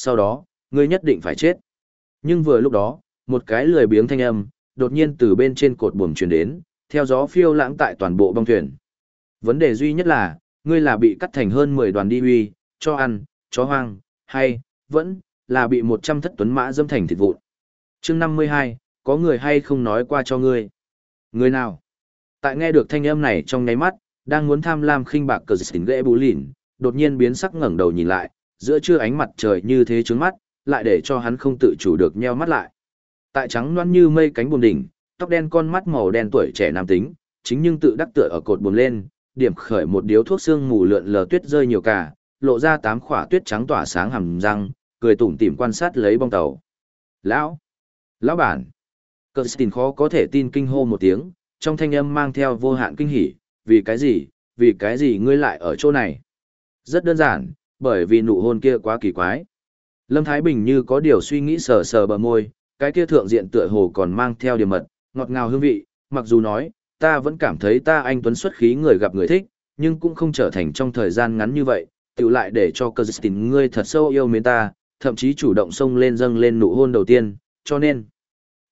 sau đó, ngươi nhất định phải chết. Nhưng vừa lúc đó, một cái lười biếng thanh âm, đột nhiên từ bên trên cột buồm truyền đến, theo gió phiêu lãng tại toàn bộ bong thuyền. Vấn đề duy nhất là, ngươi là bị cắt thành hơn 10 đoàn đi huy, cho ăn, chó hoang, hay, vẫn, là bị 100 thất tuấn mã dâm thành thịt vụn. chương 52, có người hay không nói qua cho ngươi? Người nào? Tại nghe được thanh âm này trong ngáy mắt, đang muốn tham lam khinh bạc cờ dịch ghệ bù lìn, đột nhiên biến sắc ngẩng đầu nhìn lại, giữa trưa ánh mặt trời như thế trướng mắt, lại để cho hắn không tự chủ được nheo mắt lại. Tại trắng loan như mây cánh buồm đỉnh, tóc đen con mắt màu đen tuổi trẻ nam tính, chính nhưng tự đắc tựa ở cột buồm lên, điểm khởi một điếu thuốc xương mù lượn lờ tuyết rơi nhiều cả, lộ ra tám khỏa tuyết trắng tỏa sáng hầm răng, cười tủm tỉm quan sát lấy bong tàu. Lão! Lão bản! Kirsten khó có thể tin kinh hô một tiếng, trong thanh âm mang theo vô hạn kinh hỉ, vì cái gì, vì cái gì ngươi lại ở chỗ này? Rất đơn giản, bởi vì nụ hôn kia quá kỳ quái. Lâm Thái Bình như có điều suy nghĩ sờ sờ bờ môi, cái kia thượng diện tựa hồ còn mang theo điểm mật, ngọt ngào hương vị, mặc dù nói, ta vẫn cảm thấy ta anh Tuấn xuất khí người gặp người thích, nhưng cũng không trở thành trong thời gian ngắn như vậy, tự lại để cho cơ tình ngươi thật sâu yêu mến ta, thậm chí chủ động xông lên dâng lên nụ hôn đầu tiên, cho nên,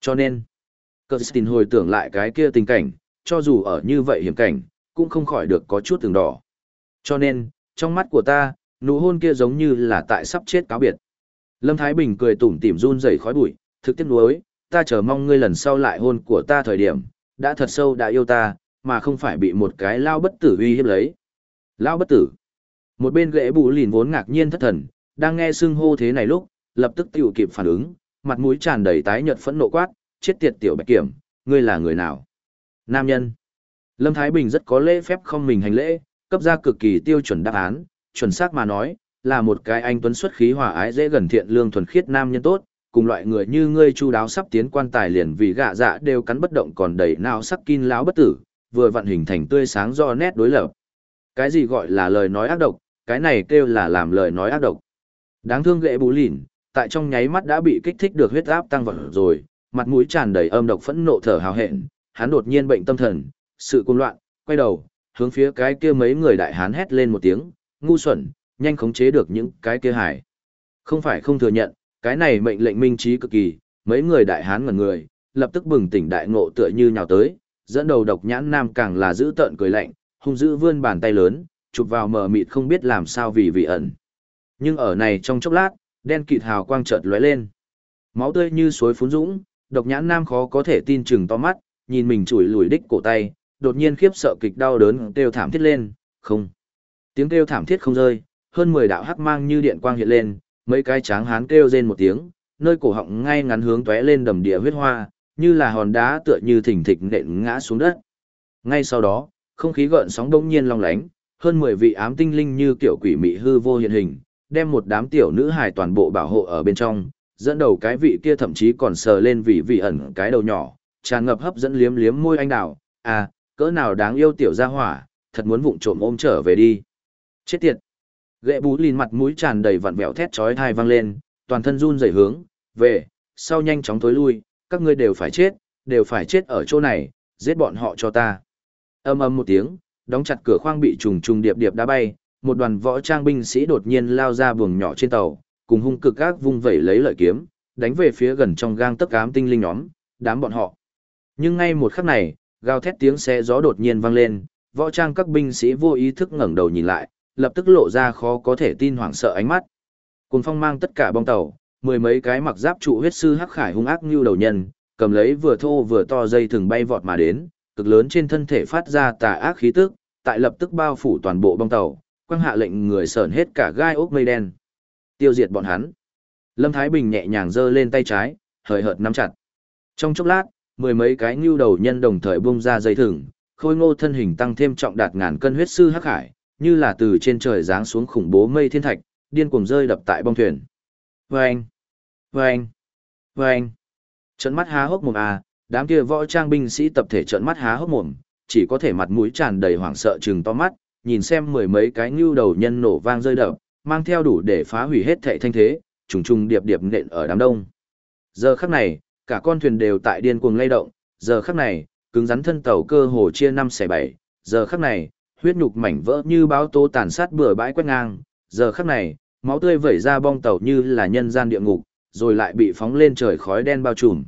cho nên, cơ tình hồi tưởng lại cái kia tình cảnh, cho dù ở như vậy hiểm cảnh, cũng không khỏi được có chút từng đỏ. Cho nên, trong mắt của ta, nụ hôn kia giống như là tại sắp chết cáo biệt. Lâm Thái Bình cười tủm tỉm run rẩy khói bụi, thực tiếc nuối, ta chờ mong ngươi lần sau lại hôn của ta thời điểm, đã thật sâu đã yêu ta, mà không phải bị một cái lao bất tử uy hiếp lấy. Lao bất tử. Một bên ghệ bù lìn vốn ngạc nhiên thất thần, đang nghe xưng hô thế này lúc, lập tức tiểu kịp phản ứng, mặt mũi tràn đầy tái nhợt phẫn nộ quát, chết tiệt tiểu bạch kiểm, ngươi là người nào? Nam nhân. Lâm Thái Bình rất có lễ phép không mình hành lễ, cấp ra cực kỳ tiêu chuẩn đáp án, chuẩn xác mà nói, là một cái anh tuấn xuất khí hòa ái dễ gần thiện lương thuần khiết nam nhân tốt, cùng loại người như ngươi chu đáo sắp tiến quan tài liền vì gạ dạ đều cắn bất động còn đầy nào sắc kin láo bất tử, vừa vận hình thành tươi sáng do nét đối lập. Cái gì gọi là lời nói ác độc, cái này kêu là làm lời nói ác độc. Đáng thương ghệ bú lìn tại trong nháy mắt đã bị kích thích được huyết áp tăng vọt rồi, mặt mũi tràn đầy âm độc phẫn nộ thở hào hẹn, hắn đột nhiên bệnh tâm thần, sự cuồng loạn, quay đầu, hướng phía cái kia mấy người đại hán hét lên một tiếng, ngu xuẩn, nhanh khống chế được những cái kia hải. Không phải không thừa nhận, cái này mệnh lệnh minh trí cực kỳ, mấy người đại hán ngẩn người, lập tức bừng tỉnh đại ngộ tựa như nhào tới, dẫn đầu độc nhãn nam càng là giữ tợn cười lạnh, hung dữ vươn bàn tay lớn, chụp vào mờ mịt không biết làm sao vì vị ẩn. Nhưng ở này trong chốc lát, đen kịt hào quang chợt lóe lên. Máu tươi như suối phun dũng, độc nhãn nam khó có thể tin chừng to mắt, nhìn mình chùi lùi đích cổ tay, đột nhiên khiếp sợ kịch đau đớn kêu thảm thiết lên, không. Tiếng kêu thảm thiết không rơi, hơn 10 đạo hắc mang như điện quang hiện lên, mấy cái tráng hán kêu rên một tiếng, nơi cổ họng ngay ngắn hướng tóe lên đầm địa huyết hoa, như là hòn đá tựa như thỉnh thịch nện ngã xuống đất. Ngay sau đó, không khí gợn sóng đông nhiên long lánh, hơn 10 vị ám tinh linh như kiểu quỷ mị hư vô hiện hình, đem một đám tiểu nữ hài toàn bộ bảo hộ ở bên trong, dẫn đầu cái vị kia thậm chí còn sờ lên vị vị ẩn cái đầu nhỏ, tràn ngập hấp dẫn liếm liếm môi anh đào, à, cỡ nào đáng yêu tiểu gia hỏa, thật muốn vụng trộm ôm trở về đi. Chết tiệt. ghệ bú lìn mặt mũi tràn đầy vặn vẹo thét chói thai vang lên, toàn thân run rẩy hướng về, sau nhanh chóng tối lui, các ngươi đều phải chết, đều phải chết ở chỗ này, giết bọn họ cho ta. Âm ầm một tiếng, đóng chặt cửa khoang bị trùng trùng điệp điệp đá bay, một đoàn võ trang binh sĩ đột nhiên lao ra buồng nhỏ trên tàu, cùng hung cực gác vung vẩy lấy lợi kiếm, đánh về phía gần trong gang tấc ám tinh linh nhóm, đám bọn họ. Nhưng ngay một khắc này, gào thét tiếng xe gió đột nhiên vang lên, võ trang các binh sĩ vô ý thức ngẩng đầu nhìn lại, lập tức lộ ra khó có thể tin hoảng sợ ánh mắt. Cùng phong mang tất cả bong tàu, mười mấy cái mặc giáp trụ huyết sư hắc khải hung ác như đầu nhân, cầm lấy vừa thô vừa to dây thừng bay vọt mà đến, cực lớn trên thân thể phát ra tà ác khí tức, tại lập tức bao phủ toàn bộ bong tàu, quang hạ lệnh người sởn hết cả gai ốc mây đen. Tiêu diệt bọn hắn. Lâm Thái Bình nhẹ nhàng giơ lên tay trái, hời hợt nắm chặt. Trong chốc lát, mười mấy cái ngưu đầu nhân đồng thời bung ra dây thừng, khôi ngô thân hình tăng thêm trọng đạt ngàn cân huyết sư hắc hải, như là từ trên trời giáng xuống khủng bố mây thiên thạch, điên cuồng rơi đập tại bong thuyền. Vâng! Vâng! Vâng! Trận mắt há hốc mồm à, đám kia võ trang binh sĩ tập thể trận mắt há hốc mồm, chỉ có thể mặt mũi tràn đầy hoảng sợ trừng to mắt, nhìn xem mười mấy cái ngưu đầu nhân nổ vang rơi đập, mang theo đủ để phá hủy hết thệ thanh thế, trùng trùng điệp điệp nện ở đám đông. Giờ khắc này, cả con thuyền đều tại điên cuồng lay động, giờ khắc này, cứng rắn thân tàu cơ hồ chia năm xẻ bảy, giờ khắc này, huyết nhục mảnh vỡ như báo tố tàn sát bừa bãi quét ngang, giờ khắc này, máu tươi vẩy ra bong tàu như là nhân gian địa ngục, rồi lại bị phóng lên trời khói đen bao trùm.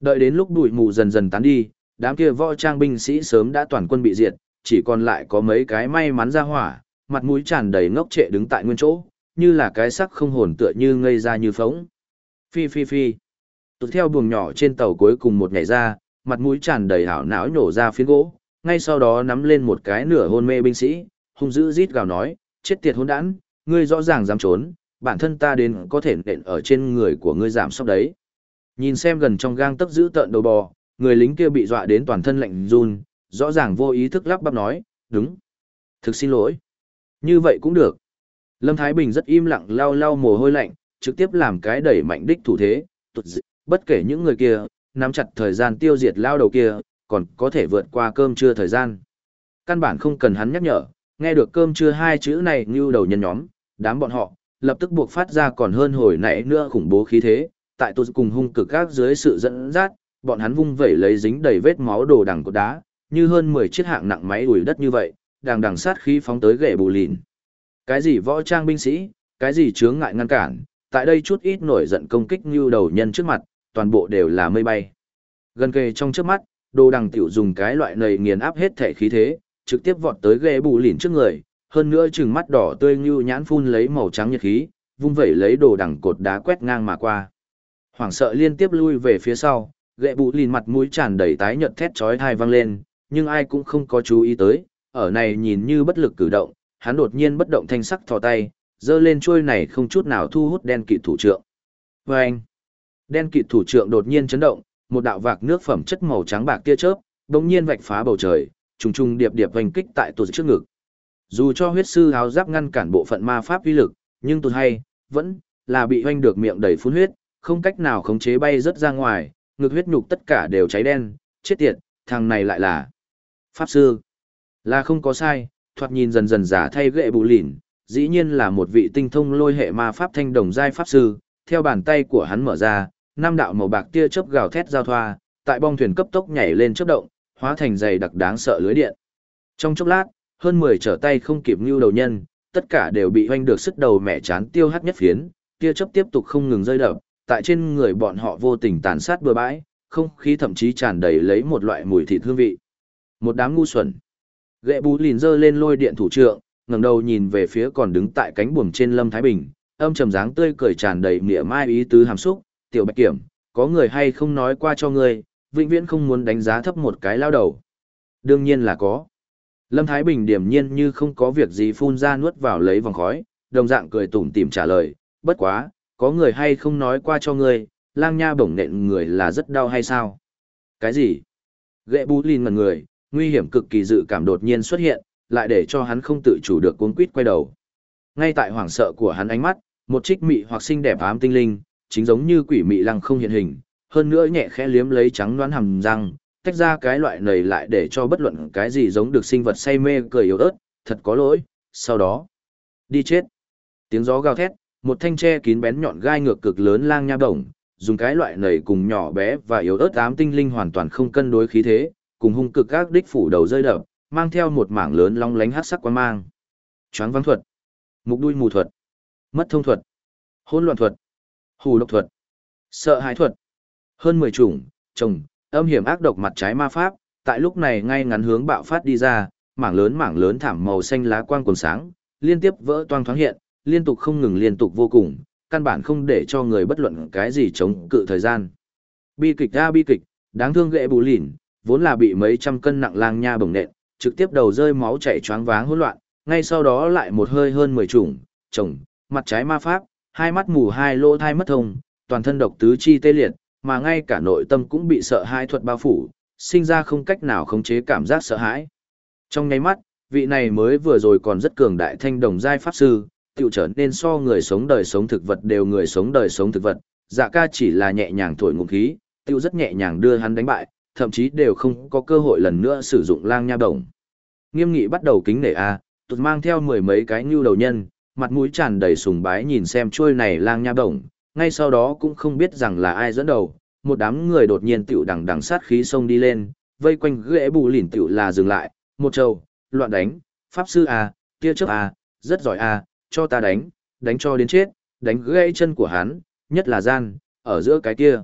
Đợi đến lúc bụi mù dần dần tán đi, đám kia võ trang binh sĩ sớm đã toàn quân bị diệt, chỉ còn lại có mấy cái may mắn ra hỏa, mặt mũi tràn đầy ngốc trệ đứng tại nguyên chỗ, như là cái sắc không hồn tựa như ngây ra như phóng. Phi phi phi. Tụt theo buồng nhỏ trên tàu cuối cùng một ngày ra, mặt mũi tràn đầy hảo não nhổ ra phiến gỗ, ngay sau đó nắm lên một cái nửa hôn mê binh sĩ, hung dữ rít gào nói, chết tiệt hôn đản, ngươi rõ ràng dám trốn, bản thân ta đến có thể nện ở trên người của ngươi giảm sóc đấy. Nhìn xem gần trong gang tấc giữ tợn đầu bò, người lính kia bị dọa đến toàn thân lạnh run, rõ ràng vô ý thức lắp bắp nói, đúng. Thực xin lỗi. Như vậy cũng được. Lâm Thái Bình rất im lặng lau lau mồ hôi lạnh, trực tiếp làm cái đẩy mạnh đích thủ thế, tụt dị. bất kể những người kia, nắm chặt thời gian tiêu diệt lao đầu kia, còn có thể vượt qua cơm trưa thời gian. Căn bản không cần hắn nhắc nhở, nghe được cơm trưa hai chữ này như đầu nhân nhóm, đám bọn họ, lập tức buộc phát ra còn hơn hồi nãy nữa khủng bố khí thế, tại tôi cùng hung cực các dưới sự dẫn dắt, bọn hắn vung vẩy lấy dính đầy vết máu đồ đằng cột đá, như hơn 10 chiếc hạng nặng máy đuổi đất như vậy, đang đằng sát khí phóng tới ghệ bù lìn. Cái gì võ trang binh sĩ, cái gì chướng ngại ngăn cản, tại đây chút ít nổi giận công kích như đầu nhân trước mặt, toàn bộ đều là mây bay. Gần kề trong trước mắt, đồ đằng tiểu dùng cái loại nầy nghiền áp hết thể khí thế, trực tiếp vọt tới ghê bù lìn trước người, hơn nữa chừng mắt đỏ tươi như nhãn phun lấy màu trắng nhiệt khí, vung vẩy lấy đồ đằng cột đá quét ngang mà qua. Hoảng sợ liên tiếp lui về phía sau, ghệ bụ lìn mặt mũi tràn đầy tái nhợt thét chói thai vang lên, nhưng ai cũng không có chú ý tới, ở này nhìn như bất lực cử động, hắn đột nhiên bất động thanh sắc thò tay, giơ lên chuôi này không chút nào thu hút đen kịt thủ trượng. Vâng! đen kịt thủ trượng đột nhiên chấn động, một đạo vạc nước phẩm chất màu trắng bạc tia chớp, đột nhiên vạch phá bầu trời, trùng trùng điệp điệp vành kích tại tụt trước ngực. Dù cho huyết sư áo giáp ngăn cản bộ phận ma pháp uy lực, nhưng tụt hay, vẫn là bị hoanh được miệng đầy phun huyết, không cách nào khống chế bay rất ra ngoài, ngực huyết nhục tất cả đều cháy đen, chết tiệt, thằng này lại là Pháp Sư. Là không có sai, thoạt nhìn dần dần giả thay ghệ bù lỉn, dĩ nhiên là một vị tinh thông lôi hệ ma pháp thanh đồng giai Pháp Sư, theo bàn tay của hắn mở ra, năm đạo màu bạc tia chớp gào thét giao thoa, tại bong thuyền cấp tốc nhảy lên chớp động, hóa thành dày đặc đáng sợ lưới điện. Trong chốc lát, hơn 10 trở tay không kịp như đầu nhân, tất cả đều bị hoanh được sức đầu mẹ chán tiêu hát nhất phiến, tia chớp tiếp tục không ngừng rơi đập, tại trên người bọn họ vô tình tàn sát bừa bãi, không khí thậm chí tràn đầy lấy một loại mùi thịt hương vị. Một đám ngu xuẩn. Gệ bú lìn dơ lên lôi điện thủ trượng, ngẩng đầu nhìn về phía còn đứng tại cánh buồm trên Lâm Thái Bình, âm trầm dáng tươi cười tràn đầy mỉa mai ý tứ hàm xúc, "Tiểu Bạch Kiểm, có người hay không nói qua cho ngươi, vĩnh viễn không muốn đánh giá thấp một cái lao đầu." Đương nhiên là có. Lâm Thái Bình điềm nhiên như không có việc gì phun ra nuốt vào lấy vòng khói, đồng dạng cười tủm tỉm trả lời, "Bất quá, có người hay không nói qua cho ngươi, lang nha bổng nện người là rất đau hay sao? Cái gì? Ghệ bú lìn ngần người, nguy hiểm cực kỳ dự cảm đột nhiên xuất hiện, lại để cho hắn không tự chủ được cuốn quýt quay đầu. Ngay tại hoảng sợ của hắn ánh mắt, một trích mị hoặc xinh đẹp ám tinh linh, chính giống như quỷ mị lăng không hiện hình, hơn nữa nhẹ khẽ liếm lấy trắng đoán hầm răng, tách ra cái loại này lại để cho bất luận cái gì giống được sinh vật say mê cười yếu ớt, thật có lỗi, sau đó, đi chết. Tiếng gió gào thét, một thanh tre kín bén nhọn gai ngược cực lớn lang nha đồng, dùng cái loại nầy cùng nhỏ bé và yếu ớt ám tinh linh hoàn toàn không cân đối khí thế, cùng hung cực các đích phủ đầu rơi đập, mang theo một mảng lớn long lánh hắc sắc quan mang. Choáng vắng thuật, mục đuôi mù thuật, mất thông thuật, hỗn loạn thuật, hù độc thuật, sợ hãi thuật. Hơn 10 chủng, trồng, âm hiểm ác độc mặt trái ma pháp, tại lúc này ngay ngắn hướng bạo phát đi ra, mảng lớn mảng lớn thảm màu xanh lá quang quần sáng, liên tiếp vỡ toang thoáng hiện, liên tục không ngừng liên tục vô cùng, căn bản không để cho người bất luận cái gì chống cự thời gian. Bi kịch ra bi kịch, đáng thương ghệ bù lỉn, vốn là bị mấy trăm cân nặng lang nha bồng nện, trực tiếp đầu rơi máu chảy choáng váng hỗn loạn, ngay sau đó lại một hơi hơn 10 chủng, chồng, mặt trái ma pháp, hai mắt mù hai lỗ thai mất thông, toàn thân độc tứ chi tê liệt, mà ngay cả nội tâm cũng bị sợ hãi thuật bao phủ, sinh ra không cách nào khống chế cảm giác sợ hãi. Trong nháy mắt, vị này mới vừa rồi còn rất cường đại thanh đồng giai pháp sư, tiểu trở nên so người sống đời sống thực vật đều người sống đời sống thực vật, dạ ca chỉ là nhẹ nhàng thổi ngụm khí, tiêu rất nhẹ nhàng đưa hắn đánh bại, thậm chí đều không có cơ hội lần nữa sử dụng lang nha đồng. Nghiêm nghị bắt đầu kính nể A, tụt mang theo mười mấy cái nhu đầu nhân, mặt mũi tràn đầy sùng bái nhìn xem trôi này lang nha động, ngay sau đó cũng không biết rằng là ai dẫn đầu, một đám người đột nhiên tiểu đằng đằng sát khí xông đi lên, vây quanh ghế bù lỉn tiểu là dừng lại, một trầu, loạn đánh, pháp sư à, tia chớp à, rất giỏi à, cho ta đánh, đánh cho đến chết, đánh gãy chân của hắn, nhất là gian, ở giữa cái kia.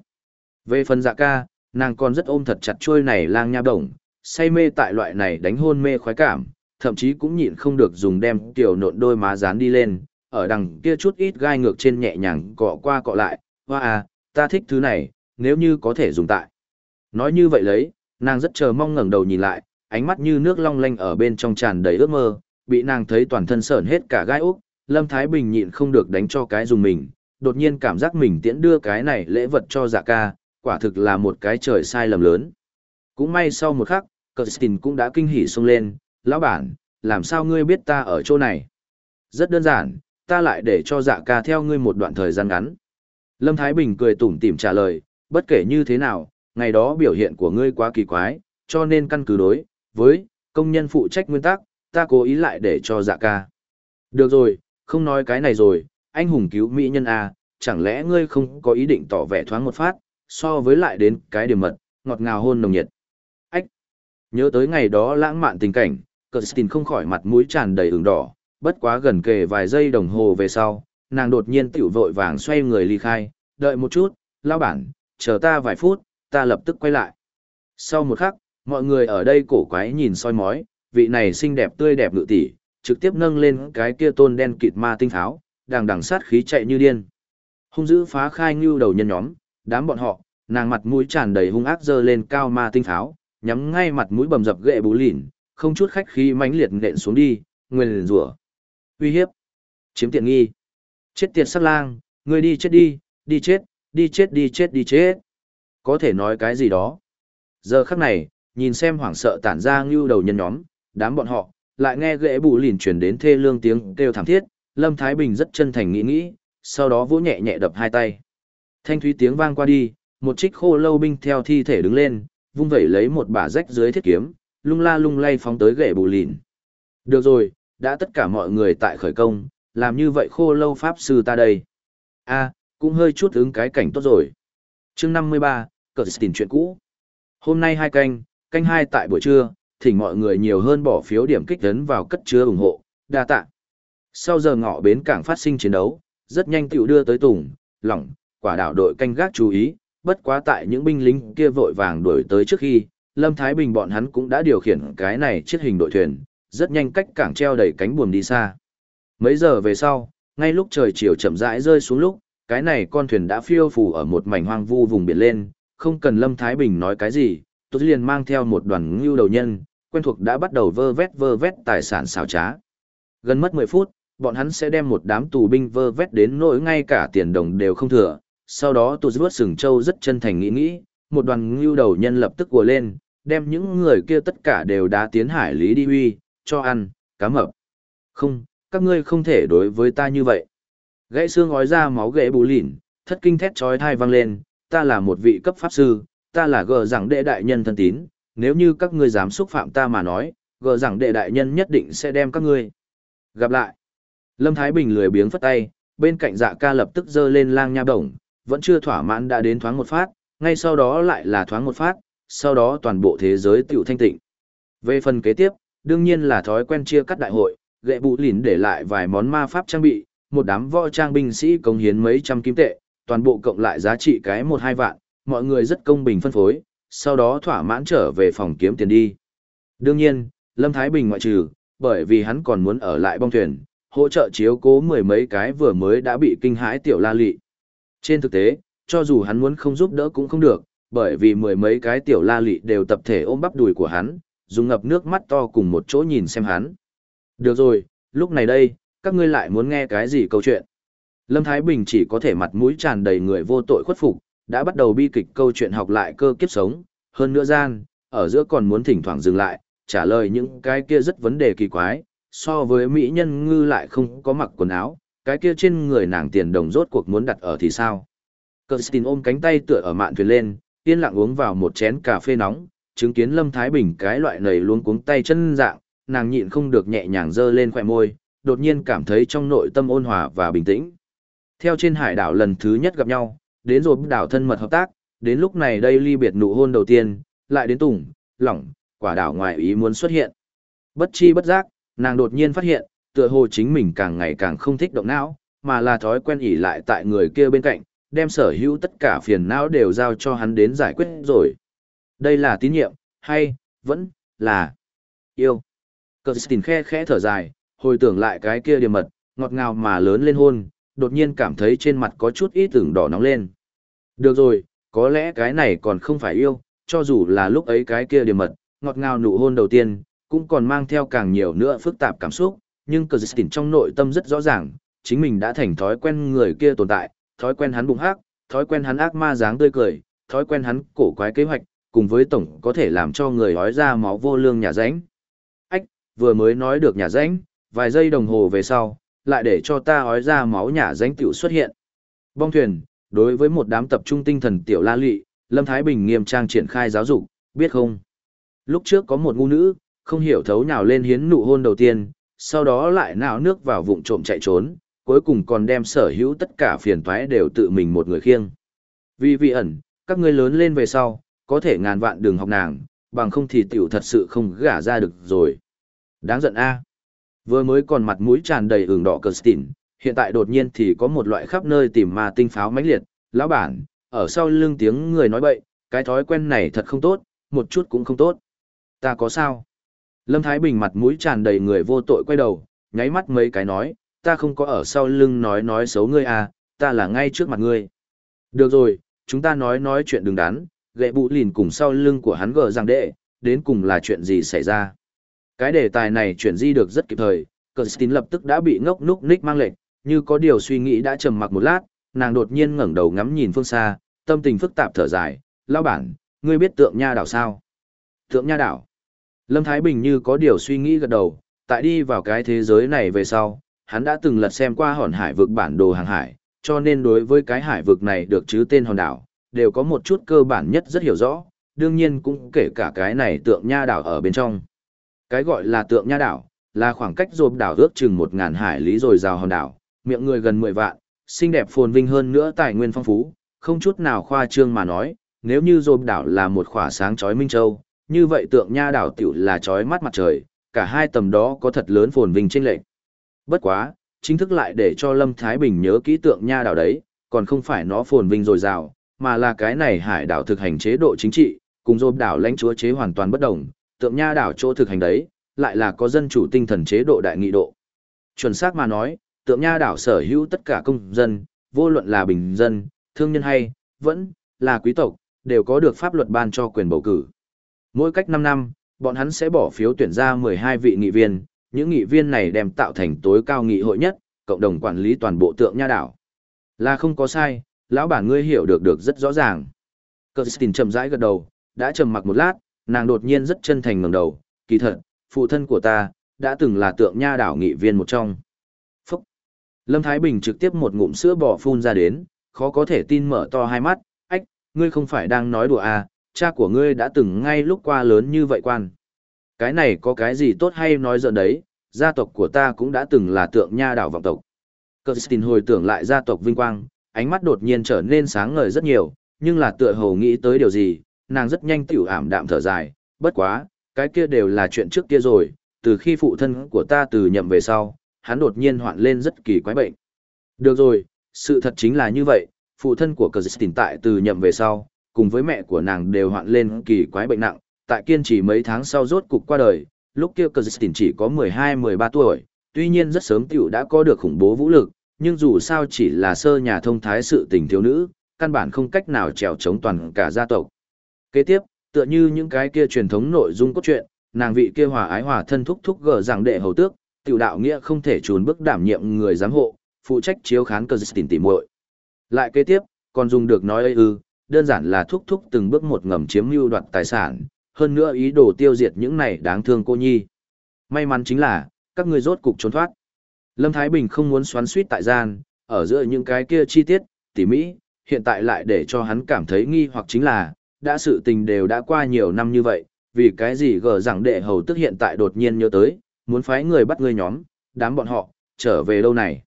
Về phần dạ ca, nàng còn rất ôm thật chặt trôi này lang nha động, say mê tại loại này đánh hôn mê khoái cảm, thậm chí cũng nhịn không được dùng đem tiểu nộn đôi má dán đi lên, ở đằng kia chút ít gai ngược trên nhẹ nhàng cọ qua cọ lại, hoa à, ta thích thứ này, nếu như có thể dùng tại. Nói như vậy lấy, nàng rất chờ mong ngẩng đầu nhìn lại, ánh mắt như nước long lanh ở bên trong tràn đầy ước mơ, bị nàng thấy toàn thân sởn hết cả gai úc, Lâm Thái Bình nhịn không được đánh cho cái dùng mình, đột nhiên cảm giác mình tiễn đưa cái này lễ vật cho dạ ca, quả thực là một cái trời sai lầm lớn. Cũng may sau một khắc, Kirsten cũng đã kinh hỉ xông lên, lão bản, làm sao ngươi biết ta ở chỗ này? Rất đơn giản, ta lại để cho dạ ca theo ngươi một đoạn thời gian ngắn. Lâm Thái Bình cười tủm tỉm trả lời, bất kể như thế nào, ngày đó biểu hiện của ngươi quá kỳ quái, cho nên căn cứ đối với công nhân phụ trách nguyên tắc, ta cố ý lại để cho dạ ca. Được rồi, không nói cái này rồi, anh hùng cứu mỹ nhân A, chẳng lẽ ngươi không có ý định tỏ vẻ thoáng một phát, so với lại đến cái điểm mật, ngọt ngào hôn nồng nhiệt. Ách! Nhớ tới ngày đó lãng mạn tình cảnh, Kirsten không khỏi mặt mũi tràn đầy ửng đỏ, bất quá gần kề vài giây đồng hồ về sau, nàng đột nhiên tiểu vội vàng xoay người ly khai, đợi một chút, lao bản, chờ ta vài phút, ta lập tức quay lại. Sau một khắc, mọi người ở đây cổ quái nhìn soi mói, vị này xinh đẹp tươi đẹp ngự tỷ, trực tiếp nâng lên cái kia tôn đen kịt ma tinh tháo, đang đằng sát khí chạy như điên. Hung dữ phá khai ngưu đầu nhân nhóm, đám bọn họ, nàng mặt mũi tràn đầy hung ác dơ lên cao ma tinh tháo, nhắm ngay mặt mũi bầm dập ghệ bú lỉn, không chút khách khí mãnh liệt nện xuống đi, nguyên rủa, uy hiếp, chiếm tiện nghi. Chết tiệt sắc lang, ngươi đi chết đi, đi chết, đi chết đi chết đi chết. Có thể nói cái gì đó. Giờ khắc này, nhìn xem hoảng sợ tản ra ngưu đầu nhân nhóm, đám bọn họ, lại nghe ghệ bù lìn truyền đến thê lương tiếng kêu thảm thiết, Lâm Thái Bình rất chân thành nghĩ nghĩ, sau đó vỗ nhẹ nhẹ đập hai tay. Thanh thúy tiếng vang qua đi, một trích khô lâu binh theo thi thể đứng lên, vung vẩy lấy một bả rách dưới thiết kiếm, lung la lung lay phóng tới ghệ bù lìn. Được rồi, đã tất cả mọi người tại khởi công, làm như vậy khô lâu pháp sư ta đây. a cũng hơi chút ứng cái cảnh tốt rồi. chương 53, cờ tình chuyện cũ. Hôm nay hai canh, canh hai tại buổi trưa, thỉnh mọi người nhiều hơn bỏ phiếu điểm kích tấn vào cất chứa ủng hộ, đa tạ. Sau giờ ngọ bến cảng phát sinh chiến đấu, rất nhanh tiểu đưa tới Tùng, lỏng, quả đảo đội canh gác chú ý, bất quá tại những binh lính kia vội vàng đuổi tới trước khi, Lâm Thái Bình bọn hắn cũng đã điều khiển cái này chiếc hình đội thuyền, rất nhanh cách cảng treo đầy cánh buồm đi xa. Mấy giờ về sau, ngay lúc trời chiều chậm rãi rơi xuống lúc, cái này con thuyền đã phiêu phù ở một mảnh hoang vu vùng biển lên, không cần Lâm Thái Bình nói cái gì, tôi liền mang theo một đoàn ngưu đầu nhân, quen thuộc đã bắt đầu vơ vét vơ vét tài sản xào trá. Gần mất 10 phút, bọn hắn sẽ đem một đám tù binh vơ vét đến nỗi ngay cả tiền đồng đều không thừa. Sau đó tôi vớt sừng châu rất chân thành nghĩ nghĩ, một đoàn ngưu đầu nhân lập tức gùa lên, đem những người kia tất cả đều đã tiến hải lý đi huy, cho ăn, cá mập. Không, các ngươi không thể đối với ta như vậy. Gãy xương ói ra máu gãy bù lỉn, thất kinh thét trói thai vang lên, ta là một vị cấp pháp sư, ta là gờ rằng đệ đại nhân thân tín, nếu như các ngươi dám xúc phạm ta mà nói, gờ rằng đệ đại nhân nhất định sẽ đem các ngươi. Gặp lại. Lâm Thái Bình lười biếng phất tay, bên cạnh dạ ca lập tức giơ lên lang nha bổng, vẫn chưa thỏa mãn đã đến thoáng một phát, ngay sau đó lại là thoáng một phát, sau đó toàn bộ thế giới tiểu thanh tịnh. Về phần kế tiếp, đương nhiên là thói quen chia cắt đại hội, gệ bụ lìn để lại vài món ma pháp trang bị, một đám võ trang binh sĩ cống hiến mấy trăm kim tệ, toàn bộ cộng lại giá trị cái một hai vạn, mọi người rất công bình phân phối, sau đó thỏa mãn trở về phòng kiếm tiền đi. Đương nhiên, Lâm Thái Bình ngoại trừ, bởi vì hắn còn muốn ở lại bong thuyền, hỗ trợ chiếu cố mười mấy cái vừa mới đã bị kinh hãi tiểu la lị. Trên thực tế, cho dù hắn muốn không giúp đỡ cũng không được, bởi vì mười mấy cái tiểu la lị đều tập thể ôm bắp đùi của hắn, dùng ngập nước mắt to cùng một chỗ nhìn xem hắn. Được rồi, lúc này đây, các ngươi lại muốn nghe cái gì câu chuyện? Lâm Thái Bình chỉ có thể mặt mũi tràn đầy người vô tội khuất phục, đã bắt đầu bi kịch câu chuyện học lại cơ kiếp sống, hơn nữa gian, ở giữa còn muốn thỉnh thoảng dừng lại, trả lời những cái kia rất vấn đề kỳ quái, so với mỹ nhân ngư lại không có mặc quần áo, cái kia trên người nàng tiền đồng rốt cuộc muốn đặt ở thì sao? Kirsten ôm cánh tay tựa ở mạn thuyền lên, yên lặng uống vào một chén cà phê nóng, chứng kiến Lâm Thái Bình cái loại nầy luôn cuống tay chân dạng, nàng nhịn không được nhẹ nhàng dơ lên khỏe môi, đột nhiên cảm thấy trong nội tâm ôn hòa và bình tĩnh. Theo trên hải đảo lần thứ nhất gặp nhau, đến rồi đảo thân mật hợp tác, đến lúc này đây ly biệt nụ hôn đầu tiên, lại đến tùng, lỏng, quả đảo ngoài ý muốn xuất hiện. Bất chi bất giác, nàng đột nhiên phát hiện, tựa hồ chính mình càng ngày càng không thích động não, mà là thói quen ỉ lại tại người kia bên cạnh, đem sở hữu tất cả phiền não đều giao cho hắn đến giải quyết rồi. Đây là tín nhiệm, hay, vẫn, là yêu. Cơ tình khe khẽ thở dài, hồi tưởng lại cái kia điểm mật, ngọt ngào mà lớn lên hôn, đột nhiên cảm thấy trên mặt có chút ít tưởng đỏ nóng lên. Được rồi, có lẽ cái này còn không phải yêu, cho dù là lúc ấy cái kia điểm mật, ngọt ngào nụ hôn đầu tiên, cũng còn mang theo càng nhiều nữa phức tạp cảm xúc, nhưng Cơ Stin trong nội tâm rất rõ ràng, chính mình đã thành thói quen người kia tồn tại, thói quen hắn bụng hắc, thói quen hắn ác ma dáng tươi cười, thói quen hắn cổ quái kế hoạch, cùng với tổng có thể làm cho người hói ra máu vô lương nhà ránh. Ách, vừa mới nói được nhà ránh, vài giây đồng hồ về sau, lại để cho ta hói ra máu nhà ránh tiểu xuất hiện. Bong thuyền, đối với một đám tập trung tinh thần tiểu la lị, Lâm Thái Bình nghiêm trang triển khai giáo dục, biết không? Lúc trước có một ngu nữ, không hiểu thấu nào lên hiến nụ hôn đầu tiên, sau đó lại nào nước vào vụng trộm chạy trốn, cuối cùng còn đem sở hữu tất cả phiền toái đều tự mình một người khiêng. Vì vị ẩn, các ngươi lớn lên về sau, có thể ngàn vạn đường học nàng, bằng không thì tiểu thật sự không gả ra được rồi. Đáng giận a. Vừa mới còn mặt mũi tràn đầy ửng đỏ cờ stỉn, hiện tại đột nhiên thì có một loại khắp nơi tìm ma tinh pháo mãnh liệt, lão bản, ở sau lưng tiếng người nói bậy, cái thói quen này thật không tốt, một chút cũng không tốt. Ta có sao? Lâm Thái Bình mặt mũi tràn đầy người vô tội quay đầu, nháy mắt mấy cái nói, ta không có ở sau lưng nói nói xấu ngươi à, ta là ngay trước mặt ngươi. Được rồi, chúng ta nói nói chuyện đừng đắn, ghệ bụ lìn cùng sau lưng của hắn gờ rằng đệ, đến cùng là chuyện gì xảy ra. Cái đề tài này chuyển di được rất kịp thời, cờ tín lập tức đã bị ngốc núc ních mang lệnh, như có điều suy nghĩ đã trầm mặc một lát, nàng đột nhiên ngẩng đầu ngắm nhìn phương xa, tâm tình phức tạp thở dài, lao bản, ngươi biết tượng nha đảo sao? Tượng nha đảo. Lâm Thái Bình như có điều suy nghĩ gật đầu, tại đi vào cái thế giới này về sau, hắn đã từng lật xem qua hòn hải vực bản đồ hàng hải, cho nên đối với cái hải vực này được chứ tên hòn đảo, đều có một chút cơ bản nhất rất hiểu rõ, đương nhiên cũng kể cả cái này tượng nha đảo ở bên trong. Cái gọi là tượng nha đảo, là khoảng cách rộp đảo ước chừng 1.000 hải lý rồi rào hòn đảo, miệng người gần 10 vạn, xinh đẹp phồn vinh hơn nữa tài nguyên phong phú, không chút nào khoa trương mà nói, nếu như rộp đảo là một khỏa sáng chói minh châu, như vậy tượng nha đảo tiểu là chói mắt mặt trời, cả hai tầm đó có thật lớn phồn vinh chênh lệch. Bất quá, chính thức lại để cho Lâm Thái Bình nhớ kỹ tượng nha đảo đấy, còn không phải nó phồn vinh rồi rào, mà là cái này hải đảo thực hành chế độ chính trị, cùng dôm đảo lãnh chúa chế hoàn toàn bất đồng, tượng nha đảo chỗ thực hành đấy, lại là có dân chủ tinh thần chế độ đại nghị độ. Chuẩn xác mà nói, tượng nha đảo sở hữu tất cả công dân, vô luận là bình dân, thương nhân hay, vẫn là quý tộc, đều có được pháp luật ban cho quyền bầu cử. Mỗi cách 5 năm, bọn hắn sẽ bỏ phiếu tuyển ra 12 vị nghị viên, những nghị viên này đem tạo thành tối cao nghị hội nhất, cộng đồng quản lý toàn bộ tượng nha đảo. Là không có sai, lão bản ngươi hiểu được được rất rõ ràng. Kirsten chậm rãi gật đầu, đã trầm mặc một lát, nàng đột nhiên rất chân thành ngẩng đầu, kỳ thật, phụ thân của ta, đã từng là tượng nha đảo nghị viên một trong. Phúc! Lâm Thái Bình trực tiếp một ngụm sữa bò phun ra đến, khó có thể tin mở to hai mắt, ách, ngươi không phải đang nói đùa à, cha của ngươi đã từng ngay lúc qua lớn như vậy quan. Cái này có cái gì tốt hay nói giỡn đấy, gia tộc của ta cũng đã từng là tượng nha đảo vọng tộc. Kirsten hồi tưởng lại gia tộc vinh quang, ánh mắt đột nhiên trở nên sáng ngời rất nhiều, nhưng là tựa hồ nghĩ tới điều gì, nàng rất nhanh tiểu ảm đạm thở dài, bất quá, cái kia đều là chuyện trước kia rồi, từ khi phụ thân của ta từ nhậm về sau, hắn đột nhiên hoạn lên rất kỳ quái bệnh. Được rồi, sự thật chính là như vậy, phụ thân của Kirsten tại từ nhậm về sau, cùng với mẹ của nàng đều hoạn lên kỳ quái bệnh nặng, tại kiên trì mấy tháng sau rốt cục qua đời, lúc kia Kirsten chỉ có 12-13 tuổi, tuy nhiên rất sớm tiểu đã có được khủng bố vũ lực, nhưng dù sao chỉ là sơ nhà thông thái sự tình thiếu nữ, căn bản không cách nào trèo chống toàn cả gia tộc. Kế tiếp, tựa như những cái kia truyền thống nội dung cốt truyện, nàng vị kia hòa ái hòa thân thúc thúc gở rằng đệ hầu tước, tiểu đạo nghĩa không thể trốn bước đảm nhiệm người giám hộ, phụ trách chiếu khán cơ tỉ muội. Lại kế tiếp, còn dùng được nói ư, đơn giản là thúc thúc từng bước một ngầm chiếm mưu đoạt tài sản, hơn nữa ý đồ tiêu diệt những này đáng thương cô nhi. May mắn chính là, các ngươi rốt cục trốn thoát. Lâm Thái Bình không muốn xoắn suýt tại gian, ở giữa những cái kia chi tiết, tỉ mỹ, hiện tại lại để cho hắn cảm thấy nghi hoặc chính là, đã sự tình đều đã qua nhiều năm như vậy, vì cái gì gờ rằng đệ hầu tức hiện tại đột nhiên nhớ tới, muốn phái người bắt người nhóm, đám bọn họ, trở về đâu này.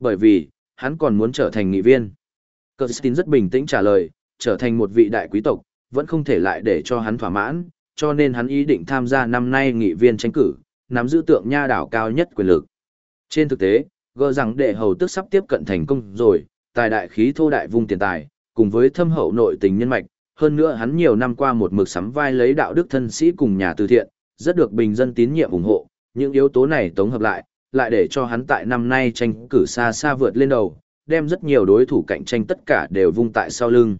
Bởi vì, hắn còn muốn trở thành nghị viên. Cơ rất bình tĩnh trả lời, trở thành một vị đại quý tộc, vẫn không thể lại để cho hắn thỏa mãn, cho nên hắn ý định tham gia năm nay nghị viên tranh cử, nắm giữ tượng nha đảo cao nhất quyền lực. Trên thực tế, gờ rằng đệ hầu tức sắp tiếp cận thành công rồi, tài đại khí thô đại vung tiền tài, cùng với thâm hậu nội tình nhân mạch, hơn nữa hắn nhiều năm qua một mực sắm vai lấy đạo đức thân sĩ cùng nhà từ thiện, rất được bình dân tín nhiệm ủng hộ, những yếu tố này tổng hợp lại, lại để cho hắn tại năm nay tranh cử xa xa vượt lên đầu, đem rất nhiều đối thủ cạnh tranh tất cả đều vung tại sau lưng.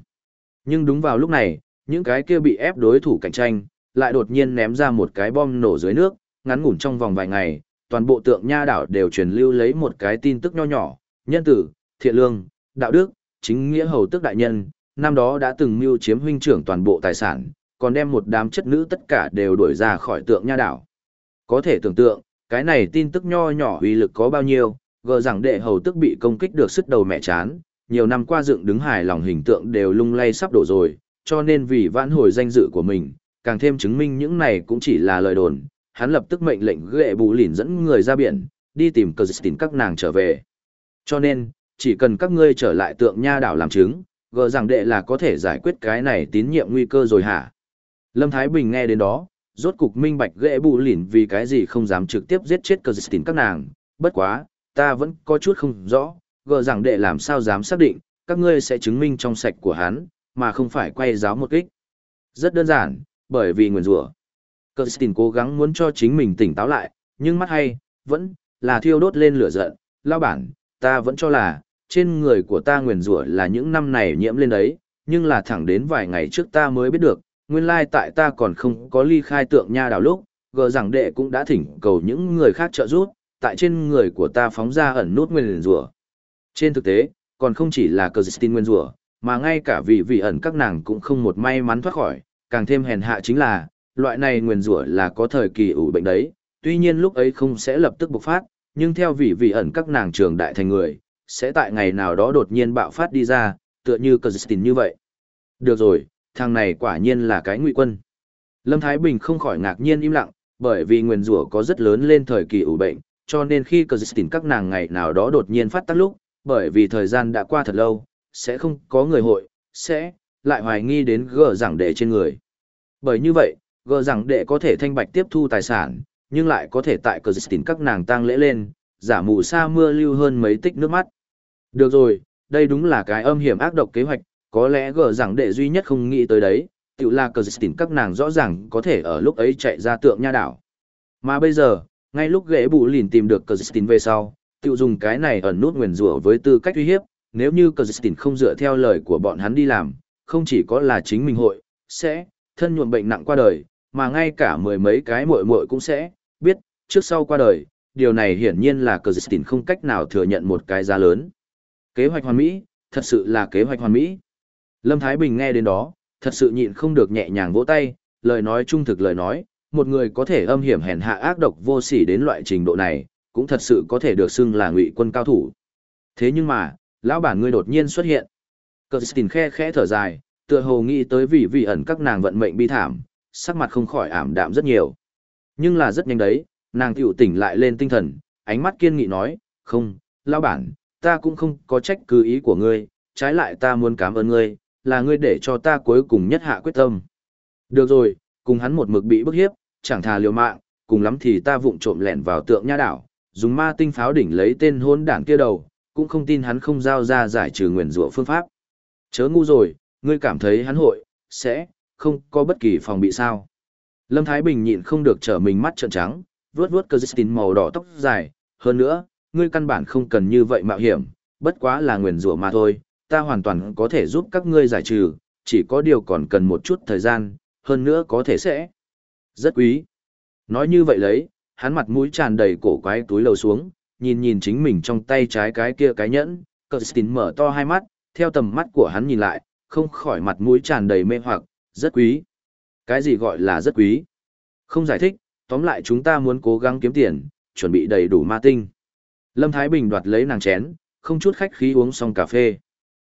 Nhưng đúng vào lúc này, những cái kia bị ép đối thủ cạnh tranh, lại đột nhiên ném ra một cái bom nổ dưới nước, ngắn ngủn trong vòng vài ngày, toàn bộ tượng nha đảo đều truyền lưu lấy một cái tin tức nho nhỏ, nhân tử, thiện lương, đạo đức, chính nghĩa hầu tức đại nhân, năm đó đã từng mưu chiếm huynh trưởng toàn bộ tài sản, còn đem một đám chất nữ tất cả đều đuổi ra khỏi tượng nha đảo. Có thể tưởng tượng, cái này tin tức nho nhỏ uy lực có bao nhiêu, gờ rằng đệ hầu tức bị công kích được sức đầu mẹ chán, nhiều năm qua dựng đứng hài lòng hình tượng đều lung lay sắp đổ rồi, cho nên vì vãn hồi danh dự của mình, càng thêm chứng minh những này cũng chỉ là lời đồn, hắn lập tức mệnh lệnh ghệ bù lỉn dẫn người ra biển, đi tìm cờ tìm các nàng trở về. Cho nên, chỉ cần các ngươi trở lại tượng nha đảo làm chứng, gờ rằng đệ là có thể giải quyết cái này tín nhiệm nguy cơ rồi hả? Lâm Thái Bình nghe đến đó, rốt cục minh bạch ghệ bù lỉn vì cái gì không dám trực tiếp giết chết cờ tìm các nàng, bất quá, ta vẫn có chút không rõ, gờ rằng đệ làm sao dám xác định, các ngươi sẽ chứng minh trong sạch của hắn, mà không phải quay giáo một kích. Rất đơn giản, bởi vì nguyền rủa. Kirsten cố gắng muốn cho chính mình tỉnh táo lại, nhưng mắt hay, vẫn là thiêu đốt lên lửa giận. Lao bản, ta vẫn cho là, trên người của ta nguyền rủa là những năm này nhiễm lên đấy, nhưng là thẳng đến vài ngày trước ta mới biết được, nguyên lai tại ta còn không có ly khai tượng nha đào lúc, gờ rằng đệ cũng đã thỉnh cầu những người khác trợ giúp, tại trên người của ta phóng ra ẩn nút nguyên rủa. Trên thực tế, còn không chỉ là Kirsten nguyên rủa, mà ngay cả vị vị ẩn các nàng cũng không một may mắn thoát khỏi, càng thêm hèn hạ chính là, loại này nguyền rủa là có thời kỳ ủ bệnh đấy, tuy nhiên lúc ấy không sẽ lập tức bộc phát, nhưng theo vị vị ẩn các nàng trường đại thành người, sẽ tại ngày nào đó đột nhiên bạo phát đi ra, tựa như Kirsten như vậy. Được rồi, thằng này quả nhiên là cái ngụy quân. Lâm Thái Bình không khỏi ngạc nhiên im lặng, bởi vì nguyền rủa có rất lớn lên thời kỳ ủ bệnh, cho nên khi Kirsten các nàng ngày nào đó đột nhiên phát tác lúc, bởi vì thời gian đã qua thật lâu, sẽ không có người hội, sẽ lại hoài nghi đến gờ giảng đệ trên người. Bởi như vậy, gờ giảng đệ có thể thanh bạch tiếp thu tài sản, nhưng lại có thể tại cờ dịch các nàng tang lễ lên, giả mù sa mưa lưu hơn mấy tích nước mắt. Được rồi, đây đúng là cái âm hiểm ác độc kế hoạch, có lẽ gờ giảng đệ duy nhất không nghĩ tới đấy, tự là cờ dịch các nàng rõ ràng có thể ở lúc ấy chạy ra tượng nha đảo. Mà bây giờ, ngay lúc ghế bù lìn tìm được cờ dịch về sau, tự dùng cái này ẩn nút nguyền rủa với tư cách uy hiếp, nếu như cờ không dựa theo lời của bọn hắn đi làm, không chỉ có là chính mình hội, sẽ, thân nhuộm bệnh nặng qua đời, mà ngay cả mười mấy cái muội muội cũng sẽ, biết, trước sau qua đời, điều này hiển nhiên là cờ không cách nào thừa nhận một cái giá lớn. Kế hoạch hoàn mỹ, thật sự là kế hoạch hoàn mỹ. Lâm Thái Bình nghe đến đó, thật sự nhịn không được nhẹ nhàng vỗ tay, lời nói trung thực lời nói, một người có thể âm hiểm hèn hạ ác độc vô sỉ đến loại trình độ này, cũng thật sự có thể được xưng là ngụy quân cao thủ. Thế nhưng mà, lão bản ngươi đột nhiên xuất hiện. Kirsten khe khẽ thở dài, tựa hồ nghĩ tới vì vị ẩn các nàng vận mệnh bi thảm, sắc mặt không khỏi ảm đạm rất nhiều. Nhưng là rất nhanh đấy, nàng tựu tỉnh lại lên tinh thần, ánh mắt kiên nghị nói, không, lão bản, ta cũng không có trách cứ ý của ngươi, trái lại ta muốn cảm ơn ngươi, là ngươi để cho ta cuối cùng nhất hạ quyết tâm. Được rồi, cùng hắn một mực bị bức hiếp, chẳng thà liều mạng, cùng lắm thì ta vụng trộm lẻn vào tượng nha đảo, dùng ma tinh pháo đỉnh lấy tên hôn đảng kia đầu, cũng không tin hắn không giao ra giải trừ nguyền rủa phương pháp. Chớ ngu rồi, ngươi cảm thấy hắn hội, sẽ, không có bất kỳ phòng bị sao. Lâm Thái Bình nhịn không được trở mình mắt trợn trắng, vuốt vuốt cơ tín màu đỏ tóc dài, hơn nữa, ngươi căn bản không cần như vậy mạo hiểm, bất quá là nguyền rủa mà thôi, ta hoàn toàn có thể giúp các ngươi giải trừ, chỉ có điều còn cần một chút thời gian, hơn nữa có thể sẽ. Rất quý. Nói như vậy lấy, hắn mặt mũi tràn đầy cổ quái túi lầu xuống, nhìn nhìn chính mình trong tay trái cái kia cái nhẫn, Kirsten mở to hai mắt, theo tầm mắt của hắn nhìn lại, không khỏi mặt mũi tràn đầy mê hoặc, rất quý. Cái gì gọi là rất quý? Không giải thích, tóm lại chúng ta muốn cố gắng kiếm tiền, chuẩn bị đầy đủ ma tinh. Lâm Thái Bình đoạt lấy nàng chén, không chút khách khí uống xong cà phê.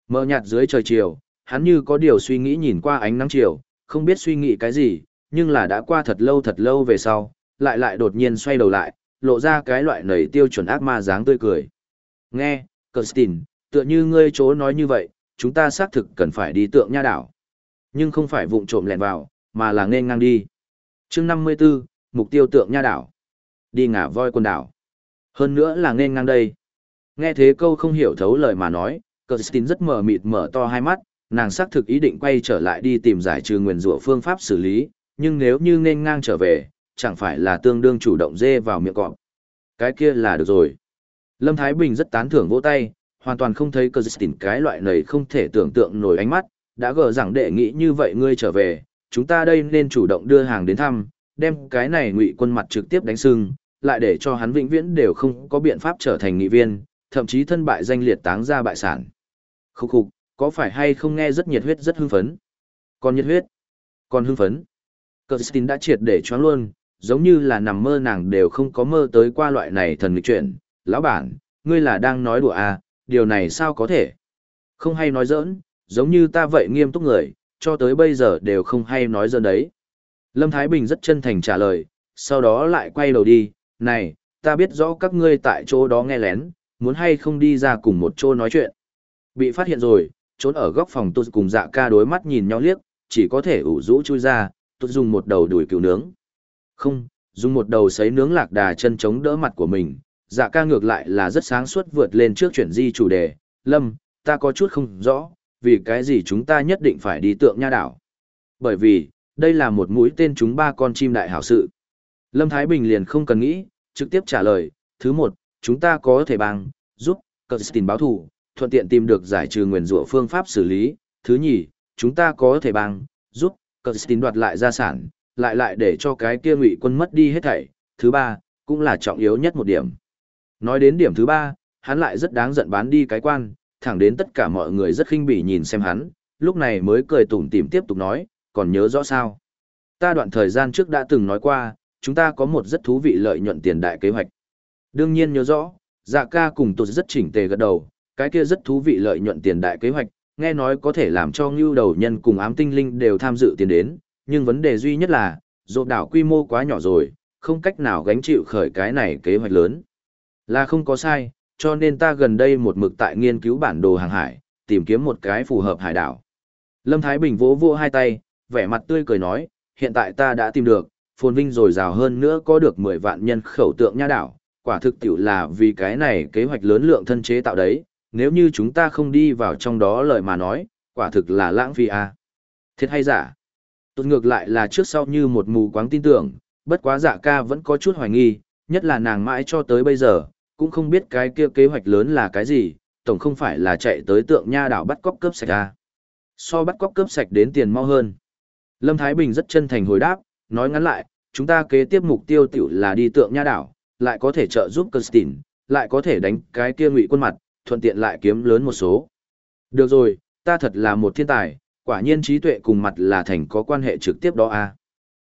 Mờ nhạt dưới trời chiều, hắn như có điều suy nghĩ nhìn qua ánh nắng chiều, không biết suy nghĩ cái gì, nhưng là đã qua thật lâu thật lâu về sau, lại lại đột nhiên xoay đầu lại, lộ ra cái loại nầy tiêu chuẩn ác ma dáng tươi cười. Nghe, Kirsten, tựa như ngươi chỗ nói như vậy, chúng ta xác thực cần phải đi tượng nha đảo. Nhưng không phải vụng trộm lẹn vào, mà là nên ngang đi. chương 54, mục tiêu tượng nha đảo. Đi ngả voi quần đảo. Hơn nữa là nên ngang đây. Nghe thế câu không hiểu thấu lời mà nói, Kirsten rất mờ mịt mở to hai mắt, nàng xác thực ý định quay trở lại đi tìm giải trừ nguyền rủa phương pháp xử lý, nhưng nếu như nên ngang trở về, chẳng phải là tương đương chủ động dê vào miệng cọp. Cái kia là được rồi. Lâm Thái Bình rất tán thưởng vỗ tay, hoàn toàn không thấy Kirsten cái loại này không thể tưởng tượng nổi ánh mắt, đã gờ rằng đệ nghĩ như vậy ngươi trở về, chúng ta đây nên chủ động đưa hàng đến thăm, đem cái này ngụy quân mặt trực tiếp đánh sưng, lại để cho hắn vĩnh viễn đều không có biện pháp trở thành nghị viên, thậm chí thân bại danh liệt táng ra bại sản. Khúc khục, có phải hay không nghe rất nhiệt huyết rất hưng phấn? Còn nhiệt huyết? Còn hưng phấn? Kirsten đã triệt để choáng luôn, giống như là nằm mơ nàng đều không có mơ tới qua loại này thần nghịch chuyện. Lão bản, ngươi là đang nói đùa à, điều này sao có thể? Không hay nói giỡn, giống như ta vậy nghiêm túc người, cho tới bây giờ đều không hay nói giỡn đấy. Lâm Thái Bình rất chân thành trả lời, sau đó lại quay đầu đi, này, ta biết rõ các ngươi tại chỗ đó nghe lén, muốn hay không đi ra cùng một chỗ nói chuyện. Bị phát hiện rồi, trốn ở góc phòng tôi cùng dạ ca đối mắt nhìn nhau liếc, chỉ có thể ủ rũ chui ra, tôi dùng một đầu đuổi cừu nướng. Không, dùng một đầu sấy nướng lạc đà chân chống đỡ mặt của mình, dạ ca ngược lại là rất sáng suốt vượt lên trước chuyển di chủ đề, lâm, ta có chút không rõ, vì cái gì chúng ta nhất định phải đi tượng nha đảo. Bởi vì, đây là một mũi tên chúng ba con chim đại hảo sự. Lâm Thái Bình liền không cần nghĩ, trực tiếp trả lời, thứ một, chúng ta có thể bằng, giúp, Kirsten báo thủ, thuận tiện tìm được giải trừ nguyền rủa phương pháp xử lý. Thứ nhì, chúng ta có thể bằng, giúp, Kirsten đoạt lại gia sản, lại lại để cho cái kia ngụy quân mất đi hết thảy. Thứ ba, cũng là trọng yếu nhất một điểm. Nói đến điểm thứ ba, hắn lại rất đáng giận bán đi cái quan, thẳng đến tất cả mọi người rất khinh bỉ nhìn xem hắn, lúc này mới cười tủm tỉm tiếp tục nói, còn nhớ rõ sao? Ta đoạn thời gian trước đã từng nói qua, chúng ta có một rất thú vị lợi nhuận tiền đại kế hoạch. Đương nhiên nhớ rõ, dạ ca cùng tôi rất chỉnh tề gật đầu, cái kia rất thú vị lợi nhuận tiền đại kế hoạch, nghe nói có thể làm cho ngưu đầu nhân cùng ám tinh linh đều tham dự tiền đến, nhưng vấn đề duy nhất là, dột đảo quy mô quá nhỏ rồi, không cách nào gánh chịu khởi cái này kế hoạch lớn. Là không có sai, cho nên ta gần đây một mực tại nghiên cứu bản đồ hàng hải, tìm kiếm một cái phù hợp hải đảo. Lâm Thái Bình vỗ vỗ hai tay, vẻ mặt tươi cười nói, hiện tại ta đã tìm được, phồn vinh rồi rào hơn nữa có được 10 vạn nhân khẩu tượng nha đảo, quả thực tiểu là vì cái này kế hoạch lớn lượng thân chế tạo đấy, nếu như chúng ta không đi vào trong đó lời mà nói, quả thực là lãng phí à. Thiệt hay giả? Tụt ngược lại là trước sau như một mù quáng tin tưởng, bất quá dạ ca vẫn có chút hoài nghi, nhất là nàng mãi cho tới bây giờ, cũng không biết cái kia kế hoạch lớn là cái gì, tổng không phải là chạy tới tượng nha đảo bắt cóc cướp sạch à. So bắt cóc cướp sạch đến tiền mau hơn. Lâm Thái Bình rất chân thành hồi đáp, nói ngắn lại, chúng ta kế tiếp mục tiêu tiểu là đi tượng nha đảo, lại có thể trợ giúp Kirsten, lại có thể đánh cái kia ngụy quân mặt, thuận tiện lại kiếm lớn một số. Được rồi, ta thật là một thiên tài, quả nhiên trí tuệ cùng mặt là thành có quan hệ trực tiếp đó a. À.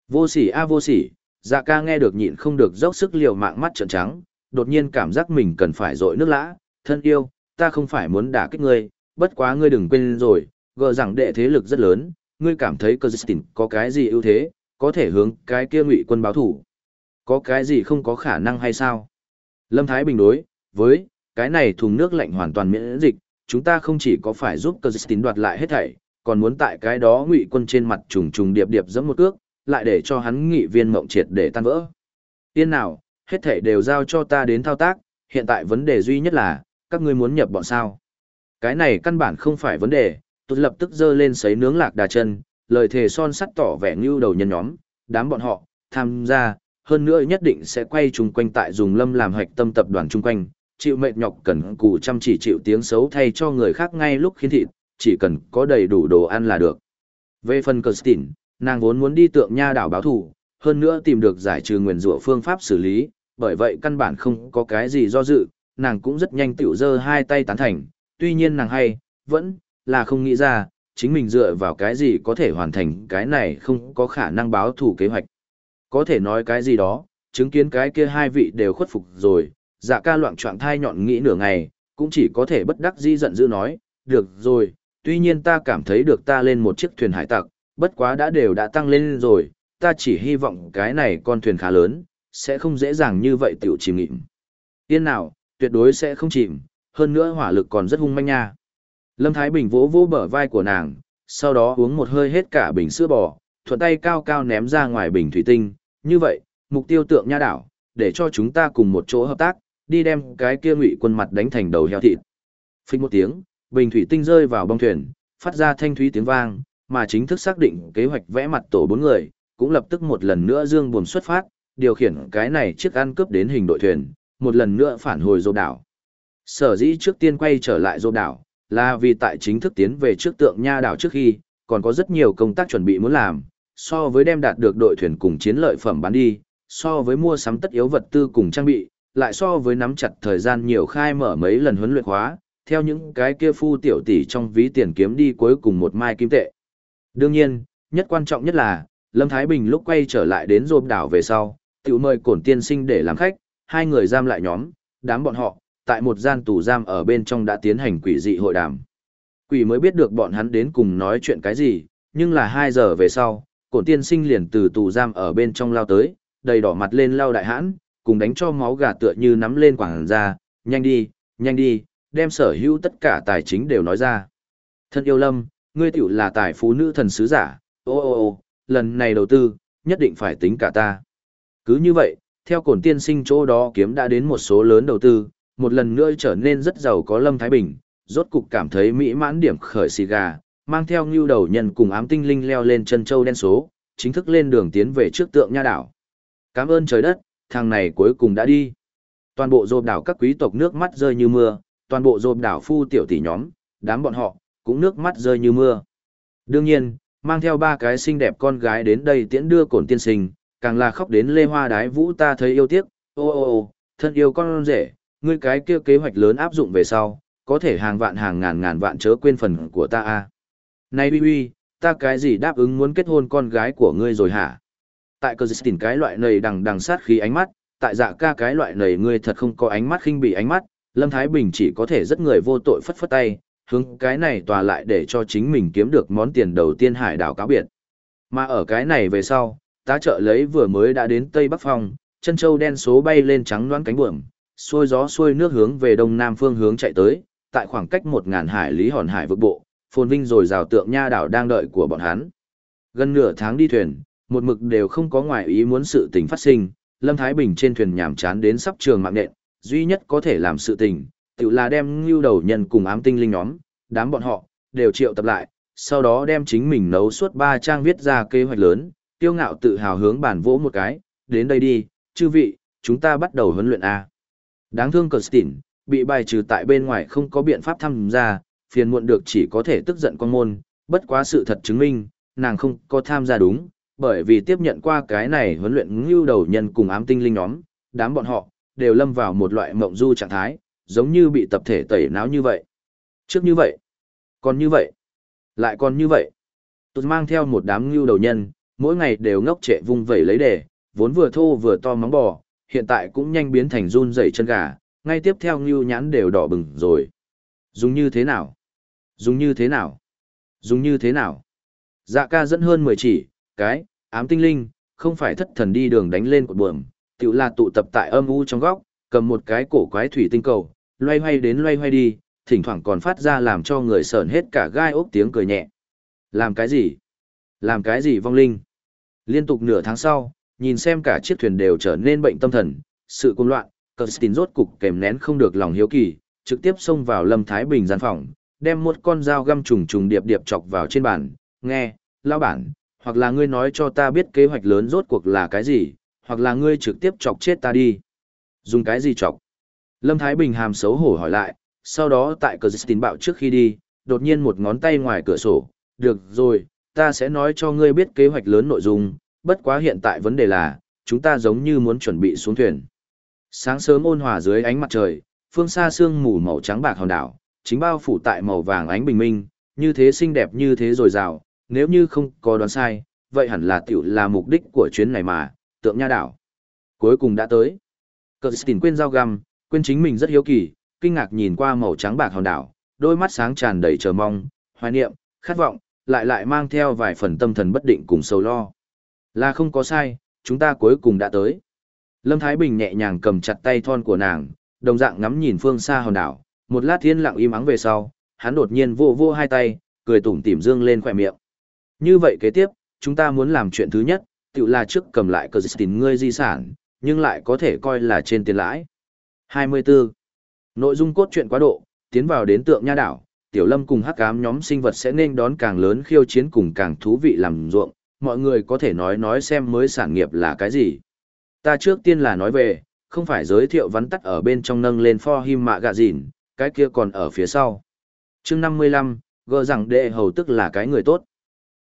Vô sỉ a vô sỉ, dạ ca nghe được nhịn không được dốc sức liều mạng mắt trợn trắng, đột nhiên cảm giác mình cần phải dội nước lã, thân yêu, ta không phải muốn đả kích ngươi, bất quá ngươi đừng quên rồi, gờ rằng đệ thế lực rất lớn, ngươi cảm thấy Kirsten có cái gì ưu thế, có thể hướng cái kia ngụy quân báo thủ. Có cái gì không có khả năng hay sao? Lâm Thái Bình đối, với, cái này thùng nước lạnh hoàn toàn miễn dịch, chúng ta không chỉ có phải giúp Kirsten đoạt lại hết thảy, còn muốn tại cái đó ngụy quân trên mặt trùng trùng điệp điệp giẫm một cước, lại để cho hắn nghị viên mộng triệt để tan vỡ. Tiên nào, hết thể đều giao cho ta đến thao tác, hiện tại vấn đề duy nhất là, các ngươi muốn nhập bọn sao. Cái này căn bản không phải vấn đề, tôi lập tức dơ lên sấy nướng lạc đà chân, lời thề son sắt tỏ vẻ như đầu nhân nhóm, đám bọn họ, tham gia, hơn nữa nhất định sẽ quay chung quanh tại dùng lâm làm hạch tâm tập đoàn chung quanh, chịu mệt nhọc cần cù chăm chỉ chịu tiếng xấu thay cho người khác ngay lúc khiến thịt, chỉ cần có đầy đủ đồ ăn là được. Về phần Constantine, nàng vốn muốn đi tượng nha đảo báo thủ, hơn nữa tìm được giải trừ nguyền rủa phương pháp xử lý, bởi vậy căn bản không có cái gì do dự, nàng cũng rất nhanh tiểu dơ hai tay tán thành, tuy nhiên nàng hay, vẫn là không nghĩ ra, chính mình dựa vào cái gì có thể hoàn thành cái này không có khả năng báo thủ kế hoạch. Có thể nói cái gì đó, chứng kiến cái kia hai vị đều khuất phục rồi, dạ ca loạn trọng thai nhọn nghĩ nửa ngày, cũng chỉ có thể bất đắc dĩ giận dữ nói, được rồi, tuy nhiên ta cảm thấy được ta lên một chiếc thuyền hải tặc, bất quá đã đều đã tăng lên rồi, ta chỉ hy vọng cái này con thuyền khá lớn, sẽ không dễ dàng như vậy tiểu chìm nghịm. Yên nào, tuyệt đối sẽ không chìm, hơn nữa hỏa lực còn rất hung manh nha. Lâm Thái Bình vỗ vỗ bờ vai của nàng, sau đó uống một hơi hết cả bình sữa bò, thuận tay cao cao ném ra ngoài bình thủy tinh. Như vậy, mục tiêu tượng nha đảo, để cho chúng ta cùng một chỗ hợp tác, đi đem cái kia ngụy quân mặt đánh thành đầu heo thịt. Phích một tiếng, bình thủy tinh rơi vào bong thuyền, phát ra thanh thúy tiếng vang, mà chính thức xác định kế hoạch vẽ mặt tổ bốn người, cũng lập tức một lần nữa dương buồm xuất phát, điều khiển cái này chiếc ăn cướp đến hình đội thuyền, một lần nữa phản hồi dô đảo. Sở dĩ trước tiên quay trở lại dô đảo, là vì tại chính thức tiến về trước tượng nha đảo trước khi, còn có rất nhiều công tác chuẩn bị muốn làm, so với đem đạt được đội thuyền cùng chiến lợi phẩm bán đi, so với mua sắm tất yếu vật tư cùng trang bị, lại so với nắm chặt thời gian nhiều khai mở mấy lần huấn luyện khóa, theo những cái kia phu tiểu tỷ trong ví tiền kiếm đi cuối cùng một mai kim tệ. Đương nhiên, nhất quan trọng nhất là, Lâm Thái Bình lúc quay trở lại đến rôm đảo về sau, tiểu mời cổn tiên sinh để làm khách, hai người giam lại nhóm, đám bọn họ, tại một gian tù giam ở bên trong đã tiến hành quỷ dị hội đàm. Quỷ mới biết được bọn hắn đến cùng nói chuyện cái gì, nhưng là hai giờ về sau, cổn tiên sinh liền từ tù giam ở bên trong lao tới, đầy đỏ mặt lên lao đại hãn, cùng đánh cho máu gà tựa như nắm lên quảng ra, nhanh đi, nhanh đi, đem sở hữu tất cả tài chính đều nói ra. Thân yêu lâm, ngươi tiểu là tài phú nữ thần sứ giả, ô ô ô, lần này đầu tư, nhất định phải tính cả ta. Cứ như vậy, theo cổn tiên sinh chỗ đó kiếm đã đến một số lớn đầu tư, một lần nữa trở nên rất giàu có Lâm Thái Bình, rốt cục cảm thấy mỹ mãn điểm khởi xì gà, mang theo ngưu đầu nhân cùng ám tinh linh leo lên chân châu đen số, chính thức lên đường tiến về trước tượng nha đảo. Cảm ơn trời đất, thằng này cuối cùng đã đi. Toàn bộ rộp đảo các quý tộc nước mắt rơi như mưa, toàn bộ dồn đảo phu tiểu tỷ nhóm, đám bọn họ, cũng nước mắt rơi như mưa. Đương nhiên, mang theo ba cái xinh đẹp con gái đến đây tiễn đưa cổn tiên sinh, càng là khóc đến lê hoa đái vũ ta thấy yêu tiếc, ô ô ô, thân yêu con rể, ngươi cái kia kế hoạch lớn áp dụng về sau, có thể hàng vạn hàng ngàn ngàn vạn chớ quên phần của ta a. À. Này uy uy, ta cái gì đáp ứng muốn kết hôn con gái của ngươi rồi hả? Tại cơ dịch cái loại này đằng đằng sát khí ánh mắt, tại dạ ca cái loại này ngươi thật không có ánh mắt khinh bị ánh mắt, Lâm Thái Bình chỉ có thể rất người vô tội phất phất tay, hướng cái này tòa lại để cho chính mình kiếm được món tiền đầu tiên hải đảo cáo biệt. Mà ở cái này về sau, tá trợ lấy vừa mới đã đến Tây Bắc Phong, chân châu đen số bay lên trắng loãng cánh buồm, xuôi gió xuôi nước hướng về đông nam phương hướng chạy tới, tại khoảng cách một ngàn hải lý hòn hải vực bộ, phồn vinh rồi rào tượng nha đảo đang đợi của bọn hắn. Gần nửa tháng đi thuyền, một mực đều không có ngoại ý muốn sự tình phát sinh, Lâm Thái Bình trên thuyền nhàm chán đến sắp trường mạng nện, duy nhất có thể làm sự tình, tự là đem ngưu đầu nhân cùng ám tinh linh nhóm, đám bọn họ, đều triệu tập lại, sau đó đem chính mình nấu suốt ba trang viết ra kế hoạch lớn, tiêu ngạo tự hào hướng bản vỗ một cái, đến đây đi, chư vị, chúng ta bắt đầu huấn luyện A. Đáng thương Kirsten, bị bài trừ tại bên ngoài không có biện pháp tham gia, phiền muộn được chỉ có thể tức giận con môn, bất quá sự thật chứng minh, nàng không có tham gia đúng, bởi vì tiếp nhận qua cái này huấn luyện ngưu đầu nhân cùng ám tinh linh nhóm, đám bọn họ, đều lâm vào một loại mộng du trạng thái, giống như bị tập thể tẩy não như vậy. Trước như vậy, còn như vậy, lại còn như vậy. Tụt mang theo một đám ngưu đầu nhân, mỗi ngày đều ngốc trệ vung vẩy lấy đề, vốn vừa thô vừa to móng bò, hiện tại cũng nhanh biến thành run dày chân gà, ngay tiếp theo ngưu nhãn đều đỏ bừng rồi. Dùng như thế nào? Dùng như thế nào? Dùng như thế nào? Dạ ca dẫn hơn 10 chỉ, cái, ám tinh linh, không phải thất thần đi đường đánh lên cột buồm, tự là tụ tập tại âm u trong góc, cầm một cái cổ quái thủy tinh cầu, loay hoay đến loay hoay đi, thỉnh thoảng còn phát ra làm cho người sờn hết cả gai ốc tiếng cười nhẹ. Làm cái gì? Làm cái gì vong linh? Liên tục nửa tháng sau, nhìn xem cả chiếc thuyền đều trở nên bệnh tâm thần, sự cuồng loạn, Kirsten rốt cục kèm nén không được lòng hiếu kỳ, trực tiếp xông vào Lâm Thái Bình gian phòng, đem một con dao găm trùng trùng điệp điệp chọc vào trên bàn, nghe, lao bản, hoặc là ngươi nói cho ta biết kế hoạch lớn rốt cuộc là cái gì, hoặc là ngươi trực tiếp chọc chết ta đi. Dùng cái gì chọc? Lâm Thái Bình hàm xấu hổ hỏi lại, sau đó tại cờ tín bạo trước khi đi, đột nhiên một ngón tay ngoài cửa sổ, được rồi, ta sẽ nói cho ngươi biết kế hoạch lớn nội dung, bất quá hiện tại vấn đề là, chúng ta giống như muốn chuẩn bị xuống thuyền. Sáng sớm ôn hòa dưới ánh mặt trời, phương xa sương mù màu trắng bạc hòn đảo, chính bao phủ tại màu vàng ánh bình minh, như thế xinh đẹp như thế rồi rào, nếu như không có đoán sai, vậy hẳn là tiểu là mục đích của chuyến này mà, tượng nha đảo. Cuối cùng đã tới. Cờ quên dao găm, quên chính mình rất hiếu kỳ, kinh ngạc nhìn qua màu trắng bạc hòn đảo, đôi mắt sáng tràn đầy chờ mong, hoài niệm, khát vọng, lại lại mang theo vài phần tâm thần bất định cùng sâu lo. Là không có sai, chúng ta cuối cùng đã tới. Lâm Thái Bình nhẹ nhàng cầm chặt tay thon của nàng, đồng dạng ngắm nhìn phương xa hòn đảo, một lát thiên lặng im ắng về sau, hắn đột nhiên vô vô hai tay, cười tủm tỉm dương lên khỏe miệng. Như vậy kế tiếp, chúng ta muốn làm chuyện thứ nhất, tự là trước cầm lại cờ tín ngươi di sản, nhưng lại có thể coi là trên tiền lãi. 24. Nội dung cốt truyện quá độ, tiến vào đến tượng nha đảo, Tiểu Lâm cùng Hắc Ám nhóm sinh vật sẽ nên đón càng lớn khiêu chiến cùng càng thú vị làm ruộng, mọi người có thể nói nói xem mới sản nghiệp là cái gì. Ta trước tiên là nói về, không phải giới thiệu vắn tắt ở bên trong nâng lên for him mạ gạ dịn, cái kia còn ở phía sau. chương 55, gờ rằng đệ hầu tức là cái người tốt.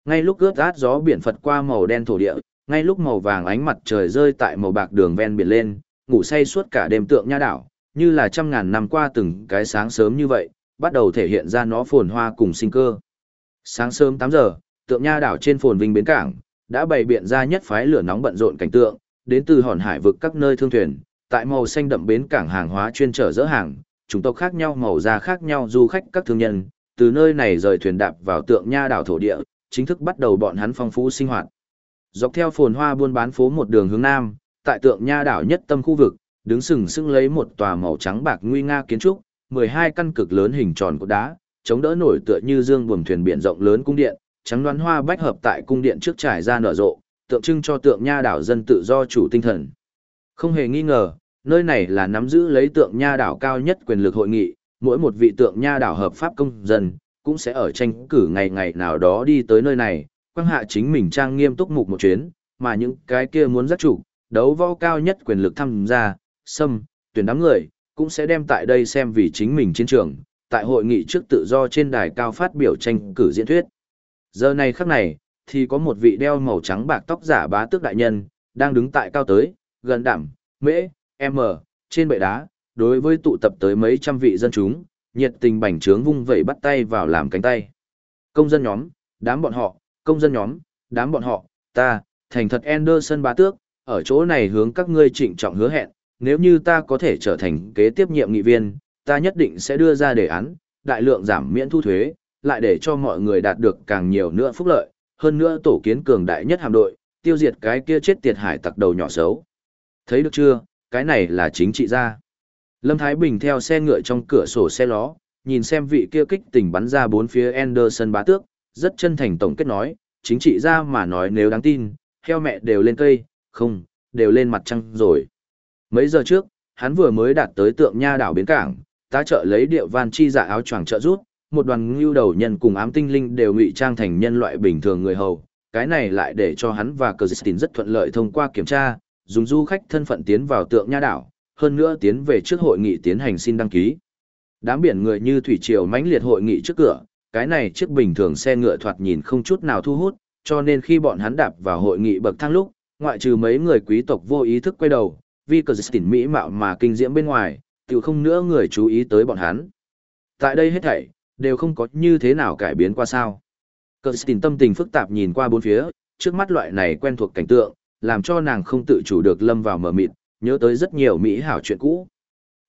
Ngay lúc ướt át gió biển phật qua màu đen thổ địa, ngay lúc màu vàng ánh mặt trời rơi tại màu bạc đường ven biển lên, ngủ say suốt cả đêm tượng nha đảo, như là trăm ngàn năm qua từng cái sáng sớm như vậy, bắt đầu thể hiện ra nó phồn hoa cùng sinh cơ. Sáng sớm 8 giờ, tượng nha đảo trên phồn vinh bến cảng, đã bày biện ra nhất phái lửa nóng bận rộn cảnh tượng, đến từ hòn hải vực các nơi thương thuyền, tại màu xanh đậm bến cảng hàng hóa chuyên trở dỡ hàng, chủng tộc khác nhau màu da khác nhau du khách các thương nhân, từ nơi này rời thuyền đạp vào tượng nha đảo thổ địa, chính thức bắt đầu bọn hắn phong phú sinh hoạt. Dọc theo phồn hoa buôn bán phố một đường hướng nam, tại tượng nha đảo nhất tâm khu vực, đứng sừng sững lấy một tòa màu trắng bạc nguy nga kiến trúc, 12 căn cực lớn hình tròn của đá, chống đỡ nổi tựa như dương buồm thuyền biển rộng lớn cung điện, trắng đoán hoa bách hợp tại cung điện trước trải ra nở rộ, tượng trưng cho tượng nha đảo dân tự do chủ tinh thần. Không hề nghi ngờ, nơi này là nắm giữ lấy tượng nha đảo cao nhất quyền lực hội nghị, mỗi một vị tượng nha đảo hợp pháp công dân, cũng sẽ ở tranh cử ngày ngày nào đó đi tới nơi này, quăng hạ chính mình trang nghiêm túc mục một chuyến, mà những cái kia muốn giác chủ, đấu võ cao nhất quyền lực tham gia, xâm, tuyển đám người, cũng sẽ đem tại đây xem vì chính mình chiến trường, tại hội nghị trước tự do trên đài cao phát biểu tranh cử diễn thuyết. Giờ này khắc này, thì có một vị đeo màu trắng bạc tóc giả bá tước đại nhân, đang đứng tại cao tới, gần đảm, mễ, m, trên bệ đá, đối với tụ tập tới mấy trăm vị dân chúng, nhiệt tình bành trướng vung vẩy bắt tay vào làm cánh tay. Công dân nhóm, đám bọn họ, công dân nhóm, đám bọn họ, ta, thành thật Anderson bá tước, ở chỗ này hướng các ngươi trịnh trọng hứa hẹn, nếu như ta có thể trở thành kế tiếp nhiệm nghị viên, ta nhất định sẽ đưa ra đề án, đại lượng giảm miễn thu thuế, lại để cho mọi người đạt được càng nhiều nữa phúc lợi, hơn nữa tổ kiến cường đại nhất hạm đội, tiêu diệt cái kia chết tiệt hải tặc đầu nhỏ xấu. Thấy được chưa, cái này là chính trị gia. Lâm Thái Bình theo xe ngựa trong cửa sổ xe ló, nhìn xem vị kia kích tình bắn ra bốn phía Anderson bá tước, rất chân thành tổng kết nói, chính trị gia mà nói nếu đáng tin, heo mẹ đều lên cây, không, đều lên mặt trăng rồi. Mấy giờ trước, hắn vừa mới đạt tới tượng nha đảo bến cảng, ta chợ lấy điệu van chi dạ áo choàng trợ rút, một đoàn ngưu đầu nhân cùng ám tinh linh đều ngụy trang thành nhân loại bình thường người hầu. Cái này lại để cho hắn và Kirsten rất thuận lợi thông qua kiểm tra, dùng du khách thân phận tiến vào tượng nha đảo, hơn nữa tiến về trước hội nghị tiến hành xin đăng ký. Đám biển người như thủy triều mãnh liệt hội nghị trước cửa, cái này chiếc bình thường xe ngựa thoạt nhìn không chút nào thu hút, cho nên khi bọn hắn đạp vào hội nghị bậc thang lúc, ngoại trừ mấy người quý tộc vô ý thức quay đầu, vì cờ tỉnh mỹ mạo mà kinh diễm bên ngoài, tiểu không nữa người chú ý tới bọn hắn. Tại đây hết thảy, đều không có như thế nào cải biến qua sao. Cờ tỉnh tâm tình phức tạp nhìn qua bốn phía, trước mắt loại này quen thuộc cảnh tượng, làm cho nàng không tự chủ được lâm vào mờ mịt, nhớ tới rất nhiều mỹ hảo chuyện cũ.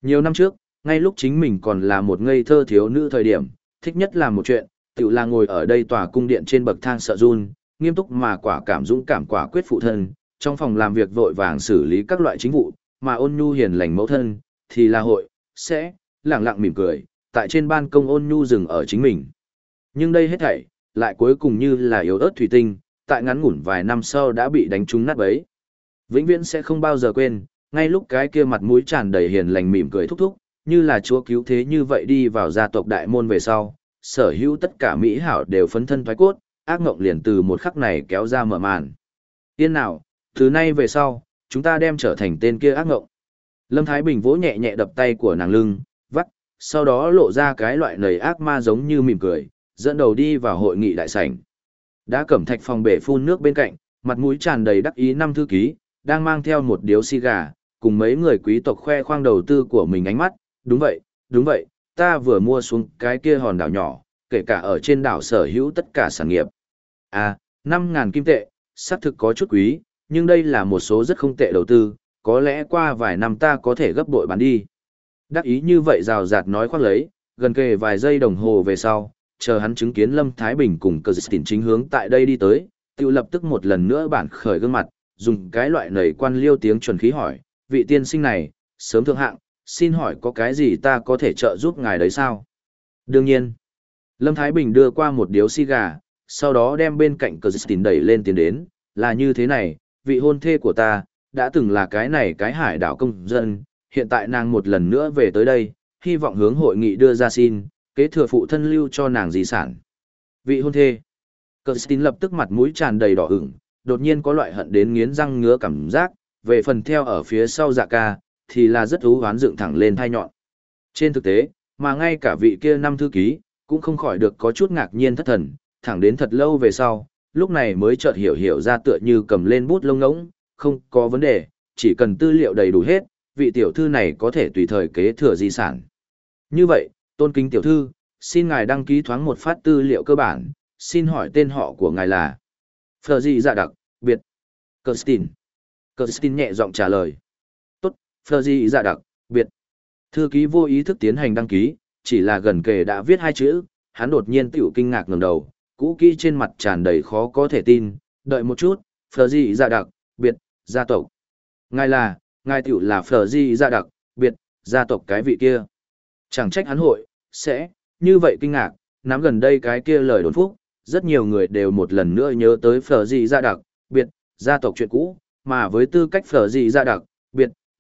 Nhiều năm trước, ngay lúc chính mình còn là một ngây thơ thiếu nữ thời điểm, thích nhất là một chuyện, tự là ngồi ở đây tòa cung điện trên bậc thang sợ run, nghiêm túc mà quả cảm dũng cảm quả quyết phụ thân, trong phòng làm việc vội vàng xử lý các loại chính vụ, mà ôn nhu hiền lành mẫu thân, thì là hội, sẽ, lặng lặng mỉm cười, tại trên ban công ôn nhu dừng ở chính mình. Nhưng đây hết thảy, lại cuối cùng như là yếu ớt thủy tinh, tại ngắn ngủn vài năm sau đã bị đánh trúng nát bấy. Vĩnh viễn sẽ không bao giờ quên, ngay lúc cái kia mặt mũi tràn đầy hiền lành mỉm cười thúc thúc, như là chúa cứu thế như vậy đi vào gia tộc đại môn về sau, sở hữu tất cả mỹ hảo đều phấn thân thoái cốt, ác ngộng liền từ một khắc này kéo ra mở màn. Yên nào, từ nay về sau, chúng ta đem trở thành tên kia ác ngộng. Lâm Thái Bình vỗ nhẹ nhẹ đập tay của nàng lưng, vắt, sau đó lộ ra cái loại nầy ác ma giống như mỉm cười, dẫn đầu đi vào hội nghị đại sảnh. Đã cẩm thạch phòng bể phun nước bên cạnh, mặt mũi tràn đầy đắc ý năm thư ký, đang mang theo một điếu xì gà, cùng mấy người quý tộc khoe khoang đầu tư của mình ánh mắt, đúng vậy, đúng vậy, ta vừa mua xuống cái kia hòn đảo nhỏ, kể cả ở trên đảo sở hữu tất cả sản nghiệp. À, 5.000 kim tệ, xác thực có chút quý, nhưng đây là một số rất không tệ đầu tư, có lẽ qua vài năm ta có thể gấp bội bán đi. Đắc ý như vậy rào rạt nói khoác lấy, gần kề vài giây đồng hồ về sau, chờ hắn chứng kiến Lâm Thái Bình cùng cơ dịch chính hướng tại đây đi tới, tiêu lập tức một lần nữa bản khởi gương mặt, dùng cái loại nầy quan liêu tiếng chuẩn khí hỏi, vị tiên sinh này, sớm thượng hạng, xin hỏi có cái gì ta có thể trợ giúp ngài đấy sao? Đương nhiên. Lâm Thái Bình đưa qua một điếu xì gà, sau đó đem bên cạnh cờ dịch đẩy lên tiến đến, là như thế này, vị hôn thê của ta, đã từng là cái này cái hải đảo công dân, hiện tại nàng một lần nữa về tới đây, hy vọng hướng hội nghị đưa ra xin, kế thừa phụ thân lưu cho nàng di sản. Vị hôn thê. Cờ Kirsten lập tức mặt mũi tràn đầy đỏ ửng, đột nhiên có loại hận đến nghiến răng ngứa cảm giác, về phần theo ở phía sau dạ ca, thì là rất thú hoán dựng thẳng lên thai nhọn. Trên thực tế, mà ngay cả vị kia năm thư ký, cũng không khỏi được có chút ngạc nhiên thất thần, thẳng đến thật lâu về sau, lúc này mới chợt hiểu hiểu ra tựa như cầm lên bút lông ngỗng, không có vấn đề, chỉ cần tư liệu đầy đủ hết, vị tiểu thư này có thể tùy thời kế thừa di sản. Như vậy, tôn kính tiểu thư, xin ngài đăng ký thoáng một phát tư liệu cơ bản, xin hỏi tên họ của ngài là Phờ gì dạ đặc, biệt. Kirsten. Kirsten nhẹ giọng trả lời. Phờ gì dạ đặc, biệt. Thư ký vô ý thức tiến hành đăng ký, chỉ là gần kề đã viết hai chữ, hắn đột nhiên tiểu kinh ngạc ngẩng đầu, cũ kỹ trên mặt tràn đầy khó có thể tin, đợi một chút, Phờ gì dạ đặc, biệt, gia tộc. Ngài là, ngài tiểu là Phờ gì dạ đặc, biệt, gia tộc cái vị kia. Chẳng trách hắn hội, sẽ, như vậy kinh ngạc, nắm gần đây cái kia lời đồn phúc, rất nhiều người đều một lần nữa nhớ tới phở gì gia đặc, biệt, gia tộc chuyện cũ, mà với tư cách phở gì gia đặc,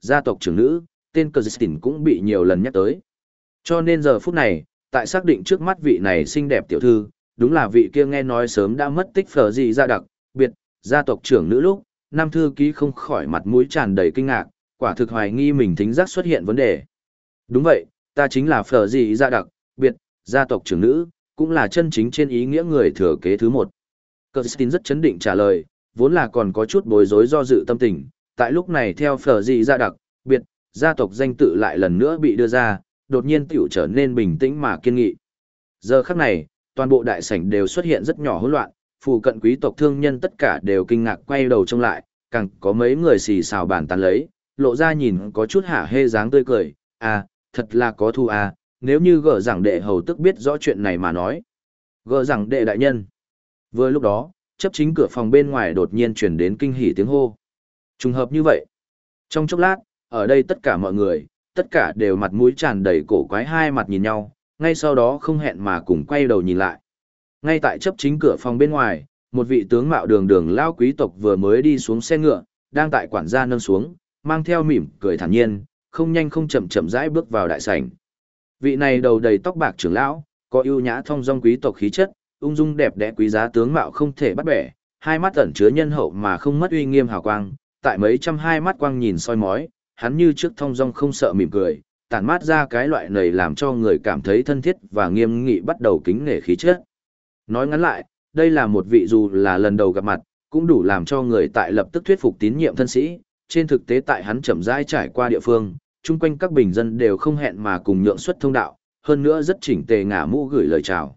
gia tộc trưởng nữ, tên Kirsten cũng bị nhiều lần nhắc tới. Cho nên giờ phút này, tại xác định trước mắt vị này xinh đẹp tiểu thư, đúng là vị kia nghe nói sớm đã mất tích phở gì gia đặc, biệt, gia tộc trưởng nữ lúc, nam thư ký không khỏi mặt mũi tràn đầy kinh ngạc, quả thực hoài nghi mình thính giác xuất hiện vấn đề. Đúng vậy, ta chính là phở gì gia đặc, biệt, gia tộc trưởng nữ, cũng là chân chính trên ý nghĩa người thừa kế thứ một. Kirsten rất chấn định trả lời, vốn là còn có chút bối rối do dự tâm tình, tại lúc này theo phở gì gia dạ đặc, biệt, gia tộc danh tự lại lần nữa bị đưa ra, đột nhiên tiểu trở nên bình tĩnh mà kiên nghị. Giờ khắc này, toàn bộ đại sảnh đều xuất hiện rất nhỏ hỗn loạn, phụ cận quý tộc thương nhân tất cả đều kinh ngạc quay đầu trông lại, càng có mấy người xì xào bàn tán lấy, lộ ra nhìn có chút hả hê dáng tươi cười, à, thật là có thu à, nếu như gỡ rằng đệ hầu tức biết rõ chuyện này mà nói. Gỡ rằng đệ đại nhân. Vừa lúc đó, chấp chính cửa phòng bên ngoài đột nhiên chuyển đến kinh hỉ tiếng hô. Trùng hợp như vậy. Trong chốc lát, ở đây tất cả mọi người, tất cả đều mặt mũi tràn đầy cổ quái hai mặt nhìn nhau, ngay sau đó không hẹn mà cùng quay đầu nhìn lại. Ngay tại chấp chính cửa phòng bên ngoài, một vị tướng mạo đường đường lao quý tộc vừa mới đi xuống xe ngựa, đang tại quản gia nâng xuống, mang theo mỉm cười thản nhiên, không nhanh không chậm chậm rãi bước vào đại sảnh. Vị này đầu đầy tóc bạc trưởng lão, có ưu nhã thông dong quý tộc khí chất, ung dung đẹp đẽ quý giá tướng mạo không thể bắt bẻ, hai mắt ẩn chứa nhân hậu mà không mất uy nghiêm hào quang, tại mấy trăm hai mắt quang nhìn soi mói, hắn như trước thông dong không sợ mỉm cười, tản mát ra cái loại này làm cho người cảm thấy thân thiết và nghiêm nghị bắt đầu kính nể khí chất. Nói ngắn lại, đây là một vị dù là lần đầu gặp mặt, cũng đủ làm cho người tại lập tức thuyết phục tín nhiệm thân sĩ, trên thực tế tại hắn chậm rãi trải qua địa phương, chung quanh các bình dân đều không hẹn mà cùng nhượng xuất thông đạo, hơn nữa rất chỉnh tề ngả mũ gửi lời chào.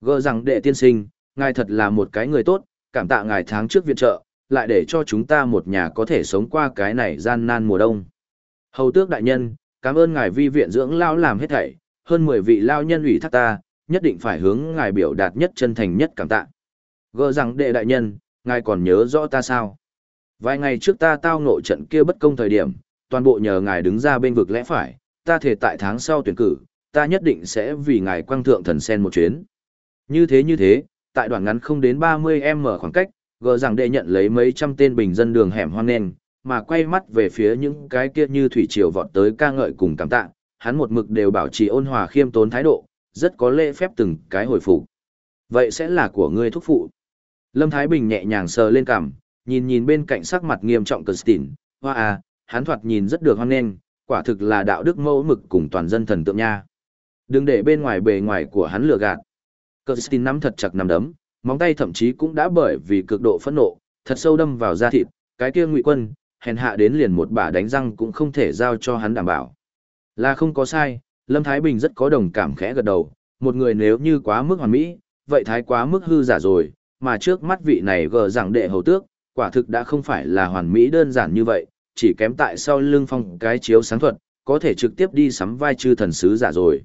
Gỡ rằng đệ tiên sinh, ngài thật là một cái người tốt, cảm tạ ngài tháng trước viện trợ, lại để cho chúng ta một nhà có thể sống qua cái này gian nan mùa đông. Hầu tước đại nhân, cảm ơn ngài vi viện dưỡng lao làm hết thảy, hơn 10 vị lao nhân ủy thác ta, nhất định phải hướng ngài biểu đạt nhất chân thành nhất cảm tạ. Gỡ rằng đệ đại nhân, ngài còn nhớ rõ ta sao? Vài ngày trước ta tao ngộ trận kia bất công thời điểm, toàn bộ nhờ ngài đứng ra bên vực lẽ phải, ta thể tại tháng sau tuyển cử, ta nhất định sẽ vì ngài quang thượng thần sen một chuyến. Như thế như thế, tại đoạn ngắn không đến 30m khoảng cách, gờ rằng đệ nhận lấy mấy trăm tên bình dân đường hẻm hoang nền, mà quay mắt về phía những cái kia như thủy triều vọt tới ca ngợi cùng cảm tạ, hắn một mực đều bảo trì ôn hòa khiêm tốn thái độ, rất có lễ phép từng cái hồi phục. Vậy sẽ là của ngươi thúc phụ. Lâm Thái Bình nhẹ nhàng sờ lên cằm, nhìn nhìn bên cạnh sắc mặt nghiêm trọng Kirsten, hoa à, hắn thoạt nhìn rất được hoan nghênh, quả thực là đạo đức mẫu mực cùng toàn dân thần tượng nha. Đừng để bên ngoài bề ngoài của hắn lừa gạt. Kirsten nắm thật chặt nắm đấm, móng tay thậm chí cũng đã bởi vì cực độ phẫn nộ, thật sâu đâm vào da thịt, cái kia ngụy quân, hèn hạ đến liền một bả đánh răng cũng không thể giao cho hắn đảm bảo. Là không có sai, Lâm Thái Bình rất có đồng cảm khẽ gật đầu, một người nếu như quá mức hoàn mỹ, vậy thái quá mức hư giả rồi, mà trước mắt vị này gờ rằng đệ hầu tước, quả thực đã không phải là hoàn mỹ đơn giản như vậy, chỉ kém tại sau lưng phong cái chiếu sáng thuật, có thể trực tiếp đi sắm vai chư thần sứ giả rồi.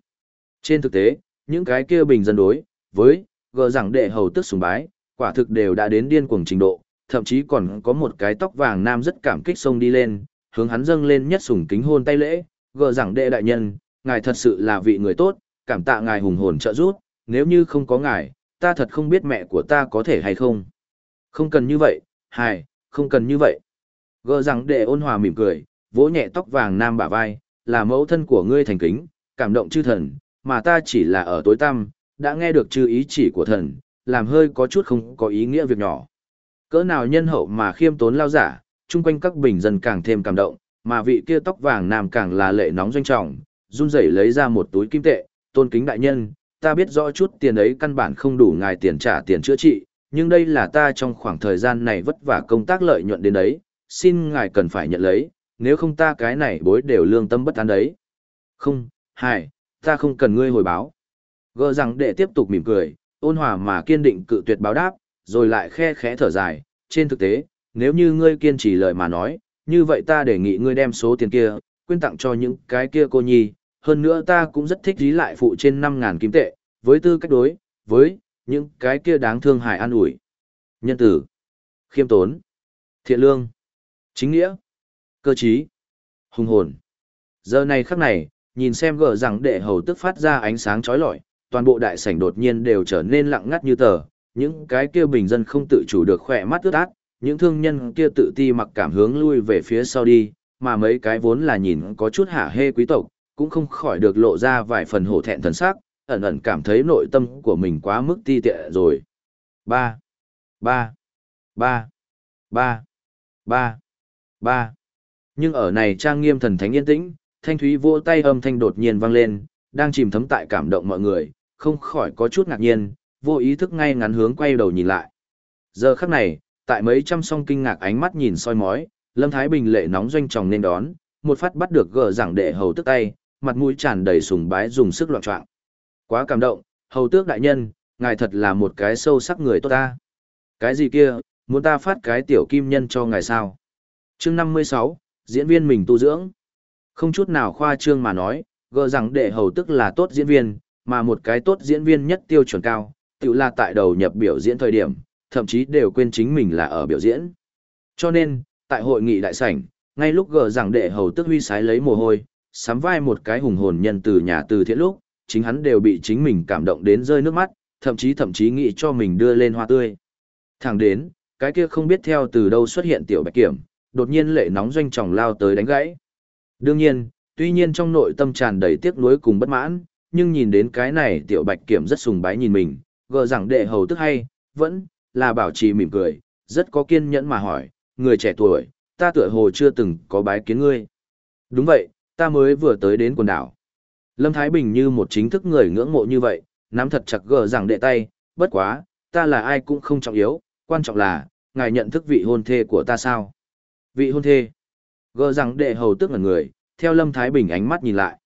Trên thực tế, những cái kia bình dân đối, với, gờ rằng đệ hầu tức sùng bái, quả thực đều đã đến điên cuồng trình độ, thậm chí còn có một cái tóc vàng nam rất cảm kích sông đi lên, hướng hắn dâng lên nhất sùng kính hôn tay lễ, gờ rằng đệ đại nhân, ngài thật sự là vị người tốt, cảm tạ ngài hùng hồn trợ giúp, nếu như không có ngài, ta thật không biết mẹ của ta có thể hay không. Không cần như vậy, hài, không cần như vậy. Gờ rằng đệ ôn hòa mỉm cười, vỗ nhẹ tóc vàng nam bả vai, là mẫu thân của ngươi thành kính, cảm động chư thần, mà ta chỉ là ở tối tăm, đã nghe được chư ý chỉ của thần, làm hơi có chút không có ý nghĩa việc nhỏ. Cỡ nào nhân hậu mà khiêm tốn lao giả, chung quanh các bình dân càng thêm cảm động, mà vị kia tóc vàng nam càng là lệ nóng doanh trọng, run rẩy lấy ra một túi kim tệ, tôn kính đại nhân, ta biết rõ chút tiền ấy căn bản không đủ ngài tiền trả tiền chữa trị, nhưng đây là ta trong khoảng thời gian này vất vả công tác lợi nhuận đến đấy, xin ngài cần phải nhận lấy, nếu không ta cái này bối đều lương tâm bất an đấy. Không, hài, ta không cần ngươi hồi báo. Gỡ rằng đệ tiếp tục mỉm cười, ôn hòa mà kiên định cự tuyệt báo đáp, rồi lại khe khẽ thở dài, trên thực tế, nếu như ngươi kiên trì lời mà nói, như vậy ta đề nghị ngươi đem số tiền kia, quyên tặng cho những cái kia cô nhi, hơn nữa ta cũng rất thích dí lại phụ trên 5.000 kim tệ, với tư cách đối, với những cái kia đáng thương hại an ủi. Nhân tử, khiêm tốn, thiện lương, chính nghĩa, cơ trí, hùng hồn. Giờ này khắc này, nhìn xem gỡ rằng đệ hầu tức phát ra ánh sáng chói lọi, toàn bộ đại sảnh đột nhiên đều trở nên lặng ngắt như tờ, những cái kia bình dân không tự chủ được khỏe mắt ướt át, những thương nhân kia tự ti mặc cảm hướng lui về phía sau đi, mà mấy cái vốn là nhìn có chút hả hê quý tộc, cũng không khỏi được lộ ra vài phần hổ thẹn thần sắc, ẩn ẩn cảm thấy nội tâm của mình quá mức ti tệ rồi. Ba, ba, ba, ba, ba, ba. Nhưng ở này trang nghiêm thần thánh yên tĩnh, thanh thúy vỗ tay âm thanh đột nhiên vang lên, đang chìm thấm tại cảm động mọi người, không khỏi có chút ngạc nhiên, vô ý thức ngay ngắn hướng quay đầu nhìn lại. Giờ khắc này, tại mấy trăm song kinh ngạc ánh mắt nhìn soi mói, Lâm Thái Bình lệ nóng doanh tròng nên đón, một phát bắt được gờ giảng đệ hầu tức tay, mặt mũi tràn đầy sùng bái dùng sức loạn trọng. Quá cảm động, hầu tước đại nhân, ngài thật là một cái sâu sắc người tốt ta. Cái gì kia, muốn ta phát cái tiểu kim nhân cho ngài sao? chương 56, diễn viên mình tu dưỡng. Không chút nào khoa trương mà nói, gờ rằng đệ hầu tức là tốt diễn viên, mà một cái tốt diễn viên nhất tiêu chuẩn cao, tự là tại đầu nhập biểu diễn thời điểm, thậm chí đều quên chính mình là ở biểu diễn. Cho nên, tại hội nghị đại sảnh, ngay lúc gờ rằng đệ hầu tức huy sái lấy mồ hôi, sắm vai một cái hùng hồn nhân từ nhà từ thiện lúc, chính hắn đều bị chính mình cảm động đến rơi nước mắt, thậm chí thậm chí nghĩ cho mình đưa lên hoa tươi. Thẳng đến, cái kia không biết theo từ đâu xuất hiện tiểu bạch kiểm, đột nhiên lệ nóng doanh tròng lao tới đánh gãy. Đương nhiên, tuy nhiên trong nội tâm tràn đầy tiếc nuối cùng bất mãn, nhưng nhìn đến cái này tiểu bạch kiểm rất sùng bái nhìn mình, gờ rằng đệ hầu tức hay, vẫn là bảo trì mỉm cười, rất có kiên nhẫn mà hỏi, người trẻ tuổi, ta tựa hồ chưa từng có bái kiến ngươi. Đúng vậy, ta mới vừa tới đến quần đảo. Lâm Thái Bình như một chính thức người ngưỡng mộ như vậy, nắm thật chặt gờ rằng đệ tay, bất quá, ta là ai cũng không trọng yếu, quan trọng là, ngài nhận thức vị hôn thê của ta sao? Vị hôn thê. Gờ rằng đệ hầu tức ngẩn người, theo Lâm Thái Bình ánh mắt nhìn lại.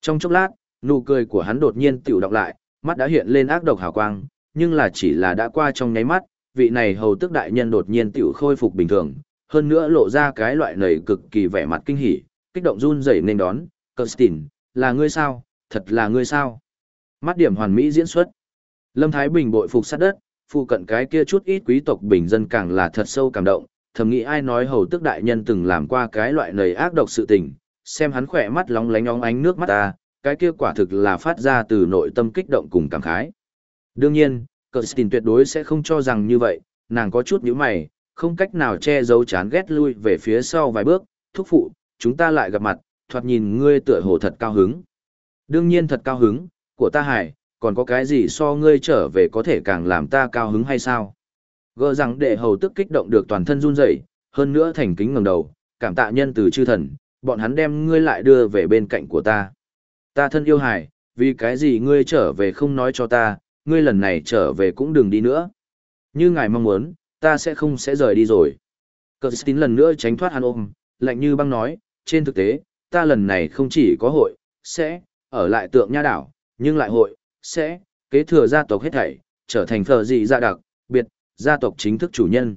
Trong chốc lát, nụ cười của hắn đột nhiên tiểu đọc lại, mắt đã hiện lên ác độc hào quang, nhưng là chỉ là đã qua trong nháy mắt, vị này hầu tức đại nhân đột nhiên tiểu khôi phục bình thường, hơn nữa lộ ra cái loại nầy cực kỳ vẻ mặt kinh hỉ, kích động run rẩy nên đón, Kirsten, là ngươi sao, thật là ngươi sao. Mắt điểm hoàn mỹ diễn xuất. Lâm Thái Bình bội phục sát đất, phụ cận cái kia chút ít quý tộc bình dân càng là thật sâu cảm động, thầm nghĩ ai nói hầu tức đại nhân từng làm qua cái loại nầy ác độc sự tình, xem hắn khỏe mắt lóng lánh óng ánh nước mắt ta, cái kia quả thực là phát ra từ nội tâm kích động cùng cảm khái. Đương nhiên, Kirsten tuyệt đối sẽ không cho rằng như vậy, nàng có chút nhíu mày, không cách nào che giấu chán ghét lui về phía sau vài bước, thúc phụ, chúng ta lại gặp mặt, thoạt nhìn ngươi tựa hồ thật cao hứng. Đương nhiên thật cao hứng, của ta hải, còn có cái gì so ngươi trở về có thể càng làm ta cao hứng hay sao? Gỡ rằng đệ hầu tức kích động được toàn thân run rẩy, hơn nữa thành kính ngẩng đầu, cảm tạ nhân từ chư thần, bọn hắn đem ngươi lại đưa về bên cạnh của ta. Ta thân yêu hải, vì cái gì ngươi trở về không nói cho ta, ngươi lần này trở về cũng đừng đi nữa. Như ngài mong muốn, ta sẽ không sẽ rời đi rồi. Cờ tín lần nữa tránh thoát hắn ôm, lạnh như băng nói, trên thực tế, ta lần này không chỉ có hội, sẽ, ở lại tượng nha đảo, nhưng lại hội, sẽ, kế thừa gia tộc hết thảy, trở thành phờ dị gia đặc, biệt, gia tộc chính thức chủ nhân.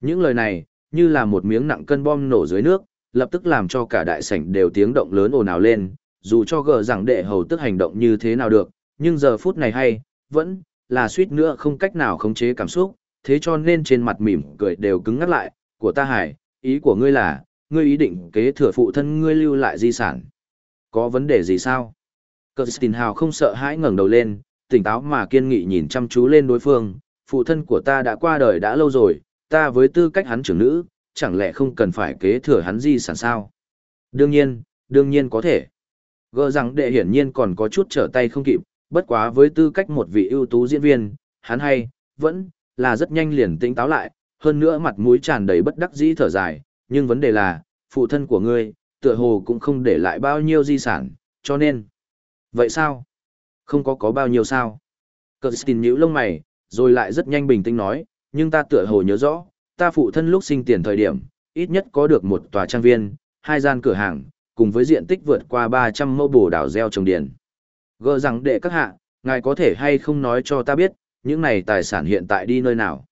Những lời này, như là một miếng nặng cân bom nổ dưới nước, lập tức làm cho cả đại sảnh đều tiếng động lớn ồn ào lên, dù cho gờ rằng đệ hầu tức hành động như thế nào được, nhưng giờ phút này hay, vẫn là suýt nữa không cách nào khống chế cảm xúc, thế cho nên trên mặt mỉm cười đều cứng ngắt lại, của ta hải, ý của ngươi là, ngươi ý định kế thừa phụ thân ngươi lưu lại di sản. Có vấn đề gì sao? Kirsten Hào không sợ hãi ngẩng đầu lên, tỉnh táo mà kiên nghị nhìn chăm chú lên đối phương, phụ thân của ta đã qua đời đã lâu rồi, ta với tư cách hắn trưởng nữ, chẳng lẽ không cần phải kế thừa hắn di sản sao? Đương nhiên, đương nhiên có thể. Gỡ rằng đệ hiển nhiên còn có chút trở tay không kịp, bất quá với tư cách một vị ưu tú diễn viên, hắn hay, vẫn, là rất nhanh liền tỉnh táo lại, hơn nữa mặt mũi tràn đầy bất đắc dĩ thở dài, nhưng vấn đề là, phụ thân của ngươi, tựa hồ cũng không để lại bao nhiêu di sản, cho nên. Vậy sao? Không có có bao nhiêu sao? Kirsten nhíu lông mày, rồi lại rất nhanh bình tĩnh nói, nhưng ta tựa hồ nhớ rõ, ta phụ thân lúc sinh tiền thời điểm, ít nhất có được một tòa trang viên, hai gian cửa hàng, cùng với diện tích vượt qua 300 mẫu bồ đảo gieo trồng điền. Gỡ rằng đệ các hạ, ngài có thể hay không nói cho ta biết, những này tài sản hiện tại đi nơi nào.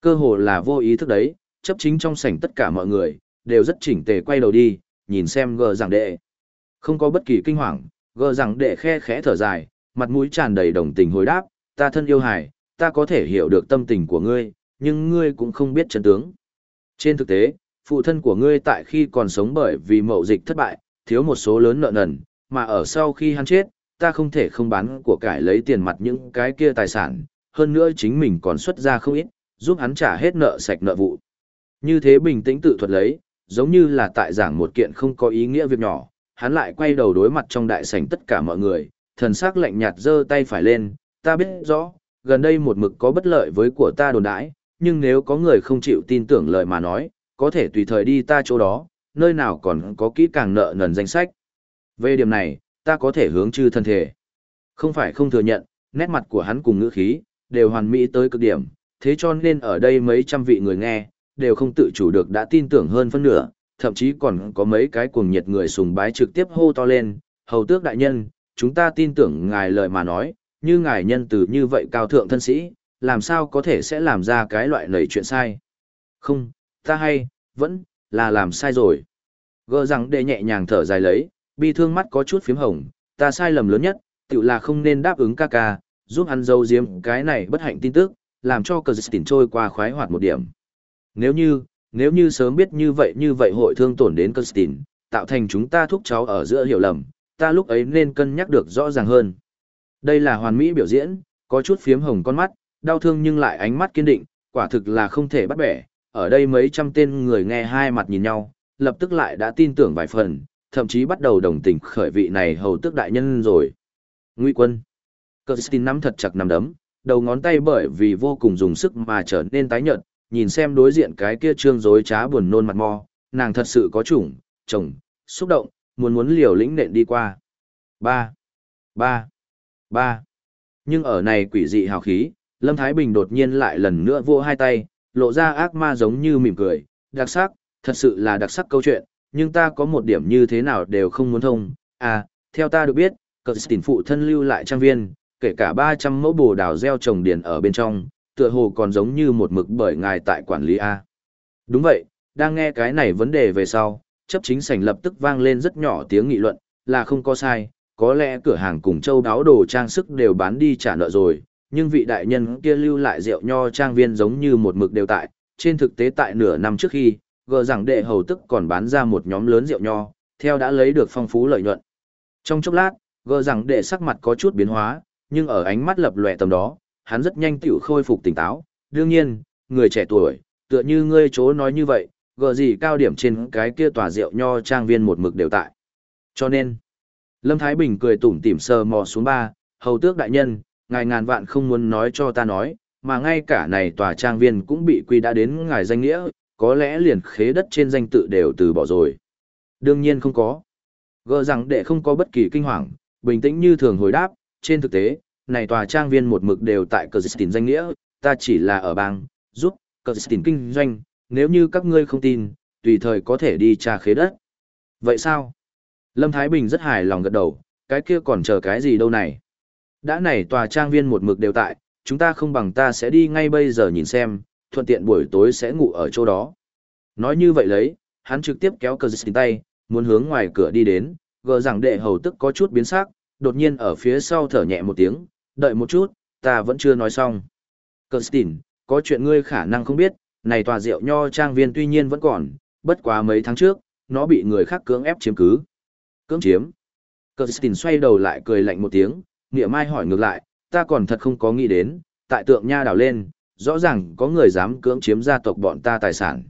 Cơ hồ là vô ý thức đấy, chấp chính trong sảnh tất cả mọi người, đều rất chỉnh tề quay đầu đi, nhìn xem gờ rằng đệ. Không có bất kỳ kinh hoàng, gờ rằng đệ khe khẽ thở dài, mặt mũi tràn đầy đồng tình hồi đáp, ta thân yêu hài, ta có thể hiểu được tâm tình của ngươi, nhưng ngươi cũng không biết chân tướng. Trên thực tế, phụ thân của ngươi tại khi còn sống bởi vì mậu dịch thất bại, thiếu một số lớn nợ nần, mà ở sau khi hắn chết, ta không thể không bán của cải lấy tiền mặt những cái kia tài sản, hơn nữa chính mình còn xuất ra không ít, giúp hắn trả hết nợ sạch nợ vụ. Như thế bình tĩnh tự thuật lấy, giống như là tại giảng một kiện không có ý nghĩa việc nhỏ, hắn lại quay đầu đối mặt trong đại sảnh tất cả mọi người, thần sắc lạnh nhạt giơ tay phải lên, ta biết rõ, gần đây một mực có bất lợi với của ta đồn đãi, nhưng nếu có người không chịu tin tưởng lời mà nói, có thể tùy thời đi ta chỗ đó, nơi nào còn có kỹ càng nợ nần danh sách. Về điểm này, ta có thể hướng chư thân thể. Không phải không thừa nhận, nét mặt của hắn cùng ngữ khí, đều hoàn mỹ tới cực điểm, thế cho nên ở đây mấy trăm vị người nghe, đều không tự chủ được đã tin tưởng hơn phân nửa, thậm chí còn có mấy cái cuồng nhiệt người sùng bái trực tiếp hô to lên, hầu tước đại nhân, chúng ta tin tưởng ngài lời mà nói, như ngài nhân từ như vậy cao thượng thân sĩ, làm sao có thể sẽ làm ra cái loại lời chuyện sai. Không, ta hay, vẫn, là làm sai rồi. Gờ rằng để nhẹ nhàng thở dài lấy, bi thương mắt có chút phím hồng, ta sai lầm lớn nhất, tự là không nên đáp ứng ca ca, giúp hắn dâu diếm cái này bất hạnh tin tức, làm cho cờ dịch trôi qua khoái hoạt một điểm. Nếu như, nếu như sớm biết như vậy như vậy hội thương tổn đến cờ dịch tạo thành chúng ta thúc cháu ở giữa hiểu lầm, ta lúc ấy nên cân nhắc được rõ ràng hơn. Đây là hoàn mỹ biểu diễn, có chút phiếm hồng con mắt, đau thương nhưng lại ánh mắt kiên định, quả thực là không thể bắt bẻ. Ở đây mấy trăm tên người nghe hai mặt nhìn nhau, lập tức lại đã tin tưởng vài phần, thậm chí bắt đầu đồng tình khởi vị này hầu tước đại nhân rồi. Ngụy quân. Kirsten nắm thật chặt nắm đấm, đầu ngón tay bởi vì vô cùng dùng sức mà trở nên tái nhợt, nhìn xem đối diện cái kia trương dối trá buồn nôn mặt mò, nàng thật sự có chủng, chồng, xúc động, muốn muốn liều lĩnh nện đi qua. Ba, ba, ba. Nhưng ở này quỷ dị hào khí, Lâm Thái Bình đột nhiên lại lần nữa vô hai tay, lộ ra ác ma giống như mỉm cười, đặc sắc, thật sự là đặc sắc câu chuyện, nhưng ta có một điểm như thế nào đều không muốn thông. À, theo ta được biết, cờ tỉnh phụ thân lưu lại trang viên, kể cả 300 mẫu bồ đào gieo trồng điền ở bên trong, tựa hồ còn giống như một mực bởi ngài tại quản lý A. Đúng vậy, đang nghe cái này vấn đề về sau, chấp chính sảnh lập tức vang lên rất nhỏ tiếng nghị luận, là không có sai, có lẽ cửa hàng cùng châu đáo đồ trang sức đều bán đi trả nợ rồi, nhưng vị đại nhân kia lưu lại rượu nho trang viên giống như một mực đều tại, trên thực tế tại nửa năm trước khi, gờ rằng đệ hầu tức còn bán ra một nhóm lớn rượu nho, theo đã lấy được phong phú lợi nhuận. Trong chốc lát, gờ rằng đệ sắc mặt có chút biến hóa, nhưng ở ánh mắt lập lòe tầm đó, hắn rất nhanh tiểu khôi phục tỉnh táo. Đương nhiên, người trẻ tuổi, tựa như ngươi chố nói như vậy, gờ gì cao điểm trên cái kia tòa rượu nho trang viên một mực đều tại. Cho nên, Lâm Thái Bình cười tủm tỉm sờ mò xuống ba, hầu tước đại nhân, ngài ngàn vạn không muốn nói cho ta nói, mà ngay cả này tòa trang viên cũng bị quy đã đến ngài danh nghĩa, có lẽ liền khế đất trên danh tự đều từ bỏ rồi. Đương nhiên không có. Gỡ rằng đệ không có bất kỳ kinh hoàng, bình tĩnh như thường hồi đáp, trên thực tế, này tòa trang viên một mực đều tại cờ danh nghĩa, ta chỉ là ở bang, giúp cờ kinh doanh, nếu như các ngươi không tin, tùy thời có thể đi tra khế đất. Vậy sao? Lâm Thái Bình rất hài lòng gật đầu, cái kia còn chờ cái gì đâu này? Đã này tòa trang viên một mực đều tại, chúng ta không bằng ta sẽ đi ngay bây giờ nhìn xem, thuận tiện buổi tối sẽ ngủ ở chỗ đó. Nói như vậy lấy, hắn trực tiếp kéo cờ tay, muốn hướng ngoài cửa đi đến, gờ rằng đệ hầu tức có chút biến sắc, đột nhiên ở phía sau thở nhẹ một tiếng, đợi một chút, ta vẫn chưa nói xong. Kirsten, có chuyện ngươi khả năng không biết, này tòa rượu nho trang viên tuy nhiên vẫn còn, bất quá mấy tháng trước, nó bị người khác cưỡng ép chiếm cứ. Cưỡng chiếm? Kirsten xoay đầu lại cười lạnh một tiếng, nghĩa mai hỏi ngược lại, ta còn thật không có nghĩ đến, tại tượng nha đảo lên, rõ ràng có người dám cưỡng chiếm gia tộc bọn ta tài sản.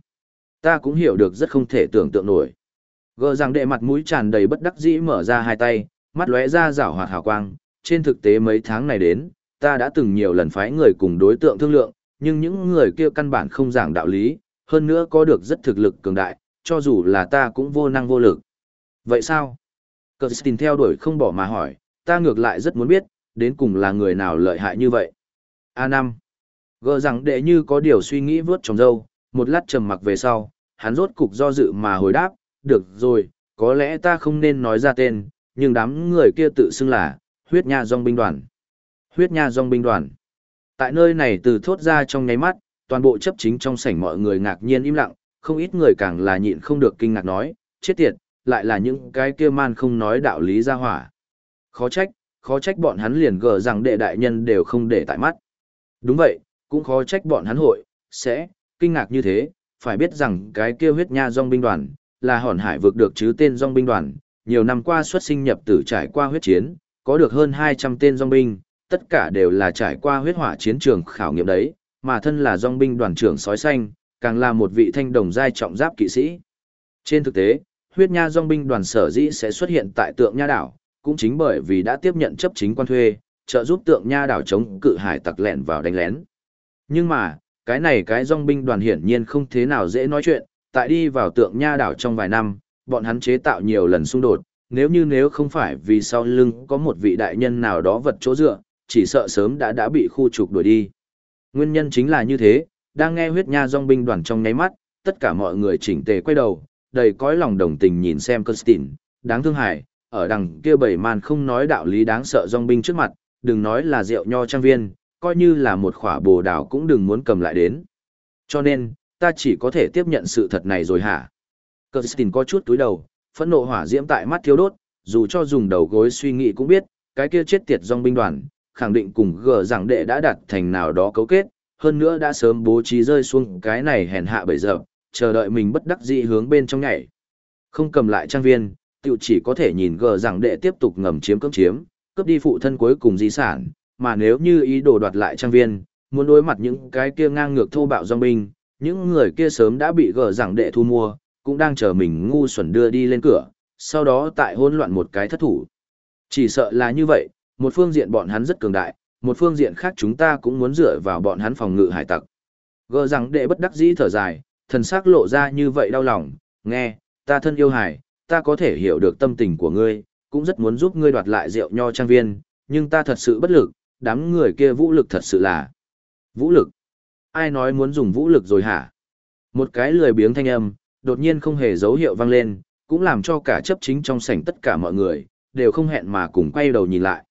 Ta cũng hiểu được rất không thể tưởng tượng nổi. Gờ rằng đệ mặt mũi tràn đầy bất đắc dĩ mở ra hai tay, mắt lóe ra rảo hoạt hào quang, trên thực tế mấy tháng này đến, ta đã từng nhiều lần phái người cùng đối tượng thương lượng, nhưng những người kia căn bản không giảng đạo lý, hơn nữa có được rất thực lực cường đại, cho dù là ta cũng vô năng vô lực. Vậy sao? Kirsten theo đuổi không bỏ mà hỏi, ta ngược lại rất muốn biết, đến cùng là người nào lợi hại như vậy. A5. Gờ rằng đệ như có điều suy nghĩ vớt trong dâu, một lát trầm mặc về sau, hắn rốt cục do dự mà hồi đáp, được rồi, có lẽ ta không nên nói ra tên, nhưng đám người kia tự xưng là, huyết nha dòng binh đoàn. Huyết nha dòng binh đoàn. Tại nơi này từ thốt ra trong nháy mắt, toàn bộ chấp chính trong sảnh mọi người ngạc nhiên im lặng, không ít người càng là nhịn không được kinh ngạc nói, chết tiệt, lại là những cái kia man không nói đạo lý ra hỏa. Khó trách, khó trách bọn hắn liền gờ rằng đệ đại nhân đều không để tại mắt. Đúng vậy, cũng khó trách bọn hắn hội, sẽ, kinh ngạc như thế, phải biết rằng cái kia huyết nha dòng binh đoàn, là hòn hải vượt được chứ tên dòng binh đoàn, nhiều năm qua xuất sinh nhập tử trải qua huyết chiến, có được hơn 200 tên dòng binh, tất cả đều là trải qua huyết hỏa chiến trường khảo nghiệm đấy, mà thân là dòng binh đoàn trưởng sói xanh, càng là một vị thanh đồng giai trọng giáp kỵ sĩ. Trên thực tế, huyết nha dòng binh đoàn sở dĩ sẽ xuất hiện tại tượng nha đảo, cũng chính bởi vì đã tiếp nhận chấp chính quan thuê, trợ giúp tượng nha đảo chống cự hải tặc lẹn vào đánh lén. Nhưng mà, cái này cái dòng binh đoàn hiển nhiên không thế nào dễ nói chuyện, tại đi vào tượng nha đảo trong vài năm, bọn hắn chế tạo nhiều lần xung đột, nếu như nếu không phải vì sau lưng có một vị đại nhân nào đó vật chỗ dựa, chỉ sợ sớm đã đã bị khu trục đuổi đi. Nguyên nhân chính là như thế, đang nghe huyết nha dòng binh đoàn trong nháy mắt, tất cả mọi người chỉnh tề quay đầu, đầy cõi lòng đồng tình nhìn xem Constantine, đáng thương hại, ở đằng kia bảy màn không nói đạo lý đáng sợ dòng binh trước mặt, đừng nói là rượu nho trang viên, coi như là một khỏa bồ đào cũng đừng muốn cầm lại đến. Cho nên, ta chỉ có thể tiếp nhận sự thật này rồi hả? Kirsten có chút túi đầu, phẫn nộ hỏa diễm tại mắt thiếu đốt, dù cho dùng đầu gối suy nghĩ cũng biết, cái kia chết tiệt dòng binh đoàn, khẳng định cùng gờ rằng đệ đã đặt thành nào đó cấu kết, hơn nữa đã sớm bố trí rơi xuống cái này hèn hạ bởi giờ, chờ đợi mình bất đắc dĩ hướng bên trong nhảy. Không cầm lại trang viên, tiểu chỉ có thể nhìn gờ rằng đệ tiếp tục ngầm chiếm cướp chiếm, cướp đi phụ thân cuối cùng di sản, mà nếu như ý đồ đoạt lại trang viên, muốn đối mặt những cái kia ngang ngược thô bạo dòng binh, những người kia sớm đã bị gờ rằng đệ thu mua, cũng đang chờ mình ngu xuẩn đưa đi lên cửa, sau đó tại hỗn loạn một cái thất thủ. Chỉ sợ là như vậy, một phương diện bọn hắn rất cường đại, một phương diện khác chúng ta cũng muốn dựa vào bọn hắn phòng ngự hải tặc. Gờ rằng đệ bất đắc dĩ thở dài, thần sắc lộ ra như vậy đau lòng, nghe, ta thân yêu hải, ta có thể hiểu được tâm tình của ngươi, cũng rất muốn giúp ngươi đoạt lại rượu nho trang viên, nhưng ta thật sự bất lực, đám người kia vũ lực thật sự là... Vũ lực? Ai nói muốn dùng vũ lực rồi hả? Một cái lười biếng thanh âm, đột nhiên không hề dấu hiệu vang lên, cũng làm cho cả chấp chính trong sảnh tất cả mọi người, đều không hẹn mà cùng quay đầu nhìn lại.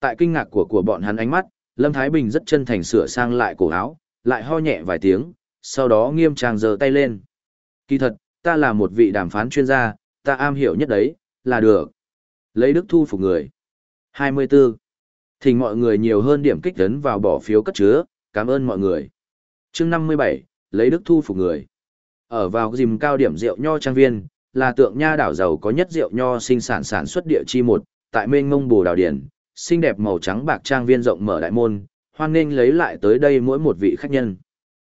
Tại kinh ngạc của của bọn hắn ánh mắt, Lâm Thái Bình rất chân thành sửa sang lại cổ áo, lại ho nhẹ vài tiếng, sau đó nghiêm trang giơ tay lên. Kỳ thật, ta là một vị đàm phán chuyên gia, ta am hiểu nhất đấy, là được. Lấy đức thu phục người. 24. Thỉnh mọi người nhiều hơn điểm kích tấn vào bỏ phiếu cất chứa, cảm ơn mọi người. chương 57, lấy đức thu phục người. Ở vào dìm cao điểm rượu nho trang viên, là tượng nha đảo giàu có nhất rượu nho sinh sản sản xuất địa chi một, tại mênh ngông bồ đào điển, xinh đẹp màu trắng bạc trang viên rộng mở đại môn, hoan nghênh lấy lại tới đây mỗi một vị khách nhân.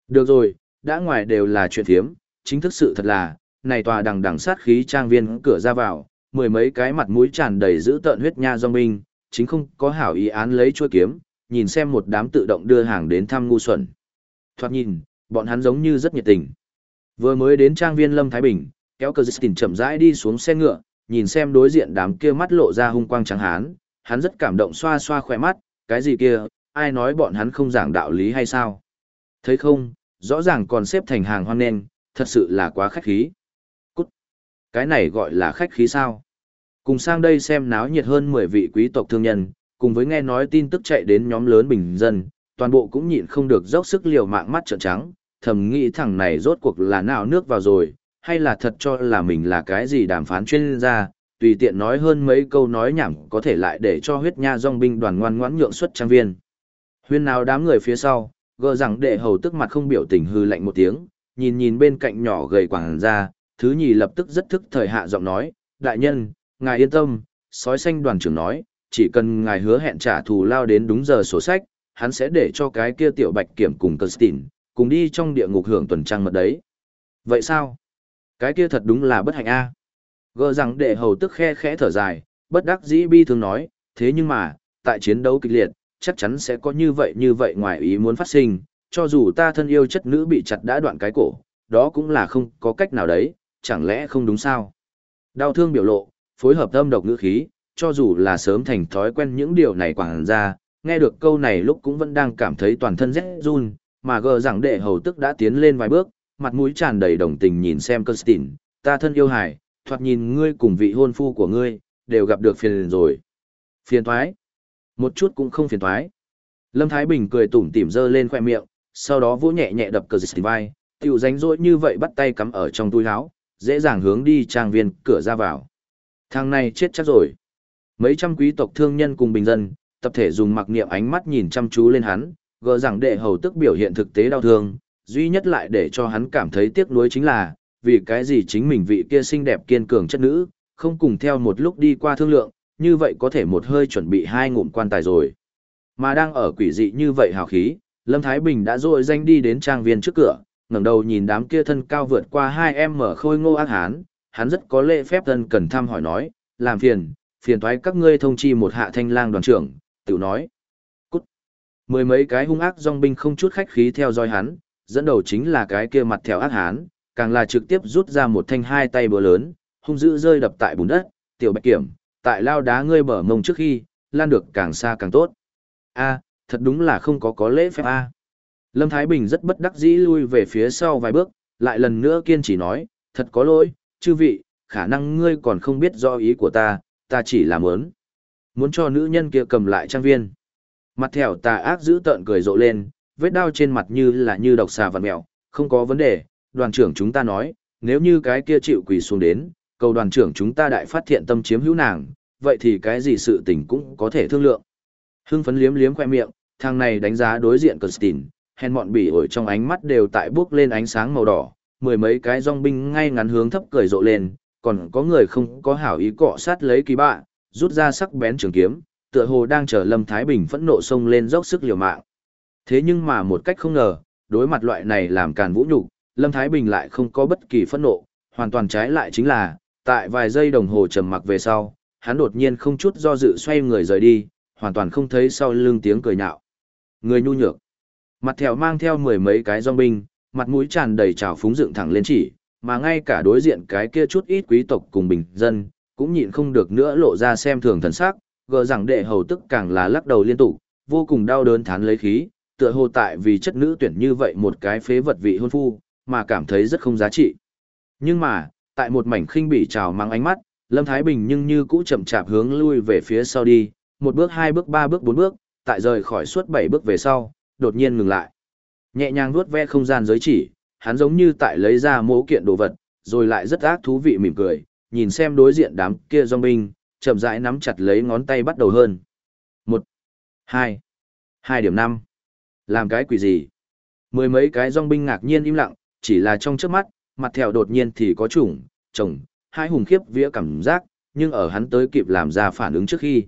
Được rồi, đã ngoài đều là chuyện thiếm, chính thức sự thật là, này tòa đằng đằng sát khí trang viên cửa ra vào, mười mấy cái mặt mũi tràn đầy giữ tợn huyết nha do minh, chính không có hảo ý án lấy chuôi kiếm, nhìn xem một đám tự động đưa hàng đến thăm ngu xuẩn. Thoạt nhìn, bọn hắn giống như rất nhiệt tình. Vừa mới đến trang viên Lâm Thái Bình, kéo cờ dịch chậm rãi đi xuống xe ngựa, nhìn xem đối diện đám kia mắt lộ ra hung quang trắng hán, hắn rất cảm động xoa xoa khỏe mắt, cái gì kia, ai nói bọn hắn không giảng đạo lý hay sao? Thấy không, rõ ràng còn xếp thành hàng hoan nên, thật sự là quá khách khí. Cái này gọi là khách khí sao? Cùng sang đây xem náo nhiệt hơn 10 vị quý tộc thương nhân, cùng với nghe nói tin tức chạy đến nhóm lớn bình dân, toàn bộ cũng nhịn không được dốc sức liều mạng mắt trợn trắng, thầm nghĩ thằng này rốt cuộc là nào nước vào rồi, hay là thật cho là mình là cái gì đàm phán chuyên gia, tùy tiện nói hơn mấy câu nói nhảm có thể lại để cho huyết nha dòng binh đoàn ngoan ngoãn nhượng xuất trang viên. Huyên nào đám người phía sau, gờ rằng đệ hầu tức mặt không biểu tình hư lạnh một tiếng, nhìn nhìn bên cạnh nhỏ gầy quảng ra, thứ nhì lập tức rất thức thời hạ giọng nói, đại nhân, ngài yên tâm, sói xanh đoàn trưởng nói, chỉ cần ngài hứa hẹn trả thù lao đến đúng giờ sổ sách, hắn sẽ để cho cái kia tiểu bạch kiểm cùng Constantine, cùng đi trong địa ngục hưởng tuần trăng mật đấy. Vậy sao? Cái kia thật đúng là bất hạnh a. Gờ rằng đệ hầu tức khe khẽ thở dài, bất đắc dĩ bi thường nói, thế nhưng mà, tại chiến đấu kịch liệt, chắc chắn sẽ có như vậy như vậy ngoài ý muốn phát sinh, cho dù ta thân yêu chất nữ bị chặt đã đoạn cái cổ, đó cũng là không có cách nào đấy, chẳng lẽ không đúng sao? Đau thương biểu lộ, phối hợp âm độc ngữ khí, cho dù là sớm thành thói quen những điều này quảng ra, nghe được câu này lúc cũng vẫn đang cảm thấy toàn thân rét run, mà gờ rằng đệ hầu tức đã tiến lên vài bước, mặt mũi tràn đầy đồng tình nhìn xem Kirsten, ta thân yêu hải, thoạt nhìn ngươi cùng vị hôn phu của ngươi, đều gặp được phiền rồi. Phiền thoái? Một chút cũng không phiền thoái. Lâm Thái Bình cười tủm tỉm dơ lên khoe miệng, sau đó vỗ nhẹ nhẹ đập Kirsten vai, tiểu ránh rỗi như vậy bắt tay cắm ở trong túi áo, dễ dàng hướng đi trang viên cửa ra vào. Thằng này chết chắc rồi. Mấy trăm quý tộc thương nhân cùng bình dân, tập thể dùng mặc niệm ánh mắt nhìn chăm chú lên hắn, gỡ rằng đệ hầu tức biểu hiện thực tế đau thương, duy nhất lại để cho hắn cảm thấy tiếc nuối chính là, vì cái gì chính mình vị kia xinh đẹp kiên cường chất nữ, không cùng theo một lúc đi qua thương lượng, như vậy có thể một hơi chuẩn bị hai ngụm quan tài rồi. Mà đang ở quỷ dị như vậy hào khí, Lâm Thái Bình đã rội danh đi đến trang viên trước cửa, ngẩng đầu nhìn đám kia thân cao vượt qua hai em mở khôi ngô ác hán, hắn rất có lễ phép thân cần thăm hỏi nói, làm phiền, phiền thoái các ngươi thông chi một hạ thanh lang đoàn trưởng, tiểu nói. Cút. Mười mấy cái hung ác dòng binh không chút khách khí theo dõi hắn, dẫn đầu chính là cái kia mặt theo ác hán, càng là trực tiếp rút ra một thanh hai tay búa lớn, hung dữ rơi đập tại bùn đất, tiểu bạch kiểm, tại lao đá ngươi bở mông trước khi, lan được càng xa càng tốt. a thật đúng là không có có lễ phép a Lâm Thái Bình rất bất đắc dĩ lui về phía sau vài bước, lại lần nữa kiên trì nói, thật có lỗi, chư vị, khả năng ngươi còn không biết do ý của ta, ta chỉ làm ớn. Muốn cho nữ nhân kia cầm lại trang viên. Mặt thẻo tà ác giữ tợn cười rộ lên, vết đau trên mặt như là như độc xà vằn mèo. không có vấn đề, đoàn trưởng chúng ta nói, nếu như cái kia chịu quỳ xuống đến, cầu đoàn trưởng chúng ta đại phát thiện tâm chiếm hữu nàng, vậy thì cái gì sự tình cũng có thể thương lượng. Hưng phấn liếm liếm khoe miệng, thằng này đánh giá đối diện Constantine, hèn mọn bỉ ổi trong ánh mắt đều tại bước lên ánh sáng màu đỏ, mười mấy cái dòng binh ngay ngắn hướng thấp cười rộ lên, còn có người không có hảo ý cọ sát lấy kỳ bạ, rút ra sắc bén trường kiếm, tựa hồ đang chờ Lâm Thái Bình phẫn nộ xông lên dốc sức liều mạng. Thế nhưng mà một cách không ngờ, đối mặt loại này làm càn vũ nhục, Lâm Thái Bình lại không có bất kỳ phẫn nộ, hoàn toàn trái lại chính là, tại vài giây đồng hồ trầm mặc về sau, hắn đột nhiên không chút do dự xoay người rời đi, hoàn toàn không thấy sau lưng tiếng cười nhạo. Người nhu nhược. Mặt thèo mang theo mười mấy cái dòng binh, mặt mũi tràn đầy trào phúng dựng thẳng lên chỉ, mà ngay cả đối diện cái kia chút ít quý tộc cùng bình dân, cũng nhịn không được nữa lộ ra xem thường thần sắc, gờ rằng đệ hầu tức càng là lắc đầu liên tục, vô cùng đau đớn thán lấy khí, tựa hồ tại vì chất nữ tuyển như vậy một cái phế vật vị hôn phu, mà cảm thấy rất không giá trị. Nhưng mà, tại một mảnh khinh bị trào mang ánh mắt, Lâm Thái Bình nhưng như cũ chậm chạp hướng lui về phía sau đi, một bước hai bước ba bước bốn bước, tại rời khỏi suốt bảy bước về sau, đột nhiên ngừng lại. Nhẹ nhàng vuốt ve không gian giới chỉ, hắn giống như tại lấy ra mố kiện đồ vật, rồi lại rất ác thú vị mỉm cười, nhìn xem đối diện đám kia zombie, binh, chậm rãi nắm chặt lấy ngón tay bắt đầu hơn. Một, hai, hai điểm năm. Làm cái quỷ gì? Mười mấy cái dòng binh ngạc nhiên im lặng, chỉ là trong trước mắt, mặt thèo đột nhiên thì có chủng, chồng, hai hùng khiếp vía cảm giác, nhưng ở hắn tới kịp làm ra phản ứng trước khi.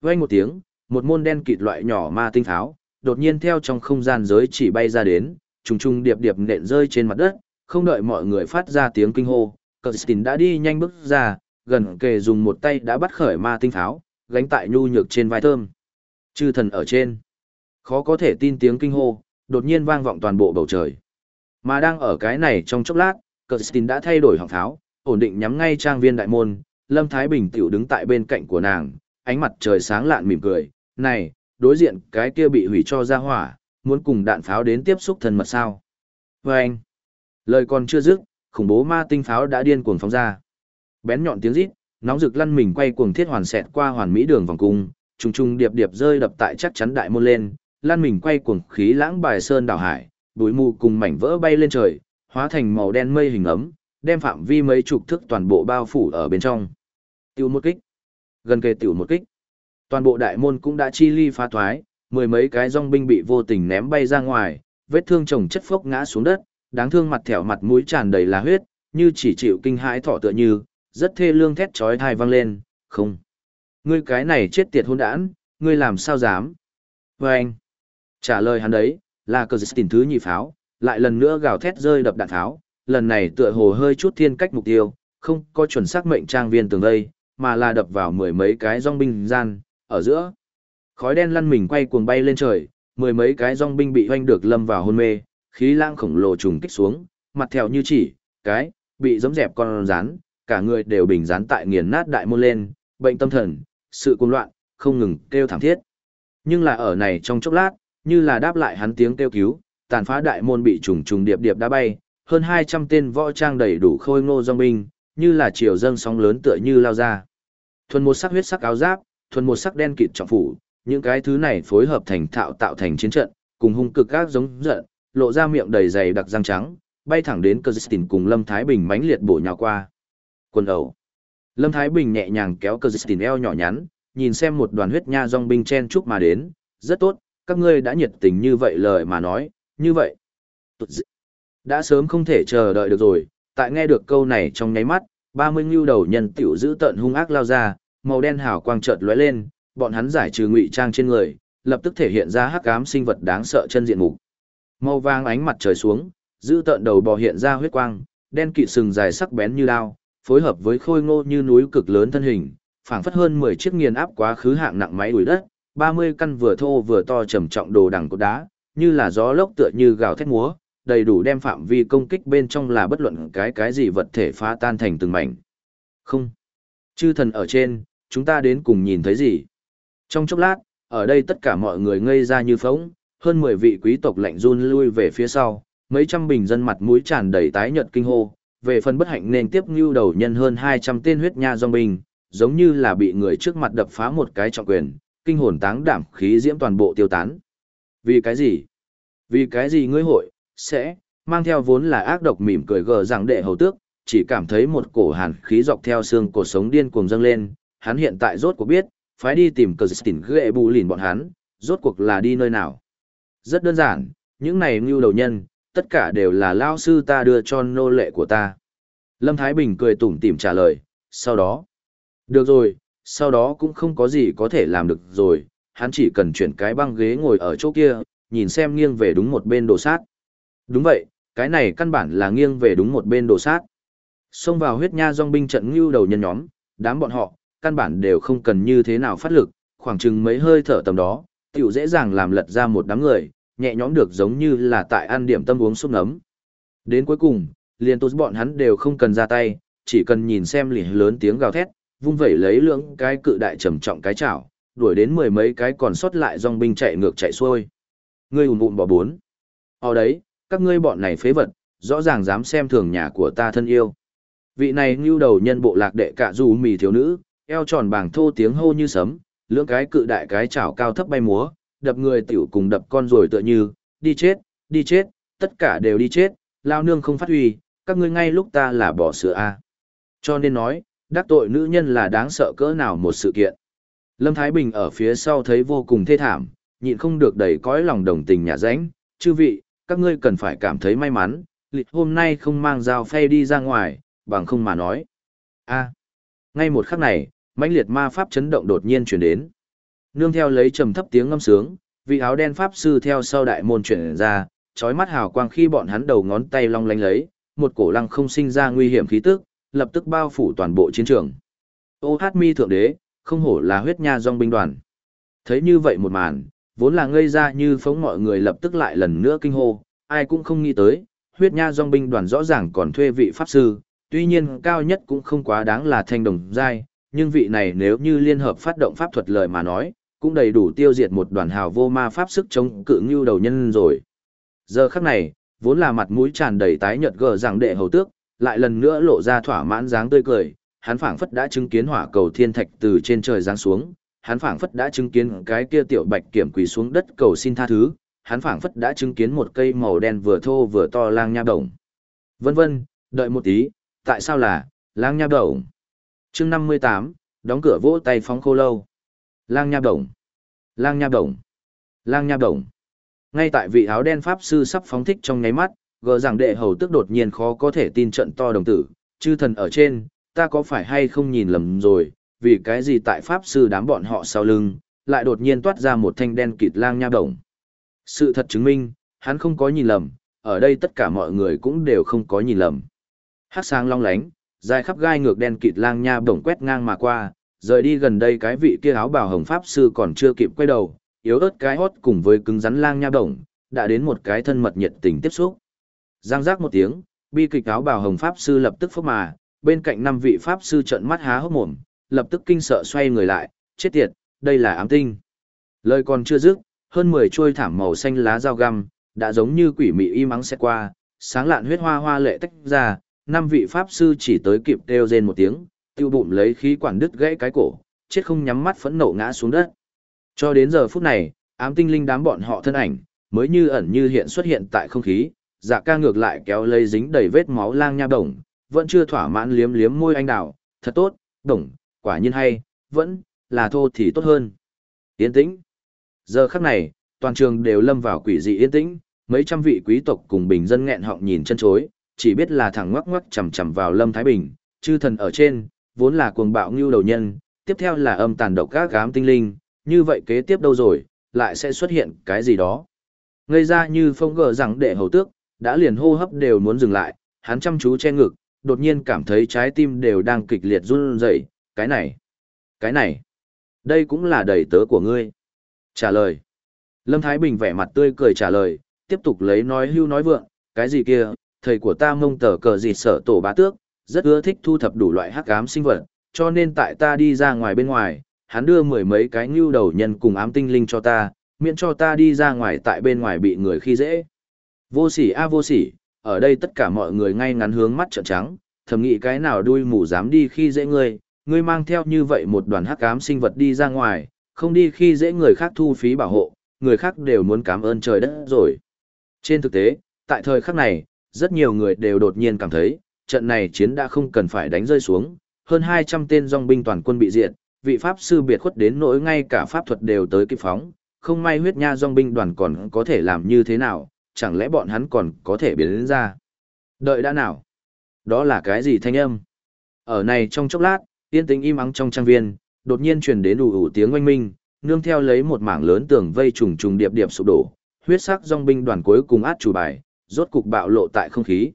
Vang một tiếng, một môn đen kịt loại nhỏ ma tinh tháo, đột nhiên theo trong không gian giới chỉ bay ra đến, trùng trùng điệp điệp nện rơi trên mặt đất, không đợi mọi người phát ra tiếng kinh hô, Kirsten đã đi nhanh bước ra, gần kề dùng một tay đã bắt khởi ma tinh tháo, gánh tại nhu nhược trên vai thơm. Chư thần ở trên. Khó có thể tin tiếng kinh hô, đột nhiên vang vọng toàn bộ bầu trời. Mà đang ở cái này trong chốc lát, Kirsten đã thay đổi họng tháo, ổn định nhắm ngay trang viên đại môn, Lâm Thái Bình tiểu đứng tại bên cạnh của nàng, ánh mặt trời sáng lạn mỉm cười, này, đối diện cái kia bị hủy cho ra hỏa, muốn cùng đạn pháo đến tiếp xúc thân mật sao. Và anh, lời còn chưa dứt, khủng bố ma tinh pháo đã điên cuồng phóng ra. Bén nhọn tiếng rít, nóng rực lăn mình quay cuồng thiết hoàn xẹt qua hoàn mỹ đường vòng cung, trùng trùng điệp điệp rơi đập tại chắc chắn đại môn lên, lăn mình quay cuồng khí lãng bài sơn đảo hải, bụi mù cùng mảnh vỡ bay lên trời, hóa thành màu đen mây hình ấm, đem phạm vi mấy chục thước toàn bộ bao phủ ở bên trong. tiểu một kích. Gần kề tiểu một kích. Toàn bộ đại môn cũng đã chi ly phá thoái, mười mấy cái dòng binh bị vô tình ném bay ra ngoài, vết thương chồng chất phốc ngã xuống đất, đáng thương mặt thẻo mặt mũi tràn đầy là huyết, như chỉ chịu kinh hãi thọ tựa như, rất thê lương thét chói tai vang lên, không. Ngươi cái này chết tiệt hôn đản, ngươi làm sao dám? Và anh, trả lời hắn đấy, là cờ dịch thứ nhị pháo, lại lần nữa gào thét rơi đập đạn pháo, lần này tựa hồ hơi chút thiên cách mục tiêu, không có chuẩn xác mệnh trang viên tường đây, mà là đập vào mười mấy cái dòng binh gian, ở giữa. Khói đen lăn mình quay cuồng bay lên trời, mười mấy cái dong binh bị oanh được lâm vào hôn mê, khí lang khổng lồ trùng kích xuống, mặt theo như chỉ, cái, bị giấm dẹp con rán, cả người đều bình rán tại nghiền nát đại môn lên, bệnh tâm thần, sự cuồng loạn, không ngừng kêu thảm thiết. Nhưng là ở này trong chốc lát, như là đáp lại hắn tiếng kêu cứu, tàn phá đại môn bị trùng trùng điệp điệp đá bay, hơn 200 tên võ trang đầy đủ khôi ngô dong binh, như là chiều dâng sóng lớn tựa như lao ra. Thuần một sắc huyết sắc áo giáp, thuần một sắc đen kịt trọng phủ, những cái thứ này phối hợp thành thạo tạo thành chiến trận, cùng hung cực các giống giận, lộ ra miệng đầy dày đặc răng trắng, bay thẳng đến Kristin Kirsten cùng Lâm Thái Bình mãnh liệt bổ nhào qua. Quân ẩu. Lâm Thái Bình nhẹ nhàng kéo Kristin Kirsten eo nhỏ nhắn, nhìn xem một đoàn huyết nha dòng binh chen chúc mà đến, rất tốt, các ngươi đã nhiệt tình như vậy lời mà nói, như vậy. Đã sớm không thể chờ đợi được rồi, tại nghe được câu này trong nháy mắt, 30 ngưu đầu nhân tiểu giữ tận hung ác lao ra, màu đen hào quang chợt lóe lên, bọn hắn giải trừ ngụy trang trên người, lập tức thể hiện ra hắc ám sinh vật đáng sợ chân diện mục. Màu vàng ánh mặt trời xuống, giữ tợn đầu bò hiện ra huyết quang, đen kịt sừng dài sắc bén như đao, phối hợp với khôi ngô như núi cực lớn thân hình, phảng phất hơn 10 chiếc nghiền áp quá khứ hạng nặng máy đuổi đất, 30 căn vừa thô vừa to trầm trọng đồ đằng cột đá, như là gió lốc tựa như gào thét múa, đầy đủ đem phạm vi công kích bên trong là bất luận cái cái gì vật thể phá tan thành từng mảnh. Không. Chư thần ở trên, chúng ta đến cùng nhìn thấy gì? Trong chốc lát, ở đây tất cả mọi người ngây ra như phóng, hơn 10 vị quý tộc lạnh run lui về phía sau, mấy trăm bình dân mặt mũi tràn đầy tái nhợt kinh hô, về phần bất hạnh nên tiếp nhu đầu nhân hơn 200 tên huyết nha dòng binh, giống như là bị người trước mặt đập phá một cái trọng quyền, kinh hồn táng đảm khí diễm toàn bộ tiêu tán. Vì cái gì? Vì cái gì ngươi hội, sẽ, mang theo vốn là ác độc mỉm cười gờ rằng đệ hầu tước, chỉ cảm thấy một cổ hàn khí dọc theo xương cổ sống điên cuồng dâng lên, hắn hiện tại rốt cuộc biết, phải đi tìm cờ tỉnh ghệ bù lìn bọn hắn, rốt cuộc là đi nơi nào. Rất đơn giản, những này ngưu đầu nhân, tất cả đều là lao sư ta đưa cho nô lệ của ta. Lâm Thái Bình cười tủm tỉm trả lời, sau đó. Được rồi, sau đó cũng không có gì có thể làm được rồi, hắn chỉ cần chuyển cái băng ghế ngồi ở chỗ kia, nhìn xem nghiêng về đúng một bên đồ sát. Đúng vậy, cái này căn bản là nghiêng về đúng một bên đồ sát. Xông vào huyết nha dòng binh trận ngưu đầu nhân nhóm, đám bọn họ, căn bản đều không cần như thế nào phát lực, khoảng chừng mấy hơi thở tầm đó, tiểu dễ dàng làm lật ra một đám người, nhẹ nhõm được giống như là tại ăn điểm tâm uống súp nấm. Đến cuối cùng, liền tốt bọn hắn đều không cần ra tay, chỉ cần nhìn xem lỉ lớn tiếng gào thét, vung vẩy lấy lưỡng cái cự đại trầm trọng cái chảo, đuổi đến mười mấy cái còn sót lại dòng binh chạy ngược chạy xuôi. Ngươi ùn ùn bỏ bốn. Ở đấy, các ngươi bọn này phế vật, rõ ràng dám xem thường nhà của ta thân yêu. Vị này như đầu nhân bộ lạc đệ cả dù mì thiếu nữ, eo tròn bảng thô tiếng hô như sấm, lưỡng cái cự đại cái chảo cao thấp bay múa, đập người tiểu cùng đập con rồi tựa như, đi chết, đi chết, tất cả đều đi chết, lao nương không phát huy, các ngươi ngay lúc ta là bỏ sữa a. Cho nên nói, đắc tội nữ nhân là đáng sợ cỡ nào một sự kiện. Lâm Thái Bình ở phía sau thấy vô cùng thê thảm, nhịn không được đầy cõi lòng đồng tình nhà ránh, chư vị, các ngươi cần phải cảm thấy may mắn, lịch hôm nay không mang dao phay đi ra ngoài, bằng không mà nói. a ngay một khắc này, mãnh liệt ma pháp chấn động đột nhiên chuyển đến. Nương theo lấy trầm thấp tiếng ngâm sướng, vị áo đen pháp sư theo sau đại môn chuyển ra, chói mắt hào quang khi bọn hắn đầu ngón tay long lanh lấy, một cổ lăng không sinh ra nguy hiểm khí tức, lập tức bao phủ toàn bộ chiến trường. Ô hát mi thượng đế, không hổ là huyết nha dòng binh đoàn. Thấy như vậy một màn, vốn là ngây ra như phóng mọi người lập tức lại lần nữa kinh hô, ai cũng không nghĩ tới, huyết nha dòng binh đoàn rõ ràng còn thuê vị pháp sư, tuy nhiên cao nhất cũng không quá đáng là thanh đồng giai, nhưng vị này nếu như liên hợp phát động pháp thuật lời mà nói, cũng đầy đủ tiêu diệt một đoàn hào vô ma pháp sức chống cự ngưu đầu nhân rồi. Giờ khắc này, vốn là mặt mũi tràn đầy tái nhợt gờ rằng đệ hầu tước, lại lần nữa lộ ra thỏa mãn dáng tươi cười, hắn phảng phất đã chứng kiến hỏa cầu thiên thạch từ trên trời giáng xuống, hắn phảng phất đã chứng kiến cái kia tiểu bạch kiểm quỳ xuống đất cầu xin tha thứ, hắn phảng phất đã chứng kiến một cây màu đen vừa thô vừa to lang nha đồng. Vân vân, đợi một tí, tại sao là lang nha đồng? Chương 58, đóng cửa vỗ tay phóng khô lâu. Lang nha đồng. Lang nha đồng. Lang nha đồng. Ngay tại vị áo đen pháp sư sắp phóng thích trong nháy mắt, gờ rằng đệ hầu tức đột nhiên khó có thể tin trận to đồng tử, chư thần ở trên, ta có phải hay không nhìn lầm rồi, vì cái gì tại pháp sư đám bọn họ sau lưng, lại đột nhiên toát ra một thanh đen kịt lang nha đồng. Sự thật chứng minh, hắn không có nhìn lầm, ở đây tất cả mọi người cũng đều không có nhìn lầm. Hát sáng long lánh, dài khắp gai ngược đen kịt lang nha bổng quét ngang mà qua, rời đi gần đây cái vị kia áo bào hồng pháp sư còn chưa kịp quay đầu, yếu ớt cái hót cùng với cứng rắn lang nha bổng, đã đến một cái thân mật nhiệt tình tiếp xúc. Giang giác một tiếng, bi kịch áo bào hồng pháp sư lập tức phốc mà, bên cạnh năm vị pháp sư trợn mắt há hốc mồm, lập tức kinh sợ xoay người lại, chết tiệt, đây là ám tinh. Lời còn chưa dứt, hơn 10 chuôi thảm màu xanh lá dao găm, đã giống như quỷ mị y mắng sẽ qua, sáng lạn huyết hoa hoa lệ tách ra, năm vị pháp sư chỉ tới kịp kêu rên một tiếng, tiêu bụng lấy khí quản đứt gãy cái cổ, chết không nhắm mắt phẫn nộ ngã xuống đất. Cho đến giờ phút này, ám tinh linh đám bọn họ thân ảnh, mới như ẩn như hiện xuất hiện tại không khí, dạ ca ngược lại kéo lấy dính đầy vết máu lang nha đồng, vẫn chưa thỏa mãn liếm liếm môi anh đào, thật tốt, đồng, quả nhiên hay, vẫn, là thô thì tốt hơn. Yên tĩnh. Giờ khắc này, toàn trường đều lâm vào quỷ dị yên tĩnh, mấy trăm vị quý tộc cùng bình dân nghẹn họng nhìn chân chối, chỉ biết là thẳng ngoắc ngoắc chầm chầm vào Lâm Thái Bình, chư thần ở trên, vốn là cuồng bạo ngưu đầu nhân, tiếp theo là âm tàn độc các gám tinh linh, như vậy kế tiếp đâu rồi, lại sẽ xuất hiện cái gì đó. Ngây ra như phong gờ rằng đệ hầu tước, đã liền hô hấp đều muốn dừng lại, hắn chăm chú che ngực, đột nhiên cảm thấy trái tim đều đang kịch liệt run rẩy, cái này, cái này, đây cũng là đầy tớ của ngươi. Trả lời. Lâm Thái Bình vẻ mặt tươi cười trả lời, tiếp tục lấy nói hưu nói vượng, cái gì kia, thầy của ta mông tờ cờ gì sở tổ bá tước, rất ưa thích thu thập đủ loại hắc ám sinh vật, cho nên tại ta đi ra ngoài bên ngoài, hắn đưa mười mấy cái ngưu đầu nhân cùng ám tinh linh cho ta, miễn cho ta đi ra ngoài tại bên ngoài bị người khi dễ. Vô sỉ a vô sỉ, ở đây tất cả mọi người ngay ngắn hướng mắt trợn trắng, thầm nghĩ cái nào đuôi mù dám đi khi dễ ngươi, ngươi mang theo như vậy một đoàn hắc ám sinh vật đi ra ngoài, không đi khi dễ người khác thu phí bảo hộ, người khác đều muốn cảm ơn trời đất rồi. Trên thực tế, tại thời khắc này, rất nhiều người đều đột nhiên cảm thấy, trận này chiến đã không cần phải đánh rơi xuống, hơn 200 tên dòng binh toàn quân bị diệt, vị pháp sư biệt khuất đến nỗi ngay cả pháp thuật đều tới kịp phóng, không may huyết nha dòng binh đoàn còn có thể làm như thế nào, chẳng lẽ bọn hắn còn có thể biến đến ra. Đợi đã nào? Đó là cái gì thanh âm? Ở này trong chốc lát, yên tĩnh im ắng trong trang viên, đột nhiên truyền đến ủ ủ tiếng oanh minh, nương theo lấy một mảng lớn tường vây trùng trùng điệp điệp sụp đổ, huyết sắc dòng binh đoàn cuối cùng át chủ bài, rốt cục bạo lộ tại không khí.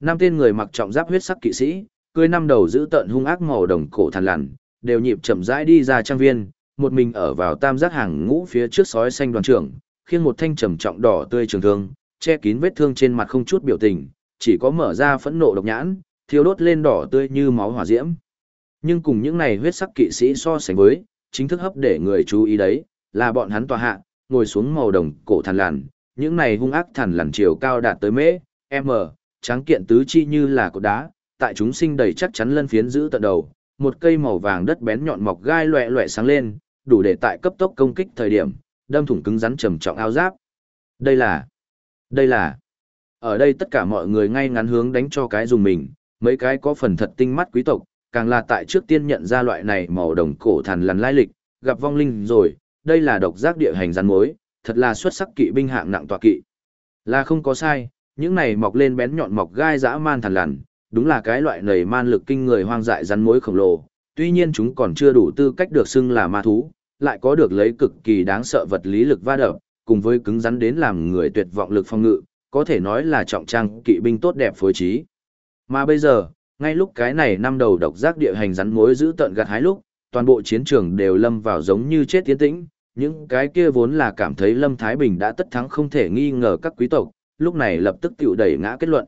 Năm tên người mặc trọng giáp huyết sắc kỵ sĩ, cưỡi năm đầu giữ tận hung ác màu đồng cổ thằn lằn, đều nhịp chậm rãi đi ra trang viên, một mình ở vào tam giác hàng ngũ phía trước sói xanh đoàn trưởng, khiêng một thanh trầm trọng đỏ tươi trường thương, che kín vết thương trên mặt không chút biểu tình, chỉ có mở ra phẫn nộ độc nhãn, thiêu đốt lên đỏ tươi như máu hỏa diễm. Nhưng cùng những này huyết sắc kỵ sĩ so sánh với, chính thức hấp để người chú ý đấy, là bọn hắn tòa hạ, ngồi xuống màu đồng cổ thằn lằn, những này hung ác thằn lằn chiều cao đạt tới mễ, m, tráng kiện tứ chi như là cột đá, tại chúng sinh đầy chắc chắn lân phiến giữ tận đầu, một cây màu vàng đất bén nhọn mọc gai loẹ loẹ sáng lên, đủ để tại cấp tốc công kích thời điểm, đâm thủng cứng rắn trầm trọng áo giáp. Đây là, đây là, ở đây tất cả mọi người ngay ngắn hướng đánh cho cái dùng mình, mấy cái có phần thật tinh mắt quý tộc, càng là tại trước tiên nhận ra loại này màu đồng cổ thằn lằn lai lịch, gặp vong linh rồi, đây là độc giác địa hành rắn mối, thật là xuất sắc kỵ binh hạng nặng tọa kỵ. Là không có sai, những này mọc lên bén nhọn mọc gai dã man thằn lằn, đúng là cái loại nầy man lực kinh người hoang dại rắn mối khổng lồ, tuy nhiên chúng còn chưa đủ tư cách được xưng là ma thú, lại có được lấy cực kỳ đáng sợ vật lý lực va đập, cùng với cứng rắn đến làm người tuyệt vọng lực phòng ngự, có thể nói là trọng trang kỵ binh tốt đẹp phối trí. Mà bây giờ, ngay lúc cái này năm đầu độc giác địa hành rắn mối giữ tận gạt hái lúc, toàn bộ chiến trường đều lâm vào giống như chết tiến tĩnh, những cái kia vốn là cảm thấy Lâm Thái Bình đã tất thắng không thể nghi ngờ các quý tộc, lúc này lập tức tiểu đẩy ngã kết luận.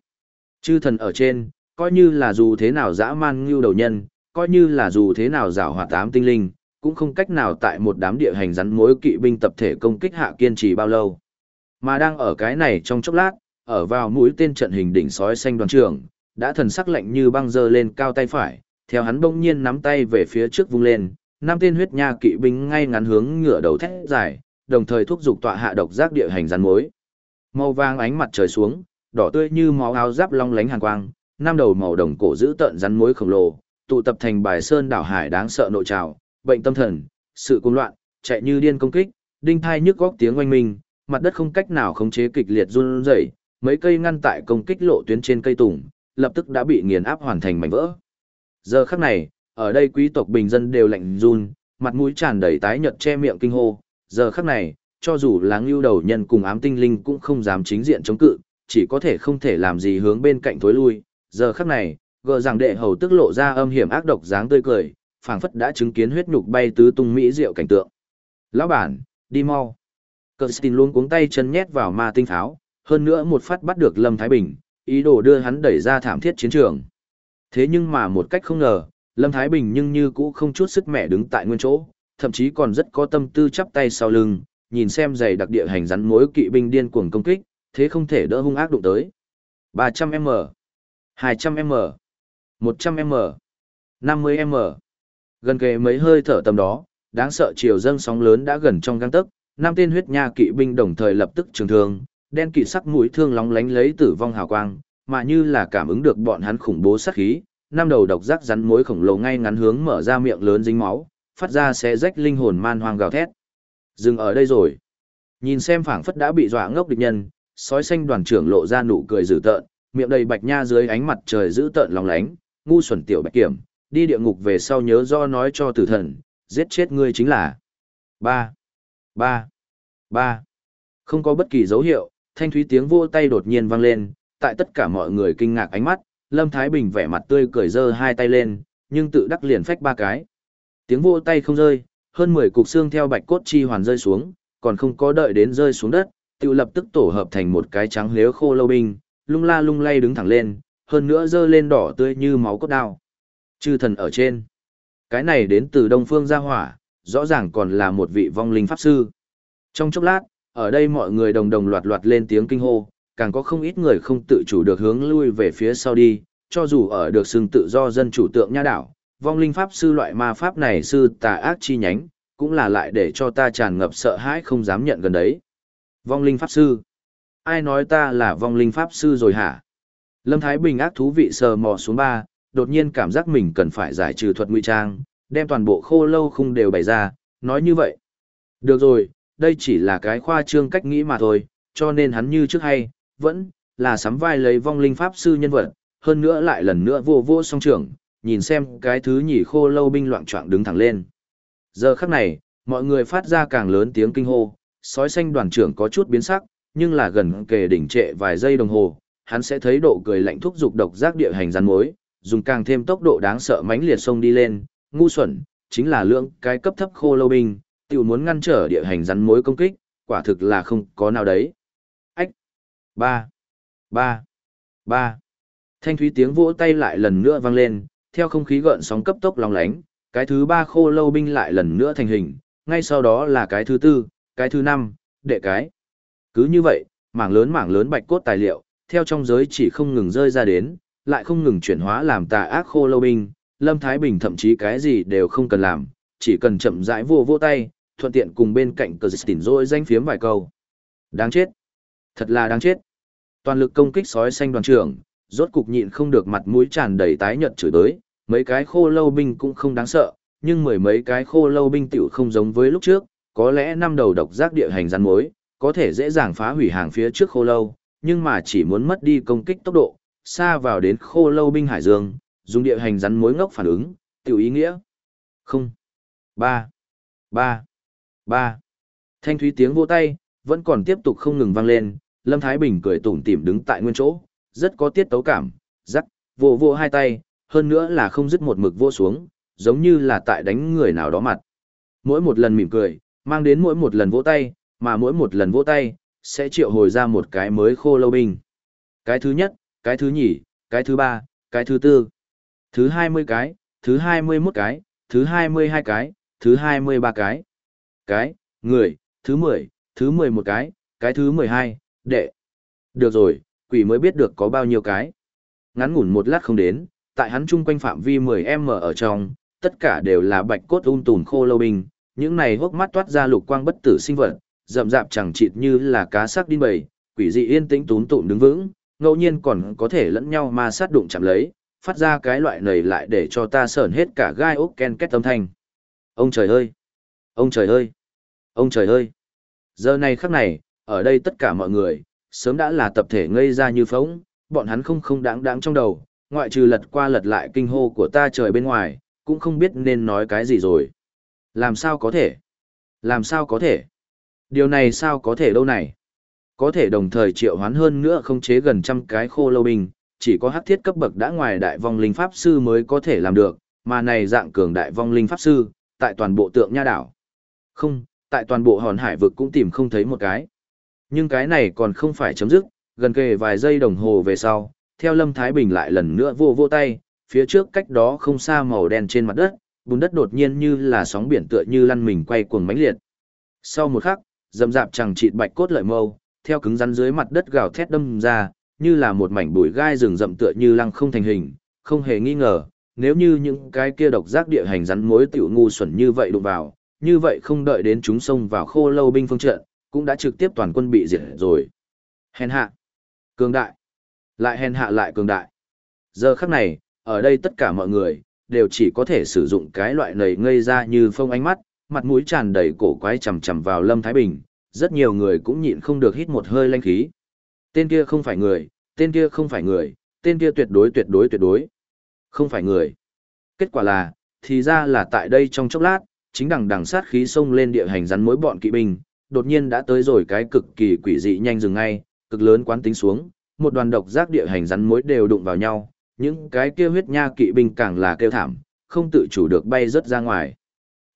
Chư thần ở trên, coi như là dù thế nào dã man ngưu đầu nhân, coi như là dù thế nào rào hoạt tám tinh linh, cũng không cách nào tại một đám địa hành rắn mối kỵ binh tập thể công kích hạ kiên trì bao lâu. Mà đang ở cái này trong chốc lát, ở vào mũi tên trận hình đỉnh sói xanh đoàn trưởng, đã thần sắc lạnh như băng dơ lên cao tay phải, theo hắn bỗng nhiên nắm tay về phía trước vung lên, năm tên huyết nha kỵ binh ngay ngắn hướng ngựa đầu thét dài, đồng thời thúc giục tọa hạ độc giác địa hành rắn mối. Màu vàng ánh mặt trời xuống, đỏ tươi như máu áo giáp long lánh hàn quang, năm đầu màu đồng cổ giữ tận rắn mối khổng lồ, tụ tập thành bài sơn đảo hải đáng sợ nội trào, bệnh tâm thần, sự cuồng loạn, chạy như điên công kích, đinh thai nhức góc tiếng oanh minh, mặt đất không cách nào khống chế kịch liệt run rẩy, mấy cây ngăn tại công kích lộ tuyến trên cây tùng, lập tức đã bị nghiền áp hoàn thành mảnh vỡ. Giờ khắc này, ở đây quý tộc bình dân đều lạnh run, mặt mũi tràn đầy tái nhợt che miệng kinh hô, giờ khắc này, cho dù là ngưu đầu nhân cùng ám tinh linh cũng không dám chính diện chống cự, chỉ có thể không thể làm gì hướng bên cạnh thối lui, giờ khắc này, gờ rằng đệ hầu tức lộ ra âm hiểm ác độc dáng tươi cười, phảng phất đã chứng kiến huyết nhục bay tứ tung mỹ diệu cảnh tượng. Lão bản, đi mau. Kirsten luôn cuống tay chân nhét vào ma tinh pháo, hơn nữa một phát bắt được Lâm Thái Bình, ý đồ đưa hắn đẩy ra thảm thiết chiến trường. Thế nhưng mà một cách không ngờ, Lâm Thái Bình nhưng như cũ không chút sức mẹ đứng tại nguyên chỗ, thậm chí còn rất có tâm tư chắp tay sau lưng, nhìn xem giày đặc địa hành rắn mối kỵ binh điên cuồng công kích, thế không thể đỡ hung ác đụng tới. 300m, 200m, 100m, 50m. Gần kề mấy hơi thở tầm đó, đáng sợ chiều dâng sóng lớn đã gần trong gang tấc, năm tên huyết nha kỵ binh đồng thời lập tức trường thương, đen kỵ sắc mũi thương lóng lánh lấy tử vong hào quang, mà như là cảm ứng được bọn hắn khủng bố sát khí, năm đầu độc giác rắn mối khổng lồ ngay ngắn hướng mở ra miệng lớn dính máu, phát ra xé rách linh hồn man hoang gào thét. Dừng ở đây rồi. Nhìn xem phảng phất đã bị dọa ngốc địch nhân, sói xanh đoàn trưởng lộ ra nụ cười dữ tợn, miệng đầy bạch nha dưới ánh mặt trời dữ tợn lòng lánh, ngu xuẩn tiểu bạch kiểm, đi địa ngục về sau nhớ do nói cho tử thần, giết chết ngươi chính là. ba ba ba Không có bất kỳ dấu hiệu, thanh thúy tiếng vô tay đột nhiên vang lên, tại tất cả mọi người kinh ngạc ánh mắt, Lâm Thái Bình vẻ mặt tươi cười giơ hai tay lên, nhưng tự đắc liền phách ba cái. Tiếng vỗ tay không rơi, hơn 10 cục xương theo bạch cốt chi hoàn rơi xuống, còn không có đợi đến rơi xuống đất, tự lập tức tổ hợp thành một cái trắng liếu khô lâu binh, lung la lung lay đứng thẳng lên, hơn nữa dơ lên đỏ tươi như máu cốt đao. Chư thần ở trên. Cái này đến từ đông phương gia hỏa, rõ ràng còn là một vị vong linh pháp sư. Trong chốc lát, ở đây mọi người đồng đồng loạt loạt lên tiếng kinh hô, càng có không ít người không tự chủ được hướng lui về phía sau đi, cho dù ở được xưng tự do dân chủ tượng nha đảo, vong linh pháp sư loại ma pháp này sư tà ác chi nhánh, cũng là lại để cho ta tràn ngập sợ hãi không dám nhận gần đấy. Vong linh pháp sư. Ai nói ta là vong linh pháp sư rồi hả? Lâm Thái Bình ác thú vị sờ mò xuống ba, đột nhiên cảm giác mình cần phải giải trừ thuật ngụy trang, đem toàn bộ khô lâu không đều bày ra, nói như vậy. Được rồi, đây chỉ là cái khoa trương cách nghĩ mà thôi, cho nên hắn như trước hay, vẫn là sắm vai lấy vong linh pháp sư nhân vật, hơn nữa lại lần nữa vô vô song trưởng, nhìn xem cái thứ nhỉ khô lâu binh loạn trọng đứng thẳng lên. Giờ khắc này, mọi người phát ra càng lớn tiếng kinh hô, sói xanh đoàn trưởng có chút biến sắc, nhưng là gần kề đỉnh trệ vài giây đồng hồ, hắn sẽ thấy độ cười lạnh thúc dục độc giác địa hành rắn mối, dùng càng thêm tốc độ đáng sợ mãnh liệt sông đi lên, ngu xuẩn, chính là lượng cái cấp thấp khô lâu binh, tiểu muốn ngăn trở địa hành rắn mối công kích, quả thực là không có nào đấy. Ba! Ba! Ba! Thanh thúy tiếng vỗ tay lại lần nữa vang lên, theo không khí gợn sóng cấp tốc lòng lánh, cái thứ ba khô lâu binh lại lần nữa thành hình, ngay sau đó là cái thứ tư, cái thứ năm, đệ cái. Cứ như vậy, mảng lớn mảng lớn bạch cốt tài liệu, theo trong giới chỉ không ngừng rơi ra đến, lại không ngừng chuyển hóa làm tà ác khô lâu binh, Lâm Thái Bình thậm chí cái gì đều không cần làm, chỉ cần chậm rãi vô vô tay, thuận tiện cùng bên cạnh cờ dịch rồi danh phiếm vài câu. Đáng chết. Thật là đáng chết. Toàn lực công kích sói xanh đoàn trưởng, rốt cục nhịn không được mặt mũi tràn đầy tái nhợt chửi tới, mấy cái khô lâu binh cũng không đáng sợ, nhưng mười mấy cái khô lâu binh tiểu không giống với lúc trước, có lẽ năm đầu độc giác địa hành rắn mối, có thể dễ dàng phá hủy hàng phía trước khô lâu, nhưng mà chỉ muốn mất đi công kích tốc độ, xa vào đến khô lâu binh hải dương, dùng địa hành rắn mối ngốc phản ứng, tiểu ý nghĩa. Không. Ba. Ba. Ba. Thanh thúy tiếng vỗ tay, vẫn còn tiếp tục không ngừng vang lên, Lâm Thái Bình cười tủm tỉm đứng tại nguyên chỗ, rất có tiết tấu cảm, rắc, vỗ vỗ hai tay, hơn nữa là không dứt một mực vỗ xuống, giống như là tại đánh người nào đó mặt. Mỗi một lần mỉm cười, mang đến mỗi một lần vỗ tay, mà mỗi một lần vỗ tay, sẽ triệu hồi ra một cái mới khô lâu binh. Cái thứ nhất, cái thứ nhì, cái thứ ba, cái thứ tư, thứ hai mươi cái, thứ hai mươi 21 cái, thứ hai mươi hai cái, thứ hai mươi ba cái. Cái, người, thứ mười, thứ mười một cái, cái thứ mười hai, đệ. Được rồi, quỷ mới biết được có bao nhiêu cái. Ngắn ngủn một lát không đến, tại hắn chung quanh phạm vi 10m ở trong, tất cả đều là bạch cốt un tùn khô lâu binh, những này hốc mắt toát ra lục quang bất tử sinh vật, rậm rạp chẳng chịt như là cá sắc đin bầy, quỷ dị yên tĩnh tún tụm đứng vững, ngẫu nhiên còn có thể lẫn nhau ma sát đụng chạm lấy, phát ra cái loại này lại để cho ta sởn hết cả gai ốc ken két âm thanh. Ông trời ơi! Ông trời ơi! Ông trời ơi! Giờ này khắc này, ở đây tất cả mọi người, sớm đã là tập thể ngây ra như phóng, bọn hắn không không đáng đáng trong đầu, ngoại trừ lật qua lật lại kinh hô của ta trời bên ngoài, cũng không biết nên nói cái gì rồi. Làm sao có thể? Làm sao có thể? Điều này sao có thể đâu này? Có thể đồng thời triệu hoán hơn nữa không chế gần trăm cái khô lâu binh, chỉ có hắc thiết cấp bậc đã ngoài đại vong linh pháp sư mới có thể làm được, mà này dạng cường đại vong linh pháp sư, tại toàn bộ tượng nha đảo. Không, tại toàn bộ hòn hải vực cũng tìm không thấy một cái. Nhưng cái này còn không phải chấm dứt, gần kề vài giây đồng hồ về sau, theo Lâm Thái Bình lại lần nữa vô vô tay, phía trước cách đó không xa màu đen trên mặt đất, bùn đất đột nhiên như là sóng biển tựa như lăn mình quay cuồng mãnh liệt. Sau một khắc, dầm dạp chẳng chịt bạch cốt lợi mâu, theo cứng rắn dưới mặt đất gào thét đâm ra, như là một mảnh bụi gai rừng rậm tựa như lăng không thành hình, không hề nghi ngờ, nếu như những cái kia độc giác địa hành rắn mối tiểu ngu xuẩn như vậy đụng vào, như vậy không đợi đến chúng xông vào khô lâu binh phương trận, cũng đã trực tiếp toàn quân bị diệt rồi. Hèn hạ, cường đại, lại hèn hạ lại cường đại. Giờ khắc này, ở đây tất cả mọi người, đều chỉ có thể sử dụng cái loại nầy ngây ra như phông ánh mắt, mặt mũi tràn đầy cổ quái chầm chầm vào Lâm Thái Bình, rất nhiều người cũng nhịn không được hít một hơi lanh khí. Tên kia không phải người, tên kia không phải người, tên kia tuyệt đối tuyệt đối tuyệt đối. Không phải người. Kết quả là, thì ra là tại đây trong chốc lát, chính đằng đằng sát khí xông lên địa hành rắn mối bọn kỵ binh, đột nhiên đã tới rồi cái cực kỳ quỷ dị nhanh dừng ngay, cực lớn quán tính xuống, một đoàn độc giác địa hành rắn mối đều đụng vào nhau, những cái kia huyết nha kỵ binh càng là kêu thảm, không tự chủ được bay rất ra ngoài.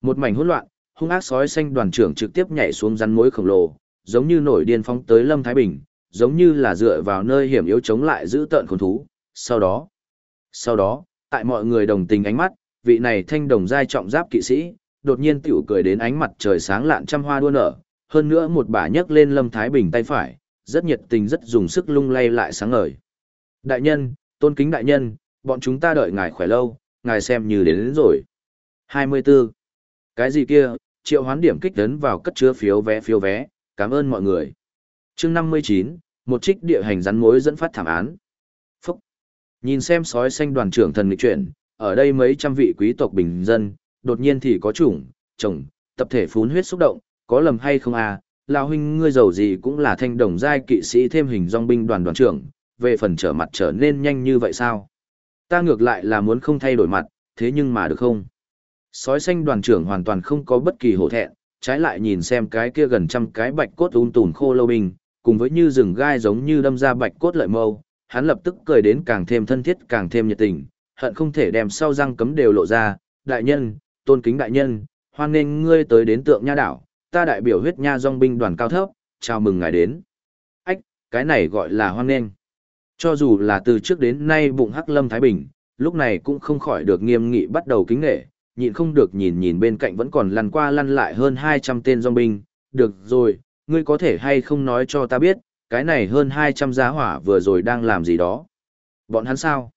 Một mảnh hỗn loạn, hung ác sói xanh đoàn trưởng trực tiếp nhảy xuống rắn mối khổng lồ, giống như nổi điên phóng tới Lâm Thái Bình, giống như là dựa vào nơi hiểm yếu chống lại giữ tợn khốn thú. Sau đó, sau đó, tại mọi người đồng tình ánh mắt, vị này thanh đồng giai trọng giáp kỵ sĩ, đột nhiên tiểu cười đến ánh mặt trời sáng lạn trăm hoa đua nở, hơn nữa một bà nhấc lên Lâm Thái Bình tay phải, rất nhiệt tình rất dùng sức lung lay lại sáng ngời. Đại nhân, tôn kính đại nhân, bọn chúng ta đợi ngài khỏe lâu, ngài xem như đến, đến rồi. 24. Cái gì kia, triệu hoán điểm kích tấn vào cất chứa phiếu vé phiếu vé, cảm ơn mọi người. chương 59, một trích địa hành rắn mối dẫn phát thảm án. Phúc. Nhìn xem sói xanh đoàn trưởng thần nghịch chuyển, ở đây mấy trăm vị quý tộc bình dân, đột nhiên thì có chủng, chồng, tập thể phún huyết xúc động, có lầm hay không à, lão huynh ngươi giàu gì cũng là thanh đồng giai kỵ sĩ thêm hình dòng binh đoàn đoàn trưởng, về phần trở mặt trở nên nhanh như vậy sao? Ta ngược lại là muốn không thay đổi mặt, thế nhưng mà được không? Sói xanh đoàn trưởng hoàn toàn không có bất kỳ hổ thẹn, trái lại nhìn xem cái kia gần trăm cái bạch cốt un tùn khô lâu binh, cùng với như rừng gai giống như đâm ra bạch cốt lợi mâu, hắn lập tức cười đến càng thêm thân thiết càng thêm nhiệt tình, hận không thể đem sau răng cấm đều lộ ra, đại nhân, tôn kính đại nhân, hoan nghênh ngươi tới đến tượng nha đảo, ta đại biểu huyết nha dòng binh đoàn cao thấp, chào mừng ngài đến. Ách, cái này gọi là hoan nghênh. Cho dù là từ trước đến nay bụng hắc lâm Thái Bình, lúc này cũng không khỏi được nghiêm nghị bắt đầu kính nghệ, nhịn không được nhìn nhìn bên cạnh vẫn còn lăn qua lăn lại hơn 200 tên dòng binh, được rồi, ngươi có thể hay không nói cho ta biết, cái này hơn 200 giá hỏa vừa rồi đang làm gì đó. Bọn hắn sao?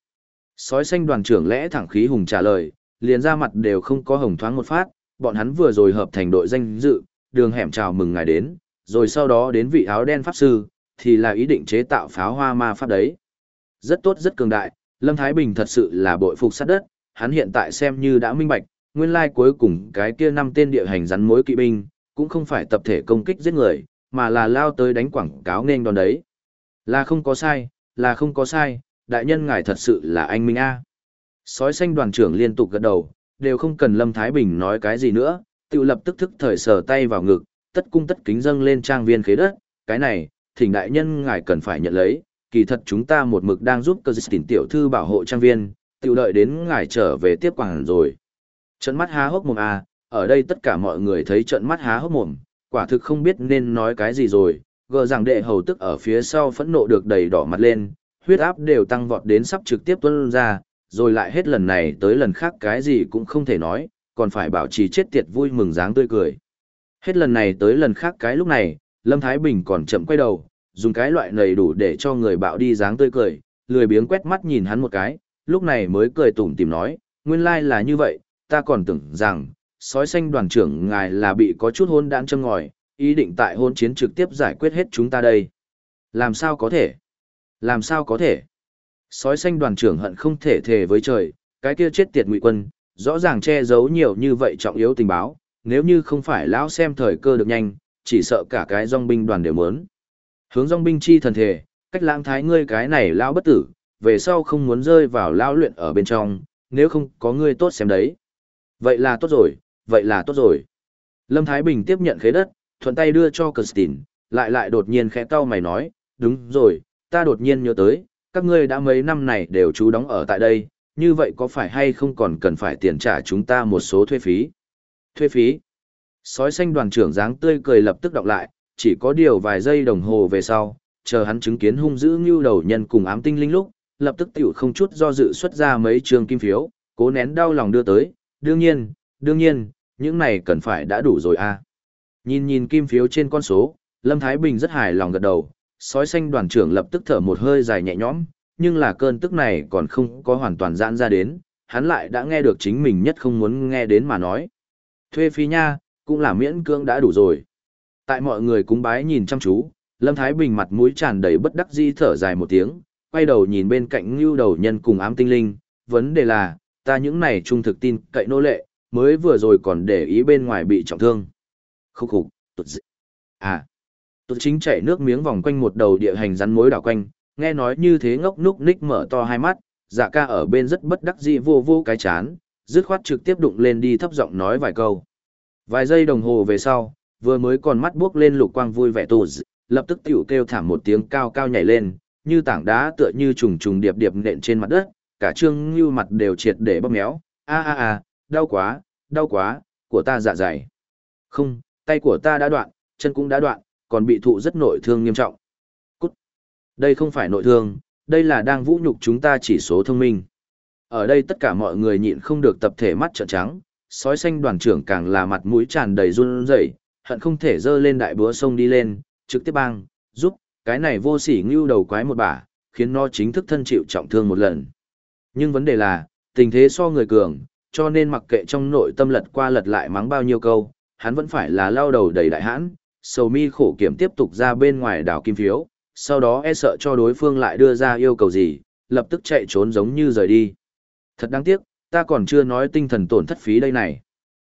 Sói xanh đoàn trưởng lẽ thẳng khí hùng trả lời, liền ra mặt đều không có hồng thoáng một phát, bọn hắn vừa rồi hợp thành đội danh dự, đường hẻm chào mừng ngài đến, rồi sau đó đến vị áo đen pháp sư, thì là ý định chế tạo pháo hoa ma pháp đấy. Rất tốt rất cường đại, Lâm Thái Bình thật sự là bội phục sát đất, hắn hiện tại xem như đã minh bạch, nguyên lai cuối cùng cái kia năm tên địa hành rắn mối kỵ binh, cũng không phải tập thể công kích giết người, mà là lao tới đánh quảng cáo nên đòn đấy. Là không có sai, là không có sai, đại nhân ngài thật sự là anh Minh A. Sói xanh đoàn trưởng liên tục gật đầu, đều không cần Lâm Thái Bình nói cái gì nữa, tự lập tức thức thời sờ tay vào ngực, tất cung tất kính dâng lên trang viên khế đất, cái này, thỉnh đại nhân ngài cần phải nhận lấy, kỳ thật chúng ta một mực đang giúp cơ dịch tiểu thư bảo hộ trang viên, tự đợi đến ngài trở về tiếp quảng rồi. Trận mắt há hốc mồm à, ở đây tất cả mọi người thấy trận mắt há hốc mồm, quả thực không biết nên nói cái gì rồi, gờ rằng đệ hầu tức ở phía sau phẫn nộ được đầy đỏ mặt lên, huyết áp đều tăng vọt đến sắp trực tiếp tuân ra, rồi lại hết lần này tới lần khác cái gì cũng không thể nói, còn phải bảo trì chết tiệt vui mừng dáng tươi cười. Hết lần này tới lần khác cái lúc này, Lâm Thái Bình còn chậm quay đầu, dùng cái loại nầy đủ để cho người bạo đi dáng tươi cười, lười biếng quét mắt nhìn hắn một cái, lúc này mới cười tủm tìm nói, nguyên lai là như vậy, ta còn tưởng rằng, sói xanh đoàn trưởng ngài là bị có chút hôn đãn châm ngòi, ý định tại hôn chiến trực tiếp giải quyết hết chúng ta đây. Làm sao có thể? Làm sao có thể? Sói xanh đoàn trưởng hận không thể thề với trời, cái kia chết tiệt ngụy quân, rõ ràng che giấu nhiều như vậy trọng yếu tình báo, nếu như không phải lão xem thời cơ được nhanh, chỉ sợ cả cái dòng binh đoàn đều muốn Hướng dòng binh chi thần thể, cách lãng thái ngươi cái này lão bất tử, về sau không muốn rơi vào lão luyện ở bên trong, nếu không có ngươi tốt xem đấy. Vậy là tốt rồi, vậy là tốt rồi. Lâm Thái Bình tiếp nhận khế đất, thuận tay đưa cho Kirsten, lại lại đột nhiên khẽ cau mày nói, đúng rồi, ta đột nhiên nhớ tới, các ngươi đã mấy năm này đều trú đóng ở tại đây, như vậy có phải hay không còn cần phải tiền trả chúng ta một số thuê phí? Thuê phí? Sói xanh đoàn trưởng dáng tươi cười lập tức đọc lại, chỉ có điều vài giây đồng hồ về sau, chờ hắn chứng kiến hung dữ như đầu nhân cùng ám tinh linh lúc, lập tức tiểu không chút do dự xuất ra mấy trường kim phiếu, cố nén đau lòng đưa tới, đương nhiên, đương nhiên, những này cần phải đã đủ rồi à. Nhìn nhìn kim phiếu trên con số, Lâm Thái Bình rất hài lòng gật đầu, sói xanh đoàn trưởng lập tức thở một hơi dài nhẹ nhõm, nhưng là cơn tức này còn không có hoàn toàn giãn ra đến, hắn lại đã nghe được chính mình nhất không muốn nghe đến mà nói. Thuê phí nha, cũng là miễn cưỡng đã đủ rồi. Tại mọi người cúng bái nhìn chăm chú, Lâm Thái Bình mặt mũi tràn đầy bất đắc dĩ thở dài một tiếng, quay đầu nhìn bên cạnh Ngưu Đầu Nhân cùng Ám Tinh Linh, vấn đề là, ta những này trung thực tin cậy nô lệ, mới vừa rồi còn để ý bên ngoài bị trọng thương. Khúc khục, tụt dị. À, tụt chính chảy nước miếng vòng quanh một đầu địa hành rắn mối đảo quanh, nghe nói như thế ngốc núc ních mở to hai mắt, dạ ca ở bên rất bất đắc dĩ vô vô cái chán, dứt khoát trực tiếp đụng lên đi thấp giọng nói vài câu. Vài giây đồng hồ về sau, vừa mới còn mắt buốc lên lục quang vui vẻ tụt, lập tức tiểu kêu thảm một tiếng cao cao nhảy lên, như tảng đá tựa như trùng trùng điệp điệp nện trên mặt đất, cả trương như mặt đều triệt để bóp méo, a a a, đau quá, đau quá, của ta dạ dày. Không, tay của ta đã đoạn, chân cũng đã đoạn, còn bị thụ rất nội thương nghiêm trọng. Đây không phải nội thương, đây là đang vũ nhục chúng ta chỉ số thông minh. Ở đây tất cả mọi người nhịn không được tập thể mắt trợn trắng, sói xanh đoàn trưởng càng là mặt mũi tràn đầy run rẩy, hận không thể dơ lên đại búa sông đi lên, trực tiếp bang, giúp, cái này vô sỉ ngưu đầu quái một bả, khiến nó chính thức thân chịu trọng thương một lần. Nhưng vấn đề là, tình thế so người cường, cho nên mặc kệ trong nội tâm lật qua lật lại mắng bao nhiêu câu, hắn vẫn phải là lao đầu đầy đại hãn, sầu mi khổ kiểm tiếp tục ra bên ngoài đảo kim phiếu, sau đó e sợ cho đối phương lại đưa ra yêu cầu gì, lập tức chạy trốn giống như rời đi. Thật đáng tiếc, ta còn chưa nói tinh thần tổn thất phí đây này.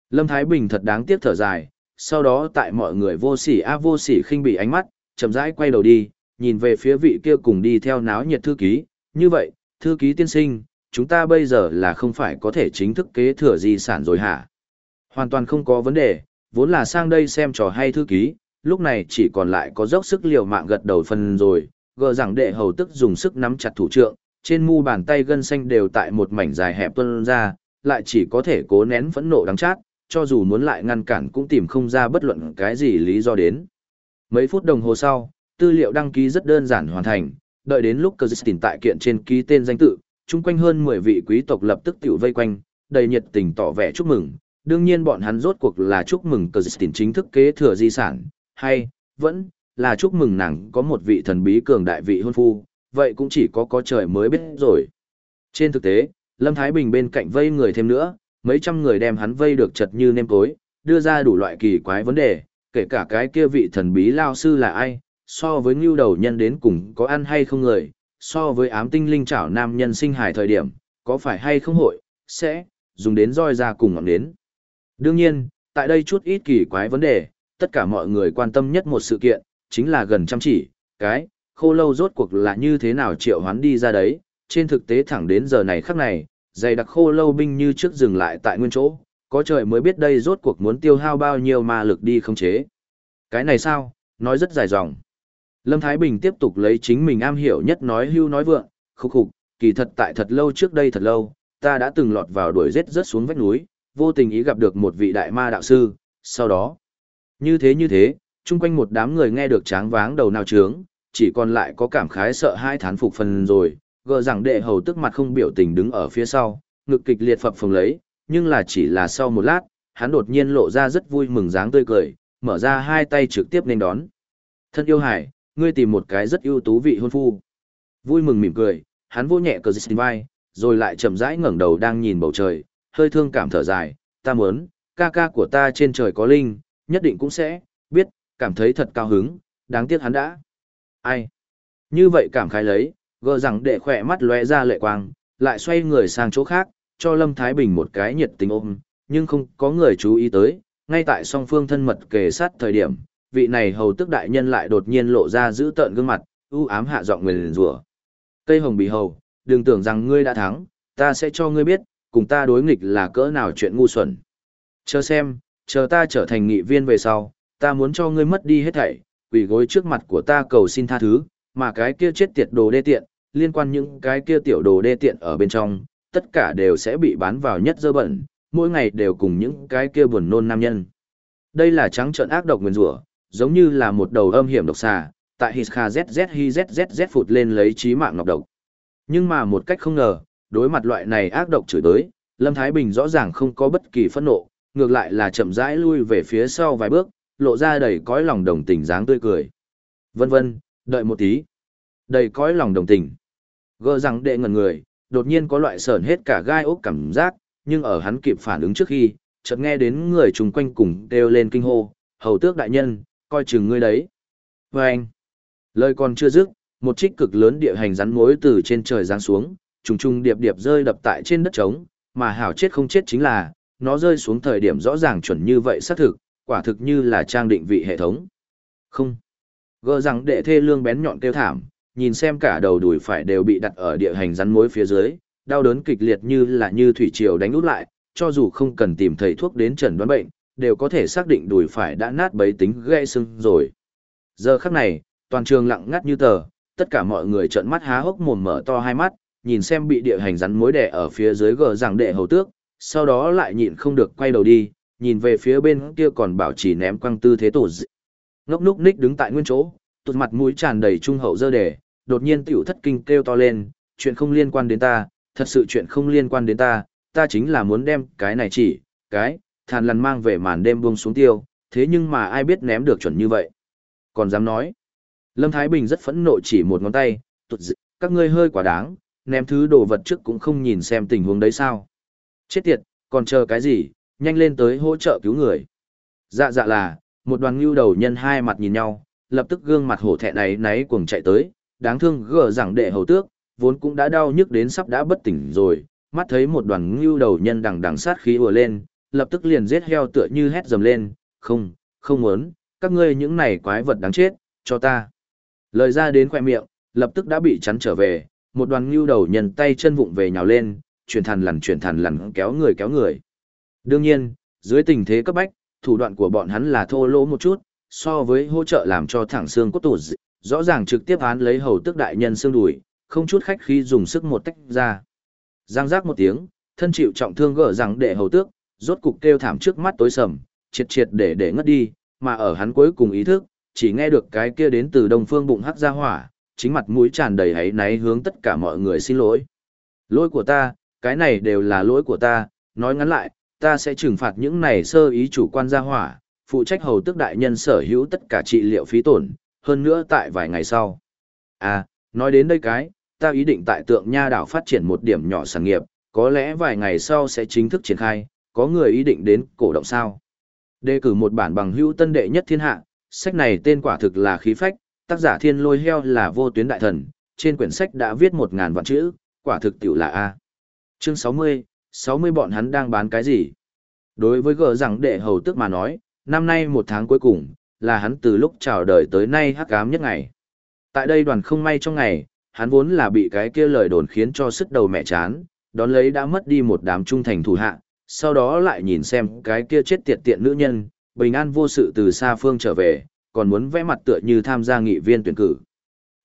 Lâm Thái Bình thật đáng tiếc thở dài, sau đó tại mọi người vô sỉ a vô sỉ khinh bị ánh mắt, chậm rãi quay đầu đi, nhìn về phía vị kia cùng đi theo náo nhiệt thư ký, như vậy, thư ký tiên sinh, chúng ta bây giờ là không phải có thể chính thức kế thừa di sản rồi hả? Hoàn toàn không có vấn đề, vốn là sang đây xem trò hay thư ký, lúc này chỉ còn lại có dốc sức liều mạng gật đầu phần rồi, gờ rằng đệ hầu tức dùng sức nắm chặt thủ trượng, trên mu bàn tay gân xanh đều tại một mảnh dài hẹp tuân ra, lại chỉ có thể cố nén phẫn nộ đắng chát, cho dù muốn lại ngăn cản cũng tìm không ra bất luận cái gì lý do đến. Mấy phút đồng hồ sau, tư liệu đăng ký rất đơn giản hoàn thành, đợi đến lúc cơ dịch tại kiện trên ký tên danh tự, chung quanh hơn 10 vị quý tộc lập tức tiểu vây quanh, đầy nhiệt tình tỏ vẻ chúc mừng. Đương nhiên bọn hắn rốt cuộc là chúc mừng cơ chính thức kế thừa di sản, hay, vẫn, là chúc mừng nàng có một vị thần bí cường đại vị hôn phu, vậy cũng chỉ có có trời mới biết rồi. Trên thực tế, Lâm Thái Bình bên cạnh vây người thêm nữa, mấy trăm người đem hắn vây được chật như nêm cối, đưa ra đủ loại kỳ quái vấn đề, kể cả cái kia vị thần bí lao sư là ai, so với ngưu đầu nhân đến cùng có ăn hay không người, so với ám tinh linh chảo nam nhân sinh hài thời điểm, có phải hay không hội, sẽ, dùng đến roi ra cùng ngọn đến. Đương nhiên, tại đây chút ít kỳ quái vấn đề, tất cả mọi người quan tâm nhất một sự kiện, chính là gần chăm chỉ, cái, khô lâu rốt cuộc là như thế nào triệu hoán đi ra đấy, trên thực tế thẳng đến giờ này khắc này, dày đặc khô lâu binh như trước dừng lại tại nguyên chỗ, có trời mới biết đây rốt cuộc muốn tiêu hao bao nhiêu ma lực đi không chế. Cái này sao, nói rất dài dòng. Lâm Thái Bình tiếp tục lấy chính mình am hiểu nhất nói hưu nói vượng, khúc khục, kỳ thật tại thật lâu trước đây thật lâu, ta đã từng lọt vào đuổi giết rất xuống vách núi, vô tình ý gặp được một vị đại ma đạo sư, sau đó. Như thế như thế, chung quanh một đám người nghe được tráng váng đầu nào trướng, chỉ còn lại có cảm khái sợ hai thán phục phần rồi, gờ rằng đệ hầu tức mặt không biểu tình đứng ở phía sau, ngực kịch liệt phập phồng lấy, nhưng là chỉ là sau một lát, hắn đột nhiên lộ ra rất vui mừng dáng tươi cười, mở ra hai tay trực tiếp nên đón. Thân yêu hải, ngươi tìm một cái rất ưu tú vị hôn phu. Vui mừng mỉm cười, hắn vô nhẹ cờ dịch vai, rồi lại chậm rãi ngẩng đầu đang nhìn bầu trời, hơi thương cảm thở dài, ta muốn, ca ca của ta trên trời có linh, nhất định cũng sẽ, biết, cảm thấy thật cao hứng, đáng tiếc hắn đã. Ai? Như vậy cảm khái lấy, gờ rằng để khỏe mắt lóe ra lệ quang, lại xoay người sang chỗ khác, cho Lâm Thái Bình một cái nhiệt tình ôm, nhưng không có người chú ý tới, ngay tại song phương thân mật kề sát thời điểm, vị này hầu tức đại nhân lại đột nhiên lộ ra giữ tợn gương mặt, u ám hạ giọng nguyền rủa. Cây hồng bị hầu, đừng tưởng rằng ngươi đã thắng, ta sẽ cho ngươi biết, cùng ta đối nghịch là cỡ nào chuyện ngu xuẩn. Chờ xem, chờ ta trở thành nghị viên về sau, ta muốn cho ngươi mất đi hết thảy, quỳ gối trước mặt của ta cầu xin tha thứ, mà cái kia chết tiệt đồ đê tiện, liên quan những cái kia tiểu đồ đê tiện ở bên trong, tất cả đều sẽ bị bán vào nhất dơ bẩn, mỗi ngày đều cùng những cái kia buồn nôn nam nhân. Đây là trắng trợn ác độc nguyên rủa, giống như là một đầu âm hiểm độc xà, tại Hiskha ZZ Hi ZZZ phụt lên lấy trí mạng ngọc độc. Nhưng mà một cách không ngờ, đối mặt loại này ác độc chửi tới, Lâm Thái Bình rõ ràng không có bất kỳ phẫn nộ, ngược lại là chậm rãi lui về phía sau vài bước, lộ ra đầy cõi lòng đồng tình dáng tươi cười. Vân vân, đợi một tí. Đầy cõi lòng đồng tình. Gơ rằng đệ ngẩn người, đột nhiên có loại sờn hết cả gai ốc cảm giác, nhưng ở hắn kịp phản ứng trước khi, chợt nghe đến người chung quanh cùng kêu lên kinh hô, hầu tước đại nhân, coi chừng ngươi đấy. Và anh, lời còn chưa dứt, một trích cực lớn địa hành rắn mối từ trên trời giáng xuống, trùng trùng điệp điệp rơi đập tại trên đất trống, mà hảo chết không chết chính là, nó rơi xuống thời điểm rõ ràng chuẩn như vậy xác thực, quả thực như là trang định vị hệ thống. Không. Gỡ rằng đệ thê lương bén nhọn kêu thảm, nhìn xem cả đầu đùi phải đều bị đặt ở địa hành rắn mối phía dưới, đau đớn kịch liệt như là như thủy triều đánh út lại, cho dù không cần tìm thầy thuốc đến trần đoán bệnh, đều có thể xác định đùi phải đã nát bấy tính gãy xương rồi. Giờ khắc này, toàn trường lặng ngắt như tờ, tất cả mọi người trợn mắt há hốc mồm mở to hai mắt, nhìn xem bị địa hành rắn mối đè ở phía dưới gờ rằng đệ hầu tước, sau đó lại nhịn không được quay đầu đi, nhìn về phía bên kia còn bảo trì ném quăng tư thế tổ dị. Ngốc núc ních đứng tại nguyên chỗ, tụt mặt mũi tràn đầy trung hậu dơ đề, đột nhiên tiểu thất kinh kêu to lên, chuyện không liên quan đến ta, thật sự chuyện không liên quan đến ta, ta chính là muốn đem cái này chỉ, cái, thàn lằn mang về màn đêm buông xuống tiêu, thế nhưng mà ai biết ném được chuẩn như vậy. Còn dám nói, Lâm Thái Bình rất phẫn nộ chỉ một ngón tay, tụt dị, các ngươi hơi quá đáng, ném thứ đồ vật trước cũng không nhìn xem tình huống đấy sao. Chết tiệt, còn chờ cái gì, nhanh lên tới hỗ trợ cứu người. Dạ dạ là, một đoàn ngưu đầu nhân hai mặt nhìn nhau, lập tức gương mặt hổ thẹn này náy cuồng chạy tới, đáng thương gỡ rằng đệ hầu tước, vốn cũng đã đau nhức đến sắp đã bất tỉnh rồi, mắt thấy một đoàn ngưu đầu nhân đằng đằng sát khí ùa lên, lập tức liền giết heo tựa như hét dầm lên, không, không muốn, các ngươi những này quái vật đáng chết, cho ta. Lời ra đến khoe miệng, lập tức đã bị chắn trở về, một đoàn ngưu đầu nhân tay chân vụng về nhào lên, chuyển thần lằn chuyển thần lằn kéo người kéo người. Đương nhiên, dưới tình thế cấp bách, thủ đoạn của bọn hắn là thô lỗ một chút, so với hỗ trợ làm cho thẳng xương cốt tủ rõ ràng trực tiếp án lấy hầu tức đại nhân xương đùi, không chút khách khi dùng sức một tách ra. Giang giác một tiếng, thân chịu trọng thương gỡ rằng để hầu tước, rốt cục kêu thảm trước mắt tối sầm, triệt triệt để để ngất đi, mà ở hắn cuối cùng ý thức, chỉ nghe được cái kia đến từ đông phương bụng hắc ra hỏa, chính mặt mũi tràn đầy hấy náy hướng tất cả mọi người xin lỗi. Lỗi của ta, cái này đều là lỗi của ta, nói ngắn lại, ta sẽ trừng phạt những này sơ ý chủ quan gia hỏa, phụ trách hầu tức đại nhân sở hữu tất cả trị liệu phí tổn, hơn nữa tại vài ngày sau. À, nói đến đây cái, ta ý định tại tượng nha đảo phát triển một điểm nhỏ sản nghiệp, có lẽ vài ngày sau sẽ chính thức triển khai, có người ý định đến cổ động sao. Đề cử một bản bằng hữu tân đệ nhất thiên hạ, sách này tên quả thực là khí phách, tác giả thiên lôi heo là vô tuyến đại thần, trên quyển sách đã viết một ngàn vạn chữ, quả thực tiểu là A. Chương 60, 60 bọn hắn đang bán cái gì? Đối với gờ rằng đệ hầu tức mà nói, năm nay một tháng cuối cùng, là hắn từ lúc chào đời tới nay hắc ám nhất ngày. Tại đây đoàn không may trong ngày, hắn vốn là bị cái kia lời đồn khiến cho sức đầu mẹ chán, đón lấy đã mất đi một đám trung thành thủ hạ, sau đó lại nhìn xem cái kia chết tiệt tiện nữ nhân, bình an vô sự từ xa phương trở về, còn muốn vẽ mặt tựa như tham gia nghị viên tuyển cử.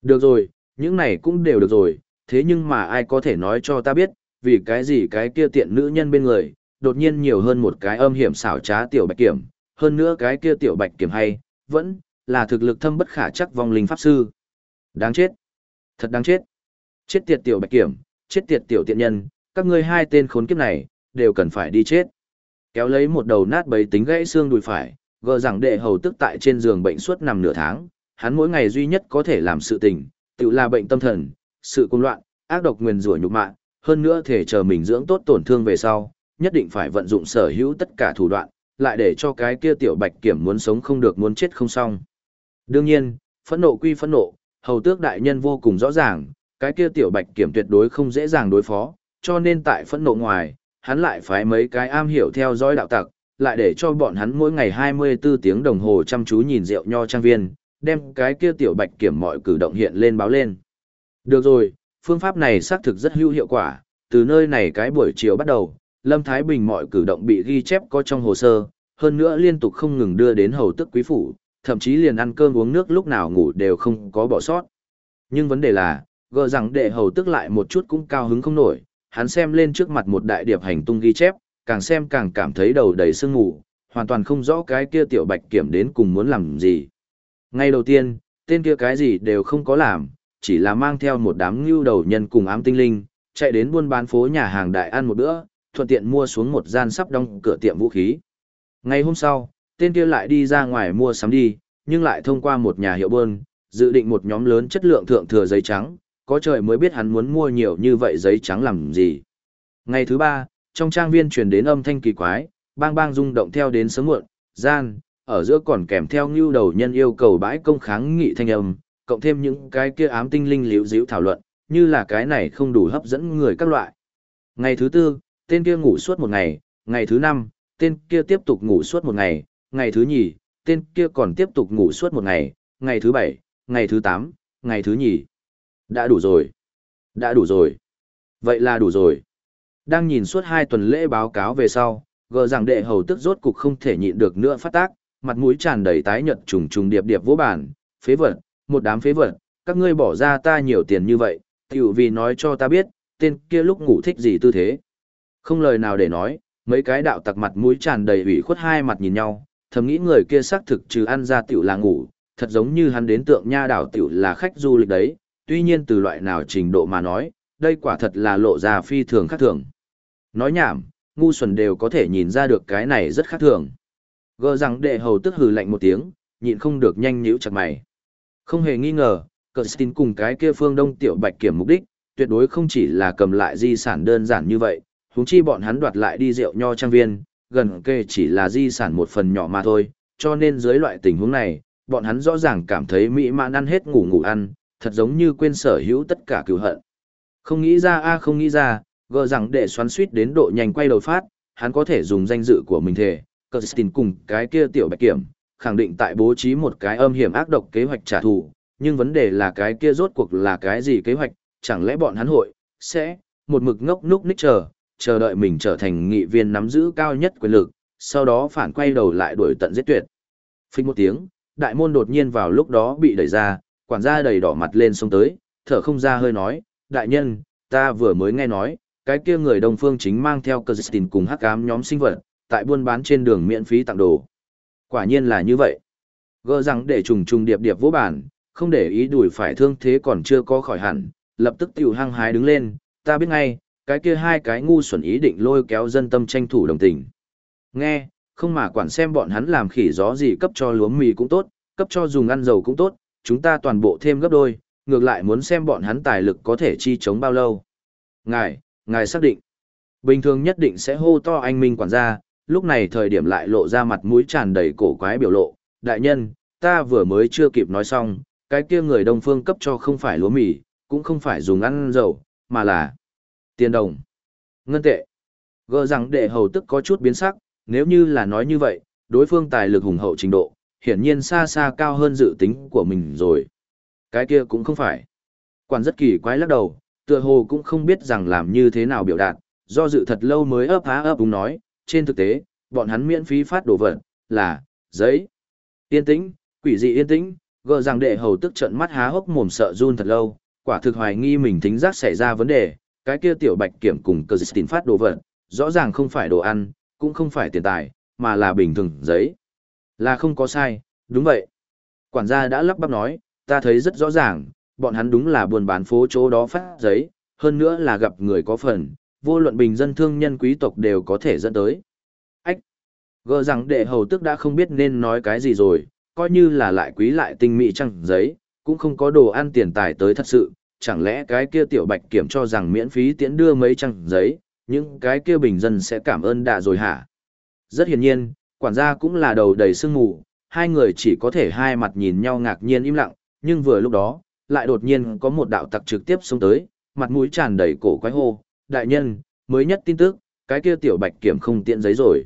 Được rồi, những này cũng đều được rồi, thế nhưng mà ai có thể nói cho ta biết, vì cái gì cái kia tiện nữ nhân bên người, đột nhiên nhiều hơn một cái âm hiểm xảo trá tiểu bạch kiểm, hơn nữa cái kia tiểu bạch kiểm hay, vẫn là thực lực thâm bất khả chắc vong linh pháp sư. Đáng chết. Thật đáng chết. Chết tiệt tiểu bạch kiểm, chết tiệt tiểu tiện nhân, các ngươi hai tên khốn kiếp này, đều cần phải đi chết. Kéo lấy một đầu nát bấy tính gãy xương đùi phải, gờ rằng đệ hầu tức tại trên giường bệnh suốt nằm nửa tháng, hắn mỗi ngày duy nhất có thể làm sự tình, tự là bệnh tâm thần, sự cung loạn, ác độc nguyền rủa nhục mạ, hơn nữa thể chờ mình dưỡng tốt tổn thương về sau, nhất định phải vận dụng sở hữu tất cả thủ đoạn, lại để cho cái kia tiểu bạch kiểm muốn sống không được muốn chết không xong. Đương nhiên, phẫn nộ quy phẫn nộ, hầu tước đại nhân vô cùng rõ ràng, cái kia tiểu bạch kiểm tuyệt đối không dễ dàng đối phó, cho nên tại phẫn nộ ngoài, hắn lại phái mấy cái am hiểu theo dõi đạo tặc, lại để cho bọn hắn mỗi ngày 24 tiếng đồng hồ chăm chú nhìn rượu nho trang viên, đem cái kia tiểu bạch kiểm mọi cử động hiện lên báo lên. Được rồi, phương pháp này xác thực rất hữu hiệu quả, từ nơi này cái buổi chiều bắt đầu, Lâm Thái Bình mọi cử động bị ghi chép có trong hồ sơ, hơn nữa liên tục không ngừng đưa đến hầu tức quý phủ, thậm chí liền ăn cơm uống nước lúc nào ngủ đều không có bỏ sót. Nhưng vấn đề là, gờ rằng đệ hầu tức lại một chút cũng cao hứng không nổi, hắn xem lên trước mặt một đại điệp hành tung ghi chép, càng xem càng cảm thấy đầu đầy sương ngủ, hoàn toàn không rõ cái kia tiểu bạch kiểm đến cùng muốn làm gì. Ngay đầu tiên, tên kia cái gì đều không có làm, chỉ là mang theo một đám ngưu đầu nhân cùng ám tinh linh, chạy đến buôn bán phố nhà hàng đại ăn một bữa, thuận tiện mua xuống một gian sắp đóng cửa tiệm vũ khí. Ngày hôm sau, tên kia lại đi ra ngoài mua sắm đi, nhưng lại thông qua một nhà hiệu buôn, dự định một nhóm lớn chất lượng thượng thừa giấy trắng, có trời mới biết hắn muốn mua nhiều như vậy giấy trắng làm gì. Ngày thứ ba, trong trang viên truyền đến âm thanh kỳ quái, bang bang rung động theo đến sớm muộn, gian, ở giữa còn kèm theo ngưu đầu nhân yêu cầu bãi công kháng nghị thanh âm, cộng thêm những cái kia ám tinh linh liễu díu thảo luận, như là cái này không đủ hấp dẫn người các loại. Ngày thứ tư, tên kia ngủ suốt một ngày, ngày thứ năm, tên kia tiếp tục ngủ suốt một ngày, ngày thứ nhì, tên kia còn tiếp tục ngủ suốt một ngày, ngày thứ bảy, ngày thứ tám, ngày thứ nhì. Đã đủ rồi. Đã đủ rồi. Vậy là đủ rồi. Đang nhìn suốt hai tuần lễ báo cáo về sau, gờ rằng đệ hầu tức rốt cục không thể nhịn được nữa phát tác, mặt mũi tràn đầy tái nhợt trùng trùng điệp điệp vỗ bản, phế vật, một đám phế vật, các ngươi bỏ ra ta nhiều tiền như vậy, tiểu vì nói cho ta biết, tên kia lúc ngủ thích gì tư thế. Không lời nào để nói, mấy cái đạo tặc mặt mũi tràn đầy ủy khuất hai mặt nhìn nhau, thầm nghĩ người kia xác thực trừ ăn ra tiểu là ngủ, thật giống như hắn đến tượng nha đảo tiểu là khách du lịch đấy, tuy nhiên từ loại nào trình độ mà nói, đây quả thật là lộ ra phi thường khác thường. Nói nhảm, ngu xuẩn đều có thể nhìn ra được cái này rất khác thường. Gơ rằng đệ hầu tức hừ lạnh một tiếng, nhịn không được nhanh nhíu chặt mày. Không hề nghi ngờ, cờ tin cùng cái kia phương đông tiểu bạch kiểm mục đích, tuyệt đối không chỉ là cầm lại di sản đơn giản như vậy, huống chi bọn hắn đoạt lại đi rượu nho trang viên, gần kề chỉ là di sản một phần nhỏ mà thôi, cho nên dưới loại tình huống này, bọn hắn rõ ràng cảm thấy mỹ mãn ăn hết ngủ ngủ ăn, thật giống như quên sở hữu tất cả cựu hận. Không nghĩ ra a không nghĩ ra, gờ rằng để xoắn suýt đến độ nhanh quay đầu phát, hắn có thể dùng danh dự của mình thể, Kirsten cùng cái kia tiểu bạch kiểm, khẳng định tại bố trí một cái âm hiểm ác độc kế hoạch trả thù, nhưng vấn đề là cái kia rốt cuộc là cái gì kế hoạch, chẳng lẽ bọn hắn hội, sẽ, một mực ngốc núc ních chờ, chờ đợi mình trở thành nghị viên nắm giữ cao nhất quyền lực, sau đó phản quay đầu lại đuổi tận giết tuyệt. Phích một tiếng, đại môn đột nhiên vào lúc đó bị đẩy ra, quản gia đầy đỏ mặt lên xông tới, thở không ra hơi nói, đại nhân, ta vừa mới nghe nói, cái kia người đông phương chính mang theo cơ cùng hắc ám nhóm sinh vật, tại buôn bán trên đường miễn phí tặng đồ. Quả nhiên là như vậy. Gỡ rằng để trùng trùng điệp điệp vô bản, không để ý đuổi phải thương thế còn chưa có khỏi hẳn, lập tức tiểu hăng hái đứng lên, ta biết ngay, cái kia hai cái ngu xuẩn ý định lôi kéo dân tâm tranh thủ đồng tình. Nghe, không mà quản xem bọn hắn làm khỉ gió gì cấp cho lúa mì cũng tốt, cấp cho dùng ăn dầu cũng tốt, chúng ta toàn bộ thêm gấp đôi, ngược lại muốn xem bọn hắn tài lực có thể chi chống bao lâu. Ngài, ngài xác định. Bình thường nhất định sẽ hô to anh minh quản gia, lúc này thời điểm lại lộ ra mặt mũi tràn đầy cổ quái biểu lộ. Đại nhân, ta vừa mới chưa kịp nói xong, cái kia người đông phương cấp cho không phải lúa mì, cũng không phải dùng ăn dầu, mà là tiền đồng. Ngân tệ. Gỡ rằng đệ hầu tức có chút biến sắc, nếu như là nói như vậy, đối phương tài lực hùng hậu trình độ, hiển nhiên xa xa cao hơn dự tính của mình rồi. Cái kia cũng không phải. Quản rất kỳ quái lắc đầu, tựa hồ cũng không biết rằng làm như thế nào biểu đạt, do dự thật lâu mới ấp há ấp đúng nói, trên thực tế, bọn hắn miễn phí phát đồ vật, là, giấy. Yên tĩnh, quỷ dị yên tĩnh, gờ rằng đệ hầu tức trận mắt há hốc mồm sợ run thật lâu, quả thực hoài nghi mình thính giác xảy ra vấn đề, cái kia tiểu bạch kiểm cùng cơ dịch phát đồ vật, rõ ràng không phải đồ ăn, cũng không phải tiền tài, mà là bình thường giấy. Là không có sai, đúng vậy. Quản gia đã lắp bắp nói, ta thấy rất rõ ràng, bọn hắn đúng là buôn bán phố chỗ đó phát giấy, hơn nữa là gặp người có phần, vô luận bình dân thương nhân quý tộc đều có thể dẫn tới. Ách! Gờ rằng đệ hầu tức đã không biết nên nói cái gì rồi, coi như là lại quý lại tinh mỹ trăng giấy, cũng không có đồ ăn tiền tài tới thật sự, chẳng lẽ cái kia tiểu bạch kiểm cho rằng miễn phí tiễn đưa mấy trăng giấy, những cái kia bình dân sẽ cảm ơn đạ rồi hả? Rất hiển nhiên, quản gia cũng là đầu đầy sương mù, hai người chỉ có thể hai mặt nhìn nhau ngạc nhiên im lặng, nhưng vừa lúc đó, lại đột nhiên có một đạo tặc trực tiếp xông tới, mặt mũi tràn đầy cổ quái hô, đại nhân, mới nhất tin tức, cái kia tiểu bạch kiểm không tiện giấy rồi.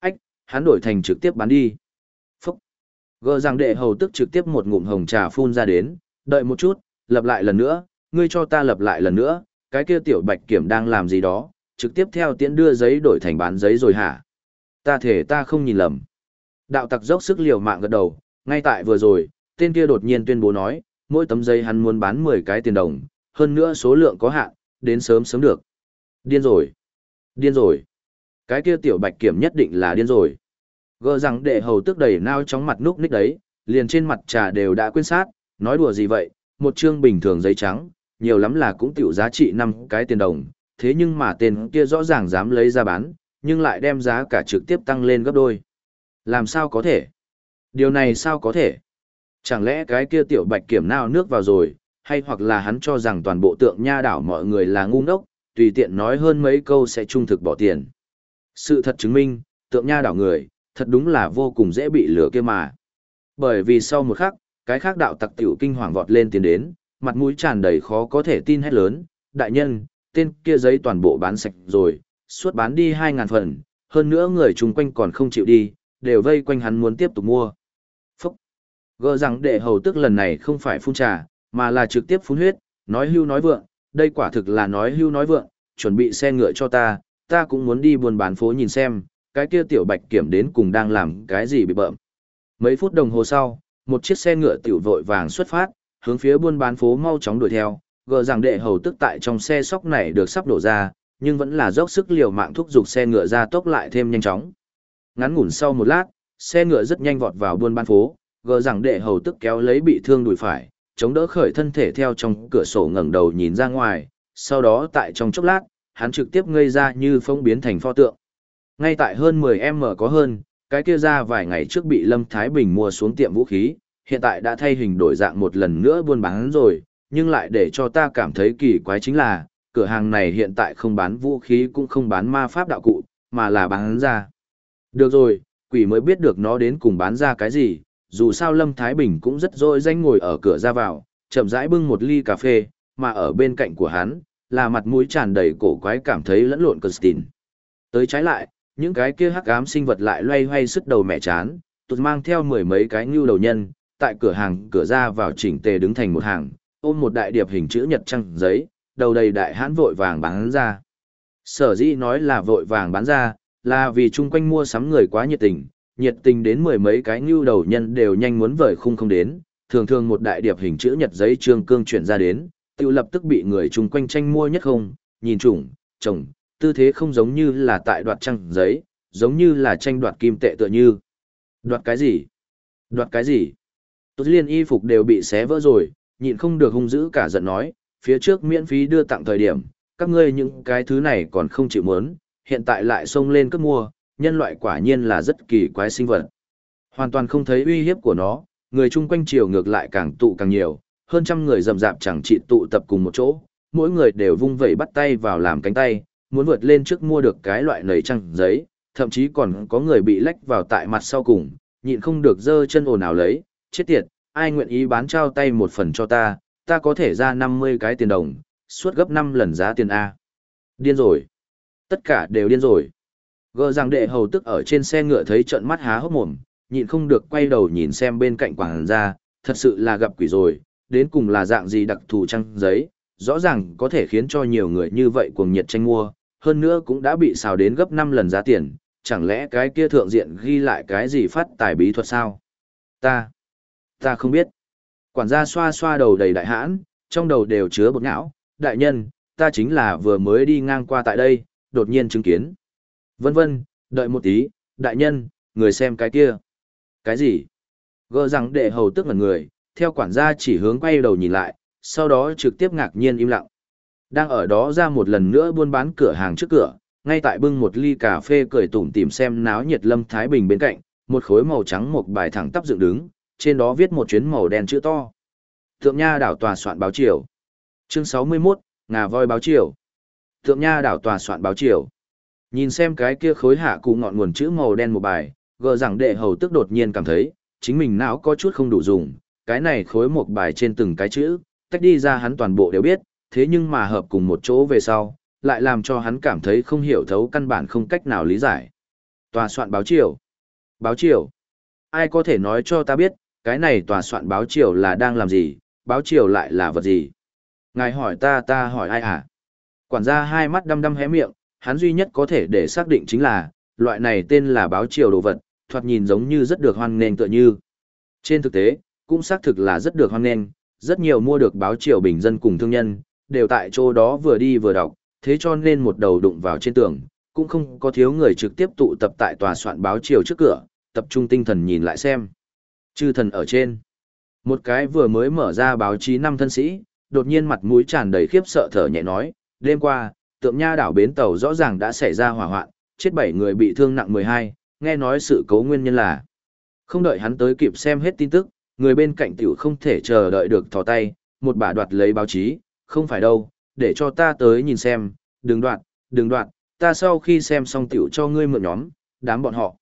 Ách, hắn đổi thành trực tiếp bán đi. Phúc. Gờ rằng đệ hầu tức trực tiếp một ngụm hồng trà phun ra đến, đợi một chút, lập lại lần nữa, ngươi cho ta lập lại lần nữa, cái kia tiểu bạch kiểm đang làm gì đó, trực tiếp theo tiễn đưa giấy đổi thành bán giấy rồi hả? Ta thể ta không nhìn lầm. Đạo tặc dốc sức liều mạng gật đầu, ngay tại vừa rồi, tên kia đột nhiên tuyên bố nói, mỗi tấm giấy hắn muốn bán 10 cái tiền đồng, hơn nữa số lượng có hạn, đến sớm sớm được. Điên rồi. Điên rồi. Cái kia tiểu bạch kiểm nhất định là điên rồi. Gỡ rằng đệ hầu tức đầy nao chóng mặt núc ních đấy, liền trên mặt trà đều đã quên sát, nói đùa gì vậy, một chương bình thường giấy trắng, nhiều lắm là cũng tiểu giá trị năm cái tiền đồng, thế nhưng mà tiền kia rõ ràng dám lấy ra bán, nhưng lại đem giá cả trực tiếp tăng lên gấp đôi. Làm sao có thể? Điều này sao có thể? Chẳng lẽ cái kia tiểu bạch kiểm nào nước vào rồi, hay hoặc là hắn cho rằng toàn bộ tượng nha đảo mọi người là ngu ngốc, tùy tiện nói hơn mấy câu sẽ trung thực bỏ tiền. Sự thật chứng minh, tượng nha đảo người, thật đúng là vô cùng dễ bị lừa kia mà. Bởi vì sau một khắc, cái khác đạo tặc tiểu kinh hoàng vọt lên tiến đến, mặt mũi tràn đầy khó có thể tin hết lớn, đại nhân, tên kia giấy toàn bộ bán sạch rồi, suốt bán đi 2.000 phần, hơn nữa người chung quanh còn không chịu đi, đều vây quanh hắn muốn tiếp tục mua. Phúc! Gỡ rằng đệ hầu tức lần này không phải phun trà, mà là trực tiếp phun huyết, nói hưu nói vượng, đây quả thực là nói hưu nói vượng, chuẩn bị xe ngựa cho ta, ta cũng muốn đi buôn bán phố nhìn xem, cái kia tiểu bạch kiểm đến cùng đang làm cái gì bị bợm. Mấy phút đồng hồ sau, một chiếc xe ngựa tiểu vội vàng xuất phát, hướng phía buôn bán phố mau chóng đuổi theo, gờ rằng đệ hầu tức tại trong xe sóc này được sắp đổ ra, nhưng vẫn là dốc sức liều mạng thúc giục xe ngựa ra tốc lại thêm nhanh chóng. Ngắn ngủn sau một lát, xe ngựa rất nhanh vọt vào buôn bán phố, gờ rằng đệ hầu tức kéo lấy bị thương đùi phải, chống đỡ khởi thân thể theo trong cửa sổ ngẩng đầu nhìn ra ngoài, sau đó tại trong chốc lát, hắn trực tiếp ngây ra như phong biến thành pho tượng. Ngay tại hơn 10m có hơn, cái kia ra vài ngày trước bị Lâm Thái Bình mua xuống tiệm vũ khí, hiện tại đã thay hình đổi dạng một lần nữa buôn bán rồi, nhưng lại để cho ta cảm thấy kỳ quái chính là, cửa hàng này hiện tại không bán vũ khí cũng không bán ma pháp đạo cụ, mà là bán ra. Được rồi, quỷ mới biết được nó đến cùng bán ra cái gì, dù sao Lâm Thái Bình cũng rất dội danh ngồi ở cửa ra vào, chậm rãi bưng một ly cà phê, mà ở bên cạnh của hắn, là mặt mũi tràn đầy cổ quái cảm thấy lẫn lộn Kirsten. Tới trái lại, những cái kia hắc ám sinh vật lại loay hoay sức đầu mẹ chán, tụt mang theo mười mấy cái ngưu đầu nhân, tại cửa hàng cửa ra vào chỉnh tề đứng thành một hàng, ôm một đại điệp hình chữ nhật trăng giấy, đầu đầy đại hãn vội vàng bán ra. Sở dĩ nói là vội vàng bán ra, là vì chung quanh mua sắm người quá nhiệt tình, nhiệt tình đến mười mấy cái ngưu đầu nhân đều nhanh muốn vời khung không đến, thường thường một đại điệp hình chữ nhật giấy trương cương chuyển ra đến, tiêu lập tức bị người chung quanh tranh mua nhất không, nhìn trùng, chồng, tư thế không giống như là tại đoạt trăng giấy, giống như là tranh đoạt kim tệ tựa như. Đoạt cái gì? Đoạt cái gì? Tốt liên y phục đều bị xé vỡ rồi, nhịn không được hung dữ cả giận nói, phía trước miễn phí đưa tặng thời điểm, các ngươi những cái thứ này còn không chịu muốn, hiện tại lại xông lên cướp mua, nhân loại quả nhiên là rất kỳ quái sinh vật. Hoàn toàn không thấy uy hiếp của nó, người chung quanh chiều ngược lại càng tụ càng nhiều, hơn trăm người rầm rạp chẳng chỉ tụ tập cùng một chỗ, mỗi người đều vung vẩy bắt tay vào làm cánh tay, muốn vượt lên trước mua được cái loại nấy trăng giấy, thậm chí còn có người bị lách vào tại mặt sau cùng, nhịn không được dơ chân ồn ào lấy, chết tiệt, ai nguyện ý bán trao tay một phần cho ta, ta có thể ra 50 cái tiền đồng, suốt gấp 5 lần giá tiền A. Điên rồi. Tất cả đều điên rồi. Gờ rằng đệ hầu tức ở trên xe ngựa thấy trận mắt há hốc mồm, nhịn không được quay đầu nhìn xem bên cạnh quảng ra, thật sự là gặp quỷ rồi, đến cùng là dạng gì đặc thù trăng giấy, rõ ràng có thể khiến cho nhiều người như vậy cuồng nhiệt tranh mua, hơn nữa cũng đã bị xào đến gấp 5 lần giá tiền, chẳng lẽ cái kia thượng diện ghi lại cái gì phát tài bí thuật sao? Ta, ta không biết. Quản gia xoa xoa đầu đầy đại hãn, trong đầu đều chứa bột não, đại nhân, ta chính là vừa mới đi ngang qua tại đây, đột nhiên chứng kiến. Vân vân, đợi một tí, đại nhân, người xem cái kia. Cái gì? Gỡ rằng đệ hầu tức ngẩn người, theo quản gia chỉ hướng quay đầu nhìn lại, sau đó trực tiếp ngạc nhiên im lặng. Đang ở đó ra một lần nữa buôn bán cửa hàng trước cửa, ngay tại bưng một ly cà phê cười tủm tìm xem náo nhiệt Lâm Thái Bình bên cạnh, một khối màu trắng một bài thẳng tắp dựng đứng, trên đó viết một chuyến màu đen chữ to. Thượng Nha đảo tòa soạn báo triều. Chương 61, ngà voi báo triều. Thượng Nha đảo tòa soạn báo triều. Nhìn xem cái kia khối hạ cụ ngọn nguồn chữ màu đen một bài, gờ rằng đệ hầu tức đột nhiên cảm thấy, chính mình não có chút không đủ dùng, cái này khối một bài trên từng cái chữ, tách đi ra hắn toàn bộ đều biết, thế nhưng mà hợp cùng một chỗ về sau, lại làm cho hắn cảm thấy không hiểu thấu căn bản không cách nào lý giải. Tòa soạn báo triều. Báo triều. Ai có thể nói cho ta biết, cái này tòa soạn báo triều là đang làm gì, báo triều lại là vật gì? Ngài hỏi ta ta hỏi ai à? Quản gia hai mắt đăm đăm hé miệng, hắn duy nhất có thể để xác định chính là, loại này tên là báo triều đồ vật, thoạt nhìn giống như rất được hoan nghênh tựa như. Trên thực tế, cũng xác thực là rất được hoan nghênh, rất nhiều mua được báo triều bình dân cùng thương nhân, đều tại chỗ đó vừa đi vừa đọc, thế cho nên một đầu đụng vào trên tường, cũng không có thiếu người trực tiếp tụ tập tại tòa soạn báo chiều trước cửa, tập trung tinh thần nhìn lại xem. Chư thần ở trên. Một cái vừa mới mở ra báo chí năm thân sĩ, đột nhiên mặt mũi tràn đầy khiếp sợ thở nhẹ nói, đêm qua, tượng nha đảo bến tàu rõ ràng đã xảy ra hỏa hoạn, chết 7 người bị thương nặng 12, nghe nói sự cố nguyên nhân là. Không đợi hắn tới kịp xem hết tin tức, người bên cạnh tiểu không thể chờ đợi được thò tay, một bà đoạt lấy báo chí, không phải đâu, để cho ta tới nhìn xem, đừng đoạt, đừng đoạt, ta sau khi xem xong tiểu cho ngươi mượn nhóm, đám bọn họ.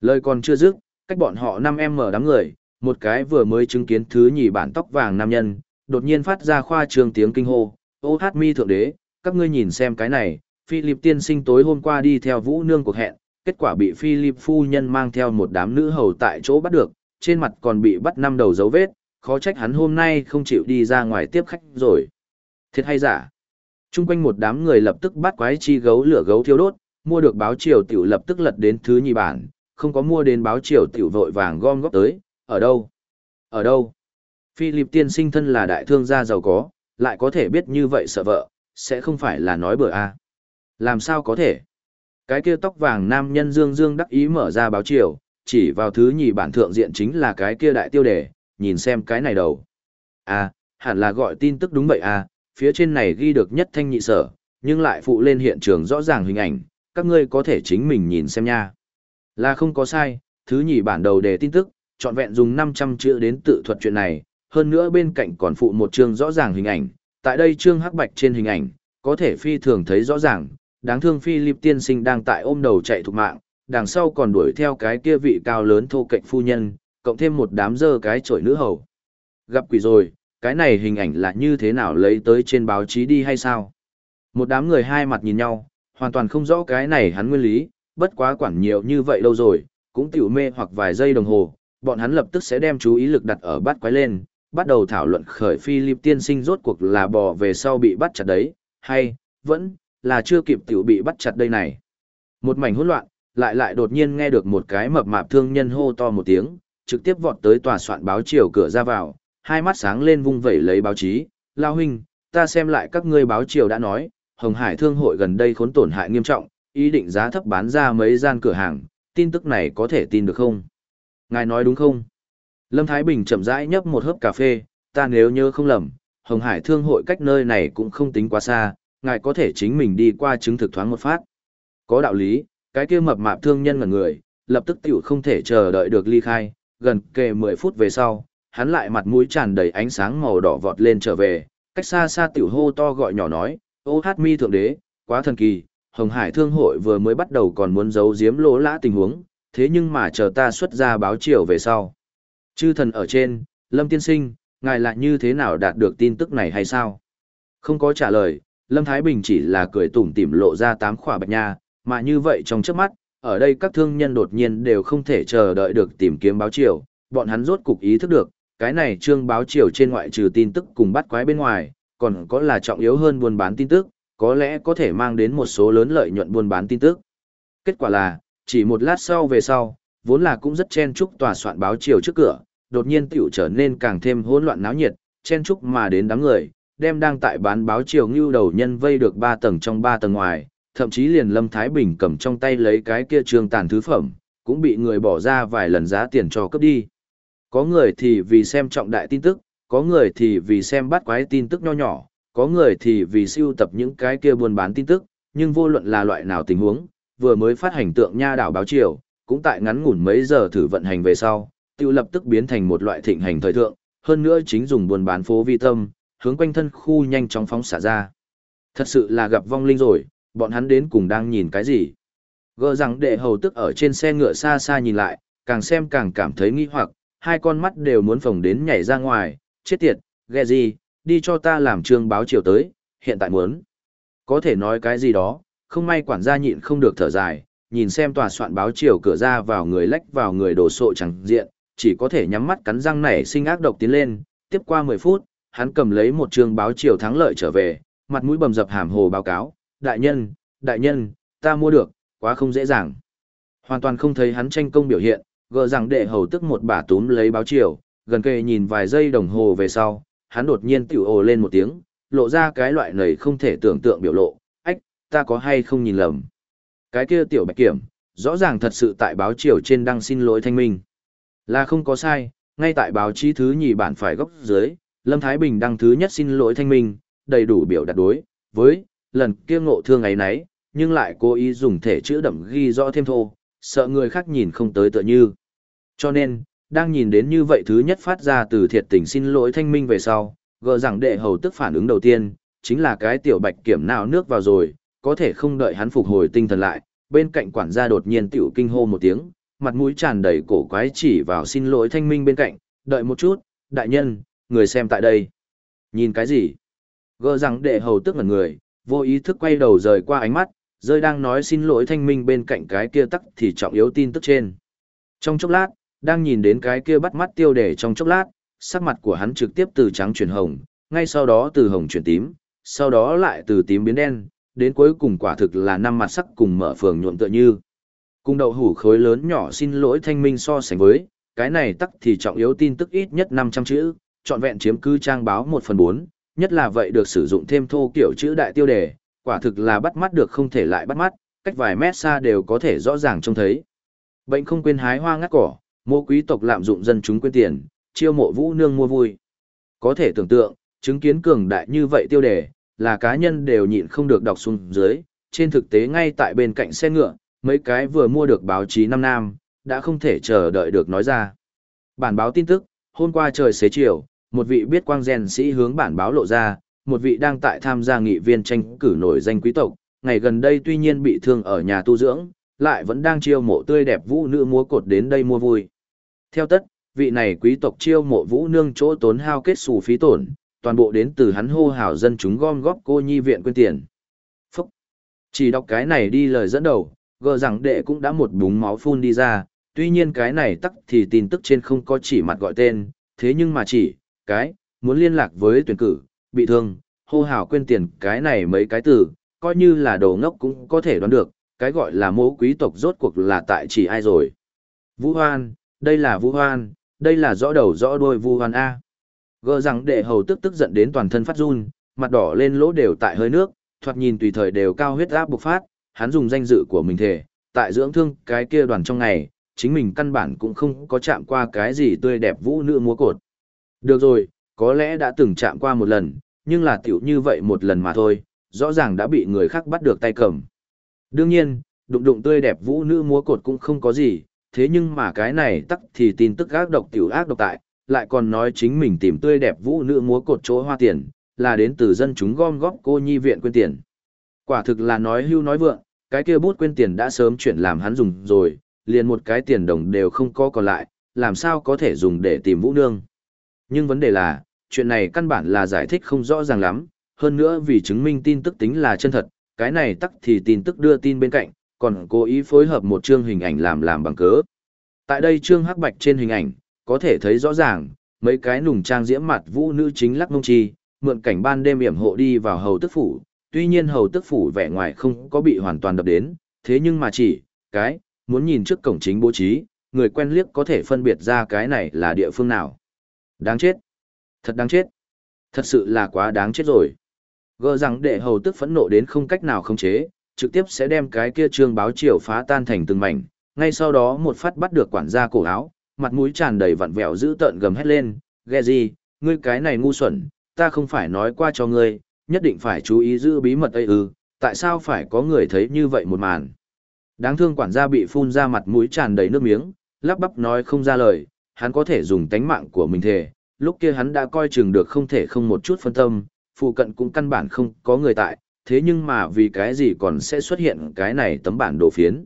Lời còn chưa dứt, cách bọn họ 5 em mở đám người, một cái vừa mới chứng kiến thứ nhì bản tóc vàng nam nhân, đột nhiên phát ra khoa trương tiếng kinh hô, ô hát mi thượng đế, các ngươi nhìn xem cái này, Philip tiên sinh tối hôm qua đi theo vũ nương cuộc hẹn, kết quả bị Philip phu nhân mang theo một đám nữ hầu tại chỗ bắt được, trên mặt còn bị bắt năm đầu dấu vết, khó trách hắn hôm nay không chịu đi ra ngoài tiếp khách rồi. Thiệt hay giả? Trung quanh một đám người lập tức bắt quái chi gấu lửa gấu thiêu đốt, mua được báo triều tiểu lập tức lật đến thứ nhì bản, không có mua đến báo triều tiểu vội vàng gom góp tới, ở đâu? Ở đâu? Philip tiên sinh thân là đại thương gia giàu có, lại có thể biết như vậy sợ vợ, sẽ không phải là nói bừa a à. Làm sao có thể? Cái kia tóc vàng nam nhân dương dương đắc ý mở ra báo chiều, chỉ vào thứ nhì bản thượng diện chính là cái kia đại tiêu đề, nhìn xem cái này đầu. À, hẳn là gọi tin tức đúng vậy à, phía trên này ghi được nhất thanh nhị sở, nhưng lại phụ lên hiện trường rõ ràng hình ảnh, các ngươi có thể chính mình nhìn xem nha. Là không có sai, thứ nhì bản đầu đề tin tức, trọn vẹn dùng 500 chữ đến tự thuật chuyện này, hơn nữa bên cạnh còn phụ một chương rõ ràng hình ảnh, tại đây chương hắc bạch trên hình ảnh, có thể phi thường thấy rõ ràng, đáng thương Philip tiên sinh đang tại ôm đầu chạy thục mạng, đằng sau còn đuổi theo cái kia vị cao lớn thô cạnh phu nhân, cộng thêm một đám dơ cái chổi nữ hầu. Gặp quỷ rồi, cái này hình ảnh là như thế nào lấy tới trên báo chí đi hay sao? Một đám người hai mặt nhìn nhau, hoàn toàn không rõ cái này hắn nguyên lý, bất quá quản nhiều như vậy lâu rồi, cũng tiểu mê hoặc vài giây đồng hồ, bọn hắn lập tức sẽ đem chú ý lực đặt ở bắt quái lên, bắt đầu thảo luận khởi Philip tiên sinh rốt cuộc là bò về sau bị bắt chặt đấy, hay, vẫn, là chưa kịp tiểu bị bắt chặt đây này. Một mảnh hỗn loạn, lại lại đột nhiên nghe được một cái mập mạp thương nhân hô to một tiếng, trực tiếp vọt tới tòa soạn báo chiều cửa ra vào, hai mắt sáng lên vung vẩy lấy báo chí, lao huynh, ta xem lại các ngươi báo chiều đã nói, Hồng Hải Thương hội gần đây khốn tổn hại nghiêm trọng, ý định giá thấp bán ra mấy gian cửa hàng, tin tức này có thể tin được không? Ngài nói đúng không? Lâm Thái Bình chậm rãi nhấp một hớp cà phê, ta nếu nhớ không lầm, Hồng Hải Thương hội cách nơi này cũng không tính quá xa, ngài có thể chính mình đi qua chứng thực thoáng một phát. Có đạo lý, cái kia mập mạp thương nhân là người, lập tức tiểu không thể chờ đợi được ly khai, gần kề 10 phút về sau, hắn lại mặt mũi tràn đầy ánh sáng màu đỏ vọt lên trở về, cách xa xa tiểu hô to gọi nhỏ nói, ô hát mi thượng đế, quá thần kỳ, Hồng Hải Thương hội vừa mới bắt đầu còn muốn giấu giếm lỗ lã tình huống, thế nhưng mà chờ ta xuất ra báo chiều về sau. Chư thần ở trên, Lâm Tiên Sinh, ngài lại như thế nào đạt được tin tức này hay sao? Không có trả lời, Lâm Thái Bình chỉ là cười tủm tỉm lộ ra tám khỏa bạch nha, mà như vậy trong trước mắt, ở đây các thương nhân đột nhiên đều không thể chờ đợi được tìm kiếm báo chiều, bọn hắn rốt cục ý thức được, cái này trương báo chiều trên ngoại trừ tin tức cùng bắt quái bên ngoài, còn có là trọng yếu hơn buôn bán tin tức, có lẽ có thể mang đến một số lớn lợi nhuận buôn bán tin tức. Kết quả là, chỉ một lát sau về sau, vốn là cũng rất chen chúc tòa soạn báo chiều trước cửa, đột nhiên tiểu trở nên càng thêm hỗn loạn náo nhiệt, chen chúc mà đến đám người, đem đang tại bán báo chiều ngưu đầu nhân vây được ba tầng trong ba tầng ngoài, thậm chí liền Lâm Thái Bình cầm trong tay lấy cái kia trường tàn thứ phẩm, cũng bị người bỏ ra vài lần giá tiền cho cấp đi. Có người thì vì xem trọng đại tin tức, có người thì vì xem bắt quái tin tức nho nhỏ, có người thì vì siêu tập những cái kia buôn bán tin tức, nhưng vô luận là loại nào tình huống, vừa mới phát hành tượng nha đảo báo chiều, cũng tại ngắn ngủn mấy giờ thử vận hành về sau, tiêu lập tức biến thành một loại thịnh hành thời thượng, hơn nữa chính dùng buôn bán phố vi tâm, hướng quanh thân khu nhanh chóng phóng xả ra. Thật sự là gặp vong linh rồi, bọn hắn đến cùng đang nhìn cái gì? Gỡ rằng đệ hầu tức ở trên xe ngựa xa xa nhìn lại, càng xem càng cảm thấy nghi hoặc, hai con mắt đều muốn phồng đến nhảy ra ngoài, chết tiệt, ghê gì, đi cho ta làm trương báo chiều tới, hiện tại muốn. Có thể nói cái gì đó, không may quản gia nhịn không được thở dài, nhìn xem tòa soạn báo chiều cửa ra vào người lách vào người đổ sộ chẳng diện, chỉ có thể nhắm mắt cắn răng nảy sinh ác độc tiến lên, tiếp qua 10 phút, hắn cầm lấy một trương báo chiều thắng lợi trở về, mặt mũi bầm dập hàm hồ báo cáo, đại nhân, đại nhân, ta mua được, quá không dễ dàng. Hoàn toàn không thấy hắn tranh công biểu hiện, gỡ rằng đệ hầu tức một bả túm lấy báo chiều, gần kề nhìn vài giây đồng hồ về sau, hắn đột nhiên tiểu ồ lên một tiếng, lộ ra cái loại này không thể tưởng tượng biểu lộ, ách, ta có hay không nhìn lầm. Cái kia tiểu bạch kiểm, rõ ràng thật sự tại báo chiều trên đăng xin lỗi thanh minh. Là không có sai, ngay tại báo chí thứ nhì bản phải góc dưới, Lâm Thái Bình đăng thứ nhất xin lỗi thanh minh, đầy đủ biểu đạt đối, với, lần kia ngộ thương ấy nấy, nhưng lại cố ý dùng thể chữ đậm ghi rõ thêm thô, sợ người khác nhìn không tới tựa như. Cho nên, đang nhìn đến như vậy thứ nhất phát ra từ thiệt tình xin lỗi thanh minh về sau, gờ rằng đệ hầu tức phản ứng đầu tiên, chính là cái tiểu bạch kiểm nào nước vào rồi, có thể không đợi hắn phục hồi tinh thần lại, bên cạnh quản gia đột nhiên tiểu kinh hô một tiếng, mặt mũi tràn đầy cổ quái chỉ vào xin lỗi thanh minh bên cạnh, đợi một chút, đại nhân, người xem tại đây. Nhìn cái gì? Gờ rằng đệ hầu tức ngẩn người, vô ý thức quay đầu rời qua ánh mắt, rơi đang nói xin lỗi thanh minh bên cạnh cái kia tắc thì trọng yếu tin tức trên. Trong chốc lát, đang nhìn đến cái kia bắt mắt tiêu đề trong chốc lát, sắc mặt của hắn trực tiếp từ trắng chuyển hồng, ngay sau đó từ hồng chuyển tím, sau đó lại từ tím biến đen, đến cuối cùng quả thực là năm mặt sắc cùng mở phường nhuộm tựa như. Cùng đậu hủ khối lớn nhỏ xin lỗi thanh minh so sánh với, cái này tắc thì trọng yếu tin tức ít nhất 500 chữ, trọn vẹn chiếm cứ trang báo 1 phần 4, nhất là vậy được sử dụng thêm thô kiểu chữ đại tiêu đề, quả thực là bắt mắt được không thể lại bắt mắt, cách vài mét xa đều có thể rõ ràng trông thấy. Bệnh không quên hái hoa ngắt cỏ, mô quý tộc lạm dụng dân chúng quên tiền, chiêu mộ vũ nương mua vui. Có thể tưởng tượng, chứng kiến cường đại như vậy tiêu đề, là cá nhân đều nhịn không được đọc xuống dưới, trên thực tế ngay tại bên cạnh xe ngựa, mấy cái vừa mua được báo chí năm nam, đã không thể chờ đợi được nói ra. Bản báo tin tức, hôm qua trời xế chiều, một vị biết quang rèn sĩ hướng bản báo lộ ra, một vị đang tại tham gia nghị viên tranh cử nổi danh quý tộc, ngày gần đây tuy nhiên bị thương ở nhà tu dưỡng, lại vẫn đang chiêu mộ tươi đẹp vũ nữ múa cột đến đây mua vui. Theo tất, vị này quý tộc chiêu mộ vũ nương chỗ tốn hao kết xù phí tổn, toàn bộ đến từ hắn hô hào dân chúng gom góp cô nhi viện quyên tiền. Phúc! Chỉ đọc cái này đi lời dẫn đầu, gờ rằng đệ cũng đã một búng máu phun đi ra, tuy nhiên cái này tắc thì tin tức trên không có chỉ mặt gọi tên, thế nhưng mà chỉ, cái, muốn liên lạc với tuyển cử, bị thương, hô hào quên tiền cái này mấy cái từ, coi như là đồ ngốc cũng có thể đoán được, cái gọi là mẫu quý tộc rốt cuộc là tại chỉ ai rồi. Vũ Hoan, đây là Vũ Hoan, đây là rõ đầu rõ đuôi Vũ Hoan A. Gờ rằng đệ hầu tức tức giận đến toàn thân phát run, mặt đỏ lên lỗ đều tại hơi nước, thoạt nhìn tùy thời đều cao huyết áp bộc phát, hắn dùng danh dự của mình thể, tại dưỡng thương cái kia đoàn trong ngày, chính mình căn bản cũng không có chạm qua cái gì tươi đẹp vũ nữ múa cột. Được rồi, có lẽ đã từng chạm qua một lần, nhưng là tiểu như vậy một lần mà thôi, rõ ràng đã bị người khác bắt được tay cầm. Đương nhiên, đụng đụng tươi đẹp vũ nữ múa cột cũng không có gì, thế nhưng mà cái này tắc thì tin tức ác độc tiểu ác độc tại, lại còn nói chính mình tìm tươi đẹp vũ nữ múa cột chỗ hoa tiền, là đến từ dân chúng gom góp cô nhi viện quên tiền. Quả thực là nói hưu nói vượng, cái kia bút quên tiền đã sớm chuyển làm hắn dùng rồi, liền một cái tiền đồng đều không có còn lại, làm sao có thể dùng để tìm vũ nương. Nhưng vấn đề là, chuyện này căn bản là giải thích không rõ ràng lắm, hơn nữa vì chứng minh tin tức tính là chân thật, cái này tắc thì tin tức đưa tin bên cạnh, còn cố ý phối hợp một chương hình ảnh làm làm bằng cớ. Tại đây chương hắc bạch trên hình ảnh, có thể thấy rõ ràng, mấy cái nùng trang diễm mặt vũ nữ chính lắc mông chi, mượn cảnh ban đêm yểm hộ đi vào hầu tức phủ, tuy nhiên hầu tức phủ vẻ ngoài không có bị hoàn toàn đập đến, thế nhưng mà chỉ, cái, muốn nhìn trước cổng chính bố trí, người quen liếc có thể phân biệt ra cái này là địa phương nào. Đáng chết. Thật đáng chết. Thật sự là quá đáng chết rồi. Gỡ rằng đệ hầu tức phẫn nộ đến không cách nào khống chế, trực tiếp sẽ đem cái kia trương báo chiều phá tan thành từng mảnh, ngay sau đó một phát bắt được quản gia cổ áo, mặt mũi tràn đầy vặn vẹo giữ tợn gầm hét lên, "Ghe gì, ngươi cái này ngu xuẩn, ta không phải nói qua cho ngươi, nhất định phải chú ý giữ bí mật ấy ư, tại sao phải có người thấy như vậy một màn?" Đáng thương quản gia bị phun ra mặt mũi tràn đầy nước miếng, lắp bắp nói không ra lời, hắn có thể dùng tánh mạng của mình thề, lúc kia hắn đã coi chừng được không thể không một chút phân tâm, phụ cận cũng căn bản không có người tại, thế nhưng mà vì cái gì còn sẽ xuất hiện cái này tấm bản đồ phiến.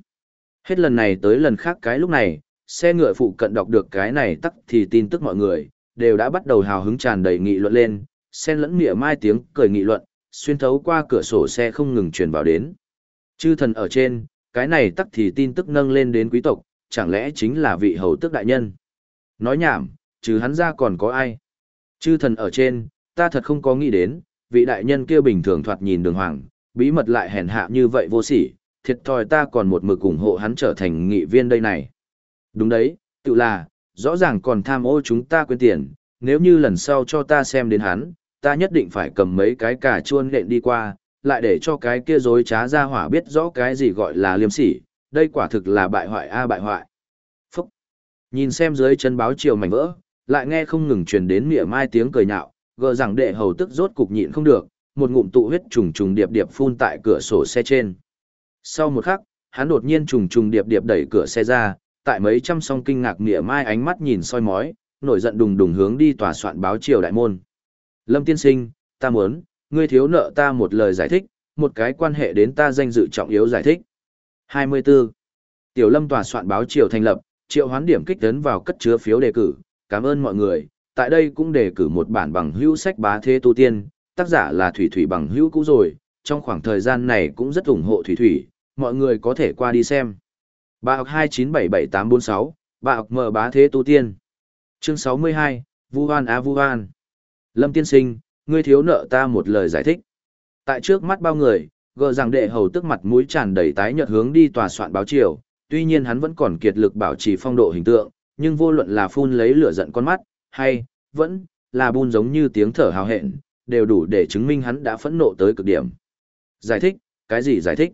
Hết lần này tới lần khác cái lúc này, xe ngựa phụ cận đọc được cái này tắc thì tin tức mọi người, đều đã bắt đầu hào hứng tràn đầy nghị luận lên, xen lẫn mỉa mai tiếng cười nghị luận, xuyên thấu qua cửa sổ xe không ngừng truyền vào đến. Chư thần ở trên, cái này tắc thì tin tức nâng lên đến quý tộc, chẳng lẽ chính là vị hầu tước đại nhân. Nói nhảm, chứ hắn ra còn có ai. Chư thần ở trên, ta thật không có nghĩ đến, vị đại nhân kia bình thường thoạt nhìn đường hoàng, bí mật lại hèn hạ như vậy vô sỉ, thiệt thòi ta còn một mực ủng hộ hắn trở thành nghị viên đây này. Đúng đấy, tự là, rõ ràng còn tham ô chúng ta quên tiền, nếu như lần sau cho ta xem đến hắn, ta nhất định phải cầm mấy cái cà chuôn lệ đi qua, lại để cho cái kia dối trá ra hỏa biết rõ cái gì gọi là liêm sỉ, đây quả thực là bại hoại a à bại hoại. Phúc! Nhìn xem dưới chân báo chiều mảnh vỡ, lại nghe không ngừng truyền đến mỉa mai tiếng cười nhạo, gờ rằng đệ hầu tức rốt cục nhịn không được, một ngụm tụ huyết trùng trùng điệp điệp phun tại cửa sổ xe trên. Sau một khắc, hắn đột nhiên trùng trùng điệp điệp đẩy cửa xe ra, tại mấy trăm song kinh ngạc mỉa mai ánh mắt nhìn soi mói, nổi giận đùng đùng hướng đi tòa soạn báo triều đại môn. Lâm tiên sinh, ta muốn, ngươi thiếu nợ ta một lời giải thích, một cái quan hệ đến ta danh dự trọng yếu giải thích. 24. Tiểu Lâm tòa soạn báo triều thành lập, triệu hoán điểm kích tấn vào cất chứa phiếu đề cử, cảm ơn mọi người, tại đây cũng đề cử một bản bằng hữu sách bá thế tu tiên, tác giả là Thủy Thủy bằng hữu cũ rồi, trong khoảng thời gian này cũng rất ủng hộ Thủy Thủy, mọi người có thể qua đi xem. Bà học 2977846, bà học mở bá thế tu tiên. Chương 62, Vu Hoan Á Vu Hoan. Lâm tiên sinh, ngươi thiếu nợ ta một lời giải thích. Tại trước mắt bao người, gờ rằng đệ hầu tức mặt mũi tràn đầy tái nhợt hướng đi tòa soạn báo chiều, tuy nhiên hắn vẫn còn kiệt lực bảo trì phong độ hình tượng, nhưng vô luận là phun lấy lửa giận con mắt, hay, vẫn, là bun giống như tiếng thở hào hẹn, đều đủ để chứng minh hắn đã phẫn nộ tới cực điểm. Giải thích, cái gì giải thích?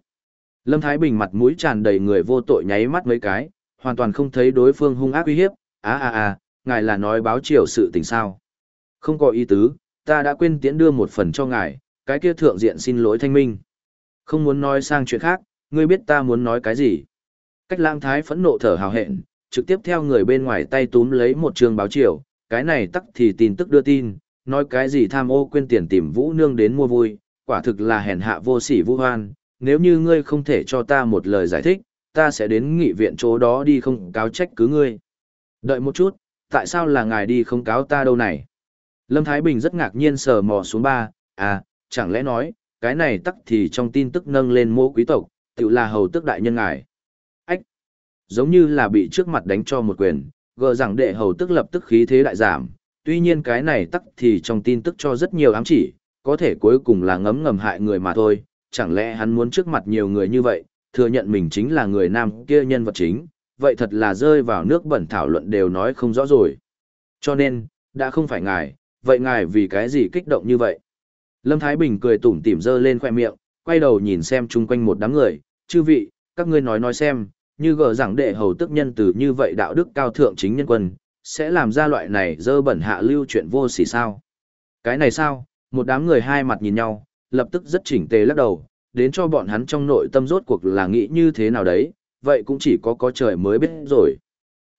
Lâm Thái Bình mặt mũi tràn đầy người vô tội nháy mắt mấy cái, hoàn toàn không thấy đối phương hung ác uy hiếp, á á á, ngài là nói báo triều sự tình sao. Không có ý tứ, ta đã quên tiễn đưa một phần cho ngài, cái kia thượng diện xin lỗi thanh minh. Không muốn nói sang chuyện khác, ngươi biết ta muốn nói cái gì. Cách lang thái phẫn nộ thở hào hẹn, trực tiếp theo người bên ngoài tay túm lấy một trường báo triều, cái này tắc thì tin tức đưa tin, nói cái gì tham ô quên tiền tìm vũ nương đến mua vui, quả thực là hèn hạ vô sỉ vu hoan, nếu như ngươi không thể cho ta một lời giải thích, ta sẽ đến nghị viện chỗ đó đi không cáo trách cứ ngươi. Đợi một chút, tại sao là ngài đi không cáo ta đâu này? Lâm Thái Bình rất ngạc nhiên sờ mò xuống ba, à, chẳng lẽ nói, cái này tắc thì trong tin tức nâng lên mô quý tộc, tự là hầu tức đại nhân ngài. Ách! Giống như là bị trước mặt đánh cho một quyền, gờ rằng đệ hầu tức lập tức khí thế đại giảm, tuy nhiên cái này tắc thì trong tin tức cho rất nhiều ám chỉ, có thể cuối cùng là ngấm ngầm hại người mà thôi, chẳng lẽ hắn muốn trước mặt nhiều người như vậy, thừa nhận mình chính là người nam kia nhân vật chính, vậy thật là rơi vào nước bẩn thảo luận đều nói không rõ rồi. Cho nên, đã không phải ngài, vậy ngài vì cái gì kích động như vậy? Lâm Thái Bình cười tủm tỉm dơ lên khoe miệng, quay đầu nhìn xem chung quanh một đám người, chư vị, các ngươi nói nói xem, như gờ rằng đệ hầu tức nhân từ như vậy đạo đức cao thượng chính nhân quân, sẽ làm ra loại này dơ bẩn hạ lưu chuyện vô sỉ sao? Cái này sao? Một đám người hai mặt nhìn nhau, lập tức rất chỉnh tề lắc đầu, đến cho bọn hắn trong nội tâm rốt cuộc là nghĩ như thế nào đấy, vậy cũng chỉ có có trời mới biết rồi.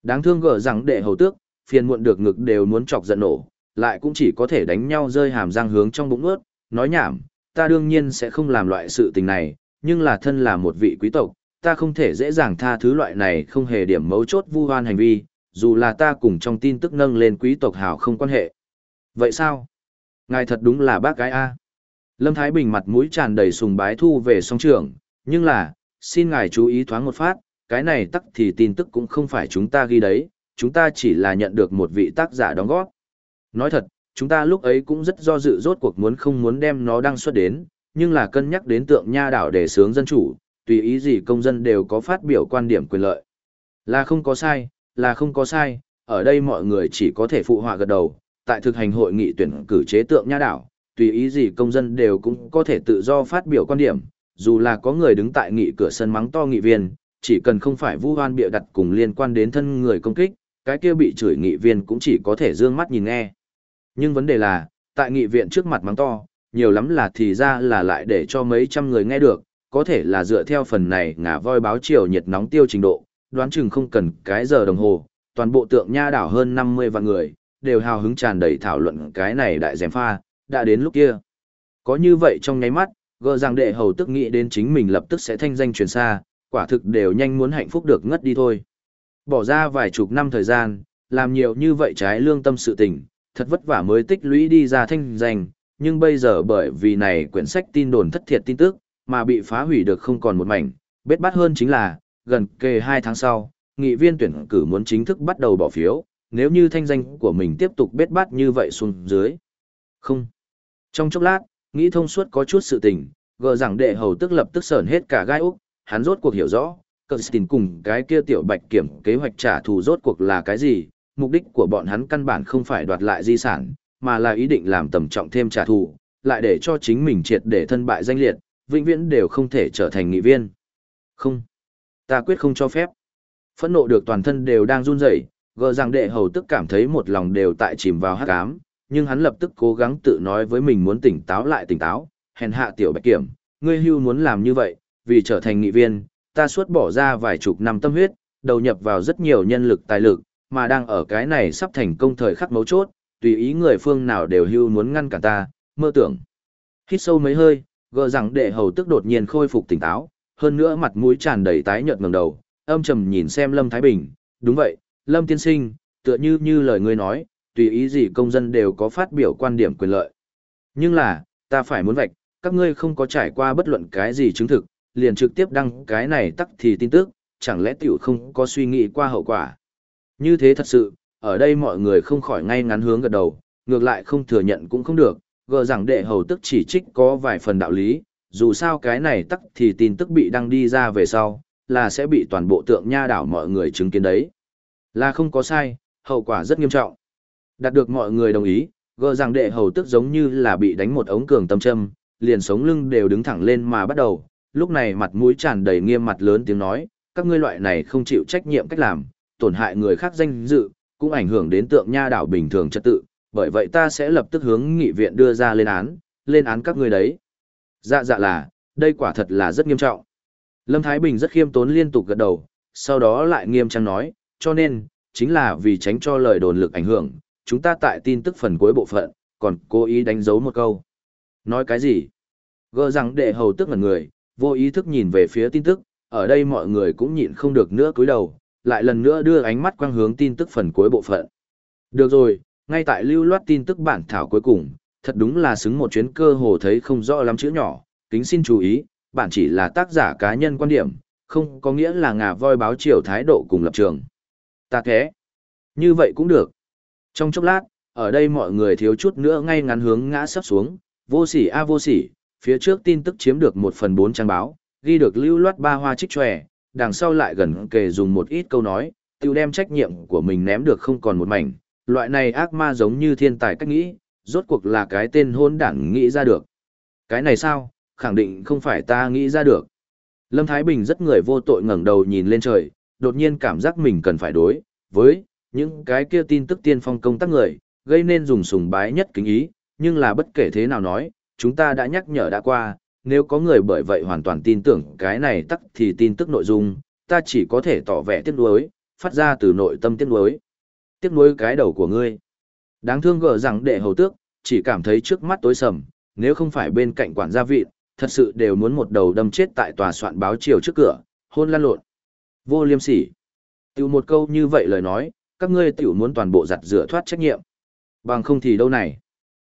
Đáng thương gở rằng đệ hầu tước, phiền muộn được ngực đều muốn chọc giận nổ, lại cũng chỉ có thể đánh nhau rơi hàm răng hướng trong bụng ướt, nói nhảm, ta đương nhiên sẽ không làm loại sự tình này, nhưng là thân là một vị quý tộc, ta không thể dễ dàng tha thứ loại này không hề điểm mấu chốt vu hoan hành vi, dù là ta cùng trong tin tức nâng lên quý tộc hào không quan hệ. Vậy sao? Ngài thật đúng là bác gái A. Lâm Thái Bình mặt mũi tràn đầy sùng bái thu về song trưởng, nhưng là, xin ngài chú ý thoáng một phát, cái này tắc thì tin tức cũng không phải chúng ta ghi đấy, chúng ta chỉ là nhận được một vị tác giả đóng góp. Nói thật, chúng ta lúc ấy cũng rất do dự rốt cuộc muốn không muốn đem nó đăng xuất đến, nhưng là cân nhắc đến tượng nha đảo để sướng dân chủ, tùy ý gì công dân đều có phát biểu quan điểm quyền lợi. Là không có sai, là không có sai, ở đây mọi người chỉ có thể phụ họa gật đầu, tại thực hành hội nghị tuyển cử chế tượng nha đảo, tùy ý gì công dân đều cũng có thể tự do phát biểu quan điểm, dù là có người đứng tại nghị cửa sân mắng to nghị viên, chỉ cần không phải vu hoan bịa đặt cùng liên quan đến thân người công kích, cái kia bị chửi nghị viên cũng chỉ có thể dương mắt nhìn nghe. Nhưng vấn đề là, tại nghị viện trước mặt mắng to, nhiều lắm là thì ra là lại để cho mấy trăm người nghe được, có thể là dựa theo phần này ngả voi báo chiều nhiệt nóng tiêu trình độ, đoán chừng không cần cái giờ đồng hồ, toàn bộ tượng nha đảo hơn 50 vạn người, đều hào hứng tràn đầy thảo luận cái này đại dèm pha, đã đến lúc kia. Có như vậy trong nháy mắt, gờ rằng đệ hầu tức nghĩ đến chính mình lập tức sẽ thanh danh truyền xa, quả thực đều nhanh muốn hạnh phúc được ngất đi thôi. Bỏ ra vài chục năm thời gian, làm nhiều như vậy trái lương tâm sự tình, thật vất vả mới tích lũy đi ra thanh danh, nhưng bây giờ bởi vì này quyển sách tin đồn thất thiệt tin tức, mà bị phá hủy được không còn một mảnh, bết bát hơn chính là, gần kề 2 tháng sau, nghị viên tuyển cử muốn chính thức bắt đầu bỏ phiếu, nếu như thanh danh của mình tiếp tục bết bát như vậy xuống dưới. Không. Trong chốc lát, nghĩ thông suốt có chút sự tình, gờ rằng đệ hầu tức lập tức sởn hết cả gai úc, hắn rốt cuộc hiểu rõ, cờ tình cùng cái kia tiểu bạch kiểm kế hoạch trả thù rốt cuộc là cái gì, mục đích của bọn hắn căn bản không phải đoạt lại di sản, mà là ý định làm tầm trọng thêm trả thù, lại để cho chính mình triệt để thân bại danh liệt, vĩnh viễn đều không thể trở thành nghị viên. Không, ta quyết không cho phép. Phẫn nộ được toàn thân đều đang run rẩy, gờ rằng đệ hầu tức cảm thấy một lòng đều tại chìm vào hắc ám, nhưng hắn lập tức cố gắng tự nói với mình muốn tỉnh táo lại tỉnh táo, hèn hạ tiểu bạch kiểm, ngươi hưu muốn làm như vậy, vì trở thành nghị viên, ta suốt bỏ ra vài chục năm tâm huyết, đầu nhập vào rất nhiều nhân lực tài lực, mà đang ở cái này sắp thành công thời khắc mấu chốt, tùy ý người phương nào đều hưu muốn ngăn cản ta, mơ tưởng. Hít sâu mấy hơi, gờ rằng đệ hầu tức đột nhiên khôi phục tỉnh táo, hơn nữa mặt mũi tràn đầy tái nhợt ngẩng đầu, âm trầm nhìn xem Lâm Thái Bình, đúng vậy, Lâm tiên sinh, tựa như như lời ngươi nói, tùy ý gì công dân đều có phát biểu quan điểm quyền lợi. Nhưng là, ta phải muốn vạch, các ngươi không có trải qua bất luận cái gì chứng thực, liền trực tiếp đăng cái này tắc thì tin tức, chẳng lẽ tiểu không có suy nghĩ qua hậu quả. Như thế thật sự, ở đây mọi người không khỏi ngay ngắn hướng gật đầu, ngược lại không thừa nhận cũng không được, gờ rằng đệ hầu tức chỉ trích có vài phần đạo lý, dù sao cái này tắc thì tin tức bị đăng đi ra về sau, là sẽ bị toàn bộ tượng nha đảo mọi người chứng kiến đấy. Là không có sai, hậu quả rất nghiêm trọng. Đạt được mọi người đồng ý, gờ rằng đệ hầu tức giống như là bị đánh một ống cường tâm châm, liền sống lưng đều đứng thẳng lên mà bắt đầu, lúc này mặt mũi tràn đầy nghiêm mặt lớn tiếng nói, các ngươi loại này không chịu trách nhiệm cách làm, tổn hại người khác danh dự, cũng ảnh hưởng đến tượng nha đảo bình thường trật tự, bởi vậy ta sẽ lập tức hướng nghị viện đưa ra lên án, lên án các ngươi đấy. Dạ dạ là, đây quả thật là rất nghiêm trọng. Lâm Thái Bình rất khiêm tốn liên tục gật đầu, sau đó lại nghiêm trang nói, cho nên, chính là vì tránh cho lời đồn lực ảnh hưởng, chúng ta tại tin tức phần cuối bộ phận, còn cố ý đánh dấu một câu. Nói cái gì? Gỡ rằng đệ hầu tức ngần người, vô ý thức nhìn về phía tin tức, ở đây mọi người cũng nhịn không được nữa cúi đầu, lại lần nữa đưa ánh mắt quang hướng tin tức phần cuối bộ phận. Được rồi, ngay tại lưu loát tin tức bản thảo cuối cùng, thật đúng là xứng một chuyến cơ hồ thấy không rõ lắm chữ nhỏ, kính xin chú ý, bản chỉ là tác giả cá nhân quan điểm, không có nghĩa là ngà voi báo chiều thái độ cùng lập trường. Ta thế. Như vậy cũng được. Trong chốc lát, ở đây mọi người thiếu chút nữa ngay ngắn hướng ngã sắp xuống, vô sỉ a vô sỉ, phía trước tin tức chiếm được một phần bốn trang báo, ghi được lưu loát ba hoa trích tròe, đằng sau lại gần kề dùng một ít câu nói, tiêu đem trách nhiệm của mình ném được không còn một mảnh, loại này ác ma giống như thiên tài cách nghĩ, rốt cuộc là cái tên hôn đảng nghĩ ra được. Cái này sao, khẳng định không phải ta nghĩ ra được. Lâm Thái Bình rất người vô tội ngẩng đầu nhìn lên trời, đột nhiên cảm giác mình cần phải đối với những cái kia tin tức tiên phong công tác người, gây nên dùng sùng bái nhất kính ý, nhưng là bất kể thế nào nói, chúng ta đã nhắc nhở đã qua, nếu có người bởi vậy hoàn toàn tin tưởng cái này tắc thì tin tức nội dung, ta chỉ có thể tỏ vẻ tiếc nuối, phát ra từ nội tâm tiếc nuối. Tiếc nuối cái đầu của ngươi. Đáng thương gở rằng đệ hầu tước, chỉ cảm thấy trước mắt tối sầm, nếu không phải bên cạnh quản gia vị, thật sự đều muốn một đầu đâm chết tại tòa soạn báo chiều trước cửa, hôn lan lộn. Vô liêm sỉ. từ một câu như vậy lời nói, các ngươi tiểu muốn toàn bộ giặt rửa thoát trách nhiệm. Bằng không thì đâu này.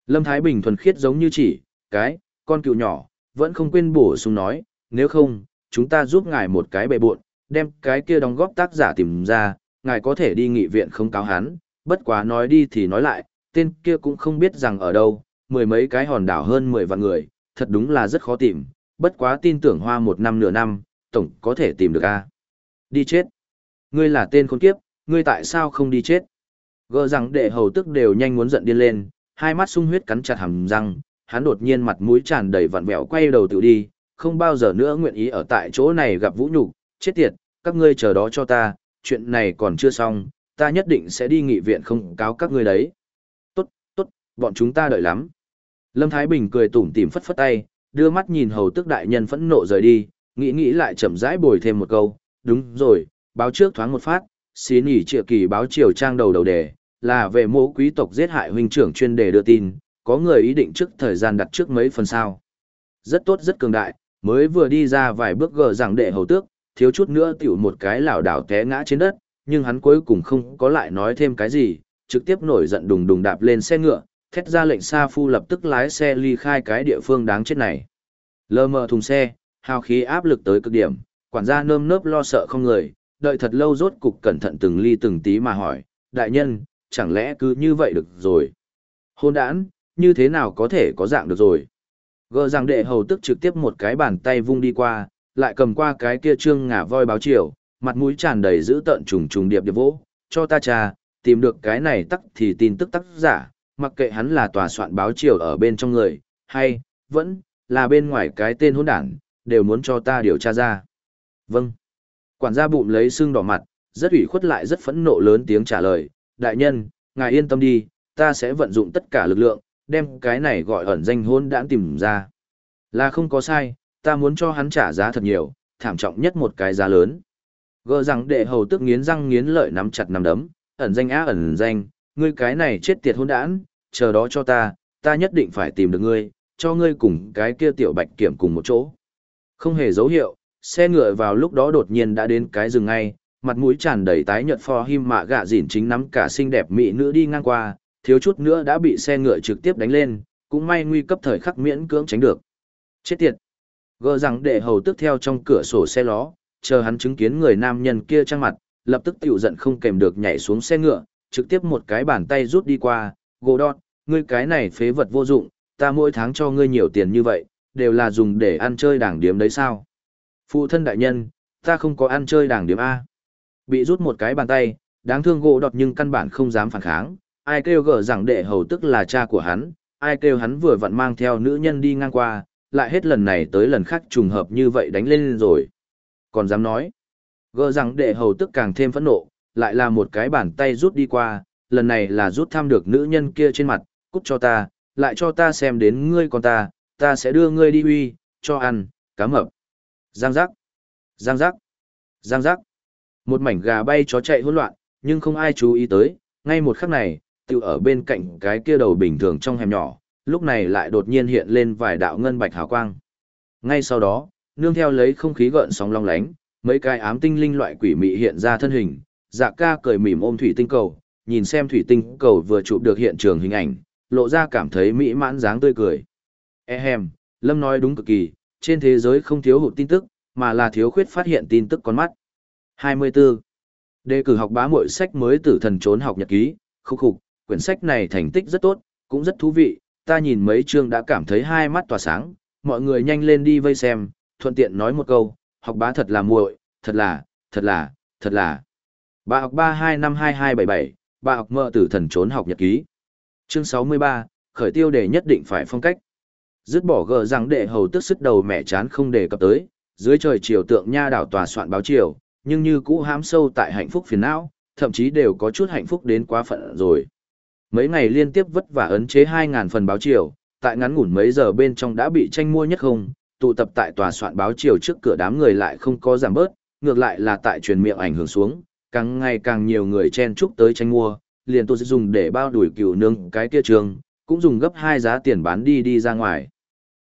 Lâm Thái Bình thuần khiết giống như chỉ, cái, con cựu nhỏ, vẫn không quên bổ sung nói, nếu không, chúng ta giúp ngài một cái bệ buộn, đem cái kia đóng góp tác giả tìm ra, ngài có thể đi nghị viện không cáo hắn, bất quá nói đi thì nói lại, tên kia cũng không biết rằng ở đâu, mười mấy cái hòn đảo hơn mười vạn người, thật đúng là rất khó tìm, bất quá tin tưởng hoa một năm nửa năm, tổng có thể tìm được a. Đi chết. Ngươi là tên khốn kiếp, ngươi tại sao không đi chết? Gỡ rằng đệ hầu tức đều nhanh muốn giận điên lên, hai mắt sung huyết cắn chặt hàm răng, hắn đột nhiên mặt mũi tràn đầy vặn vẹo quay đầu tự đi, không bao giờ nữa nguyện ý ở tại chỗ này gặp vũ nhục, chết tiệt, các ngươi chờ đó cho ta, chuyện này còn chưa xong, ta nhất định sẽ đi nghị viện không cáo các ngươi đấy. Tốt, tốt, bọn chúng ta đợi lắm. Lâm Thái Bình cười tủm tỉm phất phất tay, đưa mắt nhìn hầu tức đại nhân phẫn nộ rời đi, nghĩ nghĩ lại chậm rãi bồi thêm một câu, đúng rồi, báo trước thoáng một phát, xí nhỉ triệu kỳ báo triều trang đầu đầu đề, là về mô quý tộc giết hại huynh trưởng chuyên đề đưa tin, có người ý định trước thời gian đặt trước mấy phần sao. Rất tốt rất cường đại, mới vừa đi ra vài bước gờ rằng đệ hầu tước, thiếu chút nữa tiểu một cái lảo đảo té ngã trên đất, nhưng hắn cuối cùng không có lại nói thêm cái gì, trực tiếp nổi giận đùng đùng đạp lên xe ngựa, thét ra lệnh Sa Phu lập tức lái xe ly khai cái địa phương đáng chết này. Lơ mờ thùng xe, hào khí áp lực tới cực điểm, quản gia nơm nớp lo sợ không người, đợi thật lâu rốt cục cẩn thận từng ly từng tí mà hỏi, đại nhân, chẳng lẽ cứ như vậy được rồi? Hôn đản, như thế nào có thể có dạng được rồi? Gờ rằng đệ hầu tức trực tiếp một cái bàn tay vung đi qua, lại cầm qua cái kia trương ngả voi báo chiều, mặt mũi tràn đầy giữ tợn trùng trùng điệp điệp vỗ, cho ta trà, tìm được cái này tắc thì tin tức tác giả, mặc kệ hắn là tòa soạn báo chiều ở bên trong người, hay, vẫn, là bên ngoài cái tên hôn đảng, đều muốn cho ta điều tra ra. Vâng. Quản gia bụng lấy xương đỏ mặt, rất ủy khuất lại rất phẫn nộ lớn tiếng trả lời, đại nhân, ngài yên tâm đi, ta sẽ vận dụng tất cả lực lượng, đem cái này gọi ẩn danh hôn đãn tìm ra. Là không có sai, ta muốn cho hắn trả giá thật nhiều, thảm trọng nhất một cái giá lớn. Gỡ rằng đệ hầu tức nghiến răng nghiến lợi nắm chặt nắm đấm, ẩn danh á ẩn danh, ngươi cái này chết tiệt hôn đãn, chờ đó cho ta, ta nhất định phải tìm được ngươi, cho ngươi cùng cái kia tiểu bạch kiểm cùng một chỗ. Không hề dấu hiệu, xe ngựa vào lúc đó đột nhiên đã đến cái rừng ngay, mặt mũi tràn đầy tái nhợt pho him mạ gạ dỉn chính nắm cả xinh đẹp mỹ nữ đi ngang qua, thiếu chút nữa đã bị xe ngựa trực tiếp đánh lên, cũng may nguy cấp thời khắc miễn cưỡng tránh được. Chết tiệt! Gờ rằng đệ hầu tức theo trong cửa sổ xe ló, chờ hắn chứng kiến người nam nhân kia trang mặt, lập tức tiểu giận không kèm được nhảy xuống xe ngựa, trực tiếp một cái bàn tay rút đi qua, gồ đọt, ngươi cái này phế vật vô dụng, ta mỗi tháng cho ngươi nhiều tiền như vậy, đều là dùng để ăn chơi đảng điếm đấy sao? Phụ thân đại nhân, ta không có ăn chơi đảng điểm A. Bị rút một cái bàn tay, đáng thương gỗ đọt nhưng căn bản không dám phản kháng, ai kêu gở rằng đệ hầu tức là cha của hắn, ai kêu hắn vừa vặn mang theo nữ nhân đi ngang qua, lại hết lần này tới lần khác trùng hợp như vậy đánh lên rồi. Còn dám nói, gỡ rằng đệ hầu tức càng thêm phẫn nộ, lại là một cái bàn tay rút đi qua, lần này là rút thăm được nữ nhân kia trên mặt, cút cho ta, lại cho ta xem đến ngươi con ta, ta sẽ đưa ngươi đi uy, cho ăn, cá mập. Giang giác, giang giác, giang giác. Một mảnh gà bay chó chạy hỗn loạn, nhưng không ai chú ý tới, ngay một khắc này, tự ở bên cạnh cái kia đầu bình thường trong hẻm nhỏ, lúc này lại đột nhiên hiện lên vài đạo ngân bạch hào quang. Ngay sau đó, nương theo lấy không khí gợn sóng long lánh, mấy cái ám tinh linh loại quỷ mị hiện ra thân hình, dạ ca cười mỉm ôm thủy tinh cầu, nhìn xem thủy tinh cầu vừa chụp được hiện trường hình ảnh, lộ ra cảm thấy mỹ mãn dáng tươi cười. Ehem, Lâm nói đúng cực kỳ, trên thế giới không thiếu hụt tin tức, mà là thiếu khuyết phát hiện tin tức con mắt. 24. Đề cử học bá muội sách mới tử thần trốn học nhật ký, khúc khục, quyển sách này thành tích rất tốt, cũng rất thú vị, ta nhìn mấy chương đã cảm thấy hai mắt tỏa sáng, mọi người nhanh lên đi vây xem, thuận tiện nói một câu, học bá thật là muội, thật là, thật là, thật là. Bà học 32522277, bà học mơ tử thần trốn học nhật ký. Chương 63, khởi tiêu đề nhất định phải phong cách. Dứt bỏ gờ rằng đệ hầu tức sức đầu mẹ chán không đề cập tới, dưới trời chiều tượng nha đảo tòa soạn báo chiều, nhưng như cũ hám sâu tại hạnh phúc phiền não, thậm chí đều có chút hạnh phúc đến quá phận rồi. Mấy ngày liên tiếp vất vả ấn chế 2.000 phần báo chiều, tại ngắn ngủn mấy giờ bên trong đã bị tranh mua nhất không, tụ tập tại tòa soạn báo chiều trước cửa đám người lại không có giảm bớt, ngược lại là tại truyền miệng ảnh hưởng xuống, càng ngày càng nhiều người chen chúc tới tranh mua, liền tôi sẽ dùng để bao đuổi cừu nương cái kia trường, cũng dùng gấp hai giá tiền bán đi đi ra ngoài.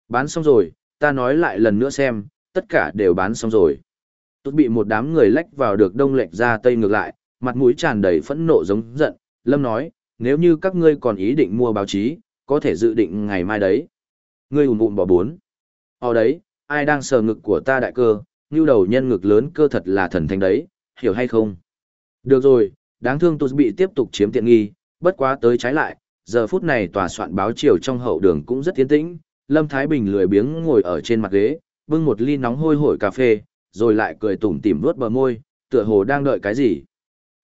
Bán xong rồi, ta nói lại lần nữa xem, tất cả đều bán xong rồi. Tốt bị một đám người lách vào được đông lệch ra tây ngược lại, mặt mũi tràn đầy phẫn nộ giống giận, Lâm nói, nếu như các ngươi còn ý định mua báo chí, có thể dự định ngày mai đấy. Ngươi ùn ùn bỏ bốn. Ở đấy, ai đang sờ ngực của ta đại cơ, như đầu nhân ngực lớn cơ thật là thần thánh đấy, hiểu hay không? Được rồi, đáng thương tôi bị tiếp tục chiếm tiện nghi, bất quá tới trái lại, giờ phút này tòa soạn báo chiều trong hậu đường cũng rất tiến tĩnh, Lâm Thái Bình lười biếng ngồi ở trên mặt ghế, bưng một ly nóng hôi hổi cà phê, rồi lại cười tủm tỉm vuốt bờ môi, tựa hồ đang đợi cái gì.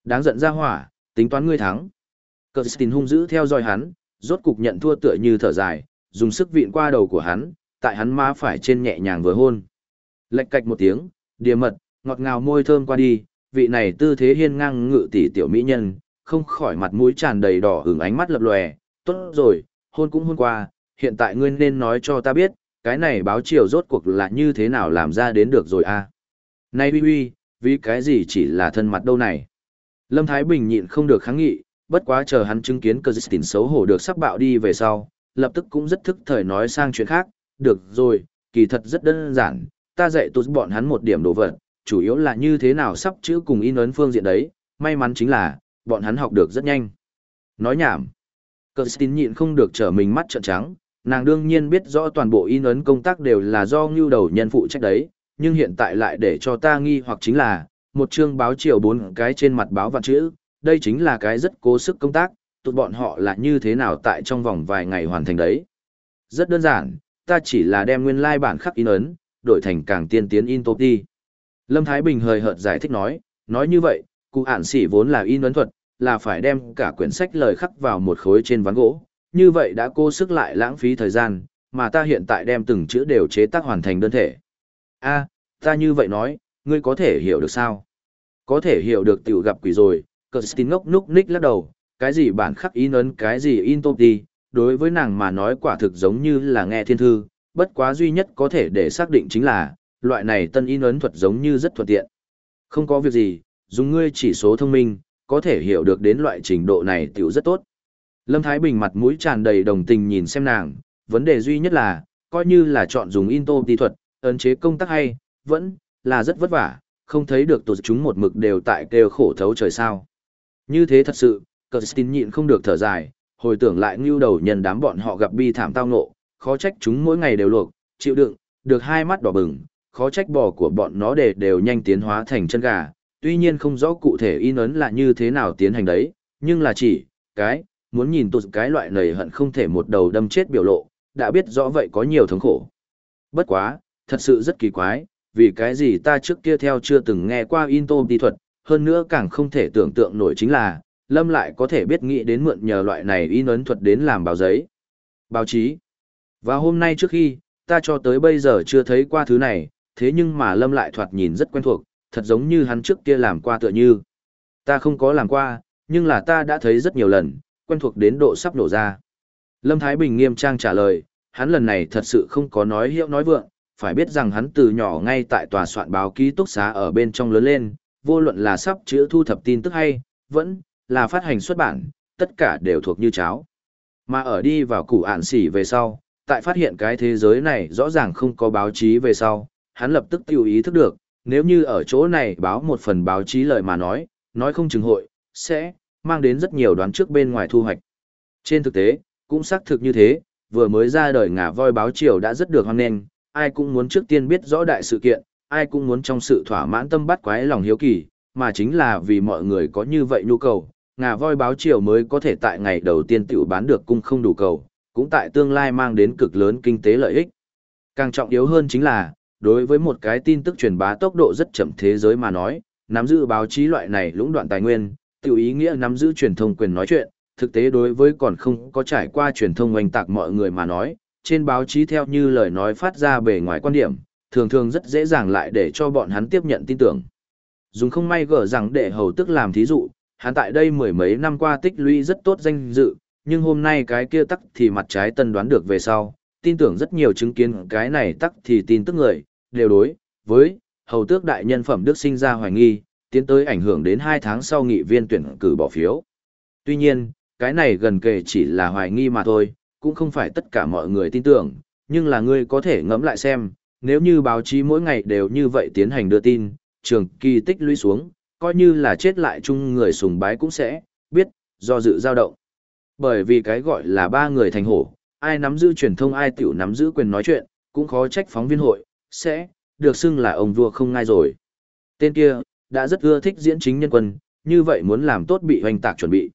Đáng giận ra hỏa, tính toán ngươi thắng. Kirsten hung dữ theo dõi hắn, rốt cục nhận thua tựa như thở dài, dùng sức vịn qua đầu của hắn, tại hắn má phải trên nhẹ nhàng vừa hôn. Lệch cạch một tiếng, địa mật, ngọt ngào môi thơm qua đi, vị này tư thế hiên ngang ngự tỷ tiểu mỹ nhân, không khỏi mặt mũi tràn đầy đỏ hưởng ánh mắt lập lòe, tốt rồi, hôn cũng hôn qua, hiện tại ngươi nên nói cho ta biết, cái này báo chiều rốt cuộc là như thế nào làm ra đến được rồi a à? Này uy uy, vì cái gì chỉ là thân mặt đâu này? Lâm Thái Bình nhịn không được kháng nghị, bất quá chờ hắn chứng kiến cơ dịch xấu hổ được sắp bạo đi về sau, lập tức cũng rất thức thời nói sang chuyện khác, được rồi, kỳ thật rất đơn giản, ta dạy tụt bọn hắn một điểm đồ vật, chủ yếu là như thế nào sắp chữ cùng in ấn phương diện đấy, may mắn chính là, bọn hắn học được rất nhanh. Nói nhảm, Kirsten nhịn không được trở mình mắt trợn trắng, nàng đương nhiên biết rõ toàn bộ in ấn công tác đều là do ngưu đầu nhân phụ trách đấy, nhưng hiện tại lại để cho ta nghi hoặc chính là, một chương báo chiều bốn cái trên mặt báo vạn chữ, đây chính là cái rất cố sức công tác, tụt bọn họ là như thế nào tại trong vòng vài ngày hoàn thành đấy. Rất đơn giản, ta chỉ là đem nguyên lai like bản khắc in ấn, đổi thành càng tiên tiến in top đi. Lâm Thái Bình hời hợt giải thích nói, nói như vậy, cụ ản sĩ vốn là in ấn thuật, là phải đem cả quyển sách lời khắc vào một khối trên ván gỗ, như vậy đã cố sức lại lãng phí thời gian, mà ta hiện tại đem từng chữ đều chế tác hoàn thành đơn thể. a ta như vậy nói, ngươi có thể hiểu được sao? Có thể hiểu được tiểu gặp quỷ rồi, Kirsten ngốc núc ních lắc đầu, cái gì bản khắc in ấn cái gì in top đi, đối với nàng mà nói quả thực giống như là nghe thiên thư, bất quá duy nhất có thể để xác định chính là, loại này tân in ấn thuật giống như rất thuận tiện. Không có việc gì, dùng ngươi chỉ số thông minh, có thể hiểu được đến loại trình độ này tiểu rất tốt. Lâm Thái Bình mặt mũi tràn đầy đồng tình nhìn xem nàng, vấn đề duy nhất là, coi như là chọn dùng Into kỹ thuật, ấn chế công tác hay, vẫn là rất vất vả, không thấy được tổ chúng một mực đều tại kêu khổ thấu trời sao. Như thế thật sự, Kirsten nhịn không được thở dài, hồi tưởng lại ngưu đầu nhân đám bọn họ gặp bi thảm tao ngộ, khó trách chúng mỗi ngày đều luộc, chịu đựng, được hai mắt đỏ bừng, khó trách bò của bọn nó để đều nhanh tiến hóa thành chân gà, tuy nhiên không rõ cụ thể in ấn là như thế nào tiến hành đấy, nhưng là chỉ, cái, muốn nhìn tụt cái loại này hận không thể một đầu đâm chết biểu lộ, đã biết rõ vậy có nhiều thống khổ. Bất quá, thật sự rất kỳ quái, vì cái gì ta trước kia theo chưa từng nghe qua in tôm đi thuật, hơn nữa càng không thể tưởng tượng nổi chính là, Lâm lại có thể biết nghĩ đến mượn nhờ loại này in ấn thuật đến làm báo giấy. Báo chí. Và hôm nay trước khi, ta cho tới bây giờ chưa thấy qua thứ này, thế nhưng mà Lâm lại thoạt nhìn rất quen thuộc, thật giống như hắn trước kia làm qua tựa như. Ta không có làm qua, nhưng là ta đã thấy rất nhiều lần, quen thuộc đến độ sắp nổ ra. Lâm Thái Bình nghiêm trang trả lời, hắn lần này thật sự không có nói hiệu nói vượng, phải biết rằng hắn từ nhỏ ngay tại tòa soạn báo ký túc xá ở bên trong lớn lên, vô luận là sắp chữ thu thập tin tức hay, vẫn là phát hành xuất bản, tất cả đều thuộc như cháo. Mà ở đi vào củ ản xỉ về sau, tại phát hiện cái thế giới này rõ ràng không có báo chí về sau, hắn lập tức tiêu ý thức được, nếu như ở chỗ này báo một phần báo chí lời mà nói, nói không chừng hội, sẽ mang đến rất nhiều đoán trước bên ngoài thu hoạch. Trên thực tế, cũng xác thực như thế, vừa mới ra đời ngả voi báo chiều đã rất được hoan nghênh, ai cũng muốn trước tiên biết rõ đại sự kiện, ai cũng muốn trong sự thỏa mãn tâm bắt quái lòng hiếu kỳ, mà chính là vì mọi người có như vậy nhu cầu, ngà voi báo chiều mới có thể tại ngày đầu tiên tiểu bán được cung không đủ cầu, cũng tại tương lai mang đến cực lớn kinh tế lợi ích. Càng trọng yếu hơn chính là, đối với một cái tin tức truyền bá tốc độ rất chậm thế giới mà nói, nắm giữ báo chí loại này lũng đoạn tài nguyên, tiểu ý nghĩa nắm giữ truyền thông quyền nói chuyện, thực tế đối với còn không có trải qua truyền thông oanh tạc mọi người mà nói, trên báo chí theo như lời nói phát ra bề ngoài quan điểm, thường thường rất dễ dàng lại để cho bọn hắn tiếp nhận tin tưởng. Dùng không may gỡ rằng để hầu tức làm thí dụ, hắn tại đây mười mấy năm qua tích lũy rất tốt danh dự, nhưng hôm nay cái kia tắc thì mặt trái tân đoán được về sau, tin tưởng rất nhiều chứng kiến cái này tắc thì tin tức người, đều đối, với, hầu tước đại nhân phẩm đức sinh ra hoài nghi, tiến tới ảnh hưởng đến hai tháng sau nghị viên tuyển cử bỏ phiếu. Tuy nhiên, cái này gần kề chỉ là hoài nghi mà thôi, cũng không phải tất cả mọi người tin tưởng, nhưng là ngươi có thể ngẫm lại xem, nếu như báo chí mỗi ngày đều như vậy tiến hành đưa tin, trường kỳ tích lũy xuống, coi như là chết lại chung người sùng bái cũng sẽ, biết, do dự dao động. Bởi vì cái gọi là ba người thành hổ, ai nắm giữ truyền thông ai tiểu nắm giữ quyền nói chuyện, cũng khó trách phóng viên hội, sẽ, được xưng là ông vua không ngai rồi. Tên kia, đã rất ưa thích diễn chính nhân quân, như vậy muốn làm tốt bị hoành tạc chuẩn bị.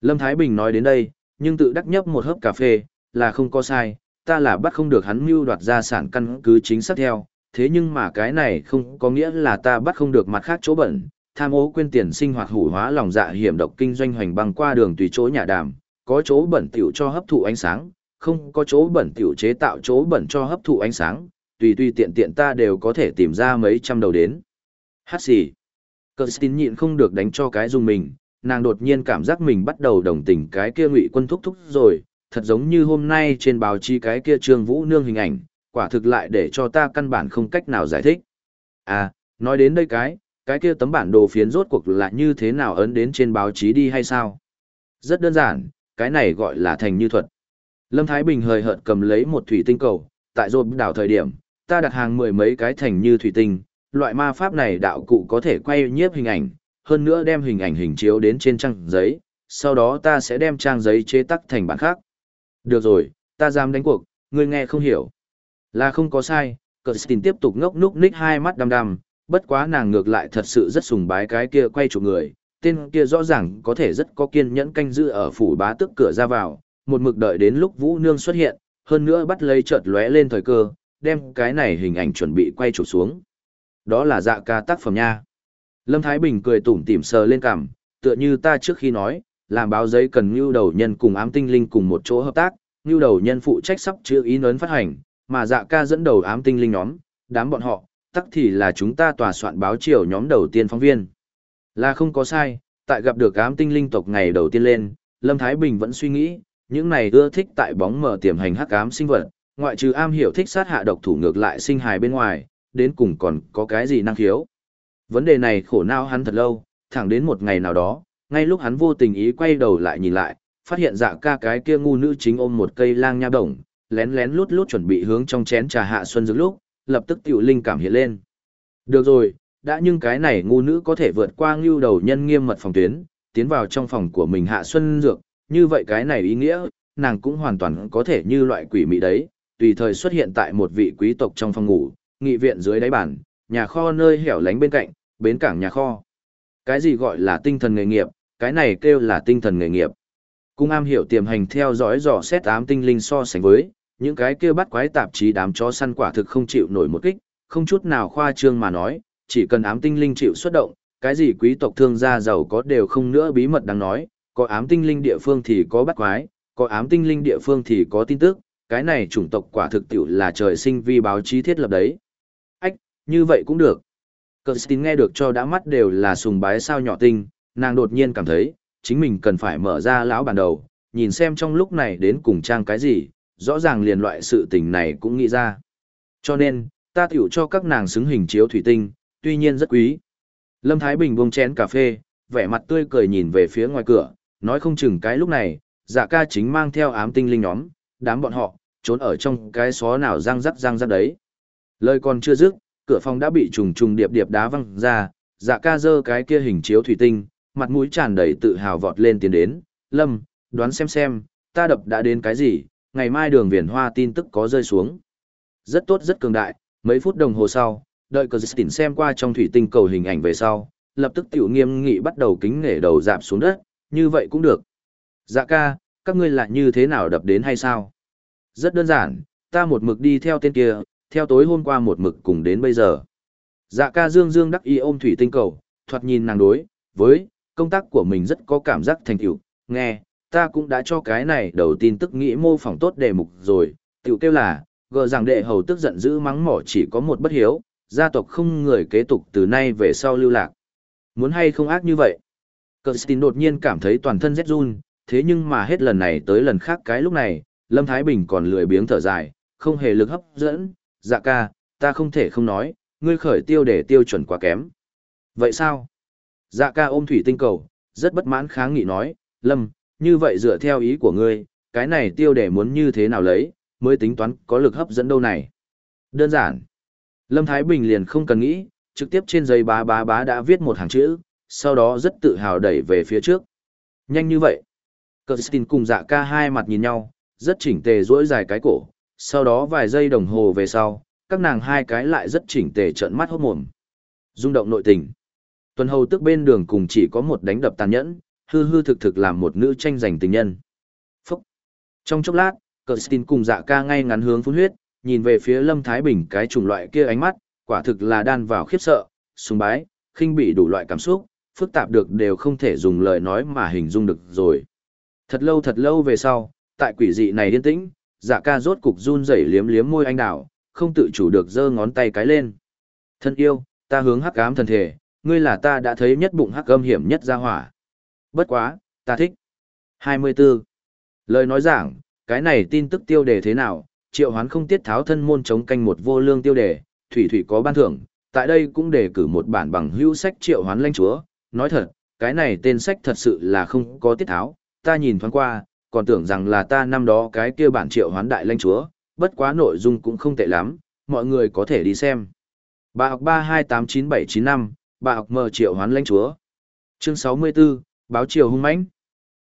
Lâm Thái Bình nói đến đây, nhưng tự đắc nhấp một hớp cà phê, là không có sai, ta là bắt không được hắn mưu đoạt gia sản căn cứ chính xác theo, thế nhưng mà cái này không có nghĩa là ta bắt không được mặt khác chỗ bẩn, tham ô quên tiền sinh hoạt hủ hóa lòng dạ hiểm độc kinh doanh hoành băng qua đường tùy chỗ nhà đàm, có chỗ bẩn tiểu cho hấp thụ ánh sáng, không có chỗ bẩn tiểu chế tạo chỗ bẩn cho hấp thụ ánh sáng, tùy tùy tiện tiện ta đều có thể tìm ra mấy trăm đầu đến. Hát xì. Cơ tín nhịn không được đánh cho cái dùng mình, nàng đột nhiên cảm giác mình bắt đầu đồng tình cái kia ngụy quân thúc thúc rồi, thật giống như hôm nay trên báo chí cái kia trương vũ nương hình ảnh, quả thực lại để cho ta căn bản không cách nào giải thích. À, nói đến đây cái, cái kia tấm bản đồ phiến rốt cuộc là như thế nào ấn đến trên báo chí đi hay sao? Rất đơn giản, cái này gọi là thành như thuật. Lâm Thái Bình hời hợt cầm lấy một thủy tinh cầu, tại rộp đảo thời điểm, ta đặt hàng mười mấy cái thành như thủy tinh, loại ma pháp này đạo cụ có thể quay nhiếp hình ảnh, hơn nữa đem hình ảnh hình chiếu đến trên trang giấy, sau đó ta sẽ đem trang giấy chế tắc thành bản khác. Được rồi, ta dám đánh cuộc, ngươi nghe không hiểu. Là không có sai, Kirsten tiếp tục ngốc núc ních hai mắt đăm đăm, bất quá nàng ngược lại thật sự rất sùng bái cái kia quay chụp người, tên kia rõ ràng có thể rất có kiên nhẫn canh giữ ở phủ bá tức cửa ra vào, một mực đợi đến lúc Vũ Nương xuất hiện, hơn nữa bắt lấy chợt lóe lên thời cơ, đem cái này hình ảnh chuẩn bị quay chụp xuống. Đó là dạ ca tác phẩm nha. Lâm Thái Bình cười tủm tỉm sờ lên cằm, tựa như ta trước khi nói, làm báo giấy cần Ngưu Đầu Nhân cùng ám tinh linh cùng một chỗ hợp tác, Ngưu Đầu Nhân phụ trách sắp chữa ý lớn phát hành, mà dạ ca dẫn đầu ám tinh linh nhóm, đám bọn họ, tắc thì là chúng ta tòa soạn báo chiều nhóm đầu tiên phóng viên. Là không có sai, tại gặp được ám tinh linh tộc ngày đầu tiên lên, Lâm Thái Bình vẫn suy nghĩ, những này ưa thích tại bóng mờ tiềm hành hắc ám sinh vật, ngoại trừ am hiểu thích sát hạ độc thủ ngược lại sinh hài bên ngoài, đến cùng còn có cái gì năng khiếu. Vấn đề này khổ não hắn thật lâu, thẳng đến một ngày nào đó, ngay lúc hắn vô tình ý quay đầu lại nhìn lại, phát hiện dạ ca cái kia ngu nữ chính ôm một cây lang nha đồng, lén lén lút lút chuẩn bị hướng trong chén trà hạ xuân dược lúc, lập tức tiểu linh cảm hiện lên. Được rồi, đã nhưng cái này ngu nữ có thể vượt qua ngưu đầu nhân nghiêm mật phòng tuyến, tiến vào trong phòng của mình hạ xuân dược, như vậy cái này ý nghĩa, nàng cũng hoàn toàn có thể như loại quỷ mị đấy, tùy thời xuất hiện tại một vị quý tộc trong phòng ngủ, nghị viện dưới đáy bàn, nhà kho nơi hẻo lánh bên cạnh, bến cảng nhà kho. Cái gì gọi là tinh thần nghề nghiệp, cái này kêu là tinh thần nghề nghiệp. Cung am hiểu tiềm hành theo dõi dò xét ám tinh linh so sánh với, những cái kia bắt quái tạp chí đám chó săn quả thực không chịu nổi một kích, không chút nào khoa trương mà nói, chỉ cần ám tinh linh chịu xuất động, cái gì quý tộc thương gia giàu có đều không nữa bí mật đáng nói, có ám tinh linh địa phương thì có bắt quái, có ám tinh linh địa phương thì có tin tức, cái này chủng tộc quả thực tiểu là trời sinh vi báo chí thiết lập đấy. Ách, như vậy cũng được. Kirsten nghe được cho đã mắt đều là sùng bái sao nhỏ tinh, nàng đột nhiên cảm thấy, chính mình cần phải mở ra lão bản đầu, nhìn xem trong lúc này đến cùng trang cái gì, rõ ràng liền loại sự tình này cũng nghĩ ra. Cho nên, ta tiểu cho các nàng xứng hình chiếu thủy tinh, tuy nhiên rất quý. Lâm Thái Bình buông chén cà phê, vẻ mặt tươi cười nhìn về phía ngoài cửa, nói không chừng cái lúc này, dạ ca chính mang theo ám tinh linh nhóm, đám bọn họ, trốn ở trong cái xó nào răng rắc răng rắc đấy. Lời còn chưa dứt, cửa phòng đã bị trùng trùng điệp điệp đá văng ra, dạ ca dơ cái kia hình chiếu thủy tinh, mặt mũi tràn đầy tự hào vọt lên tiến đến, lâm, đoán xem xem, ta đập đã đến cái gì, ngày mai đường viền hoa tin tức có rơi xuống. Rất tốt rất cường đại, mấy phút đồng hồ sau, đợi cờ tỉnh xem qua trong thủy tinh cầu hình ảnh về sau, lập tức tiểu nghiêm nghị bắt đầu kính nể đầu dạp xuống đất, như vậy cũng được. Dạ ca, các ngươi lại như thế nào đập đến hay sao? Rất đơn giản, ta một mực đi theo tên kia, theo tối hôm qua một mực cùng đến bây giờ. Dạ ca dương dương đắc y ôm thủy tinh cầu, thoạt nhìn nàng đối, với, công tác của mình rất có cảm giác thành tựu nghe, ta cũng đã cho cái này đầu tin tức nghĩ mô phỏng tốt đề mục rồi, tiểu kêu là, gờ rằng đệ hầu tức giận dữ mắng mỏ chỉ có một bất hiếu, gia tộc không người kế tục từ nay về sau lưu lạc. Muốn hay không ác như vậy? Kirsten đột nhiên cảm thấy toàn thân rét run, thế nhưng mà hết lần này tới lần khác cái lúc này, Lâm Thái Bình còn lười biếng thở dài, không hề lực hấp dẫn, dạ ca, ta không thể không nói, ngươi khởi tiêu để tiêu chuẩn quá kém. Vậy sao? Dạ ca ôm thủy tinh cầu, rất bất mãn kháng nghị nói, Lâm, như vậy dựa theo ý của ngươi, cái này tiêu để muốn như thế nào lấy, mới tính toán có lực hấp dẫn đâu này. Đơn giản. Lâm Thái Bình liền không cần nghĩ, trực tiếp trên giấy bá bá bá đã viết một hàng chữ, sau đó rất tự hào đẩy về phía trước. Nhanh như vậy. Kirsten cùng dạ ca hai mặt nhìn nhau, rất chỉnh tề duỗi dài cái cổ, sau đó vài giây đồng hồ về sau, các nàng hai cái lại rất chỉnh tề trợn mắt hốt mồm. Rung động nội tình. Tuần hầu tức bên đường cùng chỉ có một đánh đập tàn nhẫn, hư hư thực thực làm một nữ tranh giành tình nhân. Phúc. Trong chốc lát, Kirsten cùng dạ ca ngay ngắn hướng phun huyết, nhìn về phía Lâm Thái Bình cái chủng loại kia ánh mắt, quả thực là đan vào khiếp sợ, sùng bái, khinh bị đủ loại cảm xúc, phức tạp được đều không thể dùng lời nói mà hình dung được rồi. Thật lâu thật lâu về sau, tại quỷ dị này yên tĩnh, dạ ca rốt cục run rẩy liếm liếm môi anh đào, không tự chủ được giơ ngón tay cái lên. Thân yêu, ta hướng hắc ám thần thể, ngươi là ta đã thấy nhất bụng hắc âm hiểm nhất ra hỏa. Bất quá, ta thích. 24. Lời nói giảng, cái này tin tức tiêu đề thế nào, triệu hoán không tiết tháo thân môn chống canh một vô lương tiêu đề, thủy thủy có ban thưởng, tại đây cũng đề cử một bản bằng hữu sách triệu hoán lãnh chúa, nói thật, cái này tên sách thật sự là không có tiết tháo, ta nhìn thoáng qua, còn tưởng rằng là ta năm đó cái kia bản triệu hoán đại lãnh chúa, bất quá nội dung cũng không tệ lắm, mọi người có thể đi xem. Bà học 3289795, bà học mờ triệu hoán lãnh chúa. Chương 64, báo triều hung mãnh.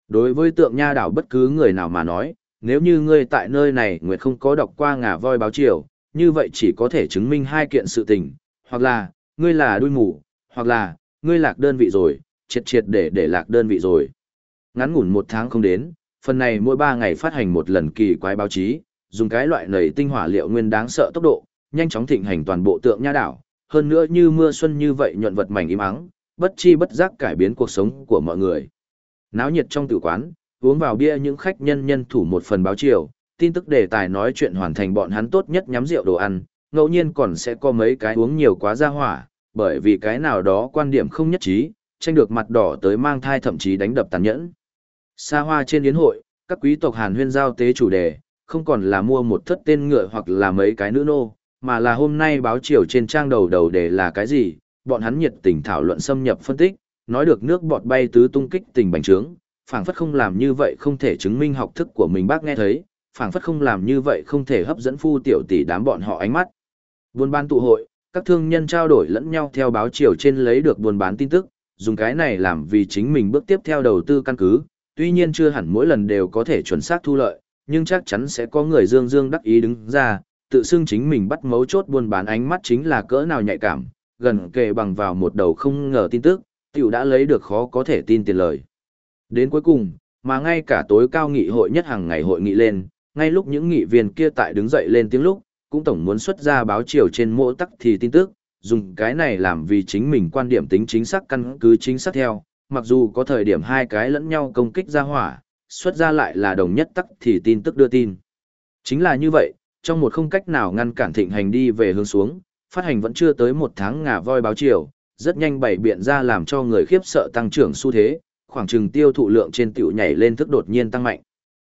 Đối với tượng nha đảo bất cứ người nào mà nói, nếu như ngươi tại nơi này nguyệt không có đọc qua ngà voi báo triều, như vậy chỉ có thể chứng minh hai kiện sự tình, hoặc là, ngươi là đuôi mù, hoặc là, ngươi lạc đơn vị rồi, triệt triệt để để lạc đơn vị rồi. Ngắn ngủn một tháng không đến, phần này mỗi ba ngày phát hành một lần kỳ quái báo chí, dùng cái loại nầy tinh hỏa liệu nguyên đáng sợ tốc độ, nhanh chóng thịnh hành toàn bộ tượng nha đảo, hơn nữa như mưa xuân như vậy nhuận vật mảnh im ắng, bất chi bất giác cải biến cuộc sống của mọi người. náo nhiệt trong tử quán, uống vào bia những khách nhân nhân thủ một phần báo chiều, tin tức đề tài nói chuyện hoàn thành bọn hắn tốt nhất nhắm rượu đồ ăn, ngẫu nhiên còn sẽ có mấy cái uống nhiều quá ra hỏa, bởi vì cái nào đó quan điểm không nhất trí, tranh được mặt đỏ tới mang thai thậm chí đánh đập tàn nhẫn. Xa hoa trên yến hội, các quý tộc Hàn Huyên giao tế chủ đề, không còn là mua một thất tên ngựa hoặc là mấy cái nữ nô, mà là hôm nay báo chiều trên trang đầu đầu đề là cái gì, bọn hắn nhiệt tình thảo luận xâm nhập phân tích, nói được nước bọt bay tứ tung kích tình bành trướng, phảng phất không làm như vậy không thể chứng minh học thức của mình bác nghe thấy, phảng phất không làm như vậy không thể hấp dẫn phu tiểu tỷ đám bọn họ ánh mắt. Buôn bán tụ hội, các thương nhân trao đổi lẫn nhau theo báo chiều trên lấy được buôn bán tin tức, dùng cái này làm vì chính mình bước tiếp theo đầu tư căn cứ, tuy nhiên chưa hẳn mỗi lần đều có thể chuẩn xác thu lợi, nhưng chắc chắn sẽ có người dương dương đắc ý đứng ra, tự xưng chính mình bắt mấu chốt buôn bán ánh mắt chính là cỡ nào nhạy cảm, gần kề bằng vào một đầu không ngờ tin tức, tiểu đã lấy được khó có thể tin tiền lời. Đến cuối cùng, mà ngay cả tối cao nghị hội nhất hàng ngày hội nghị lên, ngay lúc những nghị viên kia tại đứng dậy lên tiếng lúc, cũng tổng muốn xuất ra báo chiều trên mỗi tắc thì tin tức, dùng cái này làm vì chính mình quan điểm tính chính xác căn cứ chính xác theo, mặc dù có thời điểm hai cái lẫn nhau công kích ra hỏa, xuất ra lại là đồng nhất tắc thì tin tức đưa tin. Chính là như vậy, trong một không cách nào ngăn cản thịnh hành đi về hướng xuống, phát hành vẫn chưa tới một tháng ngà voi báo chiều, rất nhanh bày biện ra làm cho người khiếp sợ tăng trưởng xu thế, khoảng chừng tiêu thụ lượng trên tiểu nhảy lên thức đột nhiên tăng mạnh.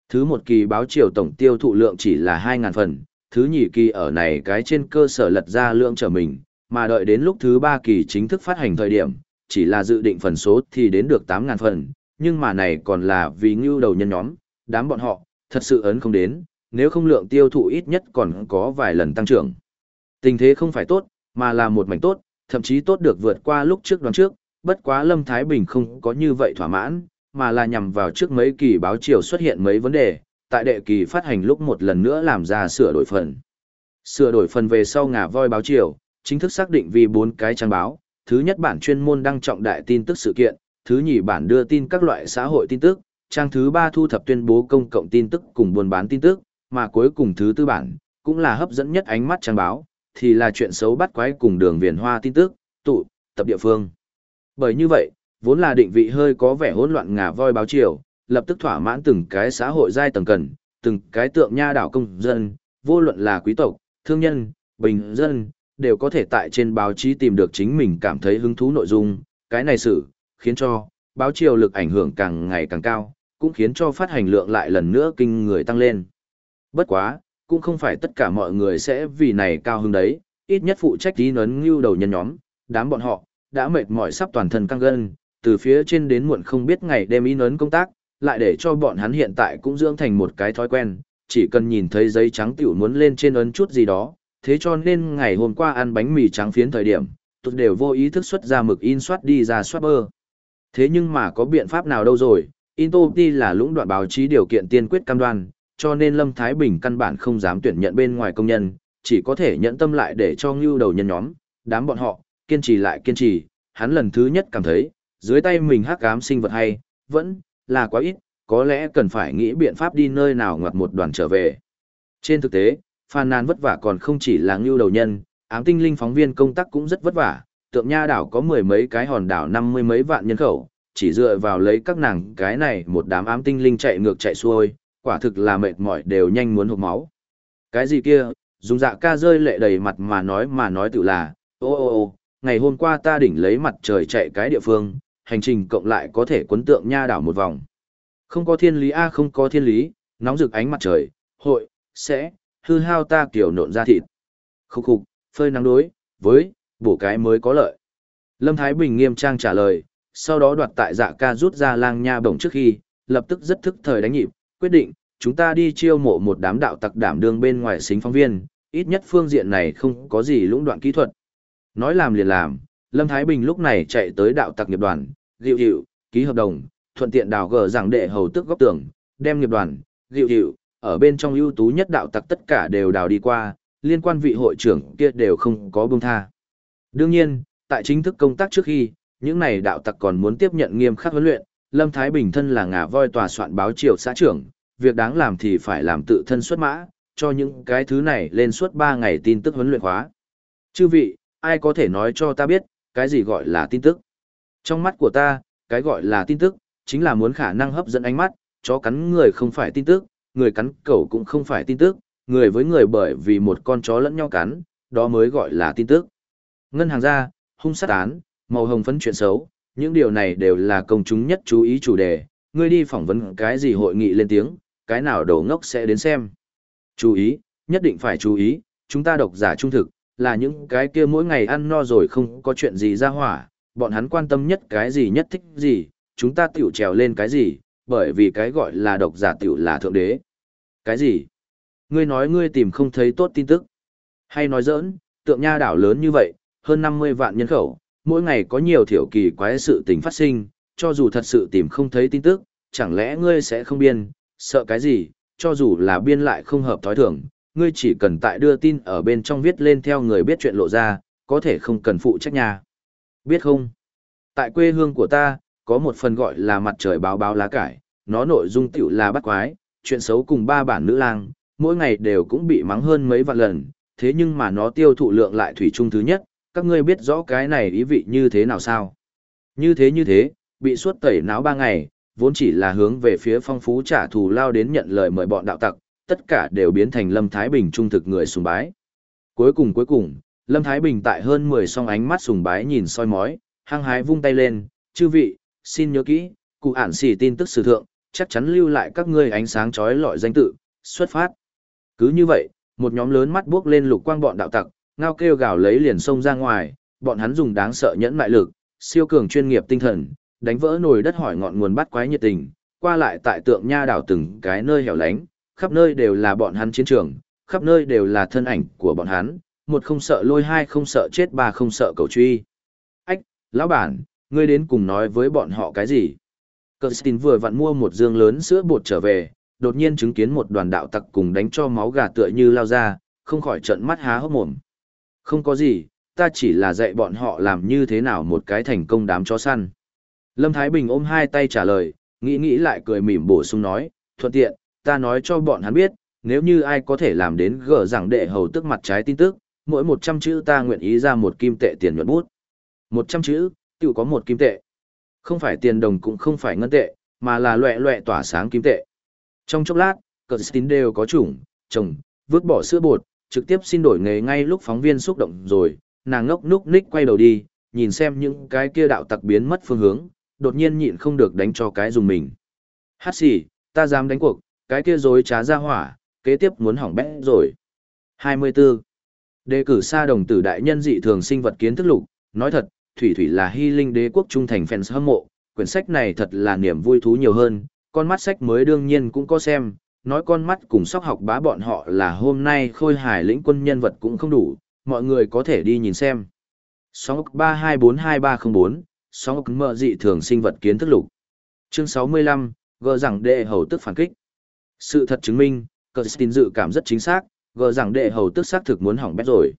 Thứ một kỳ báo chiều tổng tiêu thụ lượng chỉ là 2.000 phần, thứ nhì kỳ ở này cái trên cơ sở lật ra lượng trở mình, mà đợi đến lúc thứ ba kỳ chính thức phát hành thời điểm, chỉ là dự định phần số thì đến được 8.000 phần, nhưng mà này còn là vì ngưu đầu nhân nhóm, đám bọn họ, thật sự ấn không đến, nếu không lượng tiêu thụ ít nhất còn có vài lần tăng trưởng. Tình thế không phải tốt, mà là một mảnh tốt, thậm chí tốt được vượt qua lúc trước đoán trước, bất quá Lâm Thái Bình không có như vậy thỏa mãn, mà là nhằm vào trước mấy kỳ báo chiều xuất hiện mấy vấn đề, tại đệ kỳ phát hành lúc một lần nữa làm ra sửa đổi phần. Sửa đổi phần về sau ngả voi báo chiều, chính thức xác định vì bốn cái trang báo, thứ nhất bản chuyên môn đăng trọng đại tin tức sự kiện, thứ nhì bản đưa tin các loại xã hội tin tức, trang thứ ba thu thập tuyên bố công cộng tin tức cùng buôn bán tin tức, mà cuối cùng thứ tư bản, cũng là hấp dẫn nhất ánh mắt trang báo, thì là chuyện xấu bắt quái cùng đường viền hoa tin tức, tụ, tập địa phương. Bởi như vậy, vốn là định vị hơi có vẻ hỗn loạn ngà voi báo chiều, lập tức thỏa mãn từng cái xã hội giai tầng cần, từng cái tượng nha đảo công dân, vô luận là quý tộc, thương nhân, bình dân, đều có thể tại trên báo chí tìm được chính mình cảm thấy hứng thú nội dung, cái này sự, khiến cho, báo chiều lực ảnh hưởng càng ngày càng cao, cũng khiến cho phát hành lượng lại lần nữa kinh người tăng lên. Bất quá, cũng không phải tất cả mọi người sẽ vì này cao hứng đấy, ít nhất phụ trách tí nấn như đầu nhân nhóm, đám bọn họ, đã mệt mỏi sắp toàn thân căng gân, từ phía trên đến muộn không biết ngày đêm ý nấn công tác, lại để cho bọn hắn hiện tại cũng dưỡng thành một cái thói quen, chỉ cần nhìn thấy giấy trắng tiểu muốn lên trên ấn chút gì đó, thế cho nên ngày hôm qua ăn bánh mì trắng phiến thời điểm, tôi đều vô ý thức xuất ra mực in soát đi ra soát bơ. Thế nhưng mà có biện pháp nào đâu rồi, Intopti là lũng đoạn báo chí điều kiện tiên quyết cam đoan, cho nên Lâm Thái Bình căn bản không dám tuyển nhận bên ngoài công nhân, chỉ có thể nhận tâm lại để cho ngưu đầu nhân nhóm, đám bọn họ, kiên trì lại kiên trì, hắn lần thứ nhất cảm thấy, dưới tay mình hắc ám sinh vật hay, vẫn là quá ít, có lẽ cần phải nghĩ biện pháp đi nơi nào ngoặt một đoàn trở về. Trên thực tế, Phan Nàn vất vả còn không chỉ là ngưu đầu nhân, ám tinh linh phóng viên công tác cũng rất vất vả, tượng nha đảo có mười mấy cái hòn đảo năm mươi mấy vạn nhân khẩu, chỉ dựa vào lấy các nàng cái này một đám ám tinh linh chạy ngược chạy xuôi, quả thực là mệt mỏi đều nhanh muốn hụt máu. Cái gì kia, dùng dạ ca rơi lệ đầy mặt mà nói mà nói tự là, ô ô ô, ngày hôm qua ta đỉnh lấy mặt trời chạy cái địa phương, hành trình cộng lại có thể quấn tượng nha đảo một vòng. Không có thiên lý a không có thiên lý, nóng rực ánh mặt trời, hội, sẽ, hư hao ta kiểu nộn ra thịt. Khúc khục, phơi nắng đối, với, bổ cái mới có lợi. Lâm Thái Bình nghiêm trang trả lời, sau đó đoạt tại dạ ca rút ra lang nha bổng trước khi, lập tức rất thức thời đánh nhịp, quyết định, chúng ta đi chiêu mộ một đám đạo tặc đảm đương bên ngoài xính phóng viên, ít nhất phương diện này không có gì lũng đoạn kỹ thuật. Nói làm liền làm, Lâm Thái Bình lúc này chạy tới đạo tặc nghiệp đoàn, dịu dịu, ký hợp đồng, thuận tiện đào gờ giảng đệ hầu tức góc tường, đem nghiệp đoàn, dịu dịu, ở bên trong ưu tú nhất đạo tặc tất cả đều đào đi qua, liên quan vị hội trưởng kia đều không có buông tha. Đương nhiên, tại chính thức công tác trước khi, những này đạo tặc còn muốn tiếp nhận nghiêm khắc huấn luyện, Lâm Thái Bình thân là ngà voi tòa soạn báo triều xã trưởng, việc đáng làm thì phải làm tự thân xuất mã, cho những cái thứ này lên suốt 3 ngày tin tức huấn luyện khóa. Chư vị, ai có thể nói cho ta biết, cái gì gọi là tin tức? Trong mắt của ta, cái gọi là tin tức, chính là muốn khả năng hấp dẫn ánh mắt, chó cắn người không phải tin tức, người cắn cẩu cũng không phải tin tức, người với người bởi vì một con chó lẫn nhau cắn, đó mới gọi là tin tức. Ngân hàng ra, hung sát án, màu hồng phấn chuyện xấu, những điều này đều là công chúng nhất chú ý chủ đề, ngươi đi phỏng vấn cái gì hội nghị lên tiếng, cái nào đồ ngốc sẽ đến xem. Chú ý, nhất định phải chú ý, chúng ta độc giả trung thực, là những cái kia mỗi ngày ăn no rồi không có chuyện gì ra hỏa, bọn hắn quan tâm nhất cái gì nhất thích gì, chúng ta tiểu trèo lên cái gì, bởi vì cái gọi là độc giả tiểu là thượng đế. Cái gì? Ngươi nói ngươi tìm không thấy tốt tin tức. Hay nói giỡn, tượng nha đảo lớn như vậy, hơn 50 vạn nhân khẩu, mỗi ngày có nhiều thiểu kỳ quái sự tình phát sinh, cho dù thật sự tìm không thấy tin tức, chẳng lẽ ngươi sẽ không biên, sợ cái gì, cho dù là biên lại không hợp thói thường, ngươi chỉ cần tại đưa tin ở bên trong viết lên theo người biết chuyện lộ ra, có thể không cần phụ trách nhà. Biết không? Tại quê hương của ta, có một phần gọi là mặt trời báo báo lá cải, nó nội dung tiểu là bắt quái, chuyện xấu cùng ba bản nữ lang, mỗi ngày đều cũng bị mắng hơn mấy vạn lần, thế nhưng mà nó tiêu thụ lượng lại thủy chung thứ nhất, các ngươi biết rõ cái này ý vị như thế nào sao? Như thế như thế, bị suốt tẩy náo ba ngày, vốn chỉ là hướng về phía phong phú trả thù lao đến nhận lời mời bọn đạo tặc, tất cả đều biến thành Lâm Thái Bình trung thực người sùng bái. Cuối cùng cuối cùng, Lâm Thái Bình tại hơn 10 song ánh mắt sùng bái nhìn soi mói, hăng hái vung tay lên, chư vị, xin nhớ kỹ, cụ ản xỉ tin tức sử thượng, chắc chắn lưu lại các ngươi ánh sáng chói lọi danh tự, xuất phát. Cứ như vậy, một nhóm lớn mắt bước lên lục quang bọn đạo tặc, ngao kêu gào lấy liền sông ra ngoài, bọn hắn dùng đáng sợ nhẫn mại lực, siêu cường chuyên nghiệp tinh thần, đánh vỡ nồi đất hỏi ngọn nguồn bắt quái nhiệt tình, qua lại tại tượng nha đảo từng cái nơi hẻo lánh, khắp nơi đều là bọn hắn chiến trường, khắp nơi đều là thân ảnh của bọn hắn, một không sợ lôi hai không sợ chết ba không sợ cầu truy. Ách, lão bản, ngươi đến cùng nói với bọn họ cái gì? Kirsten vừa vặn mua một dương lớn sữa bột trở về, đột nhiên chứng kiến một đoàn đạo tặc cùng đánh cho máu gà tựa như lao ra, không khỏi trận mắt há hốc mồm. Không có gì, ta chỉ là dạy bọn họ làm như thế nào một cái thành công đám chó săn. Lâm Thái Bình ôm hai tay trả lời, nghĩ nghĩ lại cười mỉm bổ sung nói, thuận tiện, ta nói cho bọn hắn biết, nếu như ai có thể làm đến gỡ rằng đệ hầu tức mặt trái tin tức, mỗi 100 chữ ta nguyện ý ra một kim tệ tiền nhuận bút. 100 chữ, tự có một kim tệ. Không phải tiền đồng cũng không phải ngân tệ, mà là loẹ loẹ tỏa sáng kim tệ. Trong chốc lát, cờ tín đều có chủng, chồng, vứt bỏ sữa bột, trực tiếp xin đổi nghề ngay lúc phóng viên xúc động rồi, nàng ngốc núc ních quay đầu đi, nhìn xem những cái kia đạo tặc biến mất phương hướng, đột nhiên nhịn không được đánh cho cái dùng mình. Hát xì, ta dám đánh cuộc, cái kia dối trá ra hỏa, kế tiếp muốn hỏng bét rồi. 24. Đề cử xa đồng tử đại nhân dị thường sinh vật kiến thức lục, nói thật, Thủy Thủy là hy linh đế quốc trung thành fans hâm mộ, quyển sách này thật là niềm vui thú nhiều hơn, con mắt sách mới đương nhiên cũng có xem, nói con mắt cùng sóc học bá bọn họ là hôm nay khôi hài lĩnh quân nhân vật cũng không đủ, mọi người có thể đi nhìn xem. Sóng 32422304, sóng mở dị thường sinh vật kiến thức lục. Chương 65, gờ rằng đệ hầu tức phản kích. Sự thật chứng minh, Kirsten dự cảm rất chính xác, gờ rằng đệ hầu tức xác thực muốn hỏng bét rồi.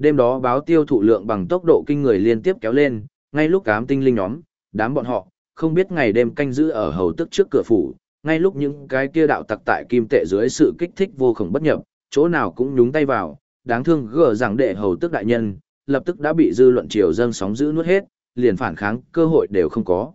Đêm đó báo tiêu thụ lượng bằng tốc độ kinh người liên tiếp kéo lên, ngay lúc cám tinh linh nhóm, đám bọn họ, không biết ngày đêm canh giữ ở hầu tức trước cửa phủ, ngay lúc những cái kia đạo tặc tại kim tệ dưới sự kích thích vô khổng bất nhập, chỗ nào cũng nhúng tay vào, đáng thương gờ rằng đệ hầu tức đại nhân, lập tức đã bị dư luận triều dâng sóng giữ nuốt hết, liền phản kháng cơ hội đều không có.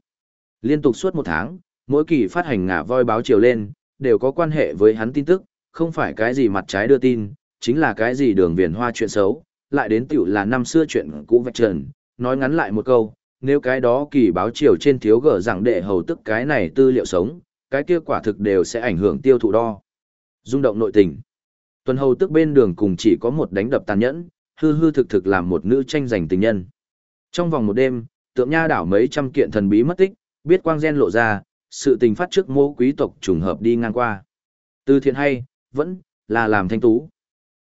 Liên tục suốt một tháng, mỗi kỳ phát hành ngả voi báo chiều lên, đều có quan hệ với hắn tin tức, không phải cái gì mặt trái đưa tin, chính là cái gì đường viền hoa chuyện xấu, lại đến tiểu là năm xưa chuyện cũ vạch trần, nói ngắn lại một câu, nếu cái đó kỳ báo chiều trên thiếu gở rằng đệ hầu tức cái này tư liệu sống, cái kia quả thực đều sẽ ảnh hưởng tiêu thụ đo. Dung động nội tình. Tuần hầu tức bên đường cùng chỉ có một đánh đập tàn nhẫn, hư hư thực thực làm một nữ tranh giành tình nhân. Trong vòng một đêm, tượng nha đảo mấy trăm kiện thần bí mất tích, biết quang gen lộ ra, sự tình phát trước mô quý tộc trùng hợp đi ngang qua. Từ thiện hay, vẫn là làm thanh tú.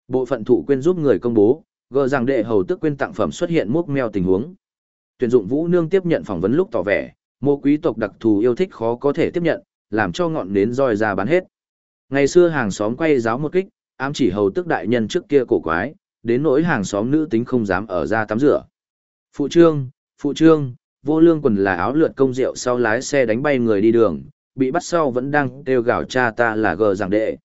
Bộ phận thụ quyên giúp người công bố, gờ rằng đệ hầu tức quên tặng phẩm xuất hiện mốc meo tình huống. Tuyển dụng Vũ Nương tiếp nhận phỏng vấn lúc tỏ vẻ, mô quý tộc đặc thù yêu thích khó có thể tiếp nhận, làm cho ngọn nến roi ra bán hết. Ngày xưa hàng xóm quay giáo một kích, ám chỉ hầu tức đại nhân trước kia cổ quái, đến nỗi hàng xóm nữ tính không dám ở ra tắm rửa. Phụ trương, phụ trương, vô lương quần là áo lượt công rượu sau lái xe đánh bay người đi đường, bị bắt sau vẫn đang kêu gào cha ta là gờ giảng đệ.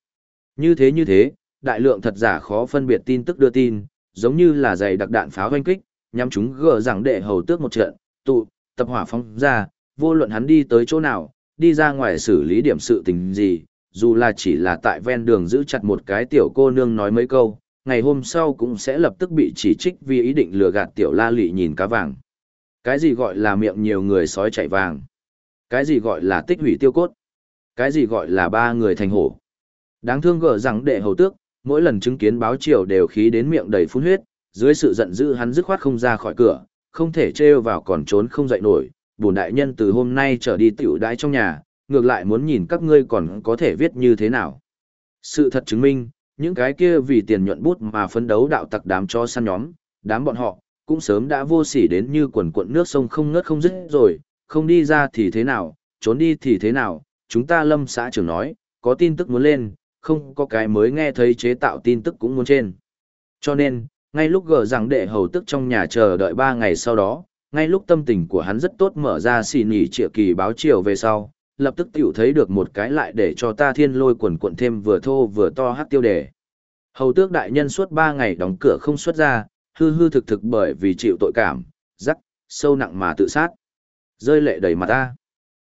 Như thế như thế, đại lượng thật giả khó phân biệt tin tức đưa tin, giống như là giày đặc đạn pháo hoanh kích, nhắm chúng gờ rằng đệ hầu tước một trận, tụ, tập hỏa phóng ra, vô luận hắn đi tới chỗ nào, đi ra ngoài xử lý điểm sự tình gì, dù là chỉ là tại ven đường giữ chặt một cái tiểu cô nương nói mấy câu, ngày hôm sau cũng sẽ lập tức bị chỉ trích vì ý định lừa gạt tiểu la lị nhìn cá vàng. Cái gì gọi là miệng nhiều người sói chạy vàng? Cái gì gọi là tích hủy tiêu cốt? Cái gì gọi là ba người thành hổ? Đáng thương gỡ rằng đệ hầu tước, mỗi lần chứng kiến báo triều đều khí đến miệng đầy phun huyết, dưới sự giận dữ hắn dứt khoát không ra khỏi cửa, không thể trêu vào còn trốn không dậy nổi, bổn đại nhân từ hôm nay trở đi tiểu đái trong nhà, ngược lại muốn nhìn các ngươi còn có thể viết như thế nào. Sự thật chứng minh, những cái kia vì tiền nhuận bút mà phấn đấu đạo tặc đám cho săn nhóm, đám bọn họ, cũng sớm đã vô sỉ đến như quần cuộn nước sông không ngớt không dứt rồi, không đi ra thì thế nào, trốn đi thì thế nào, chúng ta lâm xã trưởng nói, có tin tức muốn lên, không có cái mới nghe thấy chế tạo tin tức cũng muốn trên. Cho nên, ngay lúc gờ rằng đệ hầu tức trong nhà chờ đợi 3 ngày sau đó, ngay lúc tâm tình của hắn rất tốt mở ra xì nỉ trịa kỳ báo chiều về sau, lập tức tiểu thấy được một cái lại để cho ta thiên lôi quần cuộn thêm vừa thô vừa to hát tiêu đề. Hầu tước đại nhân suốt 3 ngày đóng cửa không xuất ra, hư hư thực thực bởi vì chịu tội cảm, rắc, sâu nặng mà tự sát. Rơi lệ đầy mặt ta.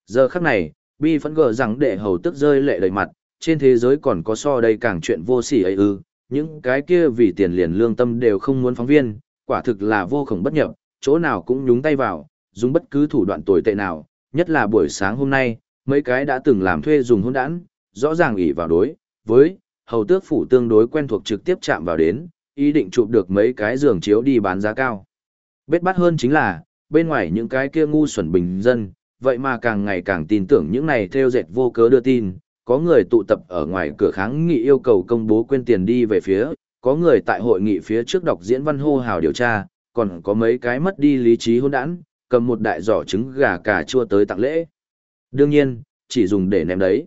Giờ khắc này, bi phẫn gờ rằng đệ hầu tức rơi lệ đầy mặt, trên thế giới còn có so đây càng chuyện vô sỉ ấy ư, những cái kia vì tiền liền lương tâm đều không muốn phóng viên, quả thực là vô khổng bất nhập, chỗ nào cũng nhúng tay vào, dùng bất cứ thủ đoạn tồi tệ nào, nhất là buổi sáng hôm nay, mấy cái đã từng làm thuê dùng hôn đản, rõ ràng ỷ vào đối, với, hầu tước phủ tương đối quen thuộc trực tiếp chạm vào đến, ý định chụp được mấy cái giường chiếu đi bán giá cao. Bết bắt hơn chính là, bên ngoài những cái kia ngu xuẩn bình dân, vậy mà càng ngày càng tin tưởng những này theo dệt vô cớ đưa tin, có người tụ tập ở ngoài cửa kháng nghị yêu cầu công bố quên tiền đi về phía, có người tại hội nghị phía trước đọc diễn văn hô hào điều tra, còn có mấy cái mất đi lý trí hôn đản, cầm một đại giỏ trứng gà cà chua tới tặng lễ. Đương nhiên, chỉ dùng để ném đấy.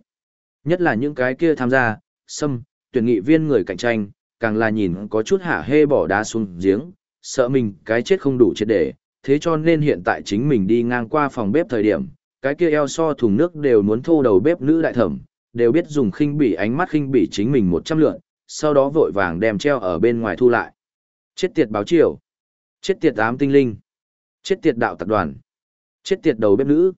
Nhất là những cái kia tham gia, xâm, tuyển nghị viên người cạnh tranh, càng là nhìn có chút hạ hê bỏ đá xuống giếng, sợ mình cái chết không đủ chết để, thế cho nên hiện tại chính mình đi ngang qua phòng bếp thời điểm, cái kia eo so thùng nước đều muốn thô đầu bếp nữ đại thẩm, đều biết dùng khinh bỉ ánh mắt khinh bỉ chính mình một trăm lượn, sau đó vội vàng đem treo ở bên ngoài thu lại. Chết tiệt báo triều, chết tiệt ám tinh linh, chết tiệt đạo tập đoàn, chết tiệt đầu bếp nữ.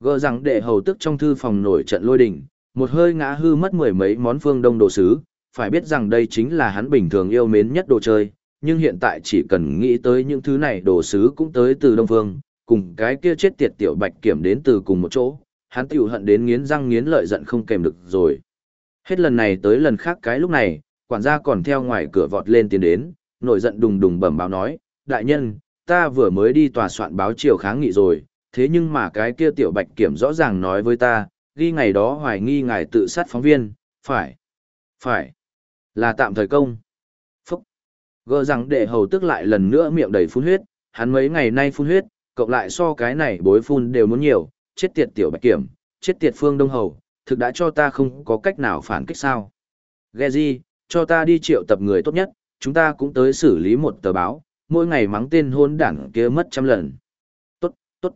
Gờ rằng đệ hầu tức trong thư phòng nổi trận lôi đình, một hơi ngã hư mất mười mấy món phương đông đồ sứ, phải biết rằng đây chính là hắn bình thường yêu mến nhất đồ chơi, nhưng hiện tại chỉ cần nghĩ tới những thứ này đồ sứ cũng tới từ Đông Phương, cùng cái kia chết tiệt tiểu bạch kiểm đến từ cùng một chỗ, hắn tiểu hận đến nghiến răng nghiến lợi giận không kèm được rồi. Hết lần này tới lần khác cái lúc này, quản gia còn theo ngoài cửa vọt lên tiến đến, nổi giận đùng đùng bẩm báo nói, đại nhân, ta vừa mới đi tòa soạn báo chiều kháng nghị rồi, thế nhưng mà cái kia tiểu bạch kiểm rõ ràng nói với ta, ghi ngày đó hoài nghi ngài tự sát phóng viên, phải, phải, là tạm thời công. Phúc, gỡ rằng đệ hầu tức lại lần nữa miệng đầy phun huyết, hắn mấy ngày nay phun huyết, cộng lại so cái này bối phun đều muốn nhiều, chết tiệt tiểu bạch kiểm, chết tiệt phương đông hầu, thực đã cho ta không có cách nào phản kích sao. Geji, cho ta đi triệu tập người tốt nhất, chúng ta cũng tới xử lý một tờ báo, mỗi ngày mắng tên hôn đảng kia mất trăm lần. Tốt, tốt.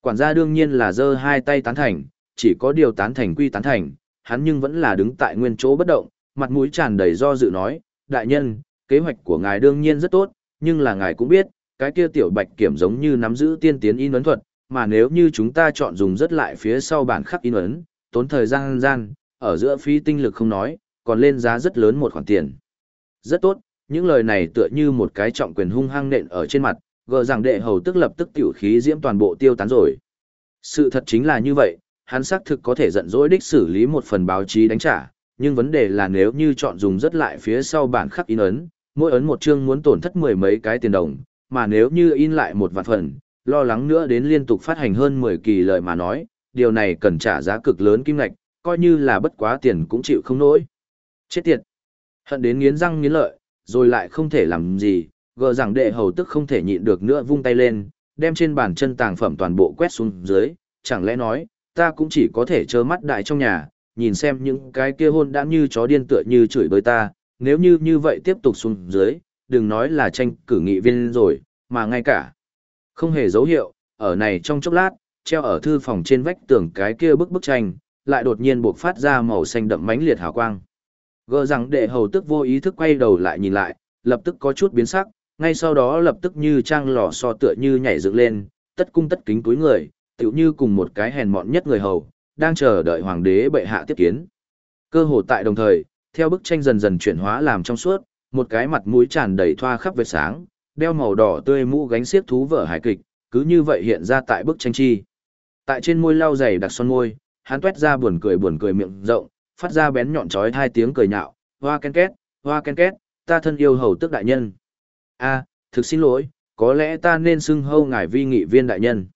Quản gia đương nhiên là giơ hai tay tán thành, chỉ có điều tán thành quy tán thành, hắn nhưng vẫn là đứng tại nguyên chỗ bất động, mặt mũi tràn đầy do dự nói, đại nhân, kế hoạch của ngài đương nhiên rất tốt, nhưng là ngài cũng biết, cái kia tiểu bạch kiểm giống như nắm giữ tiên tiến y ấn thuật, mà nếu như chúng ta chọn dùng rất lại phía sau bản khắc in ấn, tốn thời gian gian, ở giữa phí tinh lực không nói, còn lên giá rất lớn một khoản tiền. Rất tốt, những lời này tựa như một cái trọng quyền hung hăng nện ở trên mặt, gờ rằng đệ hầu tức lập tức tiểu khí diễm toàn bộ tiêu tán rồi. Sự thật chính là như vậy, hắn xác thực có thể giận dỗi đích xử lý một phần báo chí đánh trả, nhưng vấn đề là nếu như chọn dùng rất lại phía sau bản khắc in ấn, mỗi ấn một chương muốn tổn thất mười mấy cái tiền đồng, mà nếu như in lại một vạn phần, lo lắng nữa đến liên tục phát hành hơn 10 kỳ lợi mà nói, điều này cần trả giá cực lớn kim ngạch, coi như là bất quá tiền cũng chịu không nổi. Chết tiệt! Hận đến nghiến răng nghiến lợi, rồi lại không thể làm gì, gờ rằng đệ hầu tức không thể nhịn được nữa vung tay lên, đem trên bàn chân tàng phẩm toàn bộ quét xuống dưới, chẳng lẽ nói, ta cũng chỉ có thể trơ mắt đại trong nhà, nhìn xem những cái kia hôn đã như chó điên tựa như chửi bới ta, nếu như như vậy tiếp tục xuống dưới, đừng nói là tranh cử nghị viên rồi, mà ngay cả. Không hề dấu hiệu, ở này trong chốc lát, treo ở thư phòng trên vách tường cái kia bức bức tranh, lại đột nhiên buộc phát ra màu xanh đậm mãnh liệt hào quang. Gỡ rằng đệ hầu tức vô ý thức quay đầu lại nhìn lại, lập tức có chút biến sắc, ngay sau đó lập tức như trang lò so tựa như nhảy dựng lên, tất cung tất kính túi người, tựu như cùng một cái hèn mọn nhất người hầu, đang chờ đợi hoàng đế bệ hạ tiếp kiến. Cơ hồ tại đồng thời, theo bức tranh dần dần chuyển hóa làm trong suốt, một cái mặt mũi tràn đầy thoa khắp vệt sáng, đeo màu đỏ tươi mũ gánh xiếc thú vở hài kịch, cứ như vậy hiện ra tại bức tranh chi. Tại trên môi lau dày đặc son môi, hắn tuét ra buồn cười buồn cười miệng rộng, phát ra bén nhọn chói hai tiếng cười nhạo, hoa ken két, hoa ken két, ta thân yêu hầu tức đại nhân. a thực xin lỗi, có lẽ ta nên xưng hâu ngài vi nghị viên đại nhân.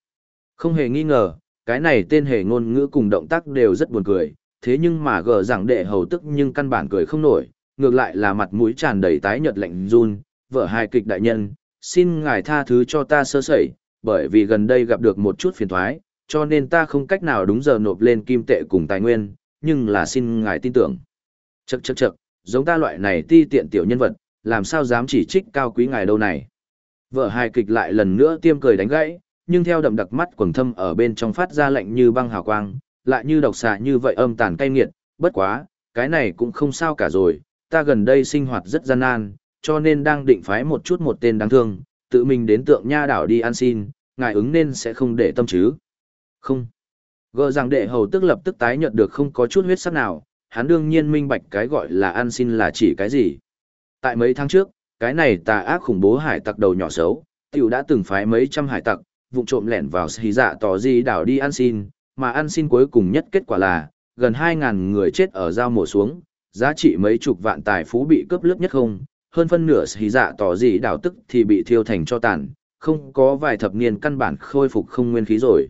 Không hề nghi ngờ, cái này tên hề ngôn ngữ cùng động tác đều rất buồn cười, thế nhưng mà gờ rằng đệ hầu tức nhưng căn bản cười không nổi, ngược lại là mặt mũi tràn đầy tái nhợt lạnh run, vợ hài kịch đại nhân, xin ngài tha thứ cho ta sơ sẩy, bởi vì gần đây gặp được một chút phiền thoái, cho nên ta không cách nào đúng giờ nộp lên kim tệ cùng tài nguyên, nhưng là xin ngài tin tưởng. Chậc chậc chậc, giống ta loại này ti tiện tiểu nhân vật, làm sao dám chỉ trích cao quý ngài đâu này. Vợ hài kịch lại lần nữa tiêm cười đánh gãy, nhưng theo đậm đặc mắt quầng thâm ở bên trong phát ra lạnh như băng hào quang, lại như độc xạ như vậy âm tàn cay nghiệt, bất quá, cái này cũng không sao cả rồi, ta gần đây sinh hoạt rất gian nan, cho nên đang định phái một chút một tên đáng thương, tự mình đến tượng nha đảo đi ăn xin, ngài ứng nên sẽ không để tâm chứ. Không. Gỡ rằng đệ hầu tức lập tức tái nhận được không có chút huyết sắc nào, hắn đương nhiên minh bạch cái gọi là ăn xin là chỉ cái gì. Tại mấy tháng trước, cái này tà ác khủng bố hải tặc đầu nhỏ xấu, tiểu đã từng phái mấy trăm hải tặc, vụ trộm lẻn vào xí dạ tỏ di đảo đi ăn xin, mà ăn xin cuối cùng nhất kết quả là, gần 2.000 người chết ở giao mổ xuống, giá trị mấy chục vạn tài phú bị cướp lướt nhất không, hơn phân nửa xí dạ tỏ gì đảo tức thì bị thiêu thành cho tàn, không có vài thập niên căn bản khôi phục không nguyên khí rồi.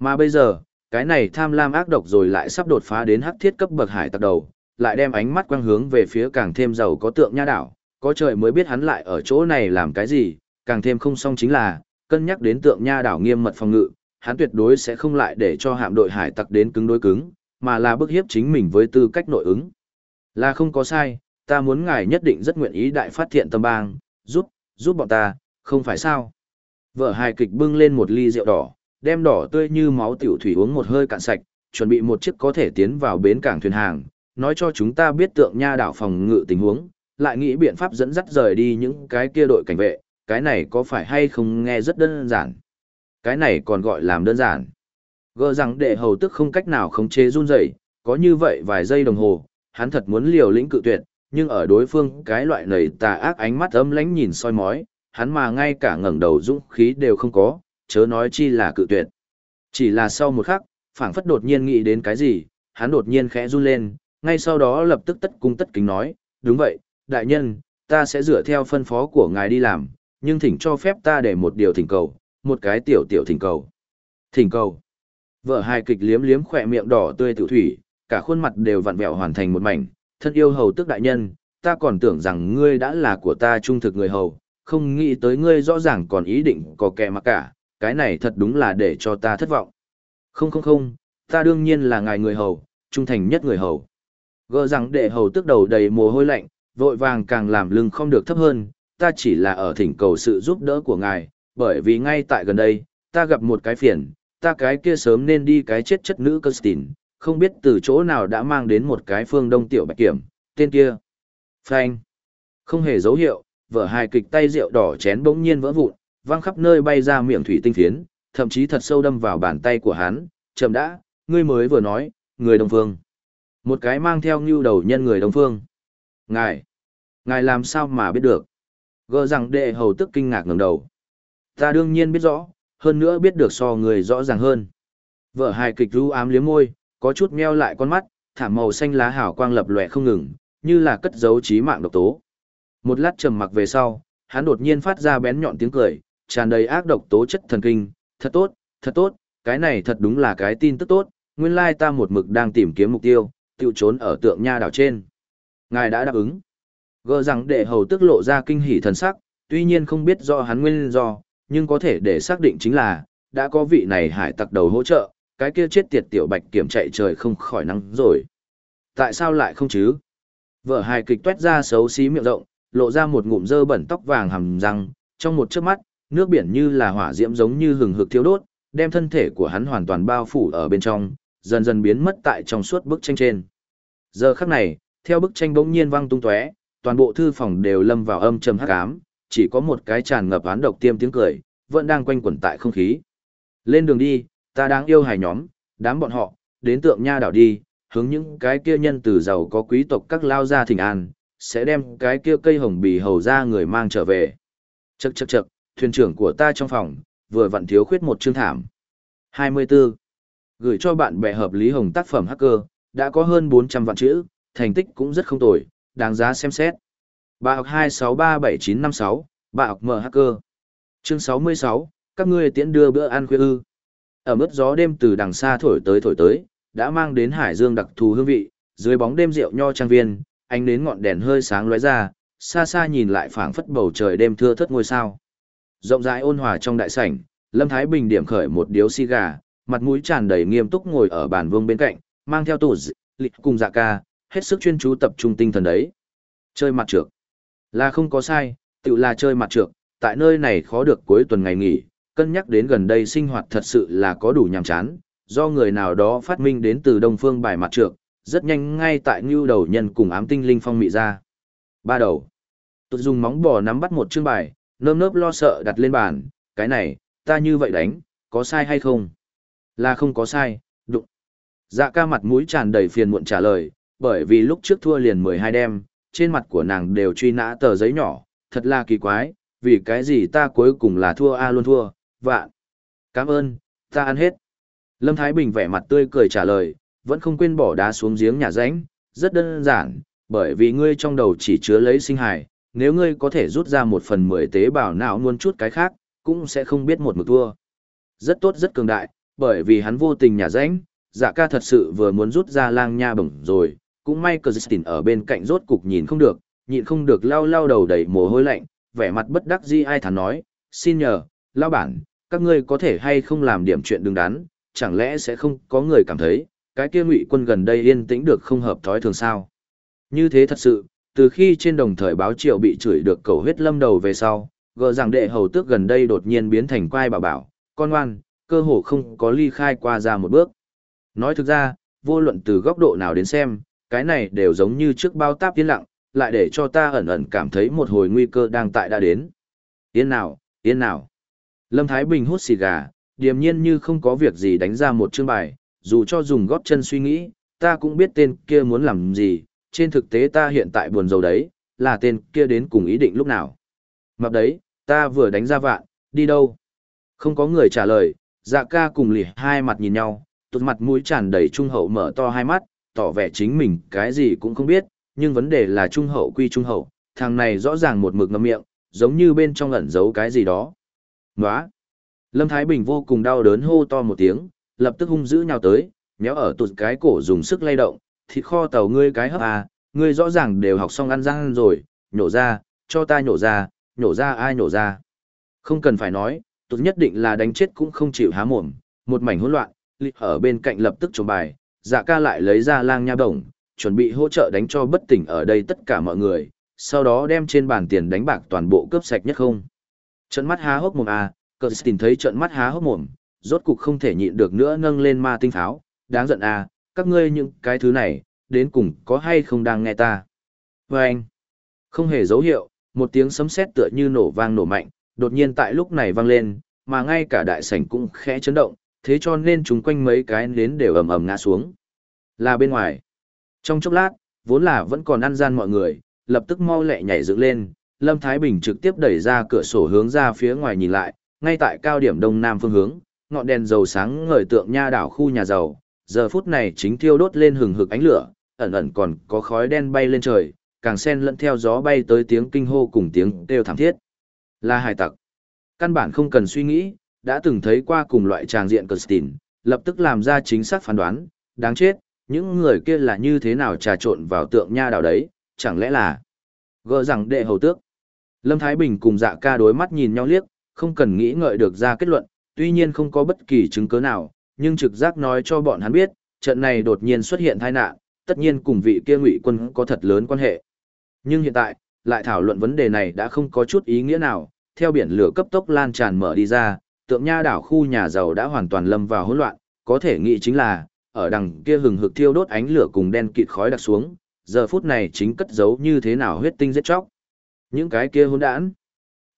Mà bây giờ, cái này tham lam ác độc rồi lại sắp đột phá đến hắc thiết cấp bậc hải tặc đầu, lại đem ánh mắt quang hướng về phía càng thêm giàu có tượng nha đảo, có trời mới biết hắn lại ở chỗ này làm cái gì, càng thêm không xong chính là, cân nhắc đến tượng nha đảo nghiêm mật phòng ngự, hắn tuyệt đối sẽ không lại để cho hạm đội hải tặc đến cứng đối cứng, mà là bức hiếp chính mình với tư cách nội ứng. Là không có sai, ta muốn ngài nhất định rất nguyện ý đại phát thiện tâm bang, giúp, giúp bọn ta, không phải sao. Vợ hài kịch bưng lên một ly rượu đỏ, đem đỏ tươi như máu tiểu thủy uống một hơi cạn sạch, chuẩn bị một chiếc có thể tiến vào bến cảng thuyền hàng, nói cho chúng ta biết tượng nha đảo phòng ngự tình huống, lại nghĩ biện pháp dẫn dắt rời đi những cái kia đội cảnh vệ, cái này có phải hay không nghe rất đơn giản. Cái này còn gọi làm đơn giản. Gỡ rằng đệ hầu tức không cách nào khống chế run rẩy, có như vậy vài giây đồng hồ, hắn thật muốn liều lĩnh cự tuyệt, nhưng ở đối phương cái loại nầy tà ác ánh mắt âm lánh nhìn soi mói, hắn mà ngay cả ngẩng đầu dũng khí đều không có, chớ nói chi là cự tuyệt. Chỉ là sau một khắc, phảng phất đột nhiên nghĩ đến cái gì, hắn đột nhiên khẽ run lên, ngay sau đó lập tức tất cung tất kính nói, đúng vậy, đại nhân, ta sẽ dựa theo phân phó của ngài đi làm, nhưng thỉnh cho phép ta để một điều thỉnh cầu, một cái tiểu tiểu thỉnh cầu. Thỉnh cầu. Vợ hài kịch liếm liếm khỏe miệng đỏ tươi tiểu thủy, cả khuôn mặt đều vặn vẹo hoàn thành một mảnh, thân yêu hầu tức đại nhân, ta còn tưởng rằng ngươi đã là của ta trung thực người hầu, không nghĩ tới ngươi rõ ràng còn ý định có kẻ mà cả, cái này thật đúng là để cho ta thất vọng. Không không không, ta đương nhiên là ngài người hầu, trung thành nhất người hầu. Gỡ rằng đệ hầu tức đầu đầy mồ hôi lạnh, vội vàng càng làm lưng không được thấp hơn, ta chỉ là ở thỉnh cầu sự giúp đỡ của ngài, bởi vì ngay tại gần đây, ta gặp một cái phiền, ta cái kia sớm nên đi cái chết chất nữ Kirsten, không biết từ chỗ nào đã mang đến một cái phương đông tiểu bạch kiểm, tên kia. Phanh. Không hề dấu hiệu, vở hài kịch tay rượu đỏ chén bỗng nhiên vỡ vụn, văng khắp nơi bay ra miệng thủy tinh phiến, thậm chí thật sâu đâm vào bàn tay của hắn, chậm đã, ngươi mới vừa nói, người đồng phương. Một cái mang theo như đầu nhân người đồng phương. Ngài, ngài làm sao mà biết được? Gờ rằng đệ hầu tức kinh ngạc ngẩng đầu. Ta đương nhiên biết rõ, hơn nữa biết được so người rõ ràng hơn. Vợ hài kịch ru ám liếm môi, có chút meo lại con mắt, thảm màu xanh lá hào quang lập lòe không ngừng, như là cất dấu trí mạng độc tố. Một lát trầm mặc về sau, hắn đột nhiên phát ra bén nhọn tiếng cười, tràn đầy ác độc tố chất thần kinh, thật tốt, thật tốt, cái này thật đúng là cái tin tức tốt, nguyên lai ta một mực đang tìm kiếm mục tiêu, tiêu trốn ở tượng nha đảo trên. Ngài đã đáp ứng. gờ rằng đệ hầu tức lộ ra kinh hỉ thần sắc, tuy nhiên không biết do hắn nguyên do, nhưng có thể để xác định chính là, đã có vị này hải tặc đầu hỗ trợ, cái kia chết tiệt tiểu bạch kiểm chạy trời không khỏi nắng rồi. Tại sao lại không chứ? Vợ hài kịch tuét ra xấu xí miệng rộng, lộ ra một ngụm dơ bẩn tóc vàng hầm răng, trong một chớp mắt, nước biển như là hỏa diễm giống như hừng hực thiêu đốt, đem thân thể của hắn hoàn toàn bao phủ ở bên trong, dần dần biến mất tại trong suốt bức tranh trên. Giờ khắc này, theo bức tranh bỗng nhiên vang tung tóe, toàn bộ thư phòng đều lâm vào âm trầm hắc ám, chỉ có một cái tràn ngập án độc tiêm tiếng cười, vẫn đang quanh quẩn tại không khí. Lên đường đi, ta đang yêu hài nhóm, đám bọn họ, đến tượng nha đảo đi, hướng những cái kia nhân từ giàu có quý tộc các lao ra thỉnh an, sẽ đem cái kia cây hồng bì hầu ra người mang trở về. Chậc chậc chậc, thuyền trưởng của ta trong phòng, vừa vặn thiếu khuyết một chương thảm. 24. Gửi cho bạn bè hợp lý hồng tác phẩm hacker, đã có hơn 400 vạn chữ, thành tích cũng rất không tồi, đáng giá xem xét. Bà học 2637956, bà học mở hacker. Chương 66, các ngươi tiễn đưa bữa ăn khuya ư. Ở mức gió đêm từ đằng xa thổi tới thổi tới, đã mang đến hải dương đặc thù hương vị, dưới bóng đêm rượu nho trang viên, ánh đến ngọn đèn hơi sáng lóe ra, xa xa nhìn lại phảng phất bầu trời đêm thưa thất ngôi sao. Rộng rãi ôn hòa trong đại sảnh, Lâm Thái Bình điểm khởi một điếu xì gà, mặt mũi tràn đầy nghiêm túc ngồi ở bàn vương bên cạnh, mang theo tủ lịch cùng dạ ca, hết sức chuyên chú tập trung tinh thần đấy. Chơi mặt trược. Là không có sai, tự là chơi mặt trược, tại nơi này khó được cuối tuần ngày nghỉ, cân nhắc đến gần đây sinh hoạt thật sự là có đủ nhàm chán, do người nào đó phát minh đến từ đông phương bài mặt trược, rất nhanh ngay tại ngưu đầu nhân cùng ám tinh linh phong mị ra. Ba đầu. Tụt dùng móng bò nắm bắt một chương bài, nơm nớp lo sợ đặt lên bàn, cái này, ta như vậy đánh, có sai hay không? Là không có sai, đụng. Dạ ca mặt mũi tràn đầy phiền muộn trả lời, bởi vì lúc trước thua liền 12 đêm, trên mặt của nàng đều truy nã tờ giấy nhỏ, thật là kỳ quái, vì cái gì ta cuối cùng là thua a luôn thua, vạn. Cảm ơn, ta ăn hết. Lâm Thái Bình vẻ mặt tươi cười trả lời, vẫn không quên bỏ đá xuống giếng nhà rãnh, rất đơn giản, bởi vì ngươi trong đầu chỉ chứa lấy sinh hài, nếu ngươi có thể rút ra một phần mười tế bào não luôn chút cái khác, cũng sẽ không biết một mực thua. Rất tốt rất cường đại, bởi vì hắn vô tình nhà rãnh, dạ ca thật sự vừa muốn rút ra lang nha bổng rồi, cũng may cờ ở bên cạnh rốt cục nhìn không được, nhịn không được lau lau đầu đầy mồ hôi lạnh, vẻ mặt bất đắc dĩ ai thán nói, xin nhờ, lao bản, các ngươi có thể hay không làm điểm chuyện đứng đắn, chẳng lẽ sẽ không có người cảm thấy, cái kia ngụy quân gần đây yên tĩnh được không hợp thói thường sao. Như thế thật sự, từ khi trên đồng thời báo triệu bị chửi được cầu huyết lâm đầu về sau, gờ rằng đệ hầu tước gần đây đột nhiên biến thành quai bảo bảo, con ngoan, cơ hồ không có ly khai qua ra một bước. Nói thực ra, vô luận từ góc độ nào đến xem, cái này đều giống như trước bao táp yên lặng, lại để cho ta ẩn ẩn cảm thấy một hồi nguy cơ đang tại đã đến. Yên nào, yên nào. Lâm Thái Bình hút xì gà, điềm nhiên như không có việc gì đánh ra một chương bài, dù cho dùng gót chân suy nghĩ, ta cũng biết tên kia muốn làm gì, trên thực tế ta hiện tại buồn rầu đấy, là tên kia đến cùng ý định lúc nào. Mập đấy, ta vừa đánh ra vạn, đi đâu? Không có người trả lời, dạ ca cùng lì hai mặt nhìn nhau, tụt mặt mũi tràn đầy trung hậu mở to hai mắt, tỏ vẻ chính mình cái gì cũng không biết, nhưng vấn đề là trung hậu quy trung hậu, thằng này rõ ràng một mực ngậm miệng, giống như bên trong ẩn giấu cái gì đó. Nóa! Lâm Thái Bình vô cùng đau đớn hô to một tiếng, lập tức hung dữ nhào tới, nhéo ở tụt cái cổ dùng sức lay động, thịt kho tàu ngươi cái hấp à, ngươi rõ ràng đều học xong ăn răng rồi, nhổ ra, cho ta nhổ ra, nhổ ra ai nhổ ra. Không cần phải nói, tụt nhất định là đánh chết cũng không chịu há mồm, một mảnh hỗn loạn, lịch ở bên cạnh lập tức trồng bài, dạ ca lại lấy ra lang nha đồng, chuẩn bị hỗ trợ đánh cho bất tỉnh ở đây tất cả mọi người, sau đó đem trên bàn tiền đánh bạc toàn bộ cướp sạch nhất không. Trận mắt há hốc mồm à, cờ tình thấy trận mắt há hốc mồm, rốt cục không thể nhịn được nữa nâng lên ma tinh pháo, đáng giận à, các ngươi những cái thứ này, đến cùng có hay không đang nghe ta. Và anh, không hề dấu hiệu, một tiếng sấm sét tựa như nổ vang nổ mạnh, đột nhiên tại lúc này vang lên, mà ngay cả đại sảnh cũng khẽ chấn động, thế cho nên chúng quanh mấy cái nến đều ầm ầm ngã xuống. Là bên ngoài. Trong chốc lát, vốn là vẫn còn ăn gian mọi người, lập tức mau lẹ nhảy dựng lên, Lâm Thái Bình trực tiếp đẩy ra cửa sổ hướng ra phía ngoài nhìn lại, ngay tại cao điểm đông nam phương hướng, ngọn đèn dầu sáng ngời tượng nha đảo khu nhà giàu, giờ phút này chính thiêu đốt lên hừng hực ánh lửa, ẩn ẩn còn có khói đen bay lên trời, càng xen lẫn theo gió bay tới tiếng kinh hô cùng tiếng kêu thảm thiết. Là hải tặc. Căn bản không cần suy nghĩ, đã từng thấy qua cùng loại tràng diện Constantine, lập tức làm ra chính xác phán đoán, đáng chết, những người kia là như thế nào trà trộn vào tượng nha đảo đấy, chẳng lẽ là gỡ rằng đệ hầu tước. Lâm Thái Bình cùng dạ ca đối mắt nhìn nhau liếc, không cần nghĩ ngợi được ra kết luận, tuy nhiên không có bất kỳ chứng cứ nào, nhưng trực giác nói cho bọn hắn biết, trận này đột nhiên xuất hiện tai nạn, tất nhiên cùng vị kia ngụy quân có thật lớn quan hệ. Nhưng hiện tại, lại thảo luận vấn đề này đã không có chút ý nghĩa nào, theo biển lửa cấp tốc lan tràn mở đi ra, tượng nha đảo khu nhà giàu đã hoàn toàn lâm vào hỗn loạn, có thể nghĩ chính là, ở đằng kia hừng hực thiêu đốt ánh lửa cùng đen kịt khói đặc xuống, giờ phút này chính cất giấu như thế nào huyết tinh giết chóc. Những cái kia hỗn đản.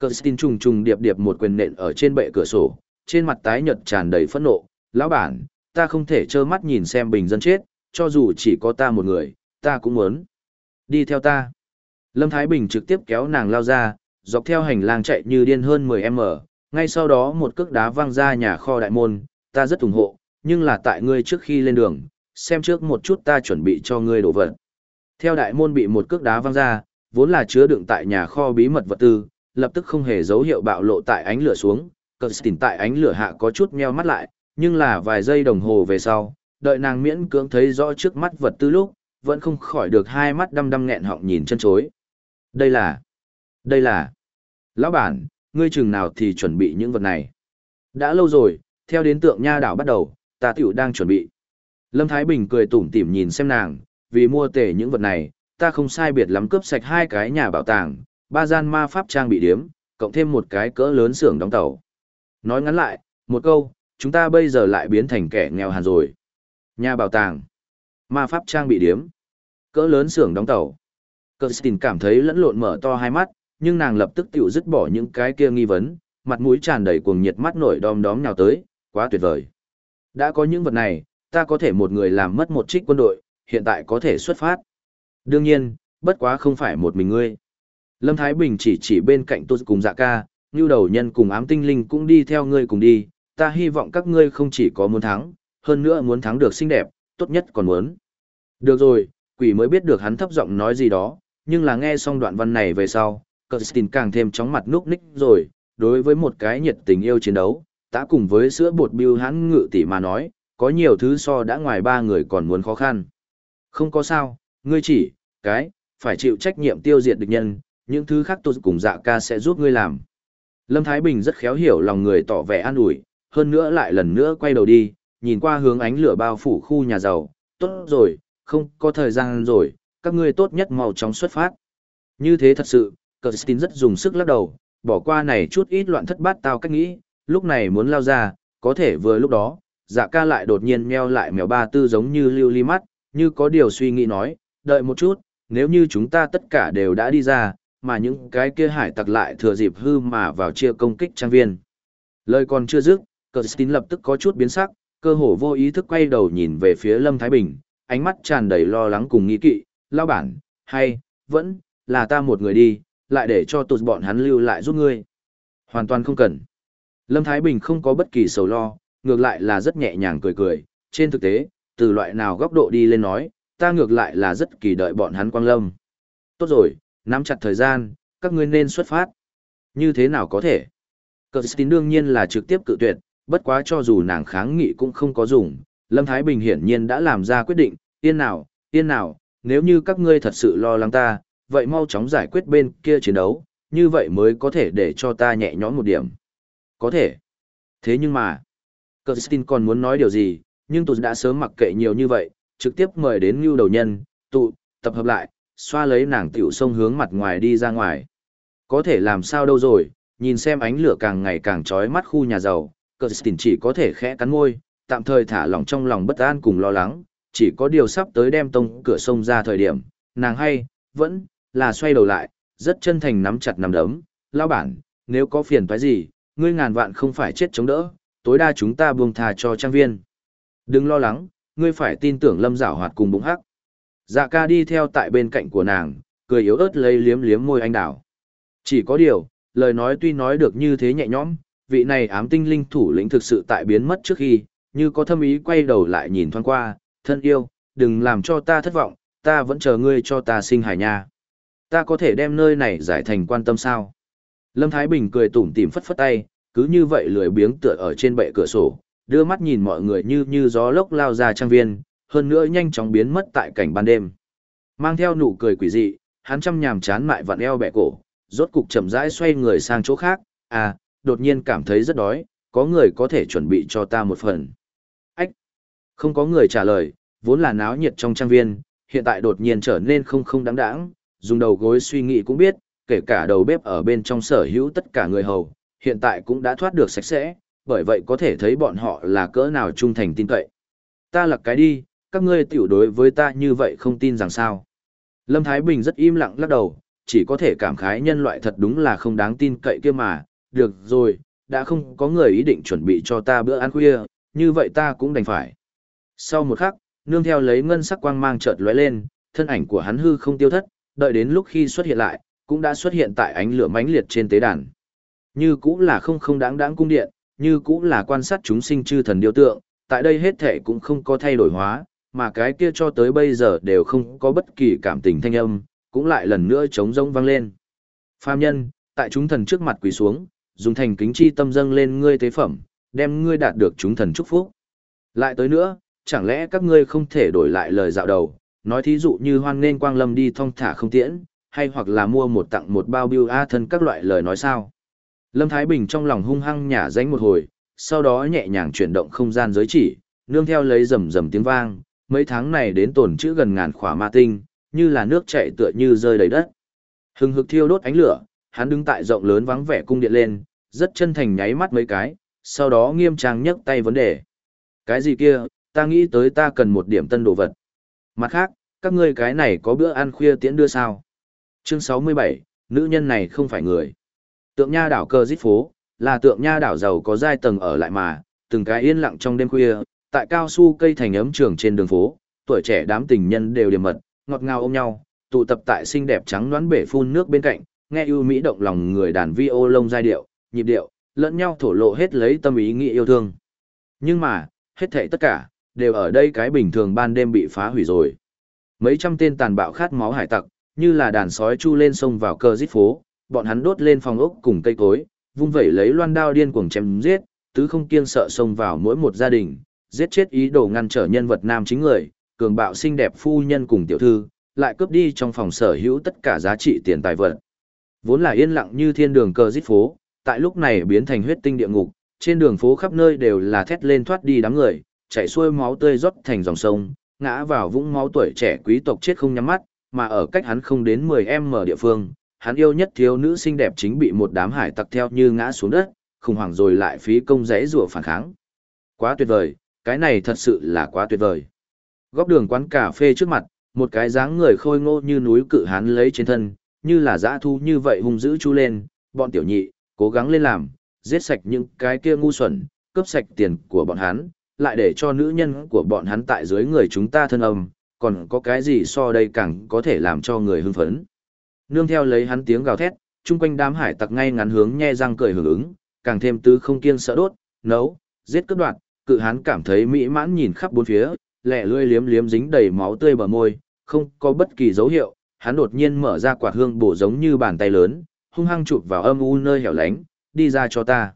Kirsten trùng trùng điệp điệp một quyền nện ở trên bệ cửa sổ, trên mặt tái nhợt tràn đầy phẫn nộ, "Lão bản, ta không thể trơ mắt nhìn xem bình dân chết, cho dù chỉ có ta một người, ta cũng muốn. Đi theo ta. Lâm Thái Bình trực tiếp kéo nàng lao ra, dọc theo hành lang chạy như điên hơn 10m, ngay sau đó một cước đá văng ra nhà kho đại môn, ta rất ủng hộ, nhưng là tại ngươi trước khi lên đường, xem trước một chút ta chuẩn bị cho ngươi đổ vật. Theo đại môn bị một cước đá văng ra, vốn là chứa đựng tại nhà kho bí mật vật tư, lập tức không hề dấu hiệu bạo lộ tại ánh lửa xuống, Kirsten tại ánh lửa hạ có chút meo mắt lại, nhưng là vài giây đồng hồ về sau, đợi nàng miễn cưỡng thấy rõ trước mắt vật tư lúc, vẫn không khỏi được hai mắt đăm đăm nghẹn họng nhìn chân chối. Đây là... Đây là... Lão bản, ngươi chừng nào thì chuẩn bị những vật này. Đã lâu rồi, theo đến tượng nha đảo bắt đầu, ta tiểu đang chuẩn bị. Lâm Thái Bình cười tủm tỉm nhìn xem nàng, vì mua tể những vật này, ta không sai biệt lắm cướp sạch hai cái nhà bảo tàng, ba gian ma pháp trang bị điếm, cộng thêm một cái cỡ lớn xưởng đóng tàu. Nói ngắn lại, một câu, chúng ta bây giờ lại biến thành kẻ nghèo hàn rồi. Nhà bảo tàng, ma pháp trang bị điếm, cỡ lớn xưởng đóng tàu. Kirsten cảm thấy lẫn lộn mở to hai mắt, nhưng nàng lập tức tiểu dứt bỏ những cái kia nghi vấn, mặt mũi tràn đầy cuồng nhiệt mắt nổi đom đóm nhào tới, quá tuyệt vời. Đã có những vật này, ta có thể một người làm mất một trích quân đội, hiện tại có thể xuất phát. Đương nhiên, bất quá không phải một mình ngươi. Lâm Thái Bình chỉ chỉ bên cạnh tôi cùng dạ ca, như đầu nhân cùng ám tinh linh cũng đi theo ngươi cùng đi, ta hy vọng các ngươi không chỉ có muốn thắng, hơn nữa muốn thắng được xinh đẹp, tốt nhất còn muốn. Được rồi, quỷ mới biết được hắn thấp giọng nói gì đó, nhưng là nghe xong đoạn văn này về sau, Kirsten càng thêm chóng mặt núc ních rồi, đối với một cái nhiệt tình yêu chiến đấu, ta cùng với sữa bột biêu hắn ngự tỷ mà nói, có nhiều thứ so đã ngoài ba người còn muốn khó khăn. Không có sao, ngươi chỉ, cái, phải chịu trách nhiệm tiêu diệt địch nhân, những thứ khác tôi cùng dạ ca sẽ giúp ngươi làm. Lâm Thái Bình rất khéo hiểu lòng người tỏ vẻ an ủi, hơn nữa lại lần nữa quay đầu đi, nhìn qua hướng ánh lửa bao phủ khu nhà giàu, tốt rồi, không có thời gian rồi, các ngươi tốt nhất mau chóng xuất phát. Như thế thật sự, Kirsten rất dùng sức lắc đầu, bỏ qua này chút ít loạn thất bát tao cách nghĩ, lúc này muốn lao ra, có thể vừa lúc đó, dạ ca lại đột nhiên meo lại mèo ba tư giống như lưu ly mắt, như có điều suy nghĩ nói, đợi một chút, nếu như chúng ta tất cả đều đã đi ra, mà những cái kia hải tặc lại thừa dịp hư mà vào chia công kích trang viên. Lời còn chưa dứt, Kirsten lập tức có chút biến sắc, cơ hồ vô ý thức quay đầu nhìn về phía Lâm Thái Bình, ánh mắt tràn đầy lo lắng cùng nghi kỵ, lao bản, hay, vẫn, là ta một người đi, lại để cho tụt bọn hắn lưu lại giúp ngươi. Hoàn toàn không cần. Lâm Thái Bình không có bất kỳ sầu lo, ngược lại là rất nhẹ nhàng cười cười, trên thực tế, từ loại nào góc độ đi lên nói, ta ngược lại là rất kỳ đợi bọn hắn quang lâm. Tốt rồi, nắm chặt thời gian, các ngươi nên xuất phát. Như thế nào có thể? Kirsten đương nhiên là trực tiếp cự tuyệt, bất quá cho dù nàng kháng nghị cũng không có dùng, Lâm Thái Bình hiển nhiên đã làm ra quyết định, yên nào, yên nào, nếu như các ngươi thật sự lo lắng ta, vậy mau chóng giải quyết bên kia chiến đấu, như vậy mới có thể để cho ta nhẹ nhõm một điểm. Có thể. Thế nhưng mà, Kirsten còn muốn nói điều gì, nhưng tôi đã sớm mặc kệ nhiều như vậy, trực tiếp mời đến Ngưu đầu nhân, tụ, tập hợp lại, xoa lấy nàng tiểu sông hướng mặt ngoài đi ra ngoài. Có thể làm sao đâu rồi, nhìn xem ánh lửa càng ngày càng trói mắt khu nhà giàu, Kirsten chỉ có thể khẽ cắn môi, tạm thời thả lỏng trong lòng bất an cùng lo lắng, chỉ có điều sắp tới đem tông cửa sông ra thời điểm, nàng hay, vẫn, là xoay đầu lại, rất chân thành nắm chặt nắm đấm, lao bản, nếu có phiền phải gì, ngươi ngàn vạn không phải chết chống đỡ, tối đa chúng ta buông thà cho trang viên. Đừng lo lắng, ngươi phải tin tưởng lâm giảo hoạt cùng bụng hắc. Dạ ca đi theo tại bên cạnh của nàng, cười yếu ớt lấy liếm liếm môi anh đảo. Chỉ có điều, lời nói tuy nói được như thế nhẹ nhõm, vị này ám tinh linh thủ lĩnh thực sự tại biến mất trước khi, như có thâm ý quay đầu lại nhìn thoáng qua, thân yêu, đừng làm cho ta thất vọng, ta vẫn chờ ngươi cho ta sinh hải nha. Ta có thể đem nơi này giải thành quan tâm sao? Lâm Thái Bình cười tủm tỉm phất phất tay, cứ như vậy lười biếng tựa ở trên bệ cửa sổ, đưa mắt nhìn mọi người như như gió lốc lao ra trang viên, hơn nữa nhanh chóng biến mất tại cảnh ban đêm. Mang theo nụ cười quỷ dị, hắn chăm nhàm chán mại vặn eo bẻ cổ, rốt cục chậm rãi xoay người sang chỗ khác, à, đột nhiên cảm thấy rất đói, có người có thể chuẩn bị cho ta một phần. Ách! Không có người trả lời, vốn là náo nhiệt trong trang viên, hiện tại đột nhiên trở nên không không đáng đáng, dùng đầu gối suy nghĩ cũng biết, kể cả đầu bếp ở bên trong sở hữu tất cả người hầu, hiện tại cũng đã thoát được sạch sẽ, bởi vậy có thể thấy bọn họ là cỡ nào trung thành tin cậy. Ta lặc cái đi, các ngươi tiểu đối với ta như vậy không tin rằng sao. Lâm Thái Bình rất im lặng lắc đầu, chỉ có thể cảm khái nhân loại thật đúng là không đáng tin cậy kia mà, được rồi, đã không có người ý định chuẩn bị cho ta bữa ăn khuya, như vậy ta cũng đành phải. Sau một khắc, nương theo lấy ngân sắc quang mang chợt lóe lên, thân ảnh của hắn hư không tiêu thất, đợi đến lúc khi xuất hiện lại, cũng đã xuất hiện tại ánh lửa mãnh liệt trên tế đàn. Như cũng là không không đáng đáng cung điện, như cũng là quan sát chúng sinh chư thần điêu tượng, tại đây hết thể cũng không có thay đổi hóa, mà cái kia cho tới bây giờ đều không có bất kỳ cảm tình thanh âm, cũng lại lần nữa trống rỗng vang lên. Phàm nhân, tại chúng thần trước mặt quỳ xuống, dùng thành kính chi tâm dâng lên ngươi tế phẩm, đem ngươi đạt được chúng thần chúc phúc. Lại tới nữa, chẳng lẽ các ngươi không thể đổi lại lời dạo đầu, nói thí dụ như hoan nên quang lâm đi thong thả không tiễn, hay hoặc là mua một tặng một bao biêu a thân các loại lời nói sao. Lâm Thái Bình trong lòng hung hăng nhả danh một hồi, sau đó nhẹ nhàng chuyển động không gian giới chỉ, nương theo lấy rầm rầm tiếng vang, mấy tháng này đến tổn chữ gần ngàn khỏa ma tinh, như là nước chảy tựa như rơi đầy đất. Hừng hực thiêu đốt ánh lửa, hắn đứng tại rộng lớn vắng vẻ cung điện lên, rất chân thành nháy mắt mấy cái, sau đó nghiêm trang nhấc tay vấn đề. Cái gì kia, ta nghĩ tới ta cần một điểm tân đồ vật. Mặt khác, các ngươi cái này có bữa ăn khuya tiễn đưa sao? Chương 67, nữ nhân này không phải người. Tượng nha đảo cơ dít phố, là tượng nha đảo giàu có giai tầng ở lại mà, từng cái yên lặng trong đêm khuya, tại cao su cây thành ấm trường trên đường phố, tuổi trẻ đám tình nhân đều điểm mật, ngọt ngào ôm nhau, tụ tập tại xinh đẹp trắng đoán bể phun nước bên cạnh, nghe ưu mỹ động lòng người đàn vi ô lông giai điệu, nhịp điệu, lẫn nhau thổ lộ hết lấy tâm ý nghĩ yêu thương. Nhưng mà, hết thảy tất cả, đều ở đây cái bình thường ban đêm bị phá hủy rồi. Mấy trăm tên tàn bạo khát máu hải tặc, như là đàn sói chu lên sông vào cơ dít phố, bọn hắn đốt lên phòng ốc cùng cây cối, vung vẩy lấy loan đao điên cuồng chém giết, tứ không kiêng sợ xông vào mỗi một gia đình, giết chết ý đồ ngăn trở nhân vật nam chính người, cường bạo xinh đẹp phu nhân cùng tiểu thư, lại cướp đi trong phòng sở hữu tất cả giá trị tiền tài vật. Vốn là yên lặng như thiên đường cờ giết phố, tại lúc này biến thành huyết tinh địa ngục, trên đường phố khắp nơi đều là thét lên thoát đi đám người, chảy xuôi máu tươi rót thành dòng sông, ngã vào vũng máu tuổi trẻ quý tộc chết không nhắm mắt, mà ở cách hắn không đến 10m địa phương, hắn yêu nhất thiếu nữ xinh đẹp chính bị một đám hải tặc theo như ngã xuống đất, khủng hoảng rồi lại phí công rẽ rủa phản kháng. Quá tuyệt vời, cái này thật sự là quá tuyệt vời. Góc đường quán cà phê trước mặt, một cái dáng người khôi ngô như núi cự hắn lấy trên thân, như là dã thu như vậy hung dữ chu lên, bọn tiểu nhị, cố gắng lên làm, giết sạch những cái kia ngu xuẩn, cướp sạch tiền của bọn hắn, lại để cho nữ nhân của bọn hắn tại dưới người chúng ta thân âm, còn có cái gì so đây càng có thể làm cho người hưng phấn. Nương theo lấy hắn tiếng gào thét, chung quanh đám hải tặc ngay ngắn hướng nhe răng cười hưởng ứng, càng thêm tứ không kiên sợ đốt, nấu, giết cướp đoạt, cự hắn cảm thấy mỹ mãn nhìn khắp bốn phía, lẹ lươi liếm liếm dính đầy máu tươi bờ môi, không có bất kỳ dấu hiệu, hắn đột nhiên mở ra quạt hương bổ giống như bàn tay lớn, hung hăng chụp vào âm u nơi hẻo lánh, đi ra cho ta.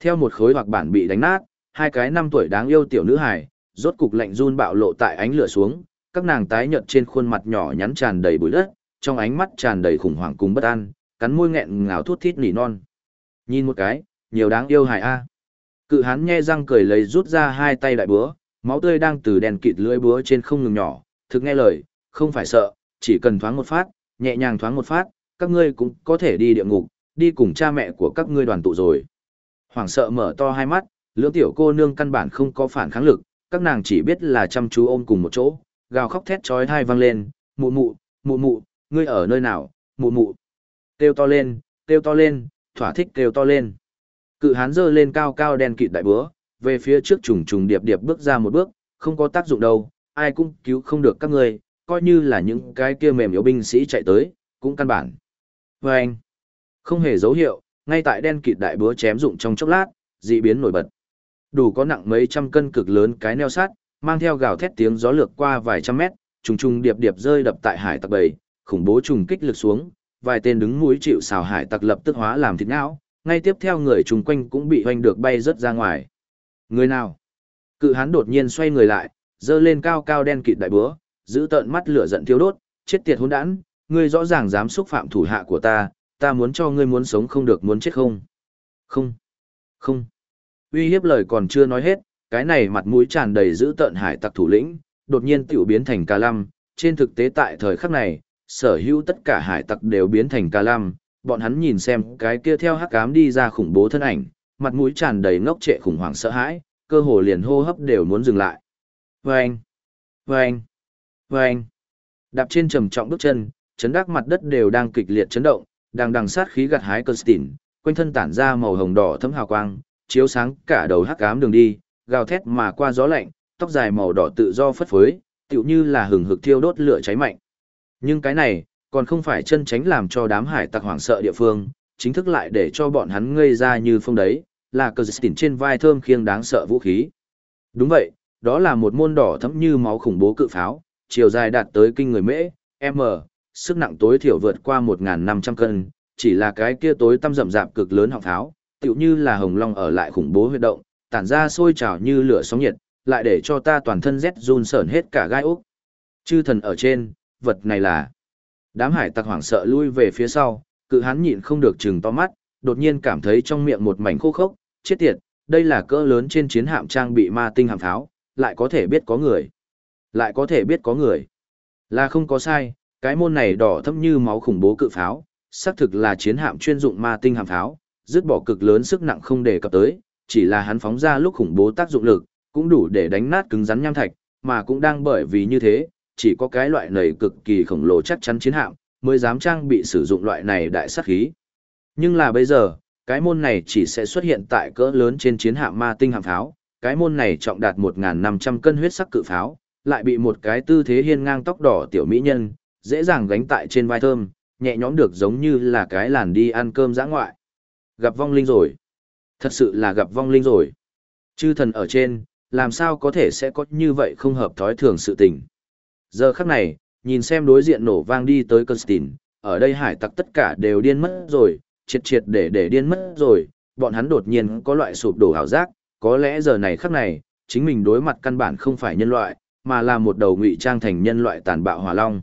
Theo một khối hoặc bản bị đánh nát, hai cái năm tuổi đáng yêu tiểu nữ hải rốt cục lạnh run bạo lộ tại ánh lửa xuống, các nàng tái nhợt trên khuôn mặt nhỏ nhắn tràn đầy bụi đất, trong ánh mắt tràn đầy khủng hoảng cùng bất an, cắn môi nghẹn ngào thút thít nỉ non. Nhìn một cái, nhiều đáng yêu hài a. Cự hán nhe răng cười lấy rút ra hai tay đại búa, máu tươi đang từ đèn kịt lưỡi búa trên không ngừng nhỏ, thực nghe lời, không phải sợ, chỉ cần thoáng một phát, nhẹ nhàng thoáng một phát, các ngươi cũng có thể đi địa ngục, đi cùng cha mẹ của các ngươi đoàn tụ rồi. Hoàng sợ mở to hai mắt, lưỡng tiểu cô nương căn bản không có phản kháng lực, các nàng chỉ biết là chăm chú ôm cùng một chỗ, gào khóc thét chói tai vang lên, mụ mụ, mụ mụ, ngươi ở nơi nào, mụ mụ. Kêu to lên, kêu to lên, thỏa thích kêu to lên. Cự hán giơ lên cao cao đen kịt đại búa, về phía trước trùng trùng điệp điệp bước ra một bước, không có tác dụng đâu, ai cũng cứu không được các ngươi, coi như là những cái kia mềm yếu binh sĩ chạy tới, cũng căn bản. Và anh, không hề dấu hiệu, ngay tại đen kịt đại búa chém dụng trong chốc lát, dị biến nổi bật. Đủ có nặng mấy trăm cân cực lớn cái neo sát, mang theo gào thét tiếng gió lược qua vài trăm mét, trùng trùng điệp điệp rơi đập tại hải tặc bầy, khủng bố trùng kích lực xuống, vài tên đứng mũi chịu xào hải tặc lập tức hóa làm thịt não, ngay tiếp theo người chung quanh cũng bị hoành được bay rất ra ngoài. Người nào? Cự hán đột nhiên xoay người lại, dơ lên cao cao đen kịt đại búa, giữ tợn mắt lửa giận thiêu đốt, chết tiệt hỗn đản, ngươi rõ ràng dám xúc phạm thủ hạ của ta, ta muốn cho ngươi muốn sống không được muốn chết không? Không. Không. Uy hiếp lời còn chưa nói hết, cái này mặt mũi tràn đầy giữ tợn hải tặc thủ lĩnh, đột nhiên tiểu biến thành ca lăm, trên thực tế tại thời khắc này, sở hữu tất cả hải tặc đều biến thành ca lam, bọn hắn nhìn xem cái kia theo hắc ám đi ra khủng bố thân ảnh, mặt mũi tràn đầy ngốc trệ khủng hoảng sợ hãi, cơ hồ liền hô hấp đều muốn dừng lại. Vâng! Vâng! Vâng! Đạp trên trầm trọng bước chân, chấn đắc mặt đất đều đang kịch liệt chấn động, đang đằng sát khí gặt hái cơ stỉn, quanh thân tản ra màu hồng đỏ thấm hào quang, chiếu sáng cả đầu hắc ám đường đi, gào thét mà qua gió lạnh, tóc dài màu đỏ tự do phất phới, tựu như là hừng hực thiêu đốt lửa cháy mạnh. Nhưng cái này, còn không phải chân tránh làm cho đám hải tặc hoảng sợ địa phương, chính thức lại để cho bọn hắn ngây ra như phong đấy, là cờ tỉnh trên vai thơm khiêng đáng sợ vũ khí. Đúng vậy, đó là một môn đỏ thẫm như máu khủng bố cự pháo, chiều dài đạt tới kinh người mễ, m, sức nặng tối thiểu vượt qua 1.500 cân, chỉ là cái kia tối tăm rậm rạp cực lớn họng pháo, tựu như là hồng long ở lại khủng bố huyệt động, tản ra sôi trào như lửa sóng nhiệt, lại để cho ta toàn thân rét run sởn hết cả gai ốc. Chư thần ở trên, vật này là... Đám hải tặc hoảng sợ lui về phía sau, cự hán nhịn không được chừng to mắt, đột nhiên cảm thấy trong miệng một mảnh khô khốc, chết tiệt, đây là cỡ lớn trên chiến hạm trang bị ma tinh hạm pháo, lại có thể biết có người. Lại có thể biết có người. Là không có sai, cái môn này đỏ thấp như máu khủng bố cự pháo, xác thực là chiến hạm chuyên dụng ma tinh hạm pháo, dứt bỏ cực lớn sức nặng không đề cập tới, chỉ là hắn phóng ra lúc khủng bố tác dụng lực, cũng đủ để đánh nát cứng rắn nham thạch, mà cũng đang bởi vì như thế, chỉ có cái loại này cực kỳ khổng lồ chắc chắn chiến hạm, mới dám trang bị sử dụng loại này đại sát khí. Nhưng là bây giờ, cái môn này chỉ sẽ xuất hiện tại cỡ lớn trên chiến hạm ma tinh hạm pháo, cái môn này trọng đạt 1.500 cân huyết sắc cự pháo, lại bị một cái tư thế hiên ngang tóc đỏ tiểu mỹ nhân, dễ dàng gánh tại trên vai thơm, nhẹ nhõm được giống như là cái làn đi ăn cơm giã ngoại. Gặp vong linh rồi. Thật sự là gặp vong linh rồi. Chư thần ở trên, làm sao có thể sẽ có như vậy không hợp thói thường sự tình. Giờ khắc này, nhìn xem đối diện nổ vang đi tới Constantine, ở đây hải tặc tất cả đều điên mất rồi, triệt triệt để để điên mất rồi, bọn hắn đột nhiên có loại sụp đổ ảo giác, có lẽ giờ này khắc này, chính mình đối mặt căn bản không phải nhân loại, mà là một đầu ngụy trang thành nhân loại tàn bạo hỏa long.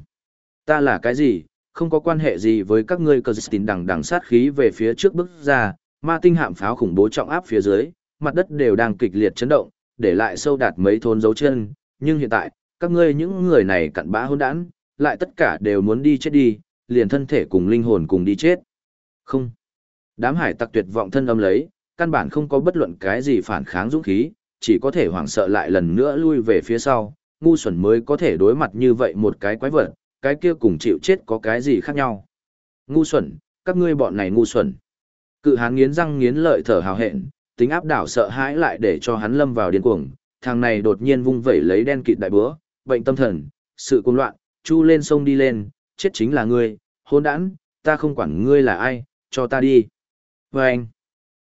Ta là cái gì, không có quan hệ gì với các ngươi Constantine đằng đằng sát khí về phía trước bước ra, ma tinh hạm pháo khủng bố trọng áp phía dưới, mặt đất đều đang kịch liệt chấn động, để lại sâu đạt mấy thôn dấu chân, nhưng hiện tại, các ngươi những người này cặn bã hôn đản, lại tất cả đều muốn đi chết đi, liền thân thể cùng linh hồn cùng đi chết. Không. Đám hải tặc tuyệt vọng thân âm lấy, căn bản không có bất luận cái gì phản kháng dũng khí, chỉ có thể hoảng sợ lại lần nữa lui về phía sau, ngu xuẩn mới có thể đối mặt như vậy một cái quái vật, cái kia cùng chịu chết có cái gì khác nhau. Ngu xuẩn, các ngươi bọn này ngu xuẩn. Cự hán nghiến răng nghiến lợi thở hào hẹn, tính áp đảo sợ hãi lại để cho hắn lâm vào điên cuồng, thằng này đột nhiên vung vẩy lấy đen kịt đại búa, bệnh tâm thần, sự cuồng loạn, chu lên sông đi lên, chết chính là ngươi, hôn đản, ta không quản ngươi là ai, cho ta đi. Và anh,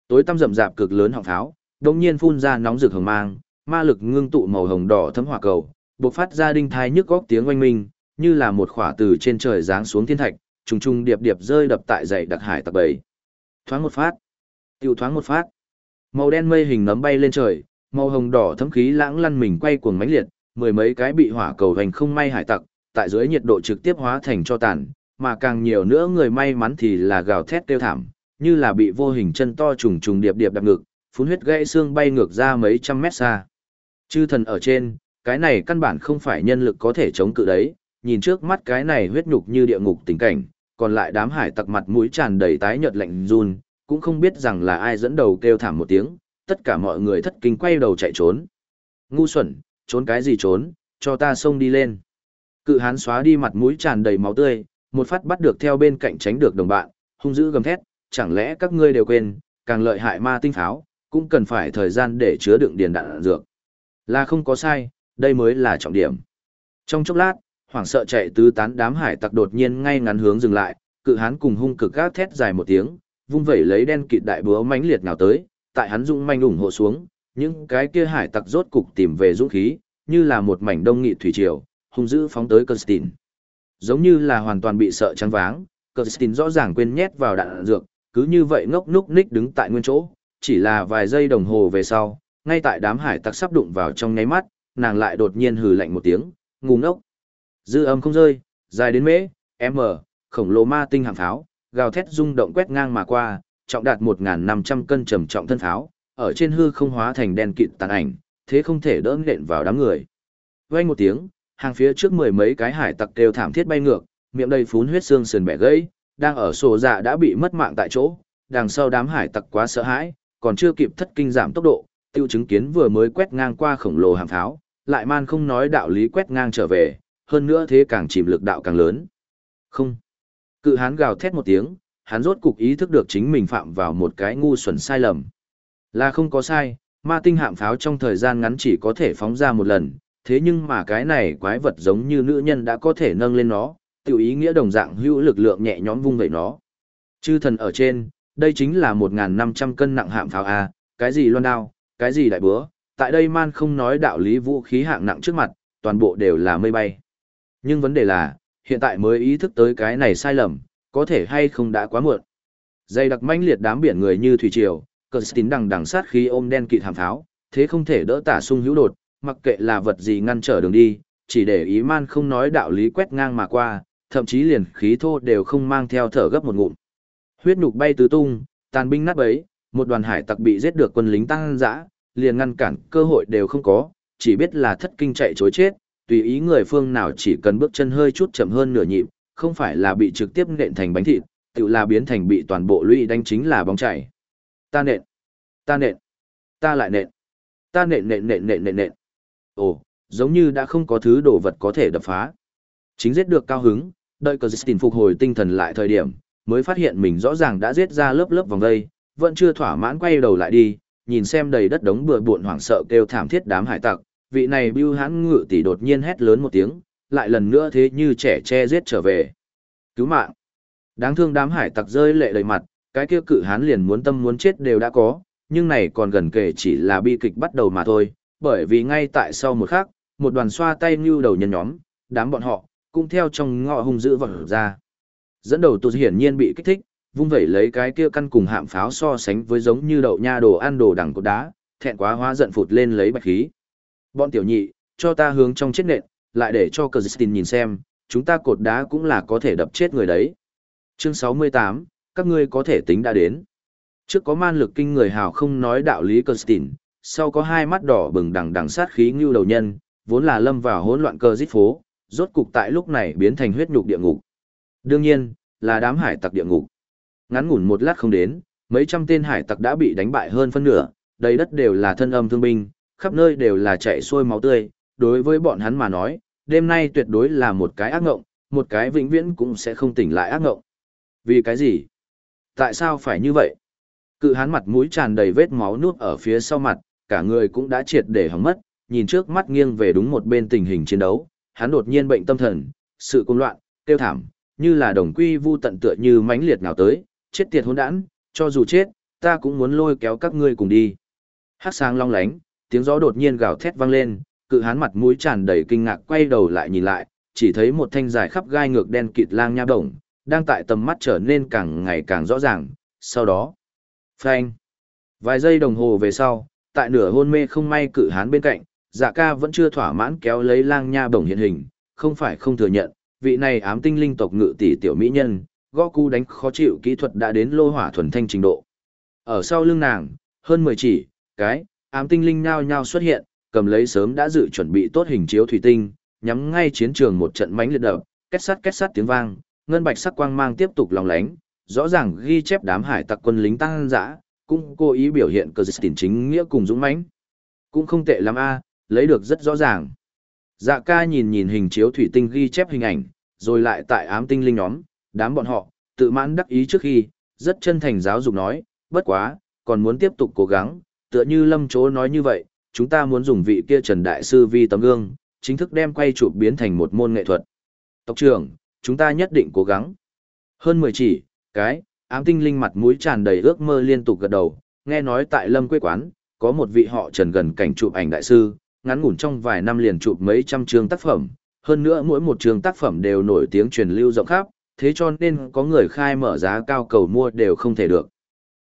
tối tăm rậm rạp cực lớn họng pháo, đồng nhiên phun ra nóng rực hồng mang, ma lực ngưng tụ màu hồng đỏ thấm hỏa cầu, bộc phát ra đinh thai nhức góc tiếng oanh minh, như là một khỏa từ trên trời giáng xuống thiên thạch, trùng trùng điệp điệp rơi đập tại dãy đặc hải tặc bầy. Thoáng một phát, tiêu thoáng một phát. Màu đen mây hình nấm bay lên trời, màu hồng đỏ thấm khí lãng lăn mình quay cuồng mãnh liệt, mười mấy cái bị hỏa cầu hành không may hải tặc, tại dưới nhiệt độ trực tiếp hóa thành cho tàn, mà càng nhiều nữa người may mắn thì là gào thét kêu thảm, như là bị vô hình chân to trùng trùng điệp điệp đập ngực, phun huyết gãy xương bay ngược ra mấy trăm mét xa. Chư thần ở trên, cái này căn bản không phải nhân lực có thể chống cự đấy, nhìn trước mắt cái này huyết nhục như địa ngục tình cảnh, còn lại đám hải tặc mặt mũi tràn đầy tái nhợt lạnh run, cũng không biết rằng là ai dẫn đầu kêu thảm một tiếng, tất cả mọi người thất kinh quay đầu chạy trốn. Ngu xuẩn, trốn cái gì trốn, cho ta xông đi lên. Cự hán xóa đi mặt mũi tràn đầy máu tươi, một phát bắt được theo bên cạnh tránh được đồng bạn, hung dữ gầm thét, chẳng lẽ các ngươi đều quên, càng lợi hại ma tinh pháo, cũng cần phải thời gian để chứa đựng điền đạn dược. Là không có sai, đây mới là trọng điểm. Trong chốc lát, hoảng sợ chạy tứ tán đám hải tặc đột nhiên ngay ngắn hướng dừng lại, cự hán cùng hung cực gác thét dài một tiếng, vung vẩy lấy đen kịt đại búa mãnh liệt nào tới, tại hắn dũng manh ủng hộ xuống, những cái kia hải tặc rốt cục tìm về dũng khí, như là một mảnh đông nghị thủy triều, hung dữ phóng tới Constantine. Giống như là hoàn toàn bị sợ trắng váng, Constantine rõ ràng quên nhét vào đạn dược, cứ như vậy ngốc núc ních đứng tại nguyên chỗ, chỉ là vài giây đồng hồ về sau, ngay tại đám hải tặc sắp đụng vào trong nháy mắt, nàng lại đột nhiên hừ lạnh một tiếng, ngu ngốc. Dư âm không rơi, dài đến mễ, m, khổng lồ ma tinh hàng pháo, gào thét rung động quét ngang mà qua, trọng đạt 1.500 cân trầm trọng thân pháo, ở trên hư không hóa thành đen kịt tàn ảnh, thế không thể đỡ nện vào đám người. Vang một tiếng, hàng phía trước mười mấy cái hải tặc kêu thảm thiết bay ngược, miệng đầy phún huyết xương sườn bẻ gãy, đang ở sổ dạ đã bị mất mạng tại chỗ, đằng sau đám hải tặc quá sợ hãi, còn chưa kịp thất kinh giảm tốc độ, tiêu chứng kiến vừa mới quét ngang qua khổng lồ hàng pháo, lại man không nói đạo lý quét ngang trở về, hơn nữa thế càng chìm lực đạo càng lớn. Không. Cự hán gào thét một tiếng, hắn rốt cục ý thức được chính mình phạm vào một cái ngu xuẩn sai lầm. Là không có sai, ma tinh hạm pháo trong thời gian ngắn chỉ có thể phóng ra một lần, thế nhưng mà cái này quái vật giống như nữ nhân đã có thể nâng lên nó, tiểu ý nghĩa đồng dạng hữu lực lượng nhẹ nhõm vung vậy nó. Chư thần ở trên, đây chính là 1.500 cân nặng hạm pháo A, cái gì loan đao, cái gì đại búa, tại đây man không nói đạo lý vũ khí hạng nặng trước mặt, toàn bộ đều là mây bay. Nhưng vấn đề là, hiện tại mới ý thức tới cái này sai lầm, có thể hay không đã quá muộn. Dây đặc manh liệt đám biển người như thủy triều, cờ tín đằng đằng sát khí ôm đen kịt hàm pháo, thế không thể đỡ tả sung hữu đột, mặc kệ là vật gì ngăn trở đường đi, chỉ để ý man không nói đạo lý quét ngang mà qua, thậm chí liền khí thô đều không mang theo thở gấp một ngụm. Huyết nhục bay tứ tung, tàn binh nát bấy, một đoàn hải tặc bị giết được quân lính tăng dã, liền ngăn cản cơ hội đều không có, chỉ biết là thất kinh chạy chối chết, tùy ý người phương nào chỉ cần bước chân hơi chút chậm hơn nửa nhịp, không phải là bị trực tiếp nện thành bánh thịt, tự là biến thành bị toàn bộ lũy đánh chính là bóng chảy. Ta nện, ta nện, ta lại nện, ta nện nện nện nện nện nện. Ồ, giống như đã không có thứ đồ vật có thể đập phá. Chính giết được cao hứng, đợi cờ phục hồi tinh thần lại thời điểm, mới phát hiện mình rõ ràng đã giết ra lớp lớp vòng đây, vẫn chưa thỏa mãn quay đầu lại đi, nhìn xem đầy đất đống bừa bộn hoảng sợ kêu thảm thiết đám hải tặc, vị này bưu hãn ngự tỷ đột nhiên hét lớn một tiếng, lại lần nữa thế như trẻ che giết trở về. Cứu mạng! Đáng thương đám hải tặc rơi lệ đầy mặt, cái kia cự hán liền muốn tâm muốn chết đều đã có, nhưng này còn gần kể chỉ là bi kịch bắt đầu mà thôi, bởi vì ngay tại sau một khắc, một đoàn xoa tay như đầu nhân nhóm, đám bọn họ, cũng theo trong ngọ hung dữ vật ra. Dẫn đầu tụt hiển nhiên bị kích thích, vung vẩy lấy cái kia căn cùng hạm pháo so sánh với giống như đậu nha đồ ăn đồ đằng cột đá, thẹn quá hóa giận phụt lên lấy bạch khí. Bọn tiểu nhị, cho ta hướng trong chết nện, lại để cho cờ nhìn xem, chúng ta cột đá cũng là có thể đập chết người đấy. Chương 68, các ngươi có thể tính đã đến. Trước có man lực kinh người hào không nói đạo lý Constantine, sau có hai mắt đỏ bừng đằng đằng sát khí như đầu nhân, vốn là lâm vào hỗn loạn cơ giết phố, rốt cục tại lúc này biến thành huyết nhục địa ngục. Đương nhiên, là đám hải tặc địa ngục. Ngắn ngủn một lát không đến, mấy trăm tên hải tặc đã bị đánh bại hơn phân nửa, đầy đất đều là thân âm thương binh, khắp nơi đều là chảy xuôi máu tươi, đối với bọn hắn mà nói, đêm nay tuyệt đối là một cái ác ngộng, một cái vĩnh viễn cũng sẽ không tỉnh lại ác ngộng. Vì cái gì? Tại sao phải như vậy? Cự hán mặt mũi tràn đầy vết máu nuốt ở phía sau mặt, cả người cũng đã triệt để hỏng mất, nhìn trước mắt nghiêng về đúng một bên tình hình chiến đấu, hắn đột nhiên bệnh tâm thần, sự cuồng loạn, tiêu thảm, như là đồng quy vu tận tựa như mãnh liệt nào tới, chết tiệt hỗn đản, cho dù chết, ta cũng muốn lôi kéo các ngươi cùng đi. Hắc sáng long lánh, tiếng gió đột nhiên gào thét vang lên, cự hán mặt mũi tràn đầy kinh ngạc quay đầu lại nhìn lại, chỉ thấy một thanh dài khắp gai ngược đen kịt lang nha bổng, đang tại tầm mắt trở nên càng ngày càng rõ ràng, sau đó, phanh. Vài giây đồng hồ về sau, tại nửa hôn mê không may cự hán bên cạnh, dạ ca vẫn chưa thỏa mãn kéo lấy lang nha bổng hiện hình, không phải không thừa nhận, vị này ám tinh linh tộc ngự tỷ tiểu mỹ nhân, gõ cu đánh khó chịu kỹ thuật đã đến lô hỏa thuần thanh trình độ. Ở sau lưng nàng, hơn 10 chỉ, cái, ám tinh linh nhao nhao xuất hiện, cầm lấy sớm đã dự chuẩn bị tốt hình chiếu thủy tinh, nhắm ngay chiến trường một trận mánh liệt đập, kết sắt kết sắt tiếng vang, ngân bạch sắc quang mang tiếp tục lòng lánh, rõ ràng ghi chép đám hải tặc quân lính tăng dã, cũng cố ý biểu hiện cơ dịch chính nghĩa cùng dũng mãnh. Cũng không tệ lắm a, lấy được rất rõ ràng. Dạ ca nhìn nhìn hình chiếu thủy tinh ghi chép hình ảnh, rồi lại tại ám tinh linh nhóm, đám bọn họ, tự mãn đắc ý trước khi, rất chân thành giáo dục nói, bất quá, còn muốn tiếp tục cố gắng, tựa như lâm chố nói như vậy, chúng ta muốn dùng vị kia Trần Đại Sư vi tấm gương, chính thức đem quay chụp biến thành một môn nghệ thuật. Tộc trưởng, chúng ta nhất định cố gắng. Hơn 10 chỉ, cái, ám tinh linh mặt mũi tràn đầy ước mơ liên tục gật đầu, nghe nói tại lâm quê quán, có một vị họ Trần gần cảnh chụp ảnh đại sư, ngắn ngủn trong vài năm liền chụp mấy trăm chương tác phẩm, hơn nữa mỗi một chương tác phẩm đều nổi tiếng truyền lưu rộng khắp, thế cho nên có người khai mở giá cao cầu mua đều không thể được.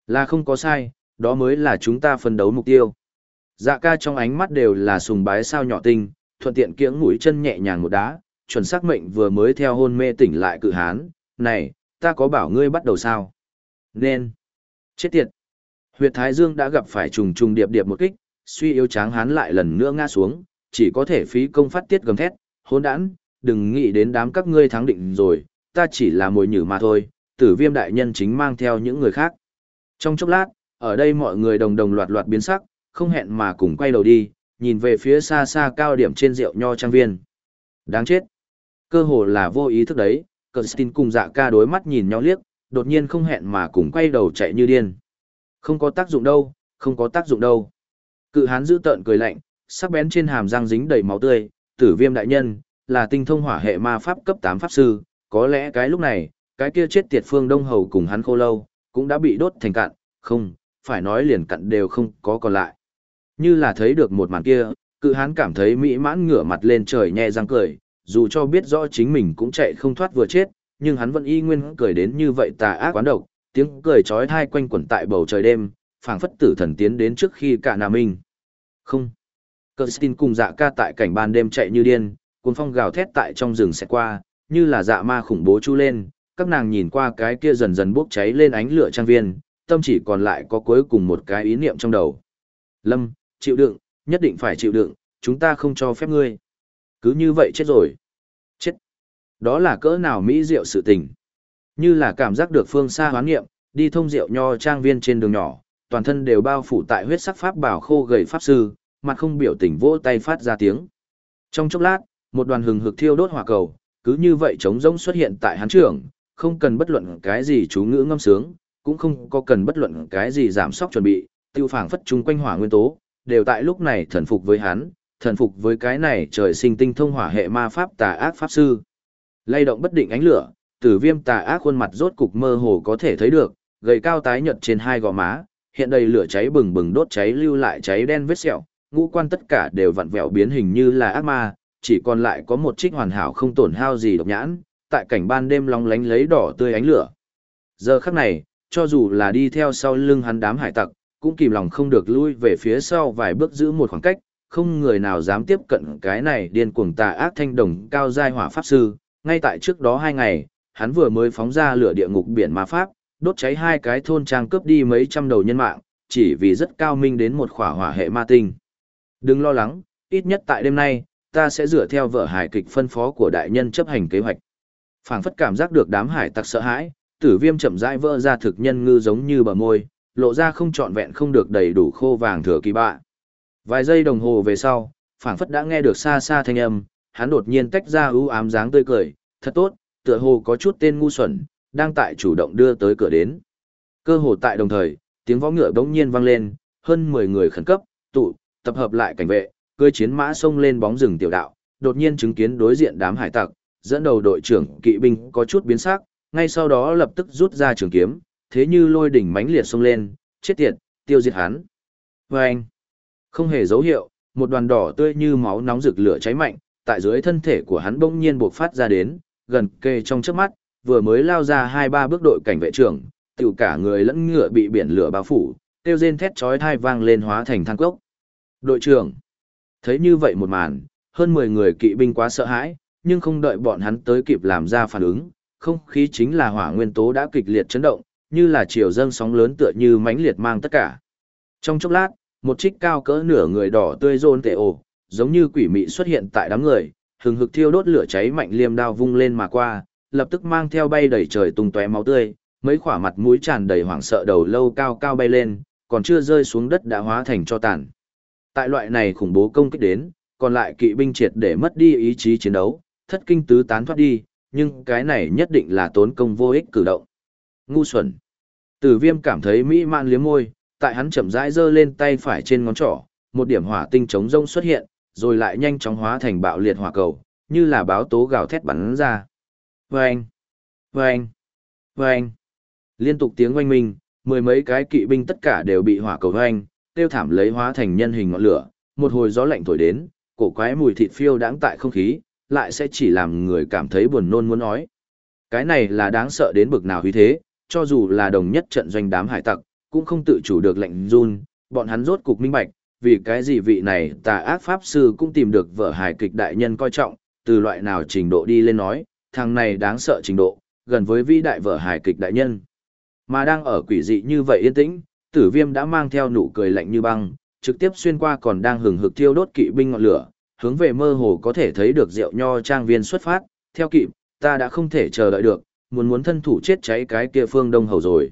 Là không có sai, đó mới là chúng ta phân đấu mục tiêu. Dạ ca trong ánh mắt đều là sùng bái sao nhỏ tinh, thuận tiện kiễng mũi chân nhẹ nhàng một đá, chuẩn xác mệnh vừa mới theo hôn mê tỉnh lại cự hán, này, ta có bảo ngươi bắt đầu sao? Nên. Chết tiệt. Huyệt Thái Dương đã gặp phải trùng trùng điệp điệp một kích, suy yếu tráng hán lại lần nữa ngã xuống, chỉ có thể phí công phát tiết gầm thét, hôn đản, đừng nghĩ đến đám các ngươi thắng định rồi, ta chỉ là mồi nhử mà thôi, tử viêm đại nhân chính mang theo những người khác. Trong chốc lát, ở đây mọi người đồng đồng loạt loạt biến sắc, không hẹn mà cùng quay đầu đi, nhìn về phía xa xa cao điểm trên rượu nho trang viên. Đáng chết. Cơ hồ là vô ý thức đấy, Kirsten cùng dạ ca đối mắt nhìn nhau liếc, đột nhiên không hẹn mà cùng quay đầu chạy như điên. Không có tác dụng đâu, không có tác dụng đâu. Cự hán giữ tợn cười lạnh, sắc bén trên hàm răng dính đầy máu tươi, tử viêm đại nhân, là tinh thông hỏa hệ ma pháp cấp 8 pháp sư, có lẽ cái lúc này, cái kia chết tiệt phương đông hầu cùng hắn khô lâu, cũng đã bị đốt thành cạn, không, phải nói liền cặn đều không có còn lại. Như là thấy được một màn kia, cự hán cảm thấy mỹ mãn ngửa mặt lên trời nhẹ răng cười, dù cho biết rõ chính mình cũng chạy không thoát vừa chết, nhưng hắn vẫn y nguyên cười đến như vậy tà ác quán độc, tiếng cười trói thai quanh quẩn tại bầu trời đêm, phảng phất tử thần tiến đến trước khi cả nà minh. Không. Kirsten cùng dạ ca tại cảnh ban đêm chạy như điên, cuốn phong gào thét tại trong rừng sẽ qua, như là dạ ma khủng bố chu lên, các nàng nhìn qua cái kia dần dần bốc cháy lên ánh lửa trang viên, tâm chỉ còn lại có cuối cùng một cái ý niệm trong đầu. Lâm, chịu đựng, nhất định phải chịu đựng, chúng ta không cho phép ngươi. Cứ như vậy chết rồi. Chết. Đó là cỡ nào mỹ diệu sự tình. Như là cảm giác được phương xa hoán nghiệm, đi thông rượu nho trang viên trên đường nhỏ, toàn thân đều bao phủ tại huyết sắc pháp bảo khô gầy pháp sư, mặt không biểu tình vỗ tay phát ra tiếng. Trong chốc lát, một đoàn hừng hực thiêu đốt hỏa cầu, cứ như vậy trống rỗng xuất hiện tại hắn trưởng, không cần bất luận cái gì chú ngữ ngâm sướng, cũng không có cần bất luận cái gì giảm sóc chuẩn bị, tiêu phảng phất chung quanh hỏa nguyên tố, đều tại lúc này thần phục với hắn, thần phục với cái này trời sinh tinh thông hỏa hệ ma pháp tà ác pháp sư. Lay động bất định ánh lửa, tử viêm tà ác khuôn mặt rốt cục mơ hồ có thể thấy được, gầy cao tái nhợt trên hai gò má, hiện đầy lửa cháy bừng bừng đốt cháy lưu lại cháy đen vết sẹo, ngũ quan tất cả đều vặn vẹo biến hình như là ác ma, chỉ còn lại có một trích hoàn hảo không tổn hao gì độc nhãn, tại cảnh ban đêm long lánh lấy đỏ tươi ánh lửa. Giờ khắc này, cho dù là đi theo sau lưng hắn đám hải tặc, cũng kìm lòng không được lui về phía sau vài bước giữ một khoảng cách, không người nào dám tiếp cận cái này điên cuồng tà ác thanh đồng cao giai hỏa pháp sư. Ngay tại trước đó hai ngày, hắn vừa mới phóng ra lửa địa ngục biển ma pháp, đốt cháy hai cái thôn trang cướp đi mấy trăm đầu nhân mạng, chỉ vì rất cao minh đến một khỏa hỏa hệ ma tinh. Đừng lo lắng, ít nhất tại đêm nay, ta sẽ dựa theo vở hài kịch phân phó của đại nhân chấp hành kế hoạch. Phảng phất cảm giác được đám hải tặc sợ hãi, tử viêm chậm rãi vỡ ra thực nhân ngư giống như bờ môi, lộ ra không trọn vẹn không được đầy đủ khô vàng thừa kỳ bạ. Vài giây đồng hồ về sau, phảng phất đã nghe được xa xa thanh âm, hắn đột nhiên tách ra ưu ám dáng tươi cười, thật tốt, tựa hồ có chút tên ngu xuẩn, đang tại chủ động đưa tới cửa đến. Cơ hồ tại đồng thời, tiếng võ ngựa bỗng nhiên vang lên, hơn 10 người khẩn cấp, tụ, tập hợp lại cảnh vệ, cưỡi chiến mã xông lên bóng rừng tiểu đạo, đột nhiên chứng kiến đối diện đám hải tặc, dẫn đầu đội trưởng kỵ binh có chút biến sắc, ngay sau đó lập tức rút ra trường kiếm, thế như lôi đỉnh mãnh liệt xông lên, chết tiệt, tiêu diệt hắn. Và anh, không hề dấu hiệu, một đoàn đỏ tươi như máu nóng rực lửa cháy mạnh, tại dưới thân thể của hắn bỗng nhiên bộc phát ra đến, gần kề trong trước mắt, vừa mới lao ra hai ba bước đội cảnh vệ trưởng, tiểu cả người lẫn ngựa bị biển lửa bao phủ, tiêu rên thét chói tai vang lên hóa thành than cốc. Đội trưởng, thấy như vậy một màn, hơn 10 người kỵ binh quá sợ hãi, nhưng không đợi bọn hắn tới kịp làm ra phản ứng, không khí chính là hỏa nguyên tố đã kịch liệt chấn động, như là chiều dâng sóng lớn tựa như mãnh liệt mang tất cả. Trong chốc lát, một trích cao cỡ nửa người đỏ tươi rôn tệ ổ, giống như quỷ mị xuất hiện tại đám người, hừng hực thiêu đốt lửa cháy mạnh liêm đao vung lên mà qua, lập tức mang theo bay đầy trời tung tóe máu tươi, mấy khỏa mặt mũi tràn đầy hoảng sợ đầu lâu cao cao bay lên, còn chưa rơi xuống đất đã hóa thành cho tàn. Tại loại này khủng bố công kích đến, còn lại kỵ binh triệt để mất đi ý chí chiến đấu, thất kinh tứ tán thoát đi, nhưng cái này nhất định là tốn công vô ích cử động. Ngu xuẩn. Tử viêm cảm thấy mỹ man liếm môi, tại hắn chậm rãi giơ lên tay phải trên ngón trỏ, một điểm hỏa tinh chống rông xuất hiện, rồi lại nhanh chóng hóa thành bạo liệt hỏa cầu, như là báo tố gào thét bắn ra. Vâng! Vâng! Vâng! Liên tục tiếng oanh minh, mười mấy cái kỵ binh tất cả đều bị hỏa cầu hoanh, tiêu thảm lấy hóa thành nhân hình ngọn lửa, một hồi gió lạnh thổi đến, cổ quái mùi thịt phiêu đãng tại không khí, lại sẽ chỉ làm người cảm thấy buồn nôn muốn nói. Cái này là đáng sợ đến bực nào huy thế, cho dù là đồng nhất trận doanh đám hải tặc, cũng không tự chủ được lệnh run, bọn hắn rốt cục minh bạch, vì cái gì vị này tà ác pháp sư cũng tìm được vợ hài kịch đại nhân coi trọng, từ loại nào trình độ đi lên nói, thằng này đáng sợ trình độ, gần với vĩ đại vợ hài kịch đại nhân. Mà đang ở quỷ dị như vậy yên tĩnh, tử viêm đã mang theo nụ cười lạnh như băng, trực tiếp xuyên qua còn đang hừng hực thiêu đốt kỵ binh ngọn lửa, hướng về mơ hồ có thể thấy được rượu nho trang viên xuất phát, theo kịp, ta đã không thể chờ đợi được, muốn muốn thân thủ chết cháy cái kia phương đông hầu rồi.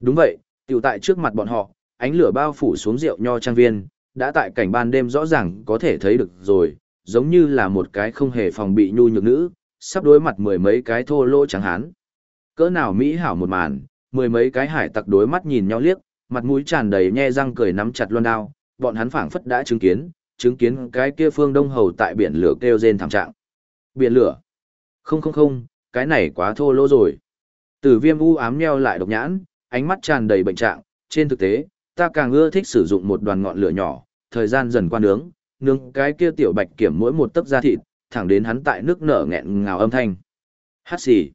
Đúng vậy, tiểu tại trước mặt bọn họ, ánh lửa bao phủ xuống rượu nho trang viên, đã tại cảnh ban đêm rõ ràng có thể thấy được rồi, giống như là một cái không hề phòng bị nhu nhược nữ, sắp đối mặt mười mấy cái thô lỗ trắng hán. Cỡ nào mỹ hảo một màn, mười mấy cái hải tặc đối mắt nhìn nhau liếc, mặt mũi tràn đầy nhe răng cười nắm chặt loan đao, bọn hắn phảng phất đã chứng kiến, chứng kiến cái kia phương đông hầu tại biển lửa kêu rên thảm trạng. Biển lửa? Không không không, cái này quá thô lỗ rồi. Tử viêm u ám nheo lại độc nhãn, ánh mắt tràn đầy bệnh trạng, trên thực tế, ta càng ưa thích sử dụng một đoàn ngọn lửa nhỏ, thời gian dần qua nướng, nướng cái kia tiểu bạch kiểm mỗi một tấc da thịt, thẳng đến hắn tại nước nở nghẹn ngào âm thanh. Hát xì.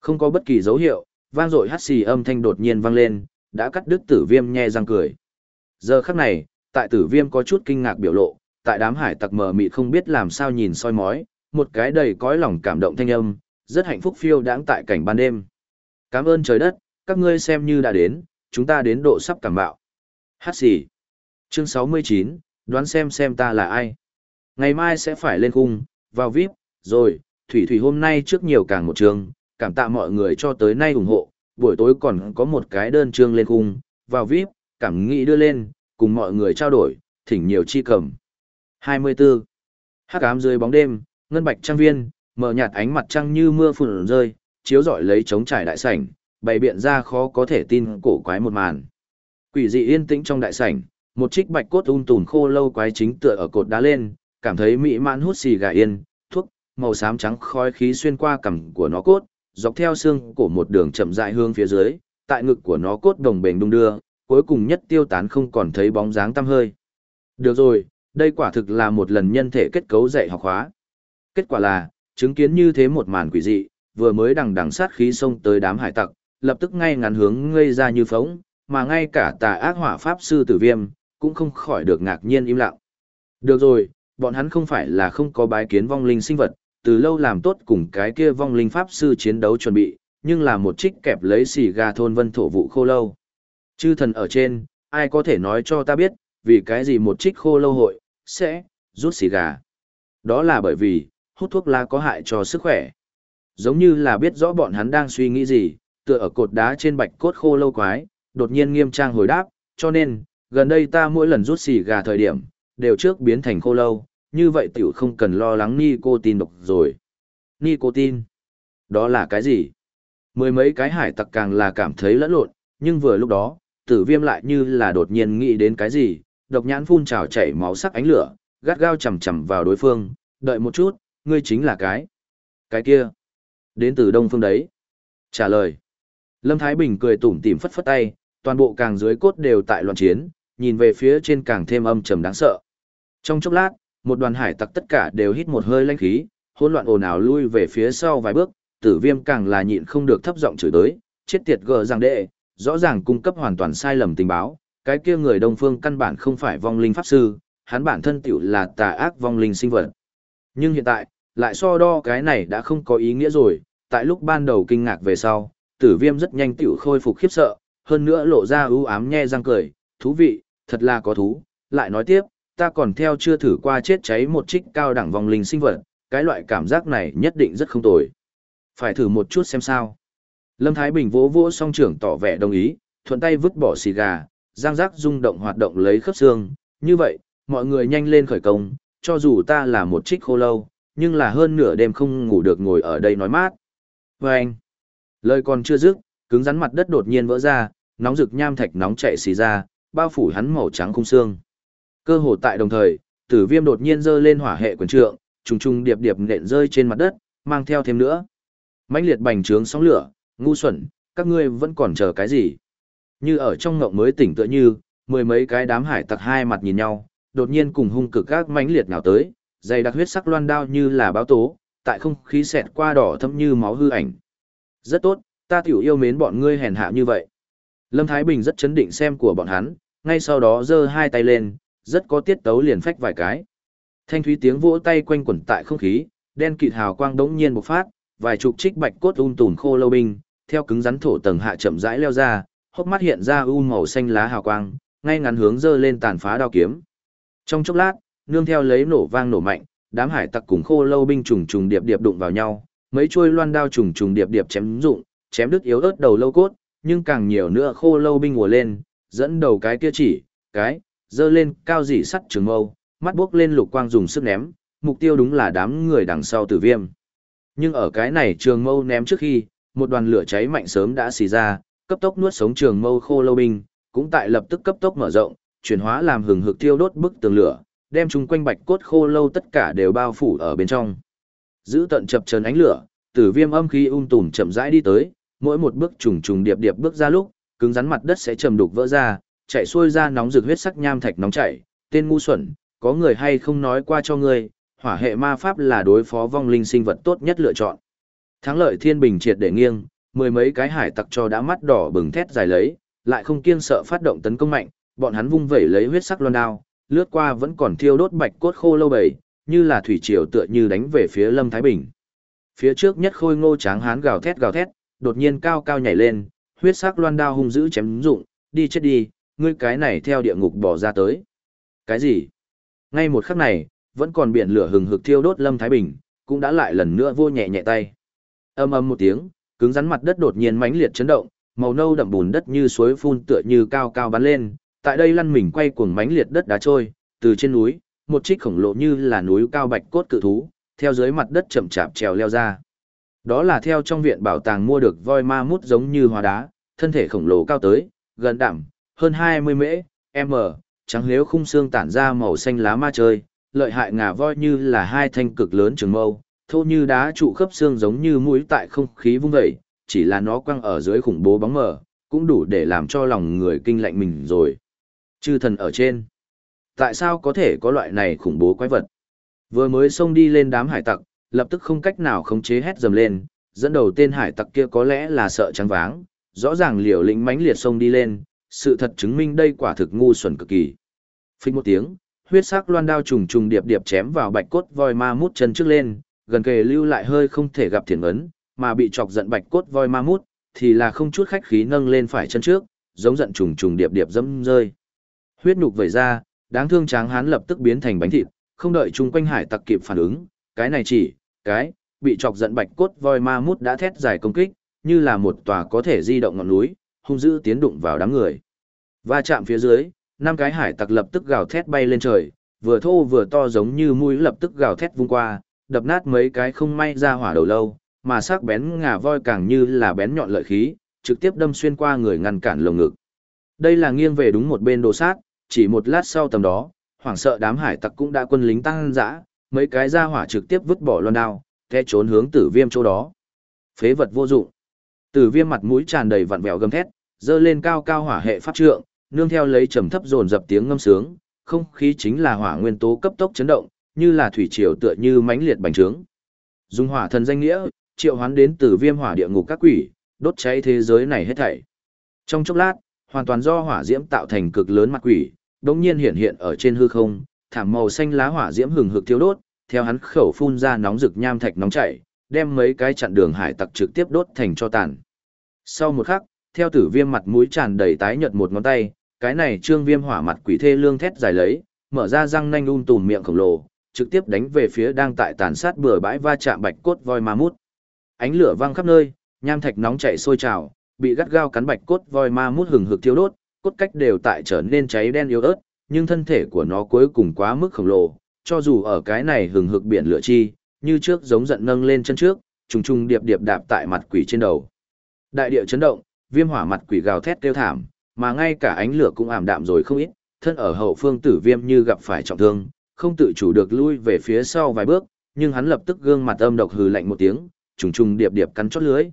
Không có bất kỳ dấu hiệu, vang dội hát xì âm thanh đột nhiên vang lên, đã cắt đứt tử viêm nhe răng cười. Giờ khắc này, tại tử viêm có chút kinh ngạc biểu lộ, tại đám hải tặc mờ mịt không biết làm sao nhìn soi mói, một cái đầy cõi lòng cảm động thanh âm, rất hạnh phúc phiêu đãng tại cảnh ban đêm. Cảm ơn trời đất, các ngươi xem như đã đến, chúng ta đến độ sắp cảm bạo. Hát gì? Chương 69, đoán xem xem ta là ai. Ngày mai sẽ phải lên cung, vào VIP, rồi, Thủy Thủy hôm nay trước nhiều càng một trường, cảm tạ mọi người cho tới nay ủng hộ, buổi tối còn có một cái đơn chương lên cung, vào VIP, cảm nghĩ đưa lên, cùng mọi người trao đổi, thỉnh nhiều chi cầm. 24. Hắc ám dưới bóng đêm, ngân bạch trang viên, mở nhạt ánh mặt trăng như mưa phùn rơi, chiếu rọi lấy trống trải đại sảnh, bày biện ra khó có thể tin cổ quái một màn. Quỷ dị yên tĩnh trong đại sảnh, một trích bạch cốt ung tùn khô lâu quái chính tựa ở cột đá lên, cảm thấy mỹ mãn hút xì gà yên, thuốc, màu xám trắng khói khí xuyên qua cằm của nó cốt, dọc theo xương cổ một đường chậm rãi hướng phía dưới, tại ngực của nó cốt đồng bền đung đưa, cuối cùng nhất tiêu tán không còn thấy bóng dáng tăm hơi. Được rồi, đây quả thực là một lần nhân thể kết cấu dạy học hóa. Kết quả là, chứng kiến như thế một màn quỷ dị, vừa mới đằng đằng sát khí xông tới đám hải tặc, lập tức ngay ngắn hướng ngây ra như phóng, mà ngay cả tà ác hỏa pháp sư tử viêm, cũng không khỏi được ngạc nhiên im lặng. Được rồi, bọn hắn không phải là không có bái kiến vong linh sinh vật, từ lâu làm tốt cùng cái kia vong linh pháp sư chiến đấu chuẩn bị, nhưng là một trích kẹp lấy xì gà thôn vân thổ vụ khô lâu. Chư thần ở trên, ai có thể nói cho ta biết, vì cái gì một trích khô lâu hội, sẽ, rút xì gà. Đó là bởi vì, hút thuốc lá có hại cho sức khỏe. Giống như là biết rõ bọn hắn đang suy nghĩ gì, tựa ở cột đá trên bạch cốt khô lâu quái, đột nhiên nghiêm trang hồi đáp, cho nên, gần đây ta mỗi lần rút xì gà thời điểm, đều trước biến thành khô lâu, như vậy tiểu không cần lo lắng nicotine độc rồi. Nicotine? Đó là cái gì? Mười mấy cái hải tặc càng là cảm thấy lẫn lộn, nhưng vừa lúc đó, tử viêm lại như là đột nhiên nghĩ đến cái gì, độc nhãn phun trào chảy máu sắc ánh lửa, gắt gao chầm chầm vào đối phương, đợi một chút, ngươi chính là cái. Cái kia. Đến từ đông phương đấy. Trả lời. Lâm Thái Bình cười tủm tỉm phất phất tay, toàn bộ càng dưới cốt đều tại loạn chiến, nhìn về phía trên càng thêm âm trầm đáng sợ. Trong chốc lát, một đoàn hải tặc tất cả đều hít một hơi lãnh khí, hỗn loạn ồn ào lui về phía sau vài bước, tử viêm càng là nhịn không được thấp giọng chửi tới, chết tiệt gờ rằng đệ, rõ ràng cung cấp hoàn toàn sai lầm tình báo, cái kia người đông phương căn bản không phải vong linh pháp sư, hắn bản thân tiểu là tà ác vong linh sinh vật. Nhưng hiện tại, lại so đo cái này đã không có ý nghĩa rồi, tại lúc ban đầu kinh ngạc về sau, tử viêm rất nhanh tựu khôi phục khiếp sợ, hơn nữa lộ ra ưu ám nhe răng cười, thú vị, thật là có thú, lại nói tiếp, ta còn theo chưa thử qua chết cháy một trích cao đẳng vòng linh sinh vật, cái loại cảm giác này nhất định rất không tồi. Phải thử một chút xem sao. Lâm Thái Bình vỗ vỗ song trưởng tỏ vẻ đồng ý, thuận tay vứt bỏ xì gà, giang giác rung động hoạt động lấy khớp xương, như vậy, mọi người nhanh lên khởi công, cho dù ta là một trích khô lâu, nhưng là hơn nửa đêm không ngủ được ngồi ở đây nói mát. Và anh, lời còn chưa dứt, cứng rắn mặt đất đột nhiên vỡ ra, nóng rực nham thạch nóng chảy xì ra, bao phủ hắn màu trắng khung xương. Cơ hồ tại đồng thời, tử viêm đột nhiên giơ lên hỏa hệ quyền trượng, trùng trùng điệp điệp nện rơi trên mặt đất, mang theo thêm nữa. mãnh liệt bành trướng sóng lửa, ngu xuẩn, các ngươi vẫn còn chờ cái gì? Như ở trong ngộng mới tỉnh tựa như, mười mấy cái đám hải tặc hai mặt nhìn nhau, đột nhiên cùng hung cực các mãnh liệt nào tới, dày đặc huyết sắc loan đao như là báo tố, tại không khí xẹt qua đỏ thâm như máu hư ảnh. Rất tốt, ta tiểu yêu mến bọn ngươi hèn hạ như vậy. Lâm Thái Bình rất chấn định xem của bọn hắn, ngay sau đó giơ hai tay lên, rất có tiết tấu liền phách vài cái. Thanh thúy tiếng vỗ tay quanh quẩn tại không khí, đen kịt hào quang đống nhiên bộc phát, vài chục trích bạch cốt un tùn khô lâu binh, theo cứng rắn thổ tầng hạ chậm rãi leo ra, hốc mắt hiện ra u màu xanh lá hào quang, ngay ngắn hướng dơ lên tàn phá đao kiếm. Trong chốc lát, nương theo lấy nổ vang nổ mạnh, đám hải tặc cùng khô lâu binh trùng trùng điệp điệp đụng vào nhau, mấy chuôi loan đao trùng trùng điệp điệp chém rụng, chém đứt yếu ớt đầu lâu cốt, nhưng càng nhiều nữa khô lâu binh ùa lên, dẫn đầu cái kia chỉ, cái, dơ lên cao dỉ sắt trường mâu, mắt buốc lên lục quang dùng sức ném, mục tiêu đúng là đám người đằng sau tử viêm. Nhưng ở cái này trường mâu ném trước khi, một đoàn lửa cháy mạnh sớm đã xì ra, cấp tốc nuốt sống trường mâu khô lâu binh, cũng tại lập tức cấp tốc mở rộng, chuyển hóa làm hừng hực thiêu đốt bức tường lửa, đem chung quanh bạch cốt khô lâu tất cả đều bao phủ ở bên trong. Giữ tận chập trần ánh lửa, tử viêm âm khí ung tùm chậm rãi đi tới, mỗi một bước trùng trùng điệp điệp bước ra lúc, cứng rắn mặt đất sẽ trầm đục vỡ ra, chạy xuôi ra nóng rực huyết sắc nham thạch nóng chảy, tên ngu xuẩn, có người hay không nói qua cho ngươi, hỏa hệ ma pháp là đối phó vong linh sinh vật tốt nhất lựa chọn. Thắng lợi thiên bình triệt để nghiêng, mười mấy cái hải tặc cho đã mắt đỏ bừng thét dài lấy, lại không kiêng sợ phát động tấn công mạnh, bọn hắn vung vẩy lấy huyết sắc loan đao, lướt qua vẫn còn thiêu đốt bạch cốt khô lâu bầy, như là thủy triều tựa như đánh về phía Lâm Thái Bình. Phía trước nhất khôi ngô tráng hán gào thét gào thét, đột nhiên cao cao nhảy lên, huyết sắc loan đao hung dữ chém dụng, đi chết đi, ngươi cái này theo địa ngục bỏ ra tới. Cái gì? Ngay một khắc này, vẫn còn biển lửa hừng hực thiêu đốt Lâm Thái Bình, cũng đã lại lần nữa vô nhẹ nhẹ tay. Âm ầm một tiếng, cứng rắn mặt đất đột nhiên mãnh liệt chấn động, màu nâu đậm bùn đất như suối phun tựa như cao cao bắn lên, tại đây lăn mình quay cuồng mãnh liệt đất đá trôi, từ trên núi, một trích khổng lồ như là núi cao bạch cốt cự thú, theo dưới mặt đất chậm chạp trèo leo ra. Đó là theo trong viện bảo tàng mua được voi ma mút giống như hóa đá, thân thể khổng lồ cao tới, gần đẳng, hơn 20 mễ, m, trắng liếu khung xương tản ra màu xanh lá ma chơi, lợi hại ngà voi như là hai thanh cực lớn trường mâu, thô như đá trụ khớp xương giống như mũi tại không khí vung vẩy, chỉ là nó quăng ở dưới khủng bố bóng mờ, cũng đủ để làm cho lòng người kinh lạnh mình rồi. Chư thần ở trên. Tại sao có thể có loại này khủng bố quái vật? Vừa mới xông đi lên đám hải tặc, lập tức không cách nào khống chế hét dầm lên, dẫn đầu tên hải tặc kia có lẽ là sợ trắng váng, rõ ràng liều lĩnh mãnh liệt xông đi lên, sự thật chứng minh đây quả thực ngu xuẩn cực kỳ. Phích một tiếng, huyết sắc loan đao trùng trùng điệp điệp chém vào bạch cốt voi ma mút chân trước lên, gần kề lưu lại hơi không thể gặp thiền ấn, mà bị chọc giận bạch cốt voi ma mút, thì là không chút khách khí nâng lên phải chân trước, giống giận trùng trùng điệp điệp dẫm rơi. Huyết nhục vẩy ra, đáng thương tráng hán lập tức biến thành bánh thịt, không đợi chung quanh hải tặc kịp phản ứng, cái này chỉ, cái, bị chọc giận bạch cốt voi ma mút đã thét dài công kích, như là một tòa có thể di động ngọn núi, hung dữ tiến đụng vào đám người. Va chạm phía dưới, năm cái hải tặc lập tức gào thét bay lên trời, vừa thô vừa to giống như mũi lập tức gào thét vung qua, đập nát mấy cái không may ra hỏa đầu lâu, mà sắc bén ngà voi càng như là bén nhọn lợi khí, trực tiếp đâm xuyên qua người ngăn cản lồng ngực. Đây là nghiêng về đúng một bên đồ sát, chỉ một lát sau tầm đó, hoảng sợ đám hải tặc cũng đã quân lính tăng dã, mấy cái ra hỏa trực tiếp vứt bỏ loan đao, khe trốn hướng tử viêm chỗ đó. Phế vật vô dụng. Tử viêm mặt mũi tràn đầy vặn vẹo gầm thét, dơ lên cao cao hỏa hệ pháp trượng, nương theo lấy trầm thấp dồn dập tiếng ngâm sướng, không khí chính là hỏa nguyên tố cấp tốc chấn động, như là thủy triều tựa như mãnh liệt bành trướng. Dùng hỏa thần danh nghĩa, triệu hoán đến từ viêm hỏa địa ngục các quỷ, đốt cháy thế giới này hết thảy. Trong chốc lát, hoàn toàn do hỏa diễm tạo thành cực lớn mặt quỷ, đống nhiên hiện hiện ở trên hư không, thảm màu xanh lá hỏa diễm hừng hực thiêu đốt, theo hắn khẩu phun ra nóng rực nham thạch nóng chảy, đem mấy cái chặn đường hải tặc trực tiếp đốt thành cho tàn. Sau một khắc, theo tử viêm mặt mũi tràn đầy tái nhợt một ngón tay, cái này trương viêm hỏa mặt quỷ thê lương thét dài lấy, mở ra răng nanh um tùm miệng khổng lồ, trực tiếp đánh về phía đang tại tàn sát bừa bãi va chạm bạch cốt voi ma mút. Ánh lửa văng khắp nơi, nham thạch nóng chảy sôi trào, bị gắt gao cắn bạch cốt voi ma mút hừng hực thiêu đốt, cốt cách đều tại trở nên cháy đen yếu ớt, nhưng thân thể của nó cuối cùng quá mức khổng lồ, cho dù ở cái này hừng hực biển lửa chi, như trước giống giận nâng lên chân trước, trùng trùng điệp điệp đạp tại mặt quỷ trên đầu. Đại địa chấn động, viêm hỏa mặt quỷ gào thét kêu thảm, mà ngay cả ánh lửa cũng ảm đạm rồi không ít, thân ở hậu phương tử viêm như gặp phải trọng thương, không tự chủ được lui về phía sau vài bước, nhưng hắn lập tức gương mặt âm độc hừ lạnh một tiếng, trùng trùng điệp điệp cắn chót lưới.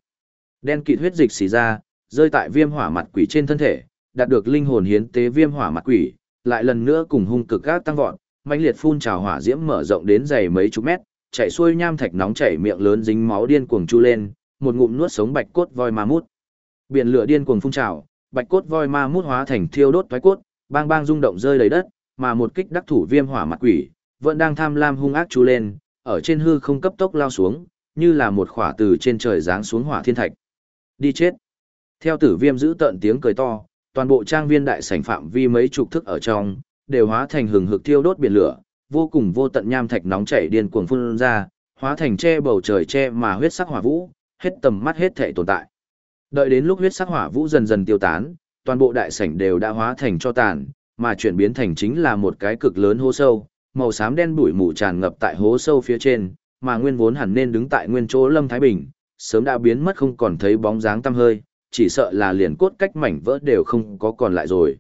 Đen kịt huyết dịch xì ra, rơi tại viêm hỏa mặt quỷ trên thân thể, đạt được linh hồn hiến tế viêm hỏa mặt quỷ, lại lần nữa cùng hung cực gác tăng vọt, mãnh liệt phun trào hỏa diễm mở rộng đến dày mấy chục mét, chảy xuôi nham thạch nóng chảy miệng lớn dính máu điên cuồng chu lên, một ngụm nuốt sống bạch cốt voi ma mút. Biển lửa điên cuồng phun trào, bạch cốt voi ma mút hóa thành thiêu đốt toái cốt, bang bang rung động rơi đầy đất, mà một kích đắc thủ viêm hỏa mặt quỷ, vẫn đang tham lam hung ác chu lên, ở trên hư không cấp tốc lao xuống, như là một khỏa từ trên trời giáng xuống hỏa thiên thạch. Đi chết. Theo tử viêm giữ tận tiếng cười to, toàn bộ trang viên đại sảnh phạm vi mấy chục thức ở trong, đều hóa thành hừng hực thiêu đốt biển lửa, vô cùng vô tận nham thạch nóng chảy điên cuồng phun ra, hóa thành che bầu trời che mà huyết sắc hỏa vũ, hết tầm mắt hết thể tồn tại. Đợi đến lúc huyết sắc hỏa vũ dần dần tiêu tán, toàn bộ đại sảnh đều đã hóa thành cho tàn, mà chuyển biến thành chính là một cái cực lớn hố sâu, màu xám đen bụi mù tràn ngập tại hố sâu phía trên, mà nguyên vốn hẳn nên đứng tại nguyên chỗ Lâm Thái Bình, sớm đã biến mất không còn thấy bóng dáng tăm hơi, chỉ sợ là liền cốt cách mảnh vỡ đều không có còn lại rồi.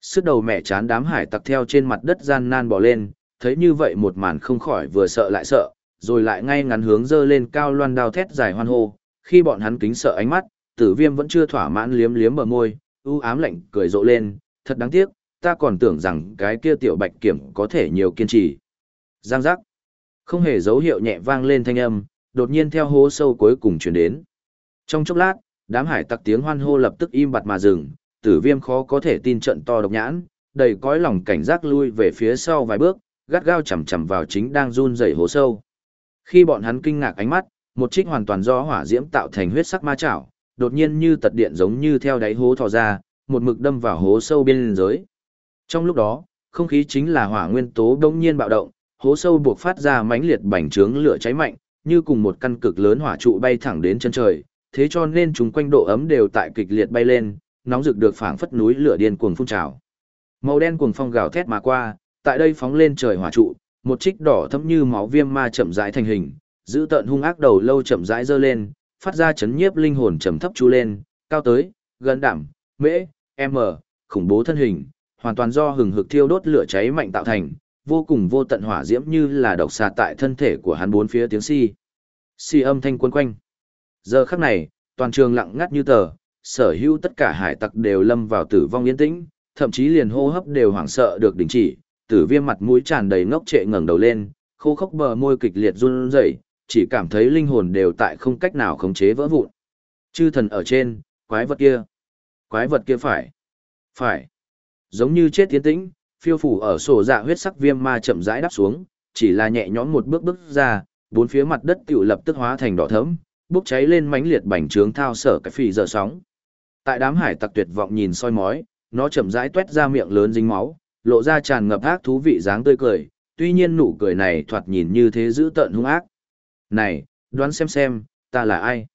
Sức đầu mẹ chán đám hải tặc theo trên mặt đất gian nan bò lên, thấy như vậy một màn không khỏi vừa sợ lại sợ, rồi lại ngay ngắn hướng dơ lên cao loan đao thét dài hoan hô, khi bọn hắn kính sợ ánh mắt, tử viêm vẫn chưa thỏa mãn liếm liếm bờ môi, ưu ám lạnh cười rộ lên, thật đáng tiếc, ta còn tưởng rằng cái kia tiểu bạch kiểm có thể nhiều kiên trì. Giang giác. Không hề dấu hiệu nhẹ vang lên thanh âm, đột nhiên theo hố sâu cuối cùng chuyển đến. Trong chốc lát, đám hải tặc tiếng hoan hô lập tức im bặt mà dừng, tử viêm khó có thể tin trận to độc nhãn, đầy cõi lòng cảnh giác lui về phía sau vài bước, gắt gao chầm chầm vào chính đang run rẩy hố sâu. Khi bọn hắn kinh ngạc ánh mắt, một trích hoàn toàn do hỏa diễm tạo thành huyết sắc ma chảo, đột nhiên như tật điện giống như theo đáy hố thò ra, một mực đâm vào hố sâu bên giới. Trong lúc đó, không khí chính là hỏa nguyên tố đông nhiên bạo động, hố sâu buộc phát ra mãnh liệt bành trướng lửa cháy mạnh, như cùng một căn cực lớn hỏa trụ bay thẳng đến chân trời, thế cho nên chúng quanh độ ấm đều tại kịch liệt bay lên, nóng rực được phảng phất núi lửa điên cuồng phun trào. Màu đen cuồng phong gào thét mà qua, tại đây phóng lên trời hỏa trụ, một trích đỏ thẫm như máu viêm ma chậm rãi thành hình, giữ tận hung ác đầu lâu chậm rãi giơ lên, phát ra chấn nhiếp linh hồn trầm thấp chú lên, cao tới, gần đảm, mễ, m, khủng bố thân hình, hoàn toàn do hừng hực thiêu đốt lửa cháy mạnh tạo thành, vô cùng vô tận hỏa diễm như là độc xà tại thân thể của hắn bốn phía tiếng si. Si âm thanh quấn quanh. Giờ khắc này, toàn trường lặng ngắt như tờ, sở hữu tất cả hải tặc đều lâm vào tử vong yên tĩnh, thậm chí liền hô hấp đều hoảng sợ được đình chỉ, tử viêm mặt mũi tràn đầy ngốc trệ ngẩng đầu lên, khô khốc bờ môi kịch liệt run rẩy, chỉ cảm thấy linh hồn đều tại không cách nào khống chế vỡ vụn. Chư thần ở trên, quái vật kia. Quái vật kia phải. Phải. Giống như chết tiến tĩnh, phiêu phủ ở sổ dạ huyết sắc viêm ma chậm rãi đáp xuống, chỉ là nhẹ nhõm một bước bước ra, bốn phía mặt đất tiểu lập tức hóa thành đỏ thẫm, bốc cháy lên mãnh liệt bành trướng thao sở cái phì giờ sóng. Tại đám hải tặc tuyệt vọng nhìn soi mói, nó chậm rãi tuét ra miệng lớn dính máu, lộ ra tràn ngập ác thú vị dáng tươi cười, tuy nhiên nụ cười này thoạt nhìn như thế dữ tợn hung ác. Này, đoán xem xem, ta là ai?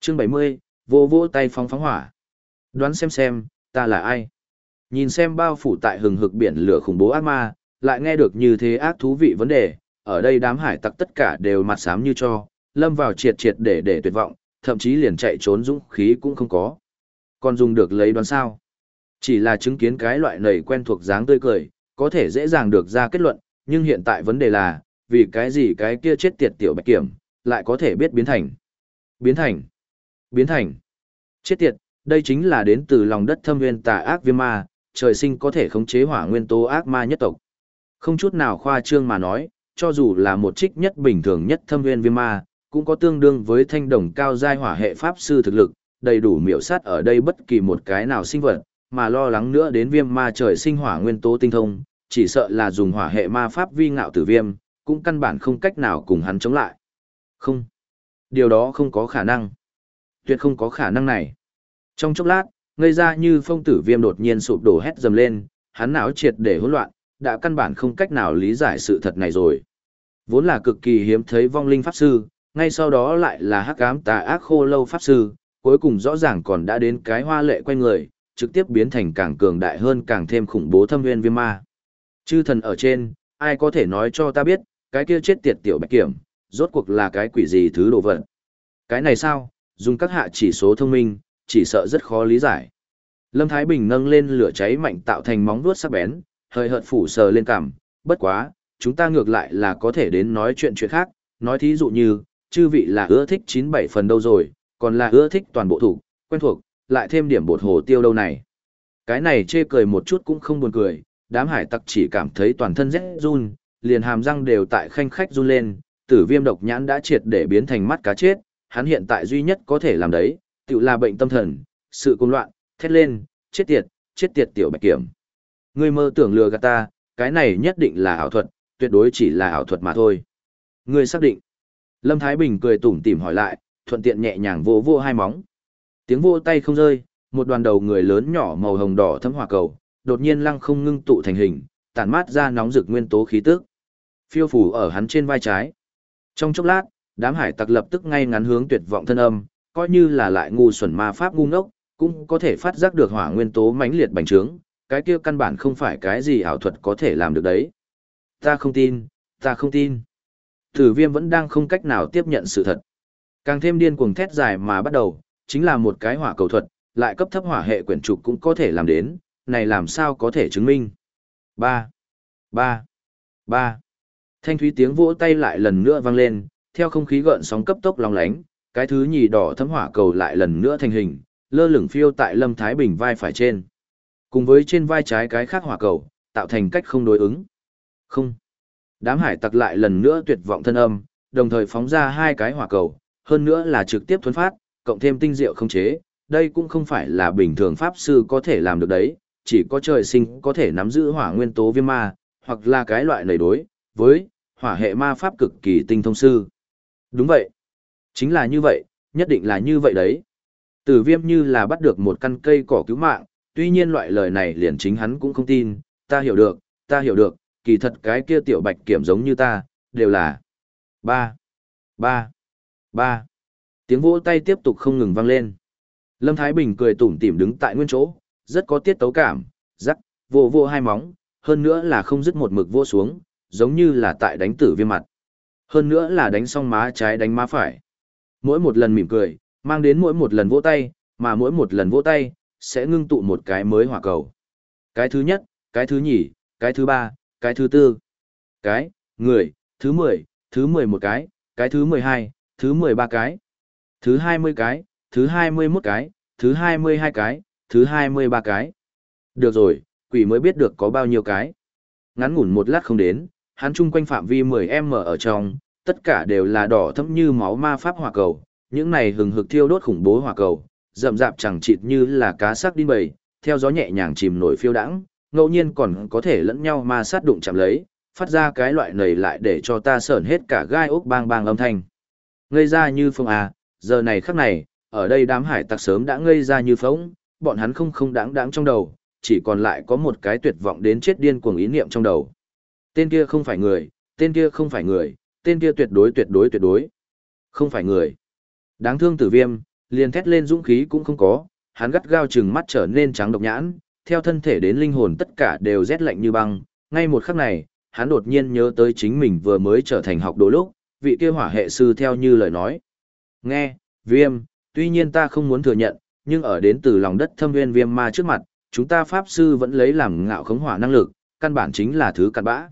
Chương 70, vô vô tay phóng phóng hỏa. Đoán xem xem, ta là ai? Nhìn xem bao phủ tại hừng hực biển lửa khủng bố ác ma, lại nghe được như thế ác thú vị vấn đề, ở đây đám hải tặc tất cả đều mặt xám như cho, lâm vào triệt triệt để để tuyệt vọng, thậm chí liền chạy trốn dũng khí cũng không có. Còn dùng được lấy đoán sao? Chỉ là chứng kiến cái loại này quen thuộc dáng tươi cười, có thể dễ dàng được ra kết luận, nhưng hiện tại vấn đề là, vì cái gì cái kia chết tiệt tiểu bạch kiểm, lại có thể biết biến thành. Biến thành. Biến thành. Chết tiệt, đây chính là đến từ lòng đất thâm nguyên tà ác viêm ma, trời sinh có thể khống chế hỏa nguyên tố ác ma nhất tộc. Không chút nào khoa trương mà nói, cho dù là một trích nhất bình thường nhất thâm nguyên viêm ma, cũng có tương đương với thanh đồng cao giai hỏa hệ pháp sư thực lực, đầy đủ miểu sát ở đây bất kỳ một cái nào sinh vật, mà lo lắng nữa đến viêm ma trời sinh hỏa nguyên tố tinh thông, chỉ sợ là dùng hỏa hệ ma pháp vi ngạo tử viêm, cũng căn bản không cách nào cùng hắn chống lại. Không. Điều đó không có khả năng. Tuyệt không có khả năng này. Trong chốc lát, ngây ra như phong tử viêm đột nhiên sụp đổ hét dầm lên, hắn não triệt để hỗn loạn, đã căn bản không cách nào lý giải sự thật này rồi. Vốn là cực kỳ hiếm thấy vong linh pháp sư, ngay sau đó lại là hắc ám tà ác khô lâu pháp sư, cuối cùng rõ ràng còn đã đến cái hoa lệ quanh người, trực tiếp biến thành càng cường đại hơn càng thêm khủng bố thâm nguyên viêm ma. Chư thần ở trên, ai có thể nói cho ta biết, cái kia chết tiệt tiểu bạch kiểm, rốt cuộc là cái quỷ gì thứ đồ vật. Cái này sao, dùng các hạ chỉ số thông minh, chỉ sợ rất khó lý giải. Lâm Thái Bình nâng lên lửa cháy mạnh tạo thành móng vuốt sắc bén, hơi hợt phủ sờ lên cằm, bất quá, chúng ta ngược lại là có thể đến nói chuyện chuyện khác, nói thí dụ như, chư vị là ưa thích 97 phần đâu rồi, còn là ưa thích toàn bộ thủ, quen thuộc, lại thêm điểm bột hồ tiêu đâu này. Cái này chê cười một chút cũng không buồn cười, đám hải tặc chỉ cảm thấy toàn thân rét run, liền hàm răng đều tại khanh khách run lên, tử viêm độc nhãn đã triệt để biến thành mắt cá chết, hắn hiện tại duy nhất có thể làm đấy, tự là bệnh tâm thần, sự cung loạn, thét lên, chết tiệt, chết tiệt tiểu bạch kiểm. Ngươi mơ tưởng lừa gạt ta, cái này nhất định là ảo thuật, tuyệt đối chỉ là ảo thuật mà thôi. Ngươi xác định. Lâm Thái Bình cười tủm tỉm hỏi lại, thuận tiện nhẹ nhàng vỗ vỗ hai móng. Tiếng vỗ tay không rơi, một đoàn đầu người lớn nhỏ màu hồng đỏ thấm hỏa cầu, đột nhiên lăng không ngưng tụ thành hình, tản mát ra nóng rực nguyên tố khí tức. Phiêu phủ ở hắn trên vai trái. Trong chốc lát, đám hải tặc lập tức ngay ngắn hướng tuyệt vọng thân âm, coi như là lại ngu xuẩn ma pháp ngu ngốc, cũng có thể phát giác được hỏa nguyên tố mãnh liệt bành trướng, cái kia căn bản không phải cái gì ảo thuật có thể làm được đấy. Ta không tin, ta không tin. Tử viêm vẫn đang không cách nào tiếp nhận sự thật. Càng thêm điên cuồng thét dài mà bắt đầu, chính là một cái hỏa cầu thuật, lại cấp thấp hỏa hệ quyển trục cũng có thể làm đến, này làm sao có thể chứng minh. Ba, ba, ba. Thanh thúy tiếng vỗ tay lại lần nữa vang lên, theo không khí gợn sóng cấp tốc long lánh, cái thứ nhì đỏ thấm hỏa cầu lại lần nữa thành hình, lơ lửng phiêu tại Lâm Thái Bình vai phải trên. Cùng với trên vai trái cái khác hỏa cầu, tạo thành cách không đối ứng. Không. Đám hải tặc lại lần nữa tuyệt vọng thân âm, đồng thời phóng ra hai cái hỏa cầu, hơn nữa là trực tiếp thuấn phát, cộng thêm tinh diệu không chế, đây cũng không phải là bình thường pháp sư có thể làm được đấy, chỉ có trời sinh có thể nắm giữ hỏa nguyên tố viêm ma, hoặc là cái loại nầy đối, với hỏa hệ ma pháp cực kỳ tinh thông sư. Đúng vậy. Chính là như vậy, nhất định là như vậy đấy. Tử viêm như là bắt được một căn cây cỏ cứu mạng, tuy nhiên loại lời này liền chính hắn cũng không tin, ta hiểu được, ta hiểu được, kỳ thật cái kia tiểu bạch kiểm giống như ta, đều là ba, ba, ba. Tiếng vỗ tay tiếp tục không ngừng vang lên. Lâm Thái Bình cười tủm tỉm đứng tại nguyên chỗ, rất có tiết tấu cảm, rắc, vô vô hai móng, hơn nữa là không dứt một mực vô xuống, giống như là tại đánh tử viêm mặt. Hơn nữa là đánh xong má trái đánh má phải. Mỗi một lần mỉm cười, mang đến mỗi một lần vỗ tay, mà mỗi một lần vỗ tay, sẽ ngưng tụ một cái mới hỏa cầu. Cái thứ nhất, cái thứ nhì, cái thứ ba, cái thứ tư, cái, người, thứ mười, thứ mười một cái, cái thứ mười hai, thứ mười ba cái, thứ hai mươi cái, thứ hai mươi 21 cái, thứ hai mươi hai cái, thứ hai mươi ba cái. Được rồi, quỷ mới biết được có bao nhiêu cái. Ngắn ngủn một lát không đến, hắn chung quanh phạm vi 10m ở trong, tất cả đều là đỏ thẫm như máu ma pháp hỏa cầu, những này hừng hực thiêu đốt khủng bố hỏa cầu, rậm rạp chẳng chịt như là cá sắc đinh bầy, theo gió nhẹ nhàng chìm nổi phiêu đãng, ngẫu nhiên còn có thể lẫn nhau ma sát đụng chạm lấy, phát ra cái loại này lại để cho ta sởn hết cả gai ốc bang bang âm thanh. Ngây ra như phong à, giờ này khắc này, ở đây đám hải tặc sớm đã ngây ra như phóng, bọn hắn không không đáng đáng trong đầu, chỉ còn lại có một cái tuyệt vọng đến chết điên cuồng ý niệm trong đầu. Tên kia không phải người, tên kia không phải người, tên kia tuyệt đối tuyệt đối tuyệt đối. Không phải người. Đáng thương tử viêm, liền thét lên dũng khí cũng không có, hắn gắt gao chừng mắt trở nên trắng độc nhãn, theo thân thể đến linh hồn tất cả đều rét lạnh như băng. Ngay một khắc này, hắn đột nhiên nhớ tới chính mình vừa mới trở thành học đồ lúc, vị kia hỏa hệ sư theo như lời nói. Nghe, viêm, tuy nhiên ta không muốn thừa nhận, nhưng ở đến từ lòng đất thâm nguyên viêm ma trước mặt, chúng ta pháp sư vẫn lấy làm ngạo khống hỏa năng lực, căn bản chính là thứ cặn bã.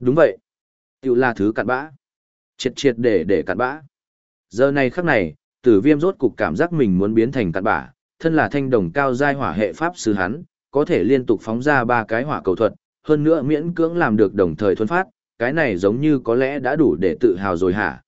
Đúng vậy. tự là thứ cặn bã. Triệt triệt để để cặn bã. Giờ này khắc này, tử viêm rốt cục cảm giác mình muốn biến thành cặn bã, thân là thanh đồng cao giai hỏa hệ pháp sư hắn, có thể liên tục phóng ra ba cái hỏa cầu thuật, hơn nữa miễn cưỡng làm được đồng thời thuần phát, cái này giống như có lẽ đã đủ để tự hào rồi hả.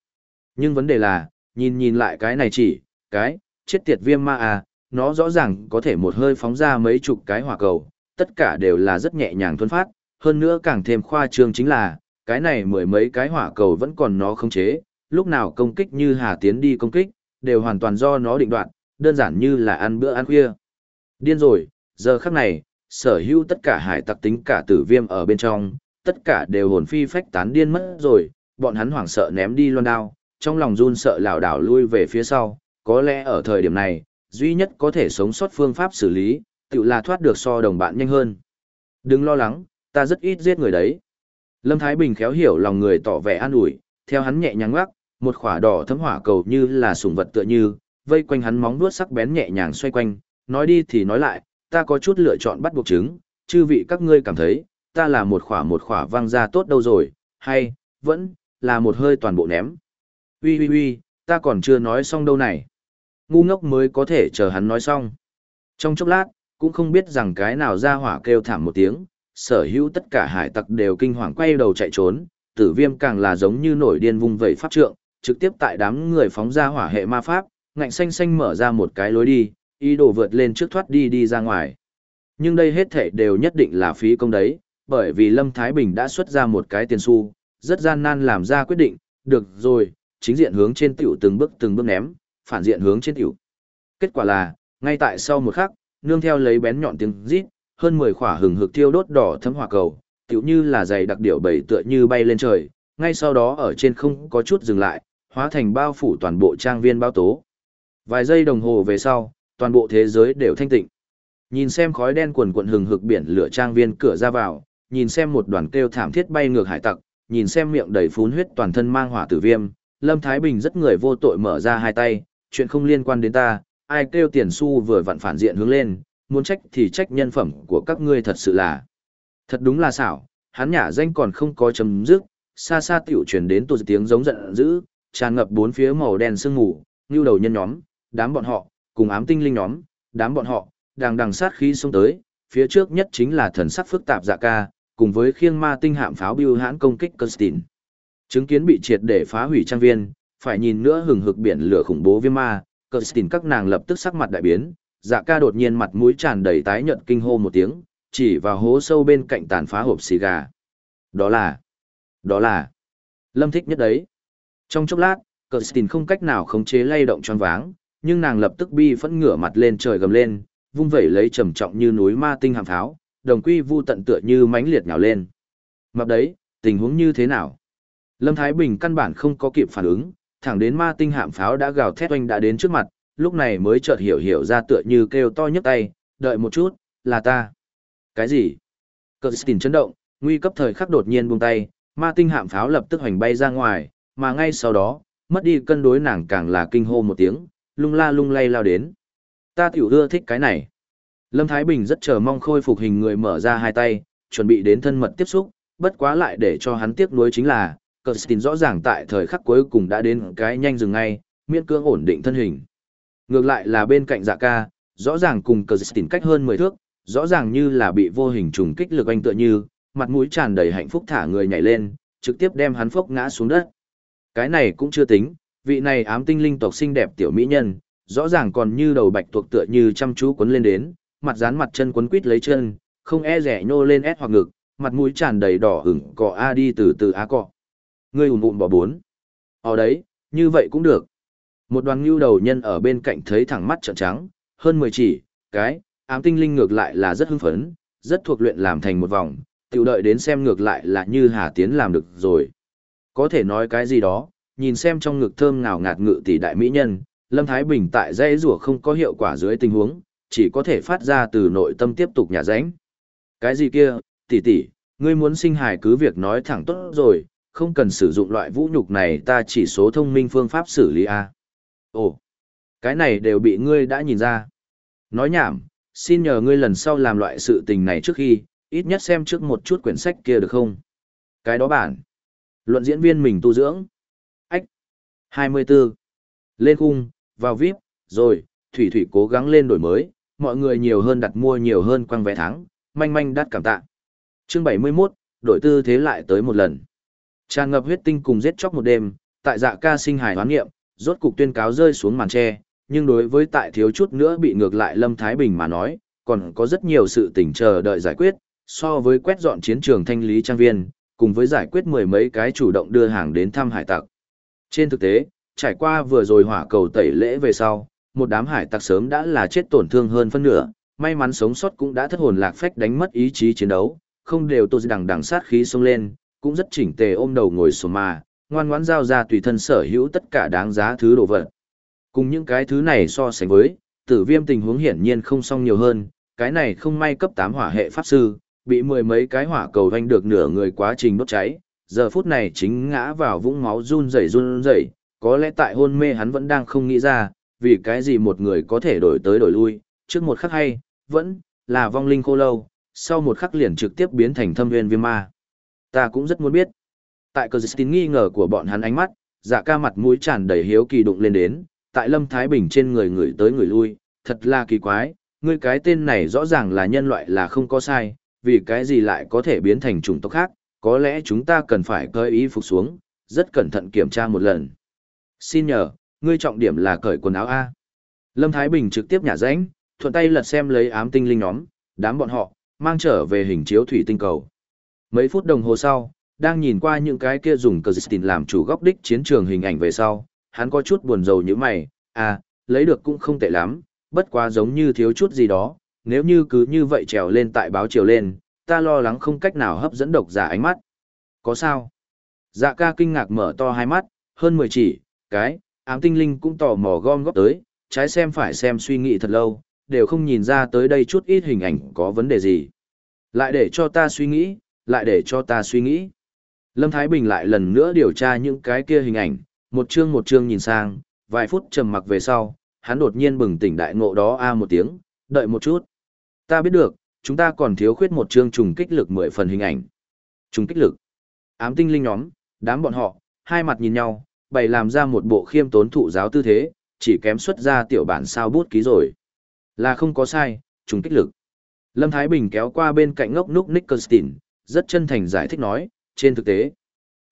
Nhưng vấn đề là, nhìn nhìn lại cái này chỉ, cái, chết tiệt viêm ma à, nó rõ ràng có thể một hơi phóng ra mấy chục cái hỏa cầu, tất cả đều là rất nhẹ nhàng thuần phát, hơn nữa càng thêm khoa trương chính là, cái này mười mấy cái hỏa cầu vẫn còn nó không chế, lúc nào công kích như Hà Tiến đi công kích, đều hoàn toàn do nó định đoạt, đơn giản như là ăn bữa ăn khuya. Điên rồi, giờ khắc này, sở hữu tất cả hải tặc tính cả tử viêm ở bên trong, tất cả đều hồn phi phách tán điên mất rồi, bọn hắn hoảng sợ ném đi loan đao, trong lòng run sợ lảo đảo lui về phía sau, có lẽ ở thời điểm này, duy nhất có thể sống sót phương pháp xử lý, tự là thoát được so đồng bạn nhanh hơn. Đừng lo lắng, ta rất ít giết người đấy. Lâm Thái Bình khéo hiểu lòng người tỏ vẻ an ủi, theo hắn nhẹ nhàng ngoắc, một khỏa đỏ thấm hỏa cầu như là sùng vật tựa như, vây quanh hắn móng vuốt sắc bén nhẹ nhàng xoay quanh, nói đi thì nói lại, ta có chút lựa chọn bắt buộc chứng, chư vị các ngươi cảm thấy, ta là một khỏa một khỏa văng ra tốt đâu rồi, hay, vẫn, là một hơi toàn bộ ném. Ui ui ui, ta còn chưa nói xong đâu này. Ngu ngốc mới có thể chờ hắn nói xong. Trong chốc lát, cũng không biết rằng cái nào ra hỏa kêu thảm một tiếng, sở hữu tất cả hải tặc đều kinh hoàng quay đầu chạy trốn, tử viêm càng là giống như nổi điên vung vẩy pháp trượng, trực tiếp tại đám người phóng ra hỏa hệ ma pháp, ngạnh xanh xanh mở ra một cái lối đi, ý đồ vượt lên trước thoát đi đi ra ngoài. Nhưng đây hết thể đều nhất định là phí công đấy, bởi vì Lâm Thái Bình đã xuất ra một cái tiền xu, rất gian nan làm ra quyết định, được rồi, chính diện hướng trên tiểu từng bước từng bước ném, phản diện hướng trên tiểu. Kết quả là, ngay tại sau một khắc, nương theo lấy bén nhọn tiếng rít, hơn 10 khỏa hừng hực thiêu đốt đỏ thấm hỏa cầu, tiểu như là dày đặc điệu bầy tựa như bay lên trời, ngay sau đó ở trên không có chút dừng lại, hóa thành bao phủ toàn bộ trang viên bao tố. Vài giây đồng hồ về sau, toàn bộ thế giới đều thanh tịnh. Nhìn xem khói đen quần quần hừng hực biển lửa trang viên cửa ra vào, nhìn xem một đoàn kêu thảm thiết bay ngược hải tặc, nhìn xem miệng đầy phún huyết toàn thân mang hỏa tử viêm, Lâm Thái Bình rất người vô tội mở ra hai tay, chuyện không liên quan đến ta, ai kêu tiền xu vừa vặn phản diện hướng lên, muốn trách thì trách nhân phẩm của các ngươi thật sự là. Thật đúng là xảo, hắn nhả danh còn không có chấm dứt, xa xa tiểu truyền đến tụt tiếng giống giận dữ, tràn ngập bốn phía màu đen sương mù, như đầu nhân nhóm, đám bọn họ, cùng ám tinh linh nhóm, đám bọn họ, đang đằng sát khí xông tới, phía trước nhất chính là thần sắc phức tạp dạ ca, cùng với khiêng ma tinh hạm pháo bưu hãn công kích Constantine. Chứng kiến bị triệt để phá hủy trang viên, phải nhìn nữa hừng hực biển lửa khủng bố viêm ma, Constantine các nàng lập tức sắc mặt đại biến, dạ ca đột nhiên mặt mũi tràn đầy tái nhợt kinh hô một tiếng, chỉ vào hố sâu bên cạnh tàn phá hộp xì gà. Đó là, đó là, lâm thích nhất đấy. Trong chốc lát, Constantine không cách nào khống chế lay động tròn váng, nhưng nàng lập tức bi phẫn ngửa mặt lên trời gầm lên, vung vẩy lấy trầm trọng như núi ma tinh hàm pháo, đồng quy vu tận tựa như mãnh liệt nhào lên. Mập đấy, tình huống như thế nào? Lâm Thái Bình căn bản không có kịp phản ứng, thẳng đến ma tinh hạm pháo đã gào thét oanh đã đến trước mặt, lúc này mới chợt hiểu hiểu ra tựa như kêu to nhấc tay, đợi một chút, là ta. Cái gì? Cờ tình chấn động, nguy cấp thời khắc đột nhiên buông tay, ma tinh hạm pháo lập tức hoành bay ra ngoài, mà ngay sau đó, mất đi cân đối nàng càng là kinh hô một tiếng, lung la lung lay lao đến. Ta tiểu ưa thích cái này. Lâm Thái Bình rất chờ mong khôi phục hình người mở ra hai tay, chuẩn bị đến thân mật tiếp xúc, bất quá lại để cho hắn tiếc nuối chính là, Kirsten rõ ràng tại thời khắc cuối cùng đã đến cái nhanh dừng ngay, miễn cưỡng ổn định thân hình. Ngược lại là bên cạnh dạ ca, rõ ràng cùng Kirsten cách hơn 10 thước, rõ ràng như là bị vô hình trùng kích lực anh tựa như, mặt mũi tràn đầy hạnh phúc thả người nhảy lên, trực tiếp đem hắn phốc ngã xuống đất. Cái này cũng chưa tính, vị này ám tinh linh tộc xinh đẹp tiểu mỹ nhân, rõ ràng còn như đầu bạch tuộc tựa như chăm chú quấn lên đến, mặt dán mặt chân quấn quít lấy chân, không e rẻ nhô lên ép hoặc ngực, mặt mũi tràn đầy đỏ ửng cọ a đi từ từ a cọ. Ngươi ùn ùn bỏ bốn. Ở đấy, như vậy cũng được. Một đoàn ngưu đầu nhân ở bên cạnh thấy thẳng mắt trợn trắng, hơn 10 chỉ, cái, ám tinh linh ngược lại là rất hưng phấn, rất thuộc luyện làm thành một vòng, tiểu đợi đến xem ngược lại là như Hà Tiến làm được rồi. Có thể nói cái gì đó, nhìn xem trong ngực thơm ngào ngạt ngự tỷ đại mỹ nhân, Lâm Thái Bình tại dây rùa không có hiệu quả dưới tình huống, chỉ có thể phát ra từ nội tâm tiếp tục nhà ránh. Cái gì kia, tỷ tỷ, ngươi muốn sinh hài cứ việc nói thẳng tốt rồi, không cần sử dụng loại vũ nhục này ta chỉ số thông minh phương pháp xử lý A. Ồ, cái này đều bị ngươi đã nhìn ra. Nói nhảm, xin nhờ ngươi lần sau làm loại sự tình này trước khi, ít nhất xem trước một chút quyển sách kia được không? Cái đó bản. Luận diễn viên mình tu dưỡng. 24. Lên khung, vào VIP, rồi, Thủy Thủy cố gắng lên đổi mới, mọi người nhiều hơn đặt mua nhiều hơn quăng vé thắng, manh manh đắt cảm tạ. Chương 71, đổi tư thế lại tới một lần. Tràn ngập huyết tinh cùng giết chóc một đêm, tại dạ ca sinh hài hoán nghiệm, rốt cục tuyên cáo rơi xuống màn tre, nhưng đối với tại thiếu chút nữa bị ngược lại Lâm Thái Bình mà nói, còn có rất nhiều sự tình chờ đợi giải quyết, so với quét dọn chiến trường thanh lý trang viên, cùng với giải quyết mười mấy cái chủ động đưa hàng đến thăm hải tặc. Trên thực tế, trải qua vừa rồi hỏa cầu tẩy lễ về sau, một đám hải tặc sớm đã là chết tổn thương hơn phân nửa, may mắn sống sót cũng đã thất hồn lạc phách đánh mất ý chí chiến đấu, không đều tôi đằng đằng sát khí xông lên, cũng rất chỉnh tề ôm đầu ngồi sổ mà, ngoan ngoãn giao ra tùy thân sở hữu tất cả đáng giá thứ đồ vật. Cùng những cái thứ này so sánh với, tử viêm tình huống hiển nhiên không song nhiều hơn, cái này không may cấp 8 hỏa hệ pháp sư, bị mười mấy cái hỏa cầu hoanh được nửa người quá trình đốt cháy, giờ phút này chính ngã vào vũng máu run rẩy run rẩy, có lẽ tại hôn mê hắn vẫn đang không nghĩ ra, vì cái gì một người có thể đổi tới đổi lui, trước một khắc hay, vẫn là vong linh khô lâu, sau một khắc liền trực tiếp biến thành thâm nguyên viêm ma. Ta cũng rất muốn biết. Tại cờ tín nghi ngờ của bọn hắn ánh mắt, dạ ca mặt mũi tràn đầy hiếu kỳ đụng lên đến, tại Lâm Thái Bình trên người người tới người lui, thật là kỳ quái, ngươi cái tên này rõ ràng là nhân loại là không có sai, vì cái gì lại có thể biến thành chủng tộc khác, có lẽ chúng ta cần phải cởi y phục xuống, rất cẩn thận kiểm tra một lần. Xin nhờ, ngươi trọng điểm là cởi quần áo A. Lâm Thái Bình trực tiếp nhả ránh, thuận tay lật xem lấy ám tinh linh nhóm, đám bọn họ, mang trở về hình chiếu thủy tinh cầu. Mấy phút đồng hồ sau, đang nhìn qua những cái kia dùng cờ làm chủ góc đích chiến trường hình ảnh về sau, hắn có chút buồn rầu như mày, à, lấy được cũng không tệ lắm, bất quá giống như thiếu chút gì đó, nếu như cứ như vậy trèo lên tại báo chiều lên, ta lo lắng không cách nào hấp dẫn độc giả ánh mắt. Có sao? Dạ ca kinh ngạc mở to hai mắt, hơn 10 chỉ, cái, ám tinh linh cũng tò mò gom góp tới, trái xem phải xem suy nghĩ thật lâu, đều không nhìn ra tới đây chút ít hình ảnh có vấn đề gì. Lại để cho ta suy nghĩ, lại để cho ta suy nghĩ. Lâm Thái Bình lại lần nữa điều tra những cái kia hình ảnh, một chương một chương nhìn sang, vài phút trầm mặc về sau, hắn đột nhiên bừng tỉnh đại ngộ đó a à một tiếng, đợi một chút. Ta biết được, chúng ta còn thiếu khuyết một chương trùng kích lực 10 phần hình ảnh. Trùng kích lực. Ám tinh linh nhóm, đám bọn họ, hai mặt nhìn nhau, bày làm ra một bộ khiêm tốn thụ giáo tư thế, chỉ kém xuất ra tiểu bản sao bút ký rồi. Là không có sai, trùng kích lực. Lâm Thái Bình kéo qua bên cạnh ngốc núc Nicholstein, rất chân thành giải thích nói, trên thực tế,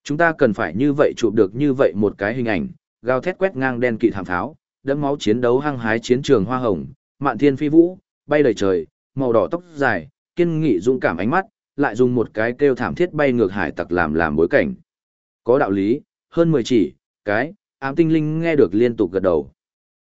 chúng ta cần phải như vậy chụp được như vậy một cái hình ảnh, gào thét quét ngang đen kịt thảm tháo, đẫm máu chiến đấu hăng hái chiến trường hoa hồng, mạn thiên phi vũ, bay đầy trời, màu đỏ tóc dài, kiên nghị dũng cảm ánh mắt, lại dùng một cái kêu thảm thiết bay ngược hải tặc làm làm bối cảnh. Có đạo lý, hơn 10 chỉ, cái, ám tinh linh nghe được liên tục gật đầu.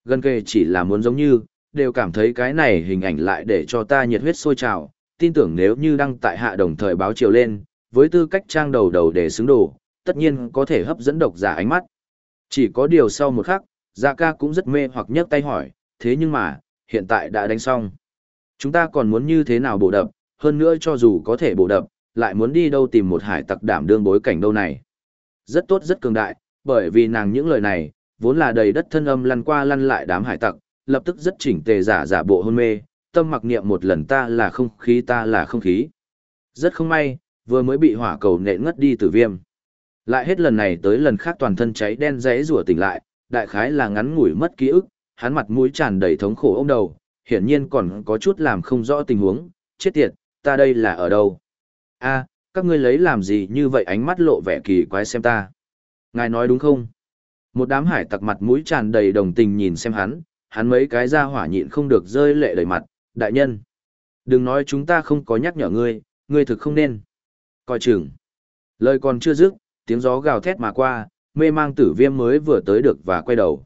Gần kề chỉ là muốn giống như, đều cảm thấy cái này hình ảnh lại để cho ta nhiệt huyết sôi trào, tin tưởng nếu như đăng tại hạ đồng thời báo chiều lên, với tư cách trang đầu đầu để xứng đồ, tất nhiên có thể hấp dẫn độc giả ánh mắt. Chỉ có điều sau một khắc, Dạ ca cũng rất mê hoặc nhấc tay hỏi, thế nhưng mà, hiện tại đã đánh xong. Chúng ta còn muốn như thế nào bổ đập, hơn nữa cho dù có thể bổ đập, lại muốn đi đâu tìm một hải tặc đảm đương bối cảnh đâu này. Rất tốt rất cường đại, bởi vì nàng những lời này, vốn là đầy đất thân âm lăn qua lăn lại đám hải tặc, lập tức rất chỉnh tề giả giả bộ hôn mê, tâm mặc niệm một lần ta là không khí ta là không khí. Rất không may, vừa mới bị hỏa cầu nện ngất đi tử viêm. Lại hết lần này tới lần khác toàn thân cháy đen rẽ rủa tỉnh lại, đại khái là ngắn ngủi mất ký ức, hắn mặt mũi tràn đầy thống khổ ôm đầu, hiển nhiên còn có chút làm không rõ tình huống, chết tiệt, ta đây là ở đâu? a các ngươi lấy làm gì như vậy ánh mắt lộ vẻ kỳ quái xem ta. Ngài nói đúng không? Một đám hải tặc mặt mũi tràn đầy đồng tình nhìn xem hắn, hắn mấy cái ra hỏa nhịn không được rơi lệ đầy mặt, đại nhân. Đừng nói chúng ta không có nhắc nhở ngươi, ngươi thực không nên. Coi chừng. Lời còn chưa dứt, tiếng gió gào thét mà qua, mê mang tử viêm mới vừa tới được và quay đầu.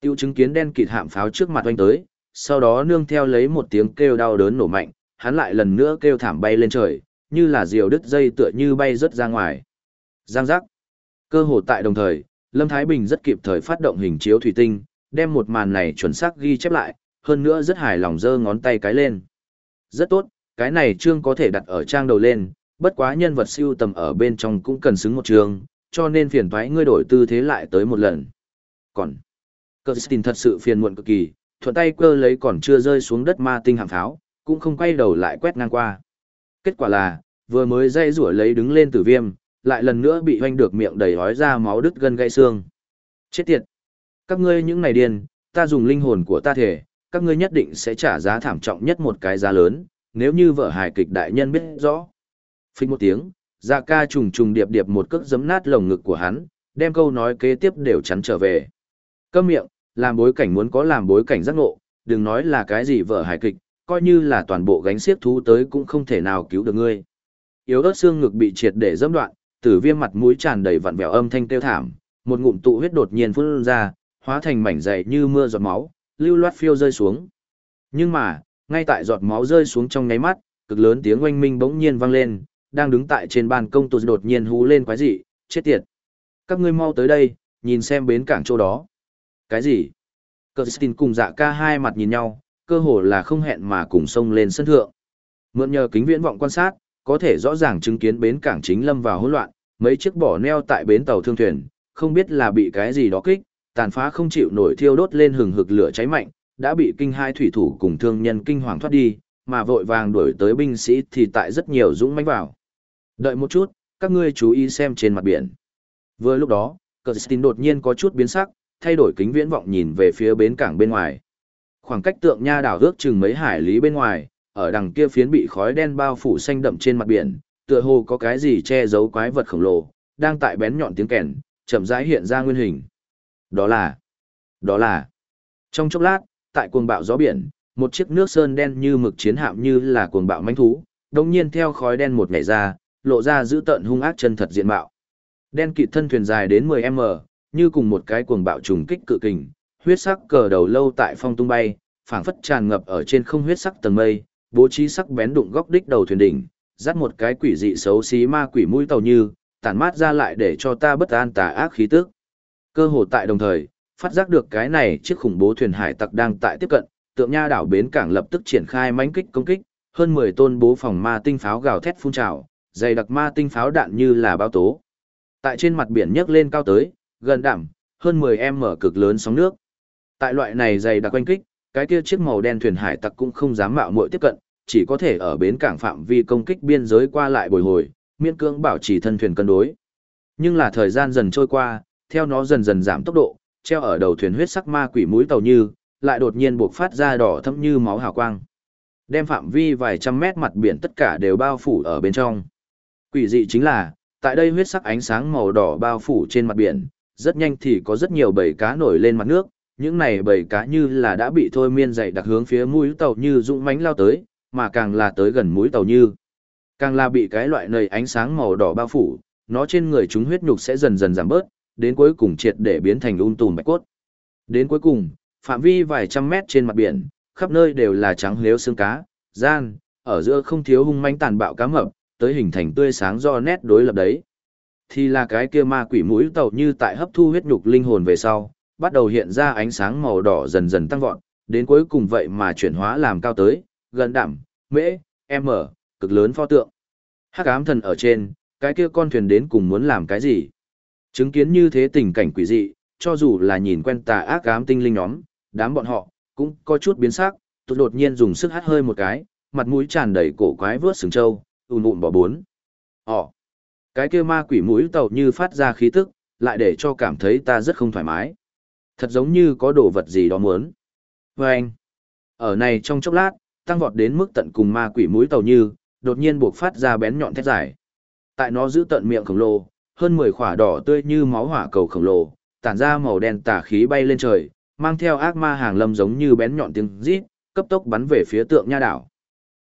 Tiêu chứng kiến đen kịt hạm pháo trước mặt oanh tới, sau đó nương theo lấy một tiếng kêu đau đớn nổ mạnh, hắn lại lần nữa kêu thảm bay lên trời, như là diều đứt dây tựa như bay rớt ra ngoài. Giang giác. Cơ hồ tại đồng thời, Lâm Thái Bình rất kịp thời phát động hình chiếu thủy tinh, đem một màn này chuẩn xác ghi chép lại, hơn nữa rất hài lòng giơ ngón tay cái lên. Rất tốt, cái này chương có thể đặt ở trang đầu lên, bất quá nhân vật siêu tầm ở bên trong cũng cần xứng một chương, cho nên phiền thoái ngươi đổi tư thế lại tới một lần. Còn, Kirsten thật sự phiền muộn cực kỳ, thuận tay cơ lấy còn chưa rơi xuống đất ma tinh hạng pháo, cũng không quay đầu lại quét ngang qua. Kết quả là, vừa mới dây rủa lấy đứng lên tử viêm, lại lần nữa bị hoanh được miệng đầy hói ra máu đứt gân gãy xương. Chết tiệt! Các ngươi những này điên, ta dùng linh hồn của ta thể, các ngươi nhất định sẽ trả giá thảm trọng nhất một cái giá lớn, nếu như vợ hài kịch đại nhân biết rõ. Phích một tiếng, Dạ ca trùng trùng điệp điệp một cước giấm nát lồng ngực của hắn, đem câu nói kế tiếp đều chắn trở về. Câm miệng, làm bối cảnh muốn có làm bối cảnh giác ngộ, đừng nói là cái gì vợ hài kịch, coi như là toàn bộ gánh xiếc thú tới cũng không thể nào cứu được ngươi. Yếu ớt xương ngực bị triệt để dẫm đoạn, tử viêm mặt mũi tràn đầy vặn vẹo âm thanh tiêu thảm, một ngụm tụ huyết đột nhiên phun ra, hóa thành mảnh dày như mưa giọt máu, lưu loát phiêu rơi xuống. Nhưng mà, ngay tại giọt máu rơi xuống trong nháy mắt, cực lớn tiếng oanh minh bỗng nhiên vang lên, đang đứng tại trên ban công tụt đột nhiên hú lên quái dị, chết tiệt. Các ngươi mau tới đây, nhìn xem bến cảng chỗ đó. Cái gì? Kirsten cùng dạ ca hai mặt nhìn nhau, cơ hồ là không hẹn mà cùng xông lên sân thượng. Mượn nhờ kính viễn vọng quan sát, có thể rõ ràng chứng kiến bến cảng chính lâm vào hỗn loạn, mấy chiếc bỏ neo tại bến tàu thương thuyền, không biết là bị cái gì đó kích, tàn phá không chịu nổi thiêu đốt lên hừng hực lửa cháy mạnh, đã bị kinh hai thủy thủ cùng thương nhân kinh hoàng thoát đi, mà vội vàng đuổi tới binh sĩ thì tại rất nhiều dũng mãnh vào. Đợi một chút, các ngươi chú ý xem trên mặt biển. Vừa lúc đó, Kirsten đột nhiên có chút biến sắc, thay đổi kính viễn vọng nhìn về phía bến cảng bên ngoài. Khoảng cách tượng nha đảo ước chừng mấy hải lý bên ngoài, ở đằng kia phiến bị khói đen bao phủ xanh đậm trên mặt biển, tựa hồ có cái gì che giấu quái vật khổng lồ, đang tại bén nhọn tiếng kèn, chậm rãi hiện ra nguyên hình. Đó là, đó là. Trong chốc lát, tại cuồng bạo gió biển, một chiếc nước sơn đen như mực chiến hạm như là cuồng bạo manh thú, đồng nhiên theo khói đen một nhảy ra, lộ ra giữ tợn hung ác chân thật diện mạo. Đen kịt thân thuyền dài đến 10m, như cùng một cái cuồng bạo trùng kích cự kình, huyết sắc cờ đầu lâu tại phong tung bay, phảng phất tràn ngập ở trên không huyết sắc tầng mây, bố trí sắc bén đụng góc đích đầu thuyền đỉnh, dắt một cái quỷ dị xấu xí ma quỷ mũi tàu như, tản mát ra lại để cho ta bất an tà ác khí tức. Cơ hồ tại đồng thời, phát giác được cái này chiếc khủng bố thuyền hải tặc đang tại tiếp cận, tượng nha đảo bến cảng lập tức triển khai mãnh kích công kích, hơn 10 tôn bố phòng ma tinh pháo gào thét phun trào, dày đặc ma tinh pháo đạn như là bao tố. Tại trên mặt biển nhấc lên cao tới, gần đảm, hơn 10 em mở cực lớn sóng nước. Tại loại này dày đặc quanh kích, cái kia chiếc màu đen thuyền hải tặc cũng không dám mạo muội tiếp cận, chỉ có thể ở bến cảng phạm vi công kích biên giới qua lại bồi hồi, miễn cưỡng bảo trì thân thuyền cân đối. Nhưng là thời gian dần trôi qua, theo nó dần dần giảm tốc độ, treo ở đầu thuyền huyết sắc ma quỷ mũi tàu như, lại đột nhiên buộc phát ra đỏ thẫm như máu hào quang. Đem phạm vi vài trăm mét mặt biển tất cả đều bao phủ ở bên trong. Quỷ dị chính là, tại đây huyết sắc ánh sáng màu đỏ bao phủ trên mặt biển, rất nhanh thì có rất nhiều bầy cá nổi lên mặt nước, những này bầy cá như là đã bị thôi miên dày đặc hướng phía mũi tàu như dũng mãnh lao tới, mà càng là tới gần mũi tàu như. Càng là bị cái loại nầy ánh sáng màu đỏ bao phủ, nó trên người chúng huyết nhục sẽ dần dần giảm bớt, đến cuối cùng triệt để biến thành un tùm bạch cốt. Đến cuối cùng, phạm vi vài trăm mét trên mặt biển, khắp nơi đều là trắng liếu xương cá, gian, ở giữa không thiếu hung manh tàn bạo cá mập, tới hình thành tươi sáng do nét đối lập đấy. Thì là cái kia ma quỷ mũi tàu như tại hấp thu huyết nhục linh hồn về sau, bắt đầu hiện ra ánh sáng màu đỏ dần dần tăng vọt, đến cuối cùng vậy mà chuyển hóa làm cao tới, gần đảm, mễ, m, cực lớn pho tượng. Hắc ám thần ở trên, cái kia con thuyền đến cùng muốn làm cái gì? Chứng kiến như thế tình cảnh quỷ dị, cho dù là nhìn quen tà ác ám tinh linh nhóm, đám bọn họ, cũng có chút biến sắc, tụt đột nhiên dùng sức hát hơi một cái, mặt mũi tràn đầy cổ quái vướt sừng trâu, ùn ùn bỏ bốn. Họ cái kia ma quỷ mũi tàu như phát ra khí tức, lại để cho cảm thấy ta rất không thoải mái. Thật giống như có đồ vật gì đó muốn. Và anh, ở này trong chốc lát, tăng vọt đến mức tận cùng ma quỷ mũi tàu như, đột nhiên buộc phát ra bén nhọn thét dài. Tại nó giữ tận miệng khổng lồ, hơn 10 khỏa đỏ tươi như máu hỏa cầu khổng lồ, tản ra màu đen tà khí bay lên trời, mang theo ác ma hàng lâm giống như bén nhọn tiếng rít, cấp tốc bắn về phía tượng nha đảo.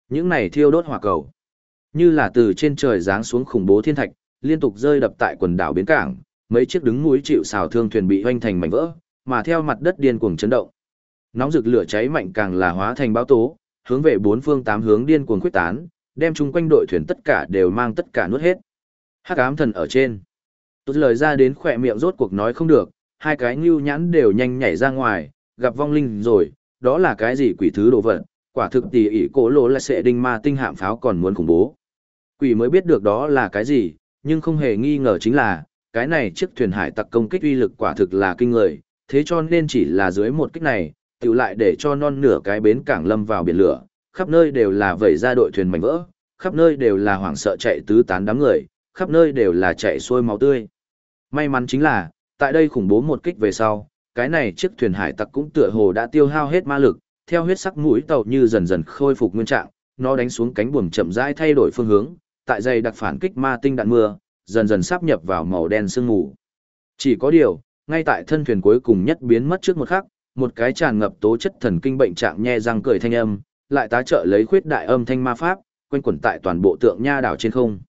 Những này thiêu đốt hỏa cầu, như là từ trên trời giáng xuống khủng bố thiên thạch, liên tục rơi đập tại quần đảo bến cảng, mấy chiếc đứng núi chịu xào thương thuyền bị hoanh thành mảnh vỡ, mà theo mặt đất điên cuồng chấn động. Nóng rực lửa cháy mạnh càng là hóa thành bão tố, hướng về bốn phương tám hướng điên cuồng quyết tán, đem chung quanh đội thuyền tất cả đều mang tất cả nuốt hết. Hắc ám thần ở trên. Tốt lời ra đến khỏe miệng rốt cuộc nói không được, hai cái ngưu nhãn đều nhanh nhảy ra ngoài, gặp vong linh rồi, đó là cái gì quỷ thứ đồ vật, quả thực tỷ ỷ cổ lỗ là sẽ đinh ma tinh hạm pháo còn muốn khủng bố. Quỷ mới biết được đó là cái gì, nhưng không hề nghi ngờ chính là, cái này chiếc thuyền hải tặc công kích uy lực quả thực là kinh người, thế cho nên chỉ là dưới một kích này, tiểu lại để cho non nửa cái bến cảng lâm vào biển lửa, khắp nơi đều là vẩy ra đội thuyền mảnh vỡ, khắp nơi đều là hoảng sợ chạy tứ tán đám người, khắp nơi đều là chạy xuôi máu tươi. May mắn chính là, tại đây khủng bố một kích về sau, cái này chiếc thuyền hải tặc cũng tựa hồ đã tiêu hao hết ma lực, theo huyết sắc mũi tàu như dần dần khôi phục nguyên trạng, nó đánh xuống cánh buồm chậm rãi thay đổi phương hướng, tại dây đặc phản kích ma tinh đạn mưa, dần dần sáp nhập vào màu đen sương mù. Chỉ có điều, ngay tại thân thuyền cuối cùng nhất biến mất trước một khắc, một cái tràn ngập tố chất thần kinh bệnh trạng nhe răng cười thanh âm, lại tá trợ lấy khuyết đại âm thanh ma pháp, quanh quẩn tại toàn bộ tượng nha đảo trên không.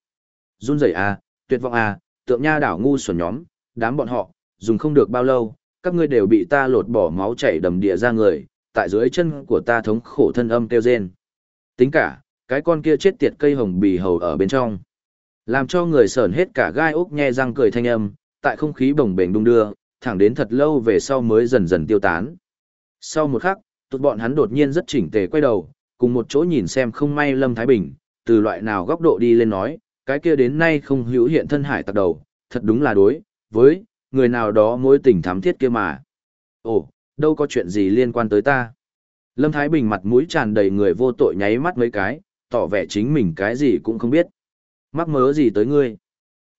Run rẩy a, tuyệt vọng a, tượng nha đảo ngu xuẩn nhóm, đám bọn họ, dùng không được bao lâu, các ngươi đều bị ta lột bỏ máu chảy đầm địa ra người, tại dưới chân của ta thống khổ thân âm kêu rên. Tính cả, cái con kia chết tiệt cây hồng bì hầu ở bên trong. Làm cho người sởn hết cả gai ốc nhe răng cười thanh âm, tại không khí bồng bềnh đung đưa, thẳng đến thật lâu về sau mới dần dần tiêu tán. Sau một khắc, tụt bọn hắn đột nhiên rất chỉnh tề quay đầu, cùng một chỗ nhìn xem không may Lâm Thái Bình, từ loại nào góc độ đi lên nói, cái kia đến nay không hữu hiện thân hải tặc đầu, thật đúng là đối, với, người nào đó mối tình thắm thiết kia mà. Ồ, đâu có chuyện gì liên quan tới ta. Lâm Thái Bình mặt mũi tràn đầy người vô tội nháy mắt mấy cái, tỏ vẻ chính mình cái gì cũng không biết. Mắc mớ gì tới ngươi?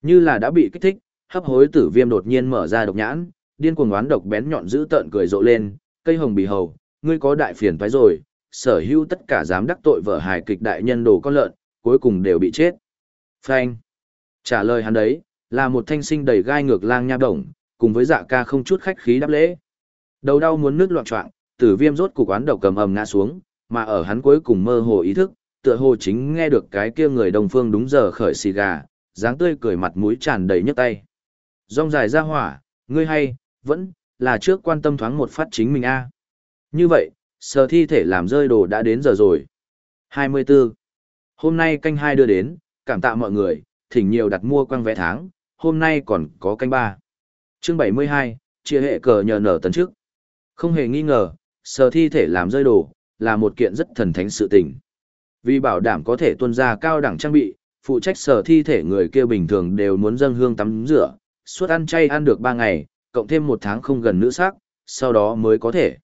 Như là đã bị kích thích, hấp hối tử viêm đột nhiên mở ra độc nhãn, điên cuồng oán độc bén nhọn giữ tợn cười rộ lên, cây hồng bì hầu, ngươi có đại phiền phải rồi, sở hữu tất cả dám đắc tội vợ hài kịch đại nhân đồ con lợn, cuối cùng đều bị chết. Phanh. Trả lời hắn đấy, là một thanh sinh đầy gai ngược lang nha đồng, cùng với dạ ca không chút khách khí đáp lễ. Đầu đau muốn nước loạn trọng, tử viêm rốt cục oán độc cầm ầm ngã xuống, mà ở hắn cuối cùng mơ hồ ý thức, tựa hồ chính nghe được cái kia người đồng phương đúng giờ khởi xì gà, dáng tươi cười mặt mũi tràn đầy nhấc tay. Rong dài ra hỏa, ngươi hay, vẫn, là trước quan tâm thoáng một phát chính mình a Như vậy, sờ thi thể làm rơi đồ đã đến giờ rồi. 24. Hôm nay canh hai đưa đến, cảm tạ mọi người, thỉnh nhiều đặt mua quăng vé tháng, hôm nay còn có canh ba. Chương 72, chia hệ cờ nhờ nở tấn trước. Không hề nghi ngờ, sờ thi thể làm rơi đồ, là một kiện rất thần thánh sự tình. Vì bảo đảm có thể tuân ra cao đẳng trang bị, phụ trách sở thi thể người kia bình thường đều muốn dâng hương tắm rửa, suốt ăn chay ăn được 3 ngày, cộng thêm một tháng không gần nữ sắc, sau đó mới có thể.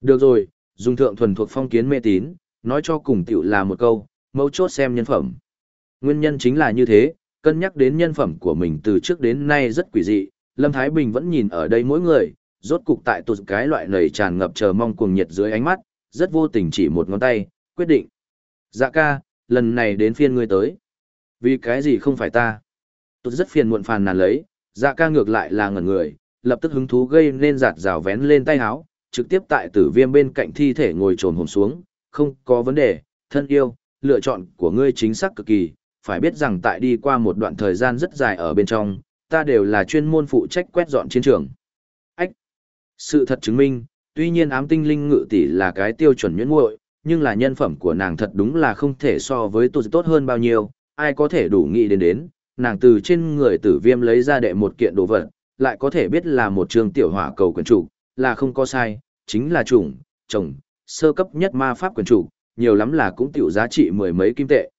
Được rồi, dùng thượng thuần thuộc phong kiến mê tín, nói cho cùng tiểu là một câu, mấu chốt xem nhân phẩm. Nguyên nhân chính là như thế, cân nhắc đến nhân phẩm của mình từ trước đến nay rất quỷ dị, Lâm Thái Bình vẫn nhìn ở đây mỗi người, rốt cục tại tụt cái loại nầy tràn ngập chờ mong cuồng nhiệt dưới ánh mắt, rất vô tình chỉ một ngón tay, quyết định. Dạ ca, lần này đến phiên ngươi tới. Vì cái gì không phải ta? tôi rất phiền muộn phàn nàn lấy, dạ ca ngược lại là ngẩn người, lập tức hứng thú gây nên giạt rào vén lên tay háo, trực tiếp tại tử viêm bên cạnh thi thể ngồi trồn hồn xuống, không có vấn đề, thân yêu, lựa chọn của ngươi chính xác cực kỳ, phải biết rằng tại đi qua một đoạn thời gian rất dài ở bên trong, ta đều là chuyên môn phụ trách quét dọn chiến trường. Ách! Sự thật chứng minh, tuy nhiên ám tinh linh ngự tỷ là cái tiêu chuẩn nhuyễn muội, nhưng là nhân phẩm của nàng thật đúng là không thể so với tôi tốt hơn bao nhiêu, ai có thể đủ nghĩ đến đến, nàng từ trên người tử viêm lấy ra đệ một kiện đồ vật, lại có thể biết là một trường tiểu hỏa cầu quyền chủ, là không có sai, chính là chủng, chồng, sơ cấp nhất ma pháp quyền chủ, nhiều lắm là cũng tiểu giá trị mười mấy kim tệ.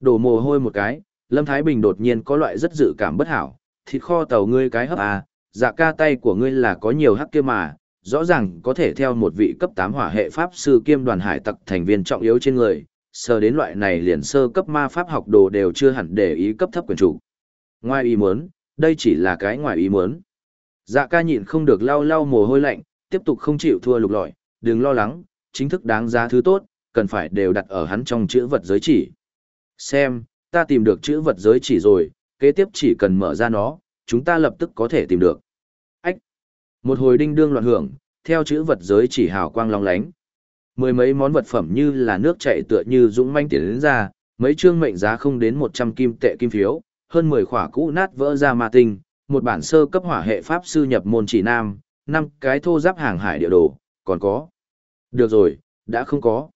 Đổ mồ hôi một cái, Lâm Thái Bình đột nhiên có loại rất dự cảm bất hảo, thịt kho tàu ngươi cái hấp à, dạ ca tay của ngươi là có nhiều hắc kia mà, rõ ràng có thể theo một vị cấp 8 hỏa hệ pháp sư kiêm đoàn hải tặc thành viên trọng yếu trên người, sơ đến loại này liền sơ cấp ma pháp học đồ đều chưa hẳn để ý cấp thấp quyền chủ. Ngoài ý muốn, đây chỉ là cái ngoài ý muốn. Dạ ca nhịn không được lau lau mồ hôi lạnh, tiếp tục không chịu thua lục lọi, đừng lo lắng, chính thức đáng giá thứ tốt, cần phải đều đặt ở hắn trong chữ vật giới chỉ. Xem, ta tìm được chữ vật giới chỉ rồi, kế tiếp chỉ cần mở ra nó, chúng ta lập tức có thể tìm được. Một hồi đinh đương loạn hưởng, theo chữ vật giới chỉ hào quang long lánh. Mười mấy món vật phẩm như là nước chảy tựa như dũng manh tiền đến ra, mấy chương mệnh giá không đến 100 kim tệ kim phiếu, hơn 10 khỏa cũ nát vỡ ra ma tinh, một bản sơ cấp hỏa hệ pháp sư nhập môn chỉ nam, năm cái thô giáp hàng hải địa đồ, còn có. Được rồi, đã không có.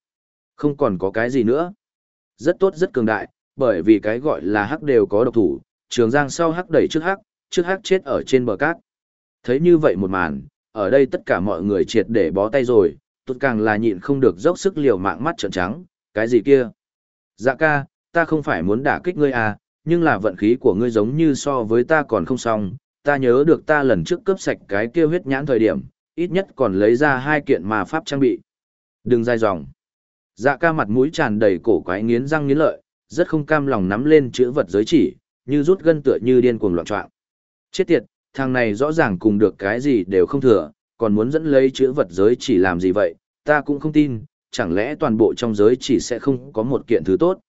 Không còn có cái gì nữa. Rất tốt rất cường đại, bởi vì cái gọi là hắc đều có độc thủ, trường giang sau hắc đẩy trước hắc, trước hắc chết ở trên bờ cát. Thấy như vậy một màn, ở đây tất cả mọi người triệt để bó tay rồi, tốt càng là nhịn không được dốc sức liều mạng mắt trợn trắng, cái gì kia? Dạ ca, ta không phải muốn đả kích ngươi à, nhưng là vận khí của ngươi giống như so với ta còn không xong, ta nhớ được ta lần trước cướp sạch cái kia huyết nhãn thời điểm, ít nhất còn lấy ra hai kiện mà pháp trang bị. Đừng dai dòng. Dạ ca mặt mũi tràn đầy cổ quái nghiến răng nghiến lợi, rất không cam lòng nắm lên chữ vật giới chỉ, như rút gân tựa như điên cuồng loạn trọng. Chết tiệt, thằng này rõ ràng cùng được cái gì đều không thừa, còn muốn dẫn lấy chữ vật giới chỉ làm gì vậy, ta cũng không tin, chẳng lẽ toàn bộ trong giới chỉ sẽ không có một kiện thứ tốt.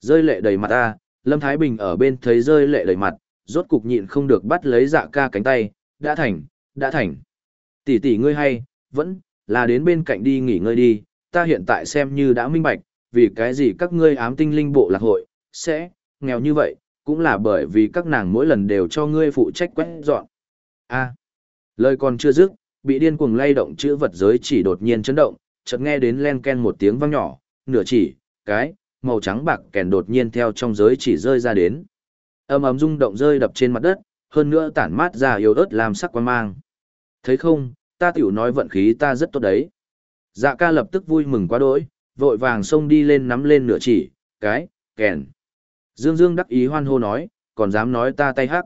Rơi lệ đầy mặt ta, Lâm Thái Bình ở bên thấy rơi lệ đầy mặt, rốt cục nhịn không được bắt lấy dạ ca cánh tay, đã thành, đã thành. Tỷ tỷ ngươi hay, vẫn, là đến bên cạnh đi nghỉ ngơi đi, ta hiện tại xem như đã minh bạch, vì cái gì các ngươi ám tinh linh bộ lạc hội, sẽ, nghèo như vậy, cũng là bởi vì các nàng mỗi lần đều cho ngươi phụ trách quét dọn. a lời còn chưa dứt, bị điên cuồng lay động chữ vật giới chỉ đột nhiên chấn động, chợt nghe đến len ken một tiếng vang nhỏ, nửa chỉ, cái, màu trắng bạc kèn đột nhiên theo trong giới chỉ rơi ra đến. Âm ấm rung động rơi đập trên mặt đất, hơn nữa tản mát ra yếu ớt làm sắc quan mang. Thấy không, ta tiểu nói vận khí ta rất tốt đấy. Dạ ca lập tức vui mừng quá đỗi, vội vàng xông đi lên nắm lên nửa chỉ, cái, kèn. Dương Dương đắc ý hoan hô nói, còn dám nói ta tay hắc.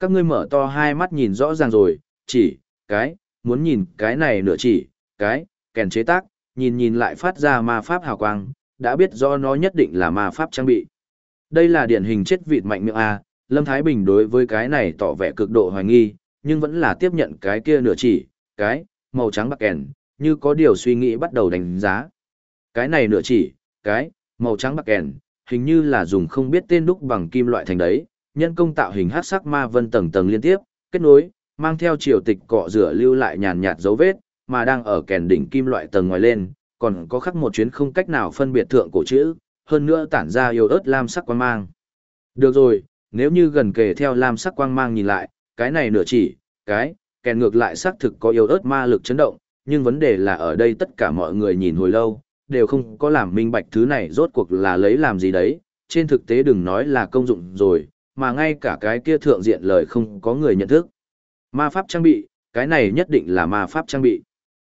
Các ngươi mở to hai mắt nhìn rõ ràng rồi, chỉ, cái, muốn nhìn cái này nửa chỉ, cái, kèn chế tác, nhìn nhìn lại phát ra ma pháp hào quang, đã biết do nó nhất định là ma pháp trang bị. Đây là điển hình chết vịt mạnh miệng A, Lâm Thái Bình đối với cái này tỏ vẻ cực độ hoài nghi, nhưng vẫn là tiếp nhận cái kia nửa chỉ, cái, màu trắng bạc kèn, như có điều suy nghĩ bắt đầu đánh giá. Cái này nửa chỉ, cái, màu trắng bạc kèn, hình như là dùng không biết tên đúc bằng kim loại thành đấy, nhân công tạo hình hát sắc ma vân tầng tầng liên tiếp, kết nối, mang theo chiều tịch cọ rửa lưu lại nhàn nhạt dấu vết, mà đang ở kèn đỉnh kim loại tầng ngoài lên, còn có khắc một chuyến không cách nào phân biệt thượng cổ chữ, hơn nữa tản ra yêu ớt lam sắc quang mang. Được rồi, nếu như gần kề theo lam sắc quang mang nhìn lại, cái này nửa chỉ, cái, kèn ngược lại xác thực có yêu ớt ma lực chấn động, nhưng vấn đề là ở đây tất cả mọi người nhìn hồi lâu, đều không có làm minh bạch thứ này rốt cuộc là lấy làm gì đấy, trên thực tế đừng nói là công dụng rồi, mà ngay cả cái kia thượng diện lời không có người nhận thức. Ma pháp trang bị, cái này nhất định là ma pháp trang bị.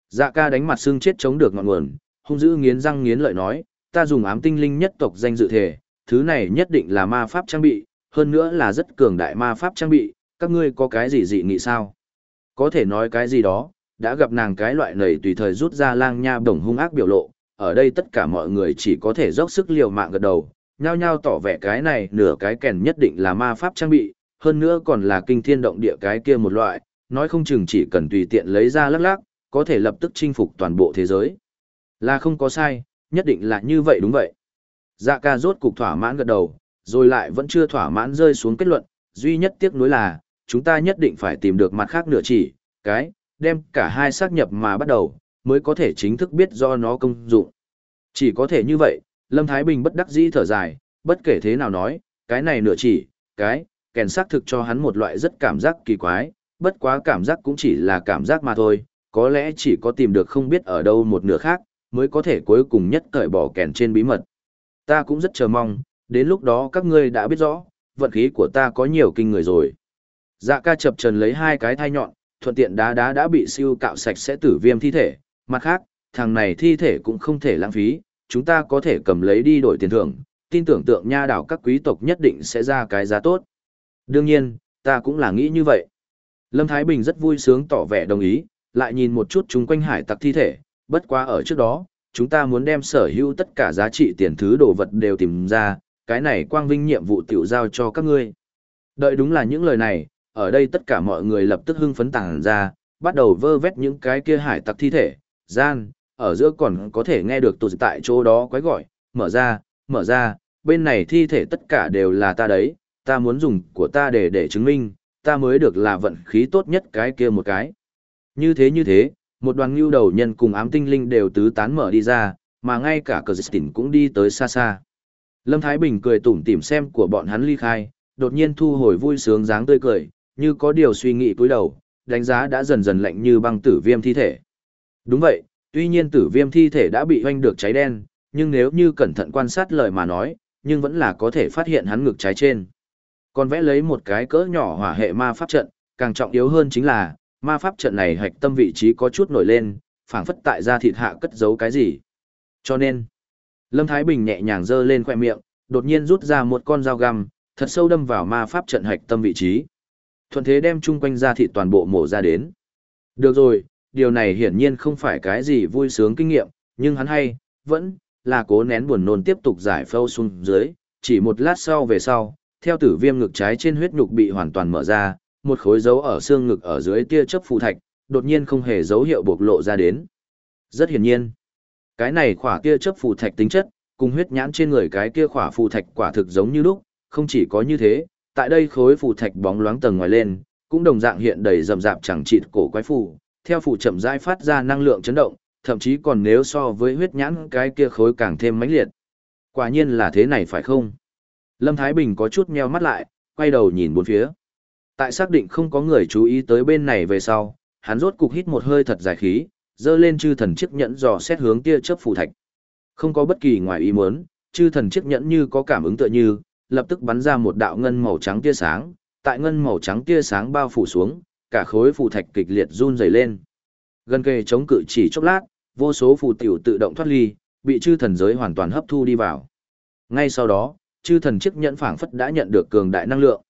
Dạ ca đánh mặt xương chết chống được ngọn nguồn, hung dữ nghiến răng nghiến lợi nói, ta dùng ám tinh linh nhất tộc danh dự thể, thứ này nhất định là ma pháp trang bị, hơn nữa là rất cường đại ma pháp trang bị, các ngươi có cái gì dị nghị sao? Có thể nói cái gì đó, đã gặp nàng cái loại này tùy thời rút ra lang nha bổng hung ác biểu lộ, ở đây tất cả mọi người chỉ có thể dốc sức liều mạng gật đầu, nhao nhao tỏ vẻ cái này nửa cái kèn nhất định là ma pháp trang bị, hơn nữa còn là kinh thiên động địa cái kia một loại, nói không chừng chỉ cần tùy tiện lấy ra lắc lắc, có thể lập tức chinh phục toàn bộ thế giới. Là không có sai, nhất định là như vậy đúng vậy. Dạ ca rốt cục thỏa mãn gật đầu, rồi lại vẫn chưa thỏa mãn rơi xuống kết luận, duy nhất tiếc nuối là, chúng ta nhất định phải tìm được mặt khác nửa chỉ, cái, đem cả hai xác nhập mà bắt đầu, mới có thể chính thức biết do nó công dụng. Chỉ có thể như vậy, Lâm Thái Bình bất đắc dĩ thở dài, bất kể thế nào nói, cái này nửa chỉ, cái, kèn xác thực cho hắn một loại rất cảm giác kỳ quái, bất quá cảm giác cũng chỉ là cảm giác mà thôi, có lẽ chỉ có tìm được không biết ở đâu một nửa khác, mới có thể cuối cùng nhất cởi bỏ kèn trên bí mật. Ta cũng rất chờ mong, đến lúc đó các ngươi đã biết rõ, vận khí của ta có nhiều kinh người rồi. Dạ ca chập trần lấy hai cái thai nhọn, thuận tiện đá đá đã bị siêu cạo sạch sẽ tử viêm thi thể, mặt khác, thằng này thi thể cũng không thể lãng phí, chúng ta có thể cầm lấy đi đổi tiền thưởng, tin tưởng tượng nha đảo các quý tộc nhất định sẽ ra cái giá tốt. Đương nhiên, ta cũng là nghĩ như vậy. Lâm Thái Bình rất vui sướng tỏ vẻ đồng ý, lại nhìn một chút chung quanh hải tặc thi thể, bất quá ở trước đó, chúng ta muốn đem sở hữu tất cả giá trị tiền thứ đồ vật đều tìm ra, cái này quang vinh nhiệm vụ tiểu giao cho các ngươi. Đợi đúng là những lời này, ở đây tất cả mọi người lập tức hưng phấn tàng ra, bắt đầu vơ vét những cái kia hải tặc thi thể, gian, ở giữa còn có thể nghe được tụt tại chỗ đó quái gọi, mở ra, mở ra, bên này thi thể tất cả đều là ta đấy, ta muốn dùng của ta để để chứng minh, ta mới được là vận khí tốt nhất cái kia một cái. Như thế như thế, một đoàn ngưu đầu nhân cùng ám tinh linh đều tứ tán mở đi ra, mà ngay cả cờ tỉnh cũng đi tới xa xa. Lâm Thái Bình cười tủm tỉm xem của bọn hắn ly khai, đột nhiên thu hồi vui sướng dáng tươi cười, như có điều suy nghĩ cúi đầu, đánh giá đã dần dần lạnh như băng tử viêm thi thể. Đúng vậy, tuy nhiên tử viêm thi thể đã bị hoanh được cháy đen, nhưng nếu như cẩn thận quan sát lời mà nói, nhưng vẫn là có thể phát hiện hắn ngực trái trên. Còn vẽ lấy một cái cỡ nhỏ hỏa hệ ma pháp trận, càng trọng yếu hơn chính là, ma pháp trận này hạch tâm vị trí có chút nổi lên, phảng phất tại ra thịt hạ cất giấu cái gì. Cho nên, Lâm Thái Bình nhẹ nhàng giơ lên khoẻ miệng, đột nhiên rút ra một con dao găm, thật sâu đâm vào ma pháp trận hạch tâm vị trí. Thuận thế đem chung quanh ra thịt toàn bộ mổ ra đến. Được rồi, điều này hiển nhiên không phải cái gì vui sướng kinh nghiệm, nhưng hắn hay, vẫn, là cố nén buồn nôn tiếp tục giải phâu xuống dưới, chỉ một lát sau về sau, theo tử viêm ngực trái trên huyết nhục bị hoàn toàn mở ra, một khối dấu ở xương ngực ở dưới tia chớp phù thạch, đột nhiên không hề dấu hiệu bộc lộ ra đến. Rất hiển nhiên, cái này khỏa tia chớp phù thạch tính chất, cùng huyết nhãn trên người cái kia khỏa phù thạch quả thực giống như lúc, không chỉ có như thế, tại đây khối phù thạch bóng loáng tầng ngoài lên, cũng đồng dạng hiện đầy rậm rạp chẳng chịt cổ quái phù, theo phủ chậm rãi phát ra năng lượng chấn động, thậm chí còn nếu so với huyết nhãn cái kia khối càng thêm mãnh liệt. Quả nhiên là thế này phải không? Lâm Thái Bình có chút nheo mắt lại, quay đầu nhìn bốn phía. Tại xác định không có người chú ý tới bên này về sau, hắn rốt cục hít một hơi thật dài khí, dơ lên chư thần chiếc nhẫn dò xét hướng tia chớp phù thạch. Không có bất kỳ ngoài ý muốn, chư thần chiếc nhẫn như có cảm ứng tựa như, lập tức bắn ra một đạo ngân màu trắng tia sáng, tại ngân màu trắng tia sáng bao phủ xuống, cả khối phù thạch kịch liệt run rẩy lên. Gần kề chống cự chỉ chốc lát, vô số phù tiểu tự động thoát ly, bị chư thần giới hoàn toàn hấp thu đi vào. Ngay sau đó, chư thần chiếc nhẫn phảng phất đã nhận được cường đại năng lượng.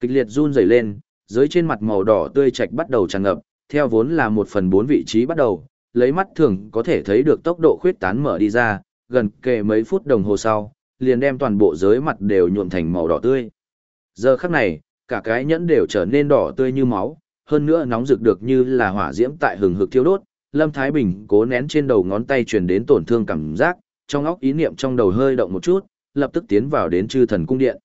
Kịch liệt run rẩy lên, dưới trên mặt màu đỏ tươi trạch bắt đầu tràn ngập, theo vốn là một phần bốn vị trí bắt đầu, lấy mắt thường có thể thấy được tốc độ khuyết tán mở đi ra, gần kề mấy phút đồng hồ sau, liền đem toàn bộ giới mặt đều nhuộm thành màu đỏ tươi. Giờ khắc này, cả cái nhẫn đều trở nên đỏ tươi như máu, hơn nữa nóng rực được như là hỏa diễm tại hừng hực thiêu đốt, Lâm Thái Bình cố nén trên đầu ngón tay truyền đến tổn thương cảm giác, trong óc ý niệm trong đầu hơi động một chút, lập tức tiến vào đến chư thần cung điện.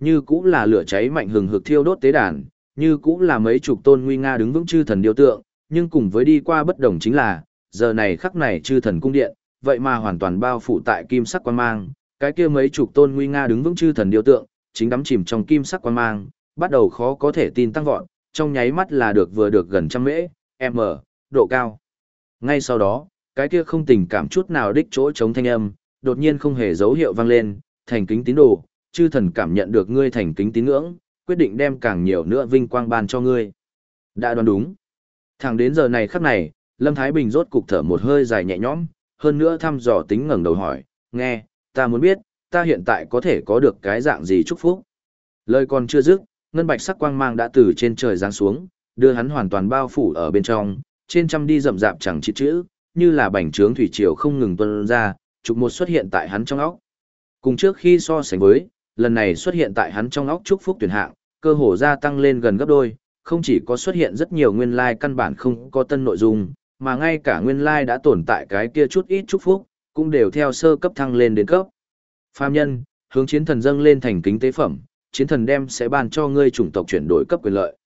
Như cũng là lửa cháy mạnh hừng hực thiêu đốt tế đàn, như cũng là mấy chục tôn nguy nga đứng vững chư thần điêu tượng, nhưng cùng với đi qua bất đồng chính là, giờ này khắc này chư thần cung điện, vậy mà hoàn toàn bao phủ tại kim sắc quan mang, cái kia mấy chục tôn nguy nga đứng vững chư thần điêu tượng, chính đắm chìm trong kim sắc quan mang, bắt đầu khó có thể tin tăng vọt, trong nháy mắt là được vừa được gần trăm mễ, m, độ cao. Ngay sau đó, cái kia không tình cảm chút nào đích chỗ chống thanh âm, đột nhiên không hề dấu hiệu vang lên, thành kính tín đồ, chư thần cảm nhận được ngươi thành kính tín ngưỡng, quyết định đem càng nhiều nữa vinh quang ban cho ngươi. Đã đoán đúng. Thẳng đến giờ này khắc này, Lâm Thái Bình rốt cục thở một hơi dài nhẹ nhõm, hơn nữa thăm dò tính ngẩng đầu hỏi, nghe, ta muốn biết, ta hiện tại có thể có được cái dạng gì chúc phúc. Lời còn chưa dứt, ngân bạch sắc quang mang đã từ trên trời giáng xuống, đưa hắn hoàn toàn bao phủ ở bên trong, trên trăm đi rậm rạp chẳng chít chữ, như là bành trướng thủy triều không ngừng tuôn ra, trục một xuất hiện tại hắn trong óc. Cùng trước khi so sánh với, lần này xuất hiện tại hắn trong óc chúc phúc tuyển hạng, cơ hồ gia tăng lên gần gấp đôi, không chỉ có xuất hiện rất nhiều nguyên lai like căn bản không có tân nội dung, mà ngay cả nguyên lai like đã tồn tại cái kia chút ít chúc phúc, cũng đều theo sơ cấp thăng lên đến cấp. Phạm nhân, hướng chiến thần dâng lên thành kính tế phẩm, chiến thần đem sẽ ban cho ngươi chủng tộc chuyển đổi cấp quyền lợi.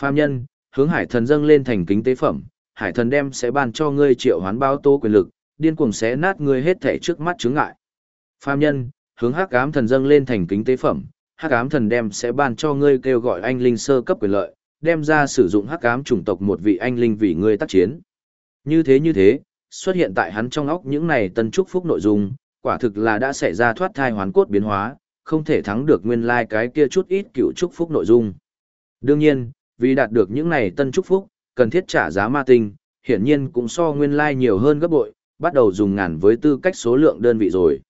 Phàm nhân, hướng hải thần dâng lên thành kính tế phẩm, hải thần đem sẽ ban cho ngươi triệu hoán báo tố quyền lực, điên cuồng xé nát ngươi hết thể trước mắt chướng ngại. Phàm nhân, hướng hắc ám thần dâng lên thành kính tế phẩm, hắc ám thần đem sẽ ban cho ngươi kêu gọi anh linh sơ cấp quyền lợi, đem ra sử dụng hắc ám chủng tộc một vị anh linh vì ngươi tác chiến. Như thế như thế, xuất hiện tại hắn trong óc những này tân trúc phúc nội dung, quả thực là đã xảy ra thoát thai hoán cốt biến hóa, không thể thắng được nguyên lai like cái kia chút ít cựu trúc phúc nội dung. Đương nhiên, vì đạt được những này tân trúc phúc, cần thiết trả giá ma tinh, hiển nhiên cũng so nguyên lai like nhiều hơn gấp bội, bắt đầu dùng ngàn với tư cách số lượng đơn vị rồi.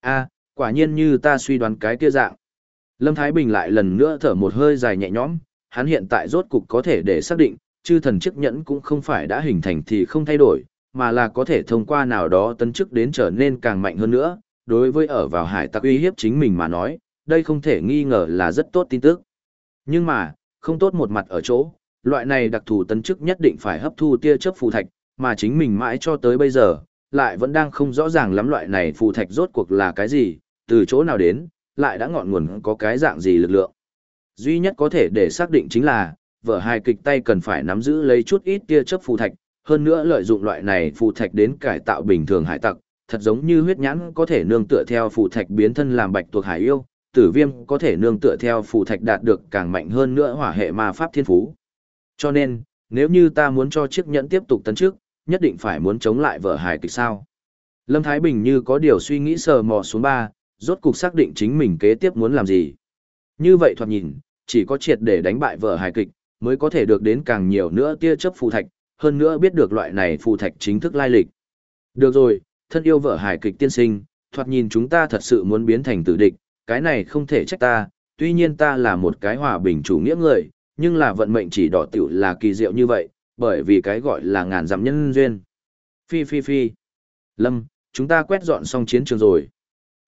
A, quả nhiên như ta suy đoán cái kia dạng. Lâm Thái Bình lại lần nữa thở một hơi dài nhẹ nhõm, hắn hiện tại rốt cục có thể để xác định, chư thần chức nhẫn cũng không phải đã hình thành thì không thay đổi, mà là có thể thông qua nào đó tấn chức đến trở nên càng mạnh hơn nữa. Đối với ở vào hải tặc uy hiếp chính mình mà nói, đây không thể nghi ngờ là rất tốt tin tức. Nhưng mà, không tốt một mặt ở chỗ, loại này đặc thù tấn chức nhất định phải hấp thu tia chớp phù thạch, mà chính mình mãi cho tới bây giờ, lại vẫn đang không rõ ràng lắm loại này phù thạch rốt cuộc là cái gì, từ chỗ nào đến, lại đã ngọn nguồn có cái dạng gì lực lượng. Duy nhất có thể để xác định chính là, vở hài kịch tay cần phải nắm giữ lấy chút ít tia chớp phù thạch, hơn nữa lợi dụng loại này phù thạch đến cải tạo bình thường hải tặc, thật giống như huyết nhãn có thể nương tựa theo phù thạch biến thân làm bạch tuộc hải yêu, tử viêm có thể nương tựa theo phù thạch đạt được càng mạnh hơn nữa hỏa hệ ma pháp thiên phú. Cho nên, nếu như ta muốn cho chiếc nhẫn tiếp tục tấn trước, nhất định phải muốn chống lại vợ hải kịch sao. Lâm Thái Bình như có điều suy nghĩ sờ mò xuống ba, rốt cục xác định chính mình kế tiếp muốn làm gì. Như vậy thoạt nhìn, chỉ có triệt để đánh bại vợ hài kịch, mới có thể được đến càng nhiều nữa tia chấp phù thạch, hơn nữa biết được loại này phù thạch chính thức lai lịch. Được rồi, thân yêu vợ hài kịch tiên sinh, thoạt nhìn chúng ta thật sự muốn biến thành tử địch, cái này không thể trách ta, tuy nhiên ta là một cái hòa bình chủ nghĩa người, nhưng là vận mệnh chỉ đỏ tiểu là kỳ diệu như vậy, bởi vì cái gọi là ngàn dặm nhân duyên. Phi phi phi. Lâm, chúng ta quét dọn xong chiến trường rồi.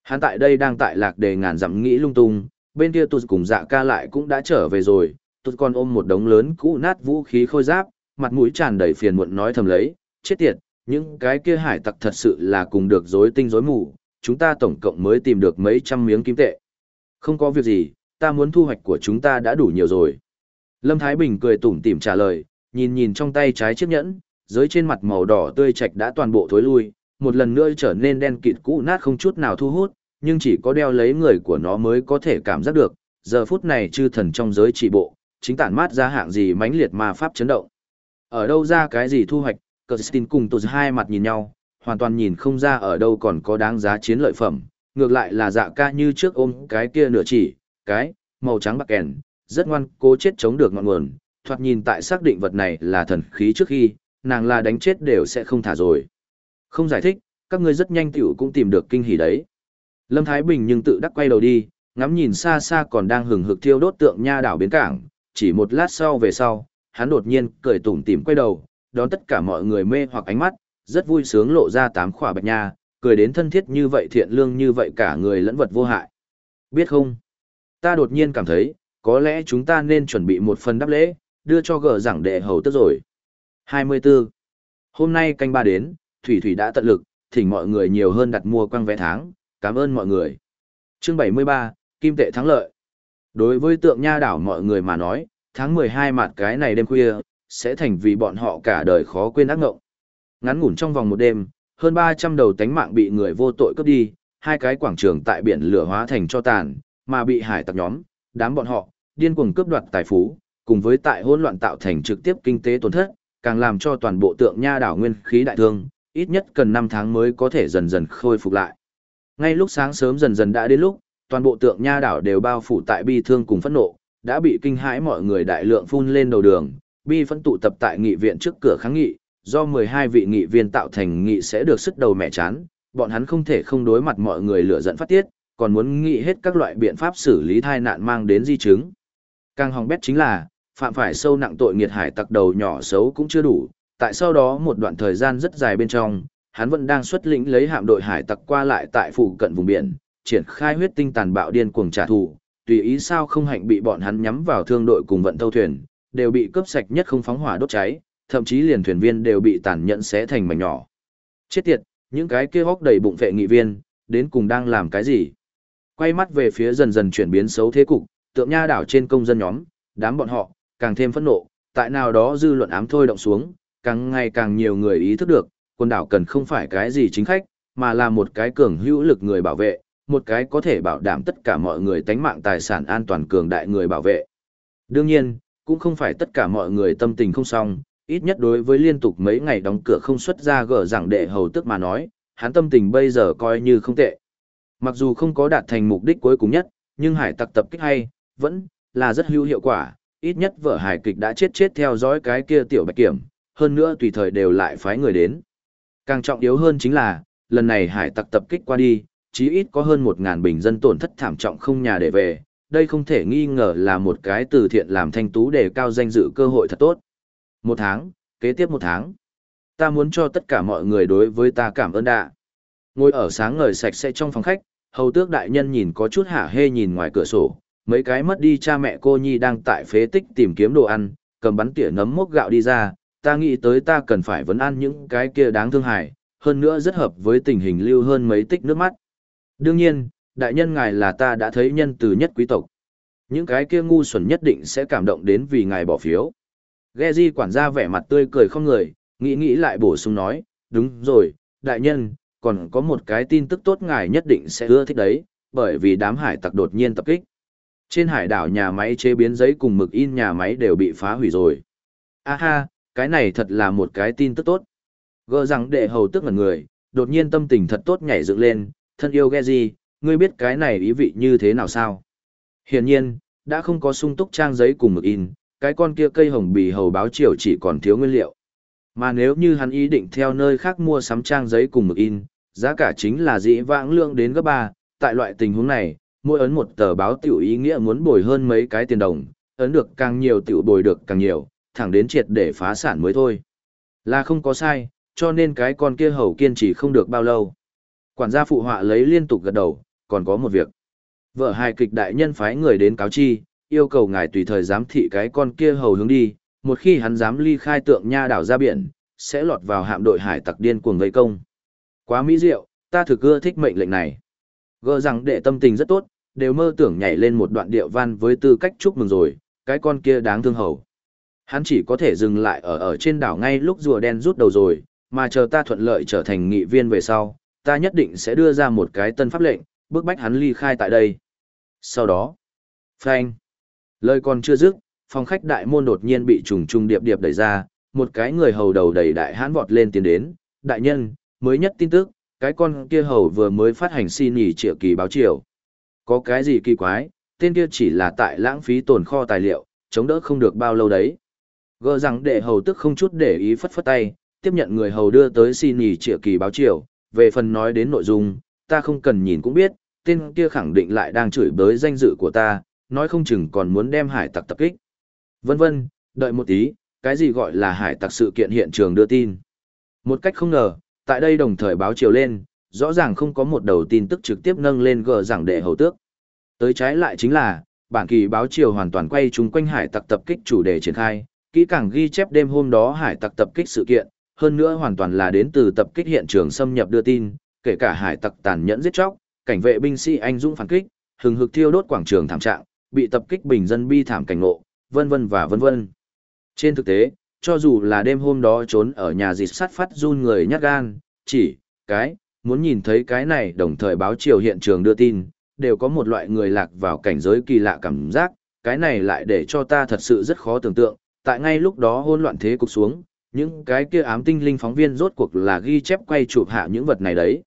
Hắn tại đây đang tại lạc đề ngàn dặm nghĩ lung tung, bên kia tụt cùng dạ ca lại cũng đã trở về rồi, tụt còn ôm một đống lớn cũ nát vũ khí khôi giáp, mặt mũi tràn đầy phiền muộn nói thầm lấy, chết tiệt, những cái kia hải tặc thật sự là cùng được rối tinh rối mù, chúng ta tổng cộng mới tìm được mấy trăm miếng kim tệ. Không có việc gì, ta muốn thu hoạch của chúng ta đã đủ nhiều rồi. Lâm Thái Bình cười tủm tỉm trả lời, nhìn nhìn trong tay trái chiếc nhẫn, dưới trên mặt màu đỏ tươi trạch đã toàn bộ thối lui, một lần nữa trở nên đen kịt cũ nát không chút nào thu hút, nhưng chỉ có đeo lấy người của nó mới có thể cảm giác được, giờ phút này chư thần trong giới trị bộ, chính tản mát ra hạng gì mãnh liệt ma pháp chấn động. Ở đâu ra cái gì thu hoạch, Kirsten cùng tụt hai mặt nhìn nhau, hoàn toàn nhìn không ra ở đâu còn có đáng giá chiến lợi phẩm, ngược lại là dạ ca như trước ôm cái kia nửa chỉ, cái, màu trắng bạc kèn, rất ngoan, cố chết chống được ngọn nguồn, thoạt nhìn tại xác định vật này là thần khí trước khi, nàng là đánh chết đều sẽ không thả rồi. Không giải thích, các ngươi rất nhanh tiểu cũng tìm được kinh hỉ đấy. Lâm Thái Bình nhưng tự đắc quay đầu đi, ngắm nhìn xa xa còn đang hừng hực thiêu đốt tượng nha đảo bến cảng, chỉ một lát sau về sau, hắn đột nhiên cười tủm tỉm quay đầu, đón tất cả mọi người mê hoặc ánh mắt, rất vui sướng lộ ra tám khỏa bạch nha, cười đến thân thiết như vậy thiện lương như vậy cả người lẫn vật vô hại. Biết không? Ta đột nhiên cảm thấy, có lẽ chúng ta nên chuẩn bị một phần đáp lễ, đưa cho gờ giảng đệ hầu tức rồi. 24. Hôm nay canh ba đến, Thủy Thủy đã tận lực, thỉnh mọi người nhiều hơn đặt mua quăng vé tháng, cảm ơn mọi người. Chương 73, Kim tệ thắng lợi. Đối với tượng nha đảo mọi người mà nói, tháng 12 mặt cái này đêm khuya, sẽ thành vì bọn họ cả đời khó quên ác ngộng. Ngắn ngủn trong vòng một đêm, hơn 300 đầu tánh mạng bị người vô tội cướp đi, hai cái quảng trường tại biển lửa hóa thành cho tàn, mà bị hải tặc nhóm, đám bọn họ, điên cuồng cướp đoạt tài phú, cùng với tại hỗn loạn tạo thành trực tiếp kinh tế tổn thất, càng làm cho toàn bộ tượng nha đảo nguyên khí đại thương, ít nhất cần 5 tháng mới có thể dần dần khôi phục lại. Ngay lúc sáng sớm dần dần đã đến lúc, toàn bộ tượng nha đảo đều bao phủ tại bi thương cùng phẫn nộ, đã bị kinh hãi mọi người đại lượng phun lên đầu đường, bi phẫn tụ tập tại nghị viện trước cửa kháng nghị, do 12 vị nghị viên tạo thành nghị sẽ được sức đầu mẹ chán, bọn hắn không thể không đối mặt mọi người lửa giận phát tiết, còn muốn nghĩ hết các loại biện pháp xử lý tai nạn mang đến di chứng. Càng hỏng bét chính là, phạm phải sâu nặng tội nghiệt hải tặc đầu nhỏ xấu cũng chưa đủ, Tại sau đó một đoạn thời gian rất dài bên trong, hắn vẫn đang xuất lĩnh lấy hạm đội hải tặc qua lại tại phụ cận vùng biển, triển khai huyết tinh tàn bạo điên cuồng trả thù, tùy ý sao không hạnh bị bọn hắn nhắm vào thương đội cùng vận tàu thuyền, đều bị cướp sạch nhất không phóng hỏa đốt cháy, thậm chí liền thuyền viên đều bị tàn nhẫn xé thành mảnh nhỏ. Chết tiệt, những cái kia hốc đầy bụng vệ nghị viên, đến cùng đang làm cái gì? Quay mắt về phía dần dần chuyển biến xấu thế cục, tượng nha đảo trên công dân nhóm, đám bọn họ, càng thêm phẫn nộ, tại nào đó dư luận ám thôi động xuống, càng ngày càng nhiều người ý thức được, quần đảo cần không phải cái gì chính khách, mà là một cái cường hữu lực người bảo vệ, một cái có thể bảo đảm tất cả mọi người tánh mạng tài sản an toàn cường đại người bảo vệ. Đương nhiên, cũng không phải tất cả mọi người tâm tình không xong, ít nhất đối với liên tục mấy ngày đóng cửa không xuất ra gỡ rằng đệ hầu tức mà nói, hắn tâm tình bây giờ coi như không tệ. Mặc dù không có đạt thành mục đích cuối cùng nhất, nhưng hải tặc tập kích hay, vẫn là rất hữu hiệu quả, ít nhất vở hài kịch đã chết chết theo dõi cái kia tiểu bạch kiểm, hơn nữa tùy thời đều lại phái người đến. Càng trọng yếu hơn chính là, lần này hải tặc tập kích qua đi, chí ít có hơn 1.000 bình dân tổn thất thảm trọng không nhà để về, đây không thể nghi ngờ là một cái từ thiện làm thanh tú để cao danh dự cơ hội thật tốt. Một tháng, kế tiếp một tháng. Ta muốn cho tất cả mọi người đối với ta cảm ơn đạ. Ngồi ở sáng ngời sạch sẽ trong phòng khách, hầu tước đại nhân nhìn có chút hả hê nhìn ngoài cửa sổ, mấy cái mất đi cha mẹ cô nhi đang tại phế tích tìm kiếm đồ ăn, cầm bắn tỉa nấm mốc gạo đi ra, ta nghĩ tới ta cần phải vấn ăn những cái kia đáng thương hại, hơn nữa rất hợp với tình hình lưu hơn mấy tích nước mắt. Đương nhiên, đại nhân ngài là ta đã thấy nhân từ nhất quý tộc. Những cái kia ngu xuẩn nhất định sẽ cảm động đến vì ngài bỏ phiếu. Geji quản gia vẻ mặt tươi cười không người, nghĩ nghĩ lại bổ sung nói, đúng rồi, đại nhân, còn có một cái tin tức tốt ngài nhất định sẽ ưa thích đấy, bởi vì đám hải tặc đột nhiên tập kích. Trên hải đảo nhà máy chế biến giấy cùng mực in nhà máy đều bị phá hủy rồi. A ha, cái này thật là một cái tin tức tốt. Gỡ rằng đệ hầu tức ngẩn người, đột nhiên tâm tình thật tốt nhảy dựng lên, thân yêu Geji, ngươi biết cái này ý vị như thế nào sao? Hiển nhiên, đã không có sung túc trang giấy cùng mực in, cái con kia cây hồng bì hầu báo chiều chỉ còn thiếu nguyên liệu. Mà nếu như hắn ý định theo nơi khác mua sắm trang giấy cùng mực in, giá cả chính là dĩ vãng lượng đến gấp ba. tại loại tình huống này, mỗi ấn một tờ báo tiểu ý nghĩa muốn bồi hơn mấy cái tiền đồng, ấn được càng nhiều tiểu bồi được càng nhiều, thẳng đến triệt để phá sản mới thôi. Là không có sai, cho nên cái con kia hầu kiên trì không được bao lâu. Quản gia phụ họa lấy liên tục gật đầu, còn có một việc. Vợ hài kịch đại nhân phái người đến cáo chi, yêu cầu ngài tùy thời giám thị cái con kia hầu hướng đi, một khi hắn dám ly khai tượng nha đảo ra biển, sẽ lọt vào hạm đội hải tặc điên cuồng gây công. Quá mỹ diệu, ta thực ưa thích mệnh lệnh này. Gỡ rằng đệ tâm tình rất tốt, đều mơ tưởng nhảy lên một đoạn điệu văn với tư cách chúc mừng rồi, cái con kia đáng thương hầu. Hắn chỉ có thể dừng lại ở ở trên đảo ngay lúc rùa đen rút đầu rồi, mà chờ ta thuận lợi trở thành nghị viên về sau, ta nhất định sẽ đưa ra một cái tân pháp lệnh, bước bách hắn ly khai tại đây. Sau đó, phanh. Lời còn chưa dứt, phòng khách đại môn đột nhiên bị trùng trùng điệp điệp đẩy ra, một cái người hầu đầu đầy đại hãn vọt lên tiến đến, đại nhân, mới nhất tin tức, cái con kia hầu vừa mới phát hành xin nghỉ triệu kỳ báo triệu. Có cái gì kỳ quái, tên kia chỉ là tại lãng phí tồn kho tài liệu, chống đỡ không được bao lâu đấy. gờ rằng đệ hầu tức không chút để ý phất phất tay, tiếp nhận người hầu đưa tới xin nghỉ triệu kỳ báo triệu. về phần nói đến nội dung, ta không cần nhìn cũng biết, tên kia khẳng định lại đang chửi bới danh dự của ta, nói không chừng còn muốn đem hải tặc tập kích. Vân vân, đợi một tí, cái gì gọi là hải tặc sự kiện hiện trường đưa tin. Một cách không ngờ, tại đây đồng thời báo chiều lên, rõ ràng không có một đầu tin tức trực tiếp nâng lên gờ giảng đệ hầu tước. Tới trái lại chính là, bản kỳ báo chiều hoàn toàn quay chung quanh hải tặc tập kích chủ đề triển khai, kỹ càng ghi chép đêm hôm đó hải tặc tập kích sự kiện, hơn nữa hoàn toàn là đến từ tập kích hiện trường xâm nhập đưa tin, kể cả hải tặc tàn nhẫn giết chóc, cảnh vệ binh sĩ anh dũng phản kích, hừng hực thiêu đốt quảng trường thảm trạng, bị tập kích bình dân bi thảm cảnh ngộ, vân vân và vân vân. Trên thực tế, cho dù là đêm hôm đó trốn ở nhà dịch sát phát run người nhát gan, chỉ, cái, muốn nhìn thấy cái này đồng thời báo chiều hiện trường đưa tin, đều có một loại người lạc vào cảnh giới kỳ lạ cảm giác, cái này lại để cho ta thật sự rất khó tưởng tượng, tại ngay lúc đó hỗn loạn thế cục xuống, những cái kia ám tinh linh phóng viên rốt cuộc là ghi chép quay chụp hạ những vật này đấy.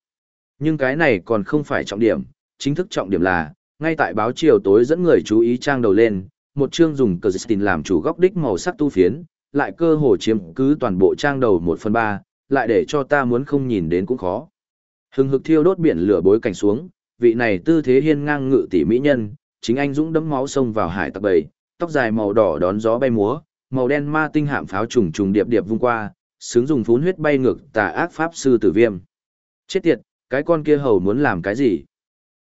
Nhưng cái này còn không phải trọng điểm, chính thức trọng điểm là, ngay tại báo chiều tối dẫn người chú ý trang đầu lên, một chương dùng cờ tin làm chủ góc đích màu sắc tu phiến, lại cơ hồ chiếm cứ toàn bộ trang đầu một phần ba, lại để cho ta muốn không nhìn đến cũng khó. Hừng hực thiêu đốt biển lửa bối cảnh xuống, vị này tư thế hiên ngang ngự tỷ mỹ nhân, chính anh dũng đấm máu sông vào hải tặc bầy, tóc dài màu đỏ đón gió bay múa, màu đen ma tinh hạm pháo trùng trùng điệp điệp vung qua, sướng dùng phún huyết bay ngược tà ác pháp sư tử viêm. Chết tiệt, cái con kia hầu muốn làm cái gì?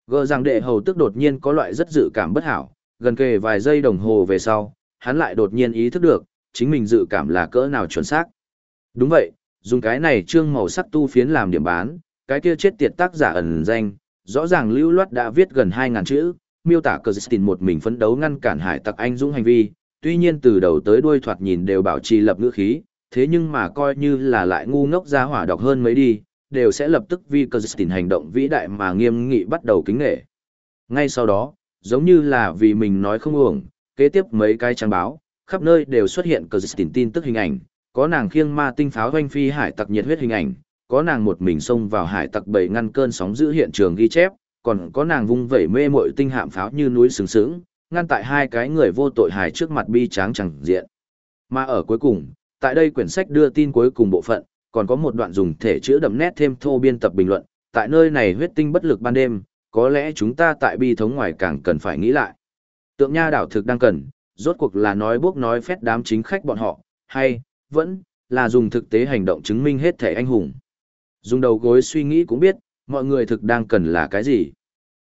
Gờ rằng đệ hầu tức đột nhiên có loại rất dự cảm bất hảo, gần kề vài giây đồng hồ về sau, hắn lại đột nhiên ý thức được, chính mình dự cảm là cỡ nào chuẩn xác. Đúng vậy, dùng cái này trương màu sắc tu phiến làm điểm bán, cái kia chết tiệt tác giả ẩn danh, rõ ràng lưu loát đã viết gần hai ngàn chữ, miêu tả cờ tình một mình phấn đấu ngăn cản hải tặc anh dũng hành vi, tuy nhiên từ đầu tới đuôi thoạt nhìn đều bảo trì lập ngữ khí, thế nhưng mà coi như là lại ngu ngốc ra hỏa đọc hơn mấy đi, đều sẽ lập tức vì Kirsten hành động vĩ đại mà nghiêm nghị bắt đầu kính nghệ. Ngay sau đó, giống như là vì mình nói không uổng, kế tiếp mấy cái trang báo, khắp nơi đều xuất hiện Kirsten tin tức hình ảnh, có nàng khiêng ma tinh pháo hoanh phi hải tặc nhiệt huyết hình ảnh, có nàng một mình xông vào hải tặc bầy ngăn cơn sóng giữ hiện trường ghi chép, còn có nàng vung vẩy mê mội tinh hạm pháo như núi sừng sững, ngăn tại hai cái người vô tội hài trước mặt bi tráng chẳng diện. Mà ở cuối cùng, tại đây quyển sách đưa tin cuối cùng bộ phận, còn có một đoạn dùng thể chữ đậm nét thêm thô biên tập bình luận, tại nơi này huyết tinh bất lực ban đêm, có lẽ chúng ta tại bi thống ngoài càng cần phải nghĩ lại. Tượng nha đảo thực đang cần, rốt cuộc là nói bốc nói phét đám chính khách bọn họ, hay, vẫn, là dùng thực tế hành động chứng minh hết thể anh hùng. Dùng đầu gối suy nghĩ cũng biết, mọi người thực đang cần là cái gì.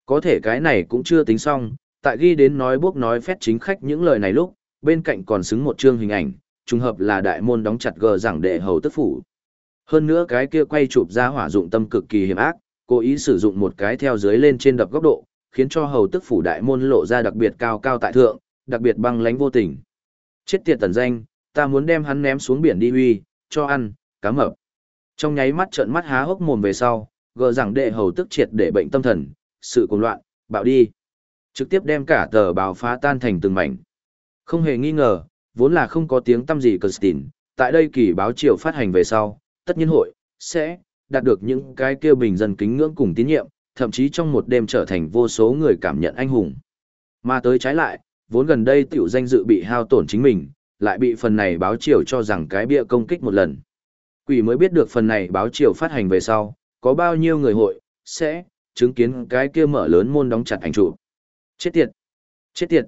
Có thể cái này cũng chưa tính xong, tại ghi đến nói bốc nói phét chính khách những lời này lúc, bên cạnh còn xứng một chương hình ảnh, trùng hợp là đại môn đóng chặt gờ giảng đệ hầu tức phủ. Hơn nữa cái kia quay chụp ra hỏa dụng tâm cực kỳ hiểm ác, cố ý sử dụng một cái theo dưới lên trên đập góc độ, khiến cho hầu tức phủ đại môn lộ ra đặc biệt cao cao tại thượng, đặc biệt băng lánh vô tình. Chết tiệt tần danh, ta muốn đem hắn ném xuống biển đi huy, cho ăn, cá mập. Trong nháy mắt trợn mắt há hốc mồm về sau, gờ rằng đệ hầu tức triệt để bệnh tâm thần, sự cuồng loạn, bạo đi. Trực tiếp đem cả tờ báo phá tan thành từng mảnh. Không hề nghi ngờ, vốn là không có tiếng tâm gì Constantine, tại đây kỳ báo triều phát hành về sau, tất nhiên hội, sẽ, đạt được những cái kia bình dân kính ngưỡng cùng tín nhiệm, thậm chí trong một đêm trở thành vô số người cảm nhận anh hùng. Mà tới trái lại, vốn gần đây tiểu danh dự bị hao tổn chính mình, lại bị phần này báo chiều cho rằng cái bịa công kích một lần. Quỷ mới biết được phần này báo chiều phát hành về sau, có bao nhiêu người hội, sẽ, chứng kiến cái kia mở lớn môn đóng chặt ảnh trụ. Chết tiệt! Chết tiệt!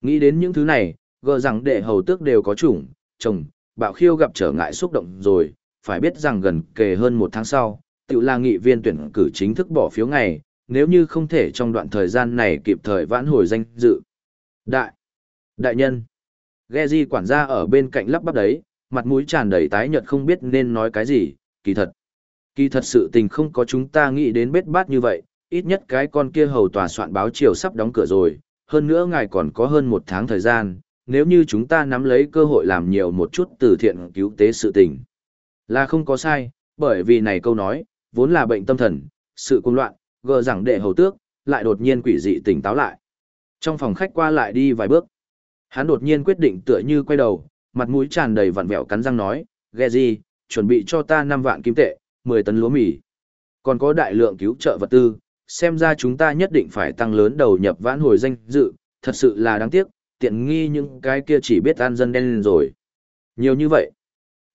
Nghĩ đến những thứ này, gờ rằng đệ hầu tước đều có chủng, chồng, bạo khiêu gặp trở ngại xúc động rồi, phải biết rằng gần kề hơn một tháng sau, tự là nghị viên tuyển cử chính thức bỏ phiếu ngày, nếu như không thể trong đoạn thời gian này kịp thời vãn hồi danh dự. Đại! Đại nhân! Gezi quản gia ở bên cạnh lắp bắp đấy, mặt mũi tràn đầy tái nhợt không biết nên nói cái gì, kỳ thật. Kỳ thật sự tình không có chúng ta nghĩ đến bết bát như vậy, ít nhất cái con kia hầu tòa soạn báo chiều sắp đóng cửa rồi, hơn nữa ngài còn có hơn một tháng thời gian, nếu như chúng ta nắm lấy cơ hội làm nhiều một chút từ thiện cứu tế sự tình. Là không có sai, bởi vì này câu nói, vốn là bệnh tâm thần, sự cuồng loạn, gờ rằng đệ hầu tước, lại đột nhiên quỷ dị tỉnh táo lại. Trong phòng khách qua lại đi vài bước, hắn đột nhiên quyết định tựa như quay đầu, mặt mũi tràn đầy vặn vẹo cắn răng nói, ghe gì, chuẩn bị cho ta 5 vạn kim tệ, 10 tấn lúa mì. Còn có đại lượng cứu trợ vật tư, xem ra chúng ta nhất định phải tăng lớn đầu nhập vãn hồi danh dự, thật sự là đáng tiếc, tiện nghi những cái kia chỉ biết an dân đen rồi. Nhiều như vậy.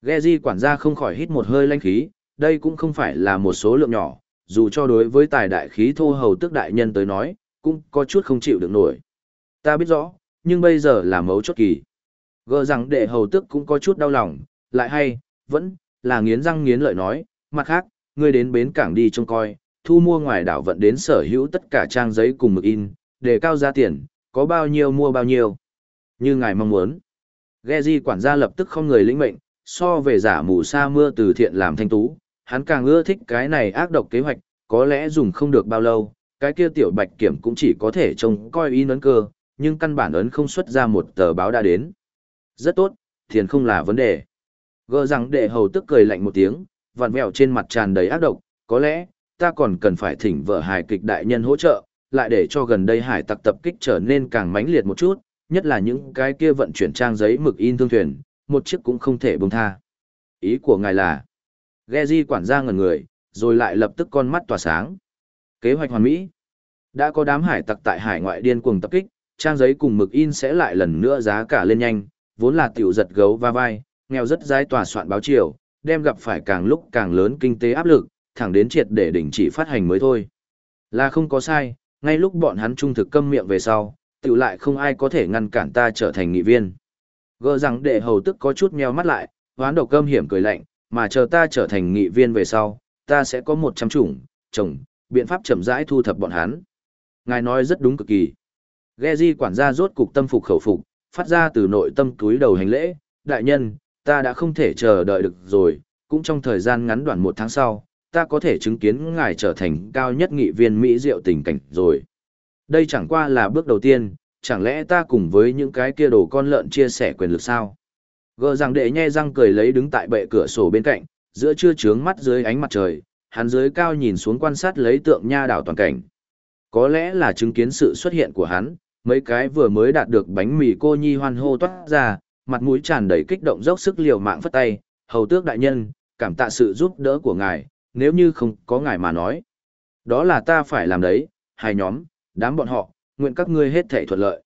Geji quản gia không khỏi hít một hơi lanh khí, đây cũng không phải là một số lượng nhỏ, dù cho đối với tài đại khí thô hầu tức đại nhân tới nói, cũng có chút không chịu được nổi. Ta biết rõ, nhưng bây giờ là mấu chốt kỳ. Gờ rằng đệ hầu tức cũng có chút đau lòng, lại hay, vẫn, là nghiến răng nghiến lợi nói, mặt khác, ngươi đến bến cảng đi trông coi, thu mua ngoài đảo vận đến sở hữu tất cả trang giấy cùng mực in, để cao giá tiền, có bao nhiêu mua bao nhiêu. Như ngài mong muốn. Geji quản gia lập tức không người lĩnh mệnh, so về giả mù sa mưa từ thiện làm thanh tú, hắn càng ưa thích cái này ác độc kế hoạch, có lẽ dùng không được bao lâu, cái kia tiểu bạch kiểm cũng chỉ có thể trông coi y ấn cơ, nhưng căn bản ấn không xuất ra một tờ báo đã đến. Rất tốt, tiền không là vấn đề. Gỡ rằng đệ hầu tức cười lạnh một tiếng, vặn vẹo trên mặt tràn đầy ác độc, có lẽ, ta còn cần phải thỉnh vợ hài kịch đại nhân hỗ trợ, lại để cho gần đây hải tặc tập kích trở nên càng mãnh liệt một chút, nhất là những cái kia vận chuyển trang giấy mực in thương thuyền, một chiếc cũng không thể buông tha. Ý của ngài là, Geji quản gia ngẩn người, rồi lại lập tức con mắt tỏa sáng. Kế hoạch hoàn mỹ. Đã có đám hải tặc tại hải ngoại điên cuồng tập kích, trang giấy cùng mực in sẽ lại lần nữa giá cả lên nhanh, vốn là tiểu giật gấu va vai, nghèo rất dai tòa soạn báo chiều, đem gặp phải càng lúc càng lớn kinh tế áp lực, thẳng đến triệt để đình chỉ phát hành mới thôi. Là không có sai, ngay lúc bọn hắn trung thực câm miệng về sau, tiểu lại không ai có thể ngăn cản ta trở thành nghị viên. Gỡ rằng đệ hầu tức có chút meo mắt lại, hoán đầu cơm hiểm cười lạnh, mà chờ ta trở thành nghị viên về sau, ta sẽ có một trăm chủng, chồng, biện pháp chậm rãi thu thập bọn hắn. Ngài nói rất đúng cực kỳ. Geji quản gia rốt cục tâm phục khẩu phục, phát ra từ nội tâm túi đầu hành lễ, đại nhân, ta đã không thể chờ đợi được rồi, cũng trong thời gian ngắn đoạn một tháng sau, ta có thể chứng kiến ngài trở thành cao nhất nghị viên Mỹ diệu tình cảnh rồi. Đây chẳng qua là bước đầu tiên, chẳng lẽ ta cùng với những cái kia đồ con lợn chia sẻ quyền lực sao? Gờ rằng đệ nhe răng cười lấy đứng tại bệ cửa sổ bên cạnh, giữa trưa trướng mắt dưới ánh mặt trời, hắn dưới cao nhìn xuống quan sát lấy tượng nha đảo toàn cảnh. Có lẽ là chứng kiến sự xuất hiện của hắn, mấy cái vừa mới đạt được bánh mì cô nhi hoan hô toát ra, mặt mũi tràn đầy kích động dốc sức liều mạng phất tay, hầu tước đại nhân, cảm tạ sự giúp đỡ của ngài, nếu như không có ngài mà nói. Đó là ta phải làm đấy, hai nhóm, đám bọn họ, nguyện các ngươi hết thể thuận lợi.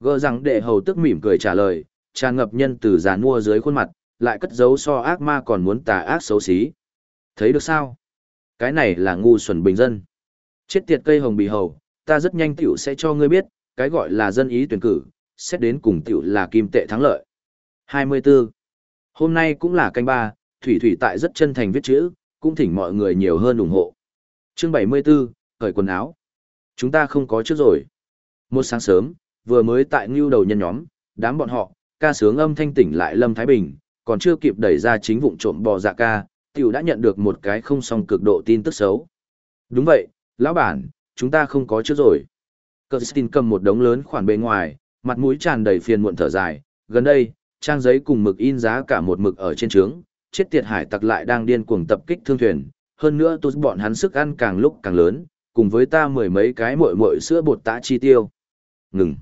Gơ rằng đệ hầu tức mỉm cười trả lời, tràn ngập nhân từ giàn mua dưới khuôn mặt, lại cất giấu so ác ma còn muốn tà ác xấu xí. Thấy được sao? Cái này là ngu xuẩn bình dân. Chết tiệt cây hồng bì hầu, ta rất nhanh tiểu sẽ cho ngươi biết, cái gọi là dân ý tuyển cử, xét đến cùng tiểu là kim tệ thắng lợi. 24. Hôm nay cũng là canh ba, Thủy Thủy tại rất chân thành viết chữ, cũng thỉnh mọi người nhiều hơn ủng hộ. Chương 74, cởi quần áo. Chúng ta không có trước rồi. Một sáng sớm, vừa mới tại ngưu đầu nhân nhóm, đám bọn họ, ca sướng âm thanh tỉnh lại Lâm Thái Bình, còn chưa kịp đẩy ra chính vụn trộm bò dạ ca, tiểu đã nhận được một cái không song cực độ tin tức xấu. Đúng vậy, lão bản, chúng ta không có trước rồi. Kirsten cầm một đống lớn khoản bề ngoài, mặt mũi tràn đầy phiền muộn thở dài, gần đây, trang giấy cùng mực in giá cả một mực ở trên trướng, chết tiệt hải tặc lại đang điên cuồng tập kích thương thuyền, hơn nữa tôi bọn hắn sức ăn càng lúc càng lớn, cùng với ta mười mấy cái muội muội sữa bột tã chi tiêu. Ngừng.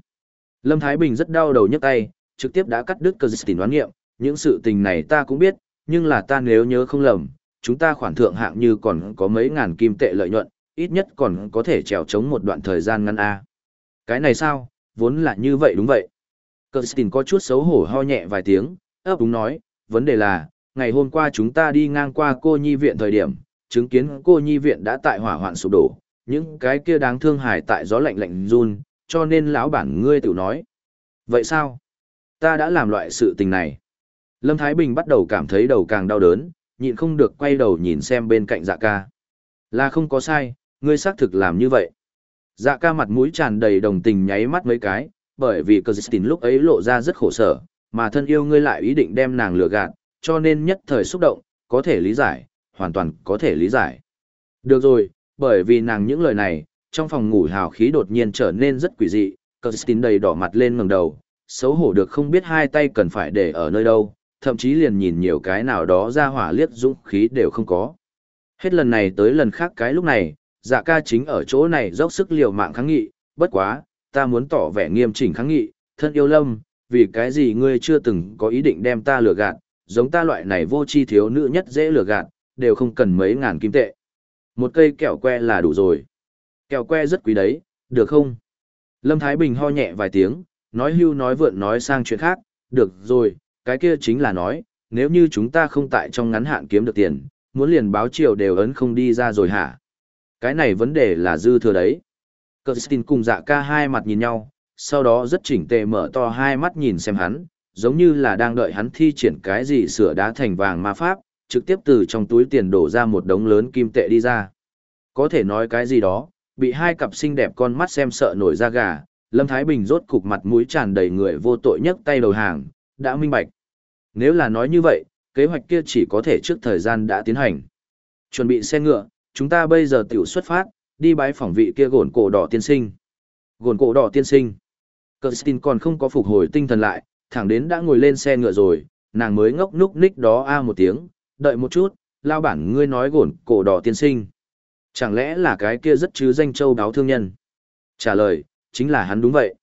Lâm Thái Bình rất đau đầu nhấc tay, trực tiếp đã cắt đứt Kirsten đoán nghiệm, những sự tình này ta cũng biết, nhưng là ta nếu nhớ không lầm, chúng ta khoản thượng hạng như còn có mấy ngàn kim tệ lợi nhuận, ít nhất còn có thể trèo chống một đoạn thời gian ngắn A. Cái này sao, vốn là như vậy đúng vậy. Kirsten có chút xấu hổ ho nhẹ vài tiếng, ấp đúng nói, vấn đề là, ngày hôm qua chúng ta đi ngang qua cô nhi viện thời điểm, chứng kiến cô nhi viện đã tại hỏa hoạn sụp đổ, những cái kia đáng thương hài tại gió lạnh lạnh run, cho nên lão bản ngươi tự nói. Vậy sao? Ta đã làm loại sự tình này. Lâm Thái Bình bắt đầu cảm thấy đầu càng đau đớn, nhịn không được quay đầu nhìn xem bên cạnh dạ ca. Là không có sai, ngươi xác thực làm như vậy. Dạ ca mặt mũi tràn đầy đồng tình nháy mắt mấy cái, bởi vì cơ lúc ấy lộ ra rất khổ sở, mà thân yêu ngươi lại ý định đem nàng lừa gạt, cho nên nhất thời xúc động, có thể lý giải, hoàn toàn có thể lý giải. Được rồi, bởi vì nàng những lời này, trong phòng ngủ hào khí đột nhiên trở nên rất quỷ dị, Kirsten đầy đỏ mặt lên ngẩng đầu, xấu hổ được không biết hai tay cần phải để ở nơi đâu, thậm chí liền nhìn nhiều cái nào đó ra hỏa liếc dũng khí đều không có. Hết lần này tới lần khác cái lúc này, dạ ca chính ở chỗ này dốc sức liều mạng kháng nghị, bất quá, ta muốn tỏ vẻ nghiêm chỉnh kháng nghị, thân yêu lâm, vì cái gì ngươi chưa từng có ý định đem ta lừa gạt, giống ta loại này vô chi thiếu nữ nhất dễ lừa gạt, đều không cần mấy ngàn kim tệ. Một cây kẹo que là đủ rồi. Kẹo que rất quý đấy, được không? Lâm Thái Bình ho nhẹ vài tiếng, nói hưu nói vượn nói sang chuyện khác, được rồi, cái kia chính là nói, nếu như chúng ta không tại trong ngắn hạn kiếm được tiền, muốn liền báo chiều đều ấn không đi ra rồi hả? Cái này vấn đề là dư thừa đấy. Kirsten cùng dạ ca hai mặt nhìn nhau, sau đó rất chỉnh tề mở to hai mắt nhìn xem hắn, giống như là đang đợi hắn thi triển cái gì sửa đá thành vàng ma pháp, trực tiếp từ trong túi tiền đổ ra một đống lớn kim tệ đi ra. Có thể nói cái gì đó, bị hai cặp xinh đẹp con mắt xem sợ nổi da gà, Lâm Thái Bình rốt cục mặt mũi tràn đầy người vô tội nhấc tay đầu hàng, đã minh bạch. Nếu là nói như vậy, kế hoạch kia chỉ có thể trước thời gian đã tiến hành. Chuẩn bị xe ngựa, chúng ta bây giờ tiểu xuất phát, đi bái phỏng vị kia gồn cổ đỏ tiên sinh. Gồn cổ đỏ tiên sinh. Kirsten còn không có phục hồi tinh thần lại, thẳng đến đã ngồi lên xe ngựa rồi, nàng mới ngốc núc ních đó a à một tiếng, đợi một chút, lao bản ngươi nói gồn cổ đỏ tiên sinh. Chẳng lẽ là cái kia rất chứ danh châu đáo thương nhân? Trả lời, chính là hắn đúng vậy.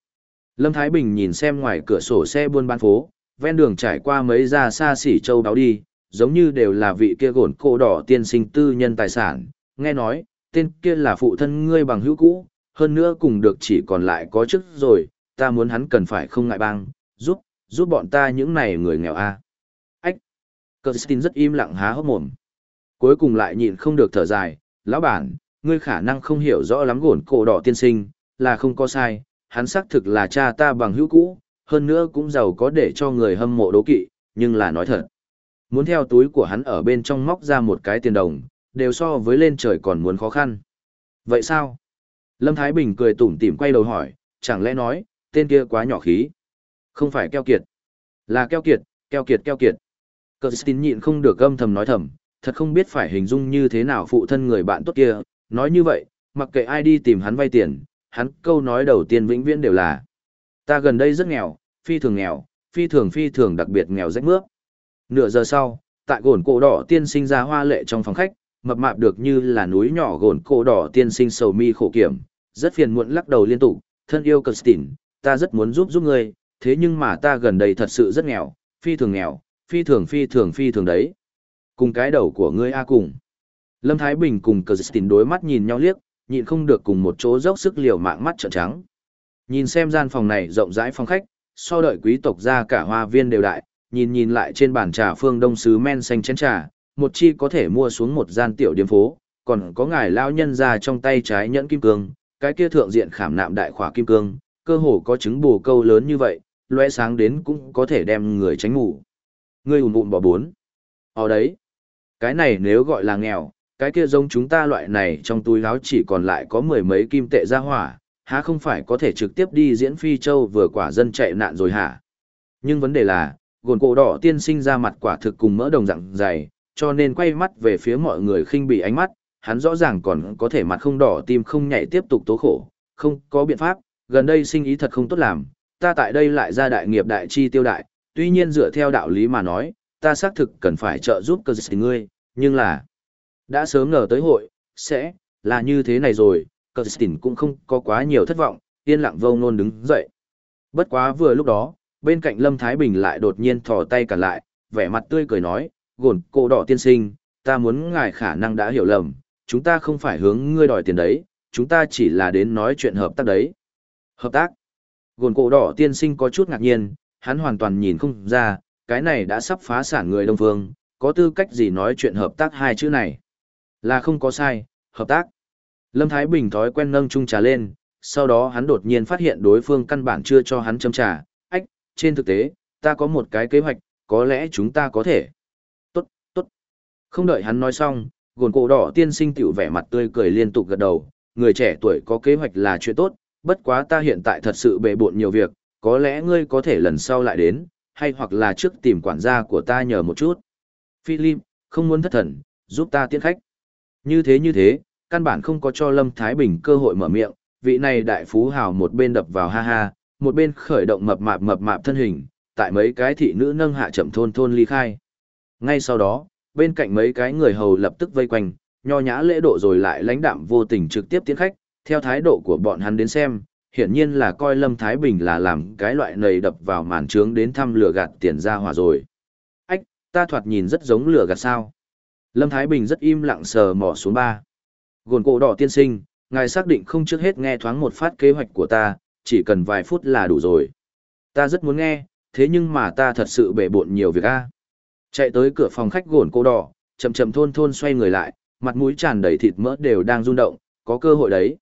Lâm Thái Bình nhìn xem ngoài cửa sổ xe buôn bán phố, ven đường trải qua mấy gia xa xỉ châu đáo đi, giống như đều là vị kia gổn cổ đỏ tiên sinh tư nhân tài sản, nghe nói, tên kia là phụ thân ngươi bằng hữu cũ, hơn nữa cùng được chỉ còn lại có chức rồi, ta muốn hắn cần phải không ngại băng, giúp, giúp bọn ta những này người nghèo a. À. Ách! Kirsten rất im lặng há hốc mồm. Cuối cùng lại nhịn không được thở dài, lão bản, ngươi khả năng không hiểu rõ lắm gổn cổ đỏ tiên sinh, là không có sai, hắn xác thực là cha ta bằng hữu cũ, hơn nữa cũng giàu có để cho người hâm mộ đố kỵ, nhưng là nói thật. Muốn theo túi của hắn ở bên trong móc ra một cái tiền đồng, đều so với lên trời còn muốn khó khăn. Vậy sao? Lâm Thái Bình cười tủm tỉm quay đầu hỏi, chẳng lẽ nói, tên kia quá nhỏ khí? Không phải keo kiệt. Là keo kiệt, keo kiệt keo kiệt. Cờ tín nhịn không được âm thầm nói thầm, thật không biết phải hình dung như thế nào phụ thân người bạn tốt kia. Nói như vậy, mặc kệ ai đi tìm hắn vay tiền, hắn câu nói đầu tiên vĩnh viễn đều là Ta gần đây rất nghèo, phi thường nghèo, phi thường phi thường đặc biệt nghèo rách mướp. Nửa giờ sau, tại gồn cổ đỏ tiên sinh ra hoa lệ trong phòng khách, mập mạp được như là núi nhỏ gồn cổ đỏ tiên sinh sầu mi khổ kiểm, rất phiền muộn lắc đầu liên tục, thân yêu Christine, ta rất muốn giúp giúp ngươi, thế nhưng mà ta gần đây thật sự rất nghèo, phi thường nghèo, phi thường phi thường phi thường đấy. Cùng cái đầu của ngươi A cùng. Lâm Thái Bình cùng Kirsten đối mắt nhìn nhau liếc, nhịn không được cùng một chỗ dốc sức liều mạng mắt trợn trắng. Nhìn xem gian phòng này rộng rãi phòng khách, so đợi quý tộc ra cả hoa viên đều đại, nhìn nhìn lại trên bàn trà phương đông sứ men xanh chén trà, một chi có thể mua xuống một gian tiểu điếm phố, còn có ngài lao nhân ra trong tay trái nhẫn kim cương, cái kia thượng diện khảm nạm đại khỏa kim cương, cơ hồ có trứng bù câu lớn như vậy, lóe sáng đến cũng có thể đem người tránh ngủ. Ngươi ùn ùn bỏ bốn. Ở đấy, cái này nếu gọi là nghèo, cái kia giống chúng ta loại này trong túi áo chỉ còn lại có mười mấy kim tệ ra hỏa, há không phải có thể trực tiếp đi diễn phi châu vừa quả dân chạy nạn rồi hả? Nhưng vấn đề là, gồn cổ đỏ tiên sinh ra mặt quả thực cùng mỡ đồng dạng dày, cho nên quay mắt về phía mọi người khinh bị ánh mắt, hắn rõ ràng còn có thể mặt không đỏ tim không nhảy tiếp tục tố khổ, không có biện pháp, gần đây sinh ý thật không tốt làm, ta tại đây lại ra đại nghiệp đại chi tiêu đại, tuy nhiên dựa theo đạo lý mà nói, ta xác thực cần phải trợ giúp cơ dịch ngươi, nhưng là, đã sớm ngờ tới hội, sẽ, là như thế này rồi, Kirsten cũng không có quá nhiều thất vọng, yên lặng vô ngôn đứng dậy. Bất quá vừa lúc đó, bên cạnh Lâm Thái Bình lại đột nhiên thò tay cả lại, vẻ mặt tươi cười nói, gồn cô đỏ tiên sinh, ta muốn ngài khả năng đã hiểu lầm, chúng ta không phải hướng ngươi đòi tiền đấy, chúng ta chỉ là đến nói chuyện hợp tác đấy. Hợp tác? Gồn cổ đỏ tiên sinh có chút ngạc nhiên, hắn hoàn toàn nhìn không ra, cái này đã sắp phá sản người Đông Phương, có tư cách gì nói chuyện hợp tác hai chữ này. Là không có sai, hợp tác. Lâm Thái Bình thói quen nâng chung trà lên, sau đó hắn đột nhiên phát hiện đối phương căn bản chưa cho hắn châm trà. Ách, trên thực tế, ta có một cái kế hoạch, có lẽ chúng ta có thể. Tốt, tốt. Không đợi hắn nói xong, gồn cổ đỏ tiên sinh tiểu vẻ mặt tươi cười liên tục gật đầu. Người trẻ tuổi có kế hoạch là chuyện tốt, bất quá ta hiện tại thật sự bề bộn nhiều việc, có lẽ ngươi có thể lần sau lại đến, hay hoặc là trước tìm quản gia của ta nhờ một chút. Philip, không muốn thất thần, giúp ta tiễn khách. Như thế như thế, căn bản không có cho Lâm Thái Bình cơ hội mở miệng, vị này đại phú hào một bên đập vào ha ha, một bên khởi động mập mạp mập mạp thân hình, tại mấy cái thị nữ nâng hạ chậm thôn thôn ly khai. Ngay sau đó, bên cạnh mấy cái người hầu lập tức vây quanh, nho nhã lễ độ rồi lại lãnh đạm vô tình trực tiếp tiến khách, theo thái độ của bọn hắn đến xem, hiển nhiên là coi Lâm Thái Bình là làm cái loại nầy đập vào màn trướng đến thăm lửa gạt tiền ra hòa rồi. Ách, ta thoạt nhìn rất giống lửa gạt sao. Lâm Thái Bình rất im lặng sờ mỏ xuống ba. Gồn cổ đỏ tiên sinh, ngài xác định không trước hết nghe thoáng một phát kế hoạch của ta, chỉ cần vài phút là đủ rồi. Ta rất muốn nghe, thế nhưng mà ta thật sự bể bộn nhiều việc a. Chạy tới cửa phòng khách gồn cổ đỏ, chậm chậm thôn thôn xoay người lại, mặt mũi tràn đầy thịt mỡ đều đang rung động, có cơ hội đấy.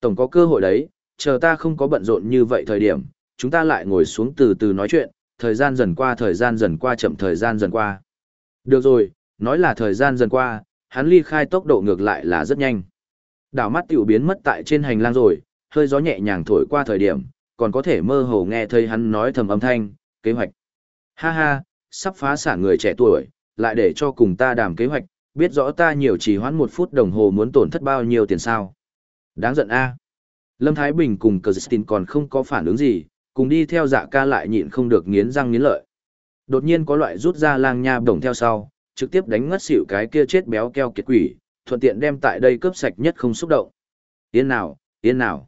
Tổng có cơ hội đấy, chờ ta không có bận rộn như vậy thời điểm, chúng ta lại ngồi xuống từ từ nói chuyện, thời gian dần qua thời gian dần qua chậm thời gian dần qua. Được rồi, nói là thời gian dần qua, hắn ly khai tốc độ ngược lại là rất nhanh. Đảo mắt tiểu biến mất tại trên hành lang rồi, hơi gió nhẹ nhàng thổi qua thời điểm, còn có thể mơ hồ nghe thấy hắn nói thầm âm thanh, kế hoạch. Ha ha, sắp phá sản người trẻ tuổi, lại để cho cùng ta đàm kế hoạch, biết rõ ta nhiều chỉ hoãn một phút đồng hồ muốn tổn thất bao nhiêu tiền sao. Đáng giận a. Lâm Thái Bình cùng Kirsten còn không có phản ứng gì, cùng đi theo dạ ca lại nhịn không được nghiến răng nghiến lợi. Đột nhiên có loại rút ra lang nha đồng theo sau, trực tiếp đánh ngất xỉu cái kia chết béo keo kiệt quỷ, thuận tiện đem tại đây cướp sạch nhất không xúc động. Yên nào, yên nào.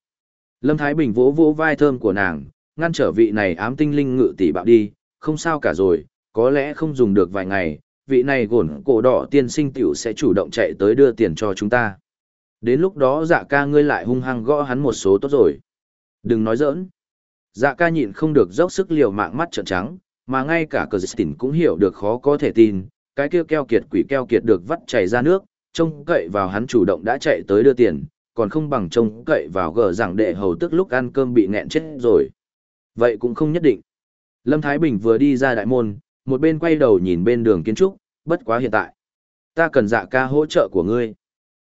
Lâm Thái Bình vỗ vỗ vai thơm của nàng, ngăn trở vị này ám tinh linh ngự tỷ bạo đi, không sao cả rồi, có lẽ không dùng được vài ngày, vị này gổn cổ đỏ tiên sinh tiểu sẽ chủ động chạy tới đưa tiền cho chúng ta. Đến lúc đó dạ ca ngươi lại hung hăng gõ hắn một số tốt rồi. Đừng nói giỡn. Dạ ca nhịn không được dốc sức liều mạng mắt trợn trắng, mà ngay cả cờ tỉnh cũng hiểu được khó có thể tin, cái kia keo kiệt quỷ keo kiệt được vắt chảy ra nước, trông cậy vào hắn chủ động đã chạy tới đưa tiền, còn không bằng trông cậy vào gờ rằng đệ hầu tức lúc ăn cơm bị nghẹn chết rồi. Vậy cũng không nhất định. Lâm Thái Bình vừa đi ra đại môn, một bên quay đầu nhìn bên đường kiến trúc, bất quá hiện tại. Ta cần dạ ca hỗ trợ của ngươi.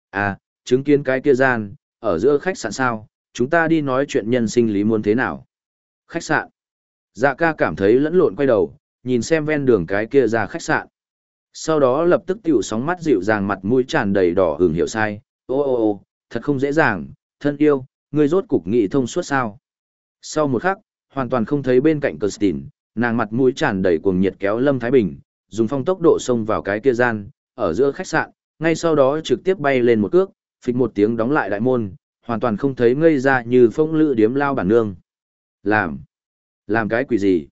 À, chứng kiến cái kia gian, ở giữa khách sạn sao, chúng ta đi nói chuyện nhân sinh lý muốn thế nào. Khách sạn. Dạ ca cảm thấy lẫn lộn quay đầu, nhìn xem ven đường cái kia ra khách sạn. Sau đó lập tức tiểu sóng mắt dịu dàng mặt mũi tràn đầy đỏ hưởng hiểu sai. Ô ô ô, thật không dễ dàng, thân yêu, ngươi rốt cục nghị thông suốt sao. Sau một khắc, hoàn toàn không thấy bên cạnh Kirsten, nàng mặt mũi tràn đầy cuồng nhiệt kéo Lâm Thái Bình, dùng phong tốc độ xông vào cái kia gian, ở giữa khách sạn, ngay sau đó trực tiếp bay lên một cước, phịch một tiếng đóng lại đại môn, hoàn toàn không thấy ngây ra như phong lự điếm lao bản nương. Làm? Làm cái quỷ gì?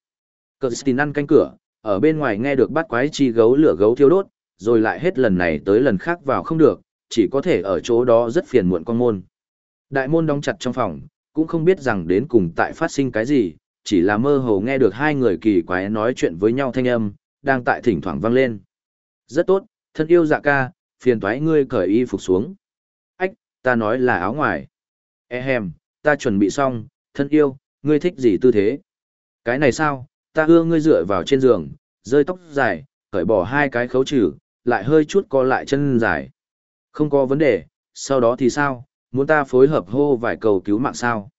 Kirsten ăn canh cửa, ở bên ngoài nghe được bắt quái chi gấu lửa gấu thiêu đốt, rồi lại hết lần này tới lần khác vào không được, chỉ có thể ở chỗ đó rất phiền muộn con môn. Đại môn đóng chặt trong phòng, cũng không biết rằng đến cùng tại phát sinh cái gì, chỉ là mơ hồ nghe được hai người kỳ quái nói chuyện với nhau thanh âm, đang tại thỉnh thoảng vang lên. Rất tốt, thân yêu dạ ca, phiền toái ngươi cởi y phục xuống. Ta nói là áo ngoài. Ehem, ta chuẩn bị xong, thân yêu, ngươi thích gì tư thế? Cái này sao, ta ưa ngươi dựa vào trên giường, rơi tóc dài, cởi bỏ hai cái khấu trừ, lại hơi chút co lại chân dài. Không có vấn đề, sau đó thì sao, muốn ta phối hợp hô vài cầu cứu mạng sao?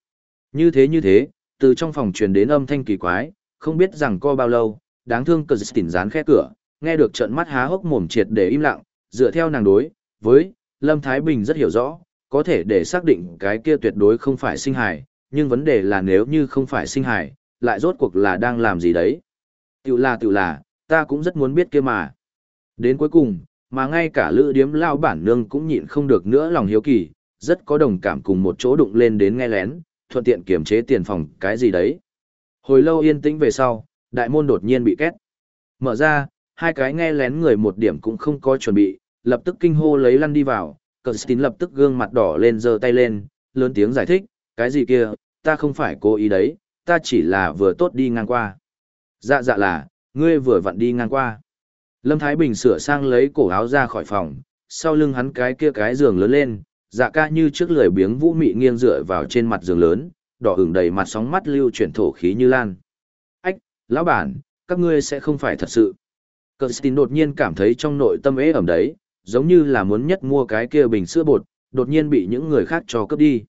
Như thế như thế, từ trong phòng truyền đến âm thanh kỳ quái, không biết rằng co bao lâu, đáng thương cờ tỉnh dán khe cửa, nghe được trận mắt há hốc mồm triệt để im lặng, dựa theo nàng đối, với, Lâm Thái Bình rất hiểu rõ, có thể để xác định cái kia tuyệt đối không phải sinh hải nhưng vấn đề là nếu như không phải sinh hải lại rốt cuộc là đang làm gì đấy. Tiểu là tiểu là, ta cũng rất muốn biết kia mà. Đến cuối cùng, mà ngay cả lữ điếm lao bản nương cũng nhịn không được nữa lòng hiếu kỳ, rất có đồng cảm cùng một chỗ đụng lên đến nghe lén, thuận tiện kiểm chế tiền phòng cái gì đấy. Hồi lâu yên tĩnh về sau, đại môn đột nhiên bị két. Mở ra, hai cái nghe lén người một điểm cũng không có chuẩn bị, lập tức kinh hô lấy lăn đi vào, cờ tín lập tức gương mặt đỏ lên giơ tay lên, lớn tiếng giải thích, cái gì kia, ta không phải cố ý đấy, ta chỉ là vừa tốt đi ngang qua. Dạ dạ là, ngươi vừa vặn đi ngang qua. Lâm Thái Bình sửa sang lấy cổ áo ra khỏi phòng, sau lưng hắn cái kia cái giường lớn lên, dạ ca như trước lười biếng vũ mị nghiêng dựa vào trên mặt giường lớn, đỏ hửng đầy mặt sóng mắt lưu chuyển thổ khí như lan. Ách, lão bản, các ngươi sẽ không phải thật sự. Kirsten đột nhiên cảm thấy trong nội tâm ế ẩm đấy, giống như là muốn nhất mua cái kia bình sữa bột, đột nhiên bị những người khác cho cướp đi.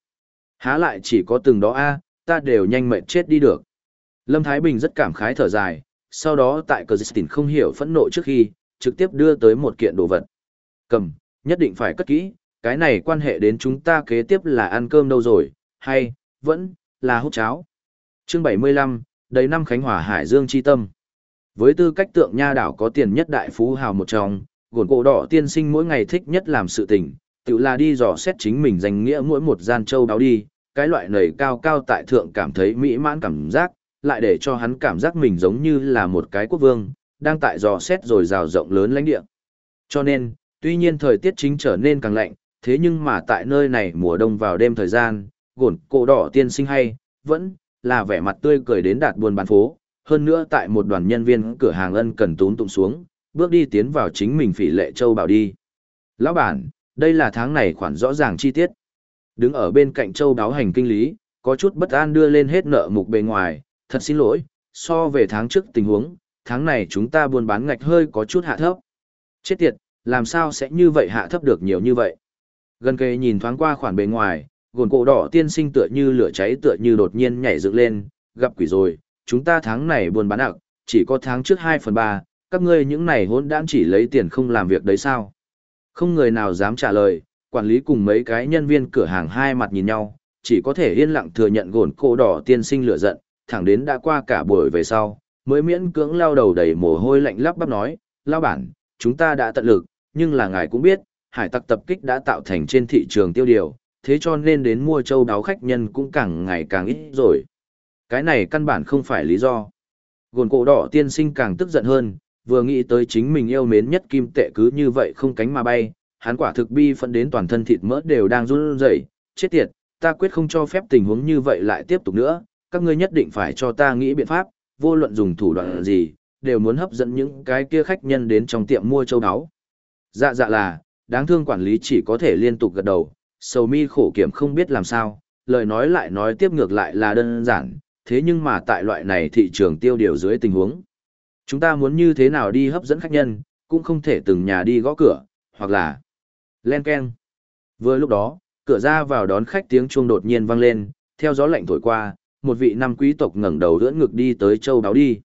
Há lại chỉ có từng đó a, ta đều nhanh mệt chết đi được. Lâm Thái Bình rất cảm khái thở dài, sau đó tại Kirsten không hiểu phẫn nộ trước khi, trực tiếp đưa tới một kiện đồ vật. Cầm, nhất định phải cất kỹ, cái này quan hệ đến chúng ta kế tiếp là ăn cơm đâu rồi, hay, vẫn, là hút cháo. Chương 75, đầy năm Khánh Hòa Hải Dương chi tâm. Với tư cách tượng nha đảo có tiền nhất đại phú hào một trong, gồn cổ đỏ tiên sinh mỗi ngày thích nhất làm sự tình, tự là đi dò xét chính mình danh nghĩa mỗi một gian châu đáo đi, cái loại nầy cao cao tại thượng cảm thấy mỹ mãn cảm giác, lại để cho hắn cảm giác mình giống như là một cái quốc vương, đang tại dò xét rồi rào rộng lớn lãnh địa. Cho nên, tuy nhiên thời tiết chính trở nên càng lạnh, thế nhưng mà tại nơi này mùa đông vào đêm thời gian, gồn cổ đỏ tiên sinh hay, vẫn là vẻ mặt tươi cười đến đạt buôn bán phố, hơn nữa tại một đoàn nhân viên cửa hàng ân cần tún tụng xuống, bước đi tiến vào chính mình phỉ lệ châu bảo đi. Lão bản, đây là tháng này khoản rõ ràng chi tiết. Đứng ở bên cạnh châu đáo hành kinh lý, có chút bất an đưa lên hết nợ mục bề ngoài, thật xin lỗi, so về tháng trước tình huống, tháng này chúng ta buôn bán ngạch hơi có chút hạ thấp. Chết tiệt, làm sao sẽ như vậy hạ thấp được nhiều như vậy? Gần kề nhìn thoáng qua khoản bề ngoài, gồn cổ đỏ tiên sinh tựa như lửa cháy tựa như đột nhiên nhảy dựng lên, gặp quỷ rồi, chúng ta tháng này buôn bán ạc, chỉ có tháng trước 2 phần 3, các ngươi những này hỗn đãn chỉ lấy tiền không làm việc đấy sao? Không người nào dám trả lời, quản lý cùng mấy cái nhân viên cửa hàng hai mặt nhìn nhau, chỉ có thể yên lặng thừa nhận gồn cổ đỏ tiên sinh lửa giận, thẳng đến đã qua cả buổi về sau, mới miễn cưỡng lao đầu đầy mồ hôi lạnh lắp bắp nói, lao bản, chúng ta đã tận lực, nhưng là ngài cũng biết, hải tặc tập kích đã tạo thành trên thị trường tiêu điều, thế cho nên đến mua châu đáo khách nhân cũng càng ngày càng ít rồi. Cái này căn bản không phải lý do. Gồn cổ đỏ tiên sinh càng tức giận hơn, vừa nghĩ tới chính mình yêu mến nhất kim tệ cứ như vậy không cánh mà bay, hắn quả thực bi phẫn đến toàn thân thịt mỡ đều đang run rẩy, chết tiệt, ta quyết không cho phép tình huống như vậy lại tiếp tục nữa, các ngươi nhất định phải cho ta nghĩ biện pháp, vô luận dùng thủ đoạn gì, đều muốn hấp dẫn những cái kia khách nhân đến trong tiệm mua châu áo. Dạ dạ là, đáng thương quản lý chỉ có thể liên tục gật đầu, sầu mi khổ kiểm không biết làm sao, lời nói lại nói tiếp ngược lại là đơn giản, thế nhưng mà tại loại này thị trường tiêu điều dưới tình huống. Chúng ta muốn như thế nào đi hấp dẫn khách nhân, cũng không thể từng nhà đi gõ cửa, hoặc là len keng. Vừa lúc đó, cửa ra vào đón khách tiếng chuông đột nhiên vang lên, theo gió lạnh thổi qua, một vị nam quý tộc ngẩng đầu đỡ ngực đi tới châu báo đi.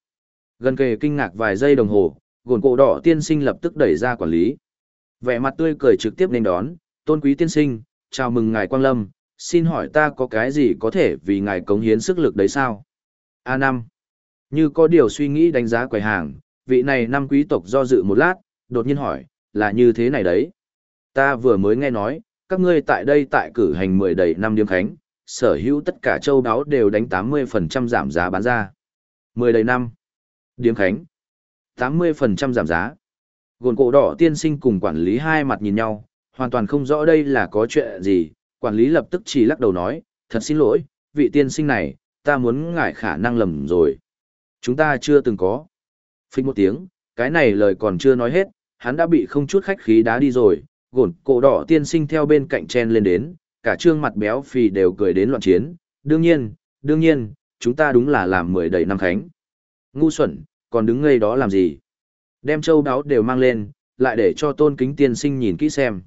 Gần kề kinh ngạc vài giây đồng hồ, gồn cổ đỏ tiên sinh lập tức đẩy ra quản lý. Vẻ mặt tươi cười trực tiếp nên đón, tôn quý tiên sinh, chào mừng ngài quang lâm, xin hỏi ta có cái gì có thể vì ngài cống hiến sức lực đấy sao? a năm như có điều suy nghĩ đánh giá quầy hàng, vị này năm quý tộc do dự một lát, đột nhiên hỏi, là như thế này đấy. Ta vừa mới nghe nói, các ngươi tại đây tại cử hành mười đầy năm điếm khánh, sở hữu tất cả châu đáo đều đánh 80% giảm giá bán ra. Mười đầy năm. Điếm khánh. 80% giảm giá. Gồn cổ đỏ tiên sinh cùng quản lý hai mặt nhìn nhau, hoàn toàn không rõ đây là có chuyện gì, quản lý lập tức chỉ lắc đầu nói, thật xin lỗi, vị tiên sinh này, ta muốn ngại khả năng lầm rồi. Chúng ta chưa từng có. Phích một tiếng, cái này lời còn chưa nói hết, hắn đã bị không chút khách khí đá đi rồi, gồn cổ đỏ tiên sinh theo bên cạnh chen lên đến, cả trương mặt béo phì đều cười đến loạn chiến, đương nhiên, đương nhiên, chúng ta đúng là làm mười đầy năm khánh. Ngu xuẩn, còn đứng ngây đó làm gì? Đem châu đáo đều mang lên, lại để cho tôn kính tiên sinh nhìn kỹ xem.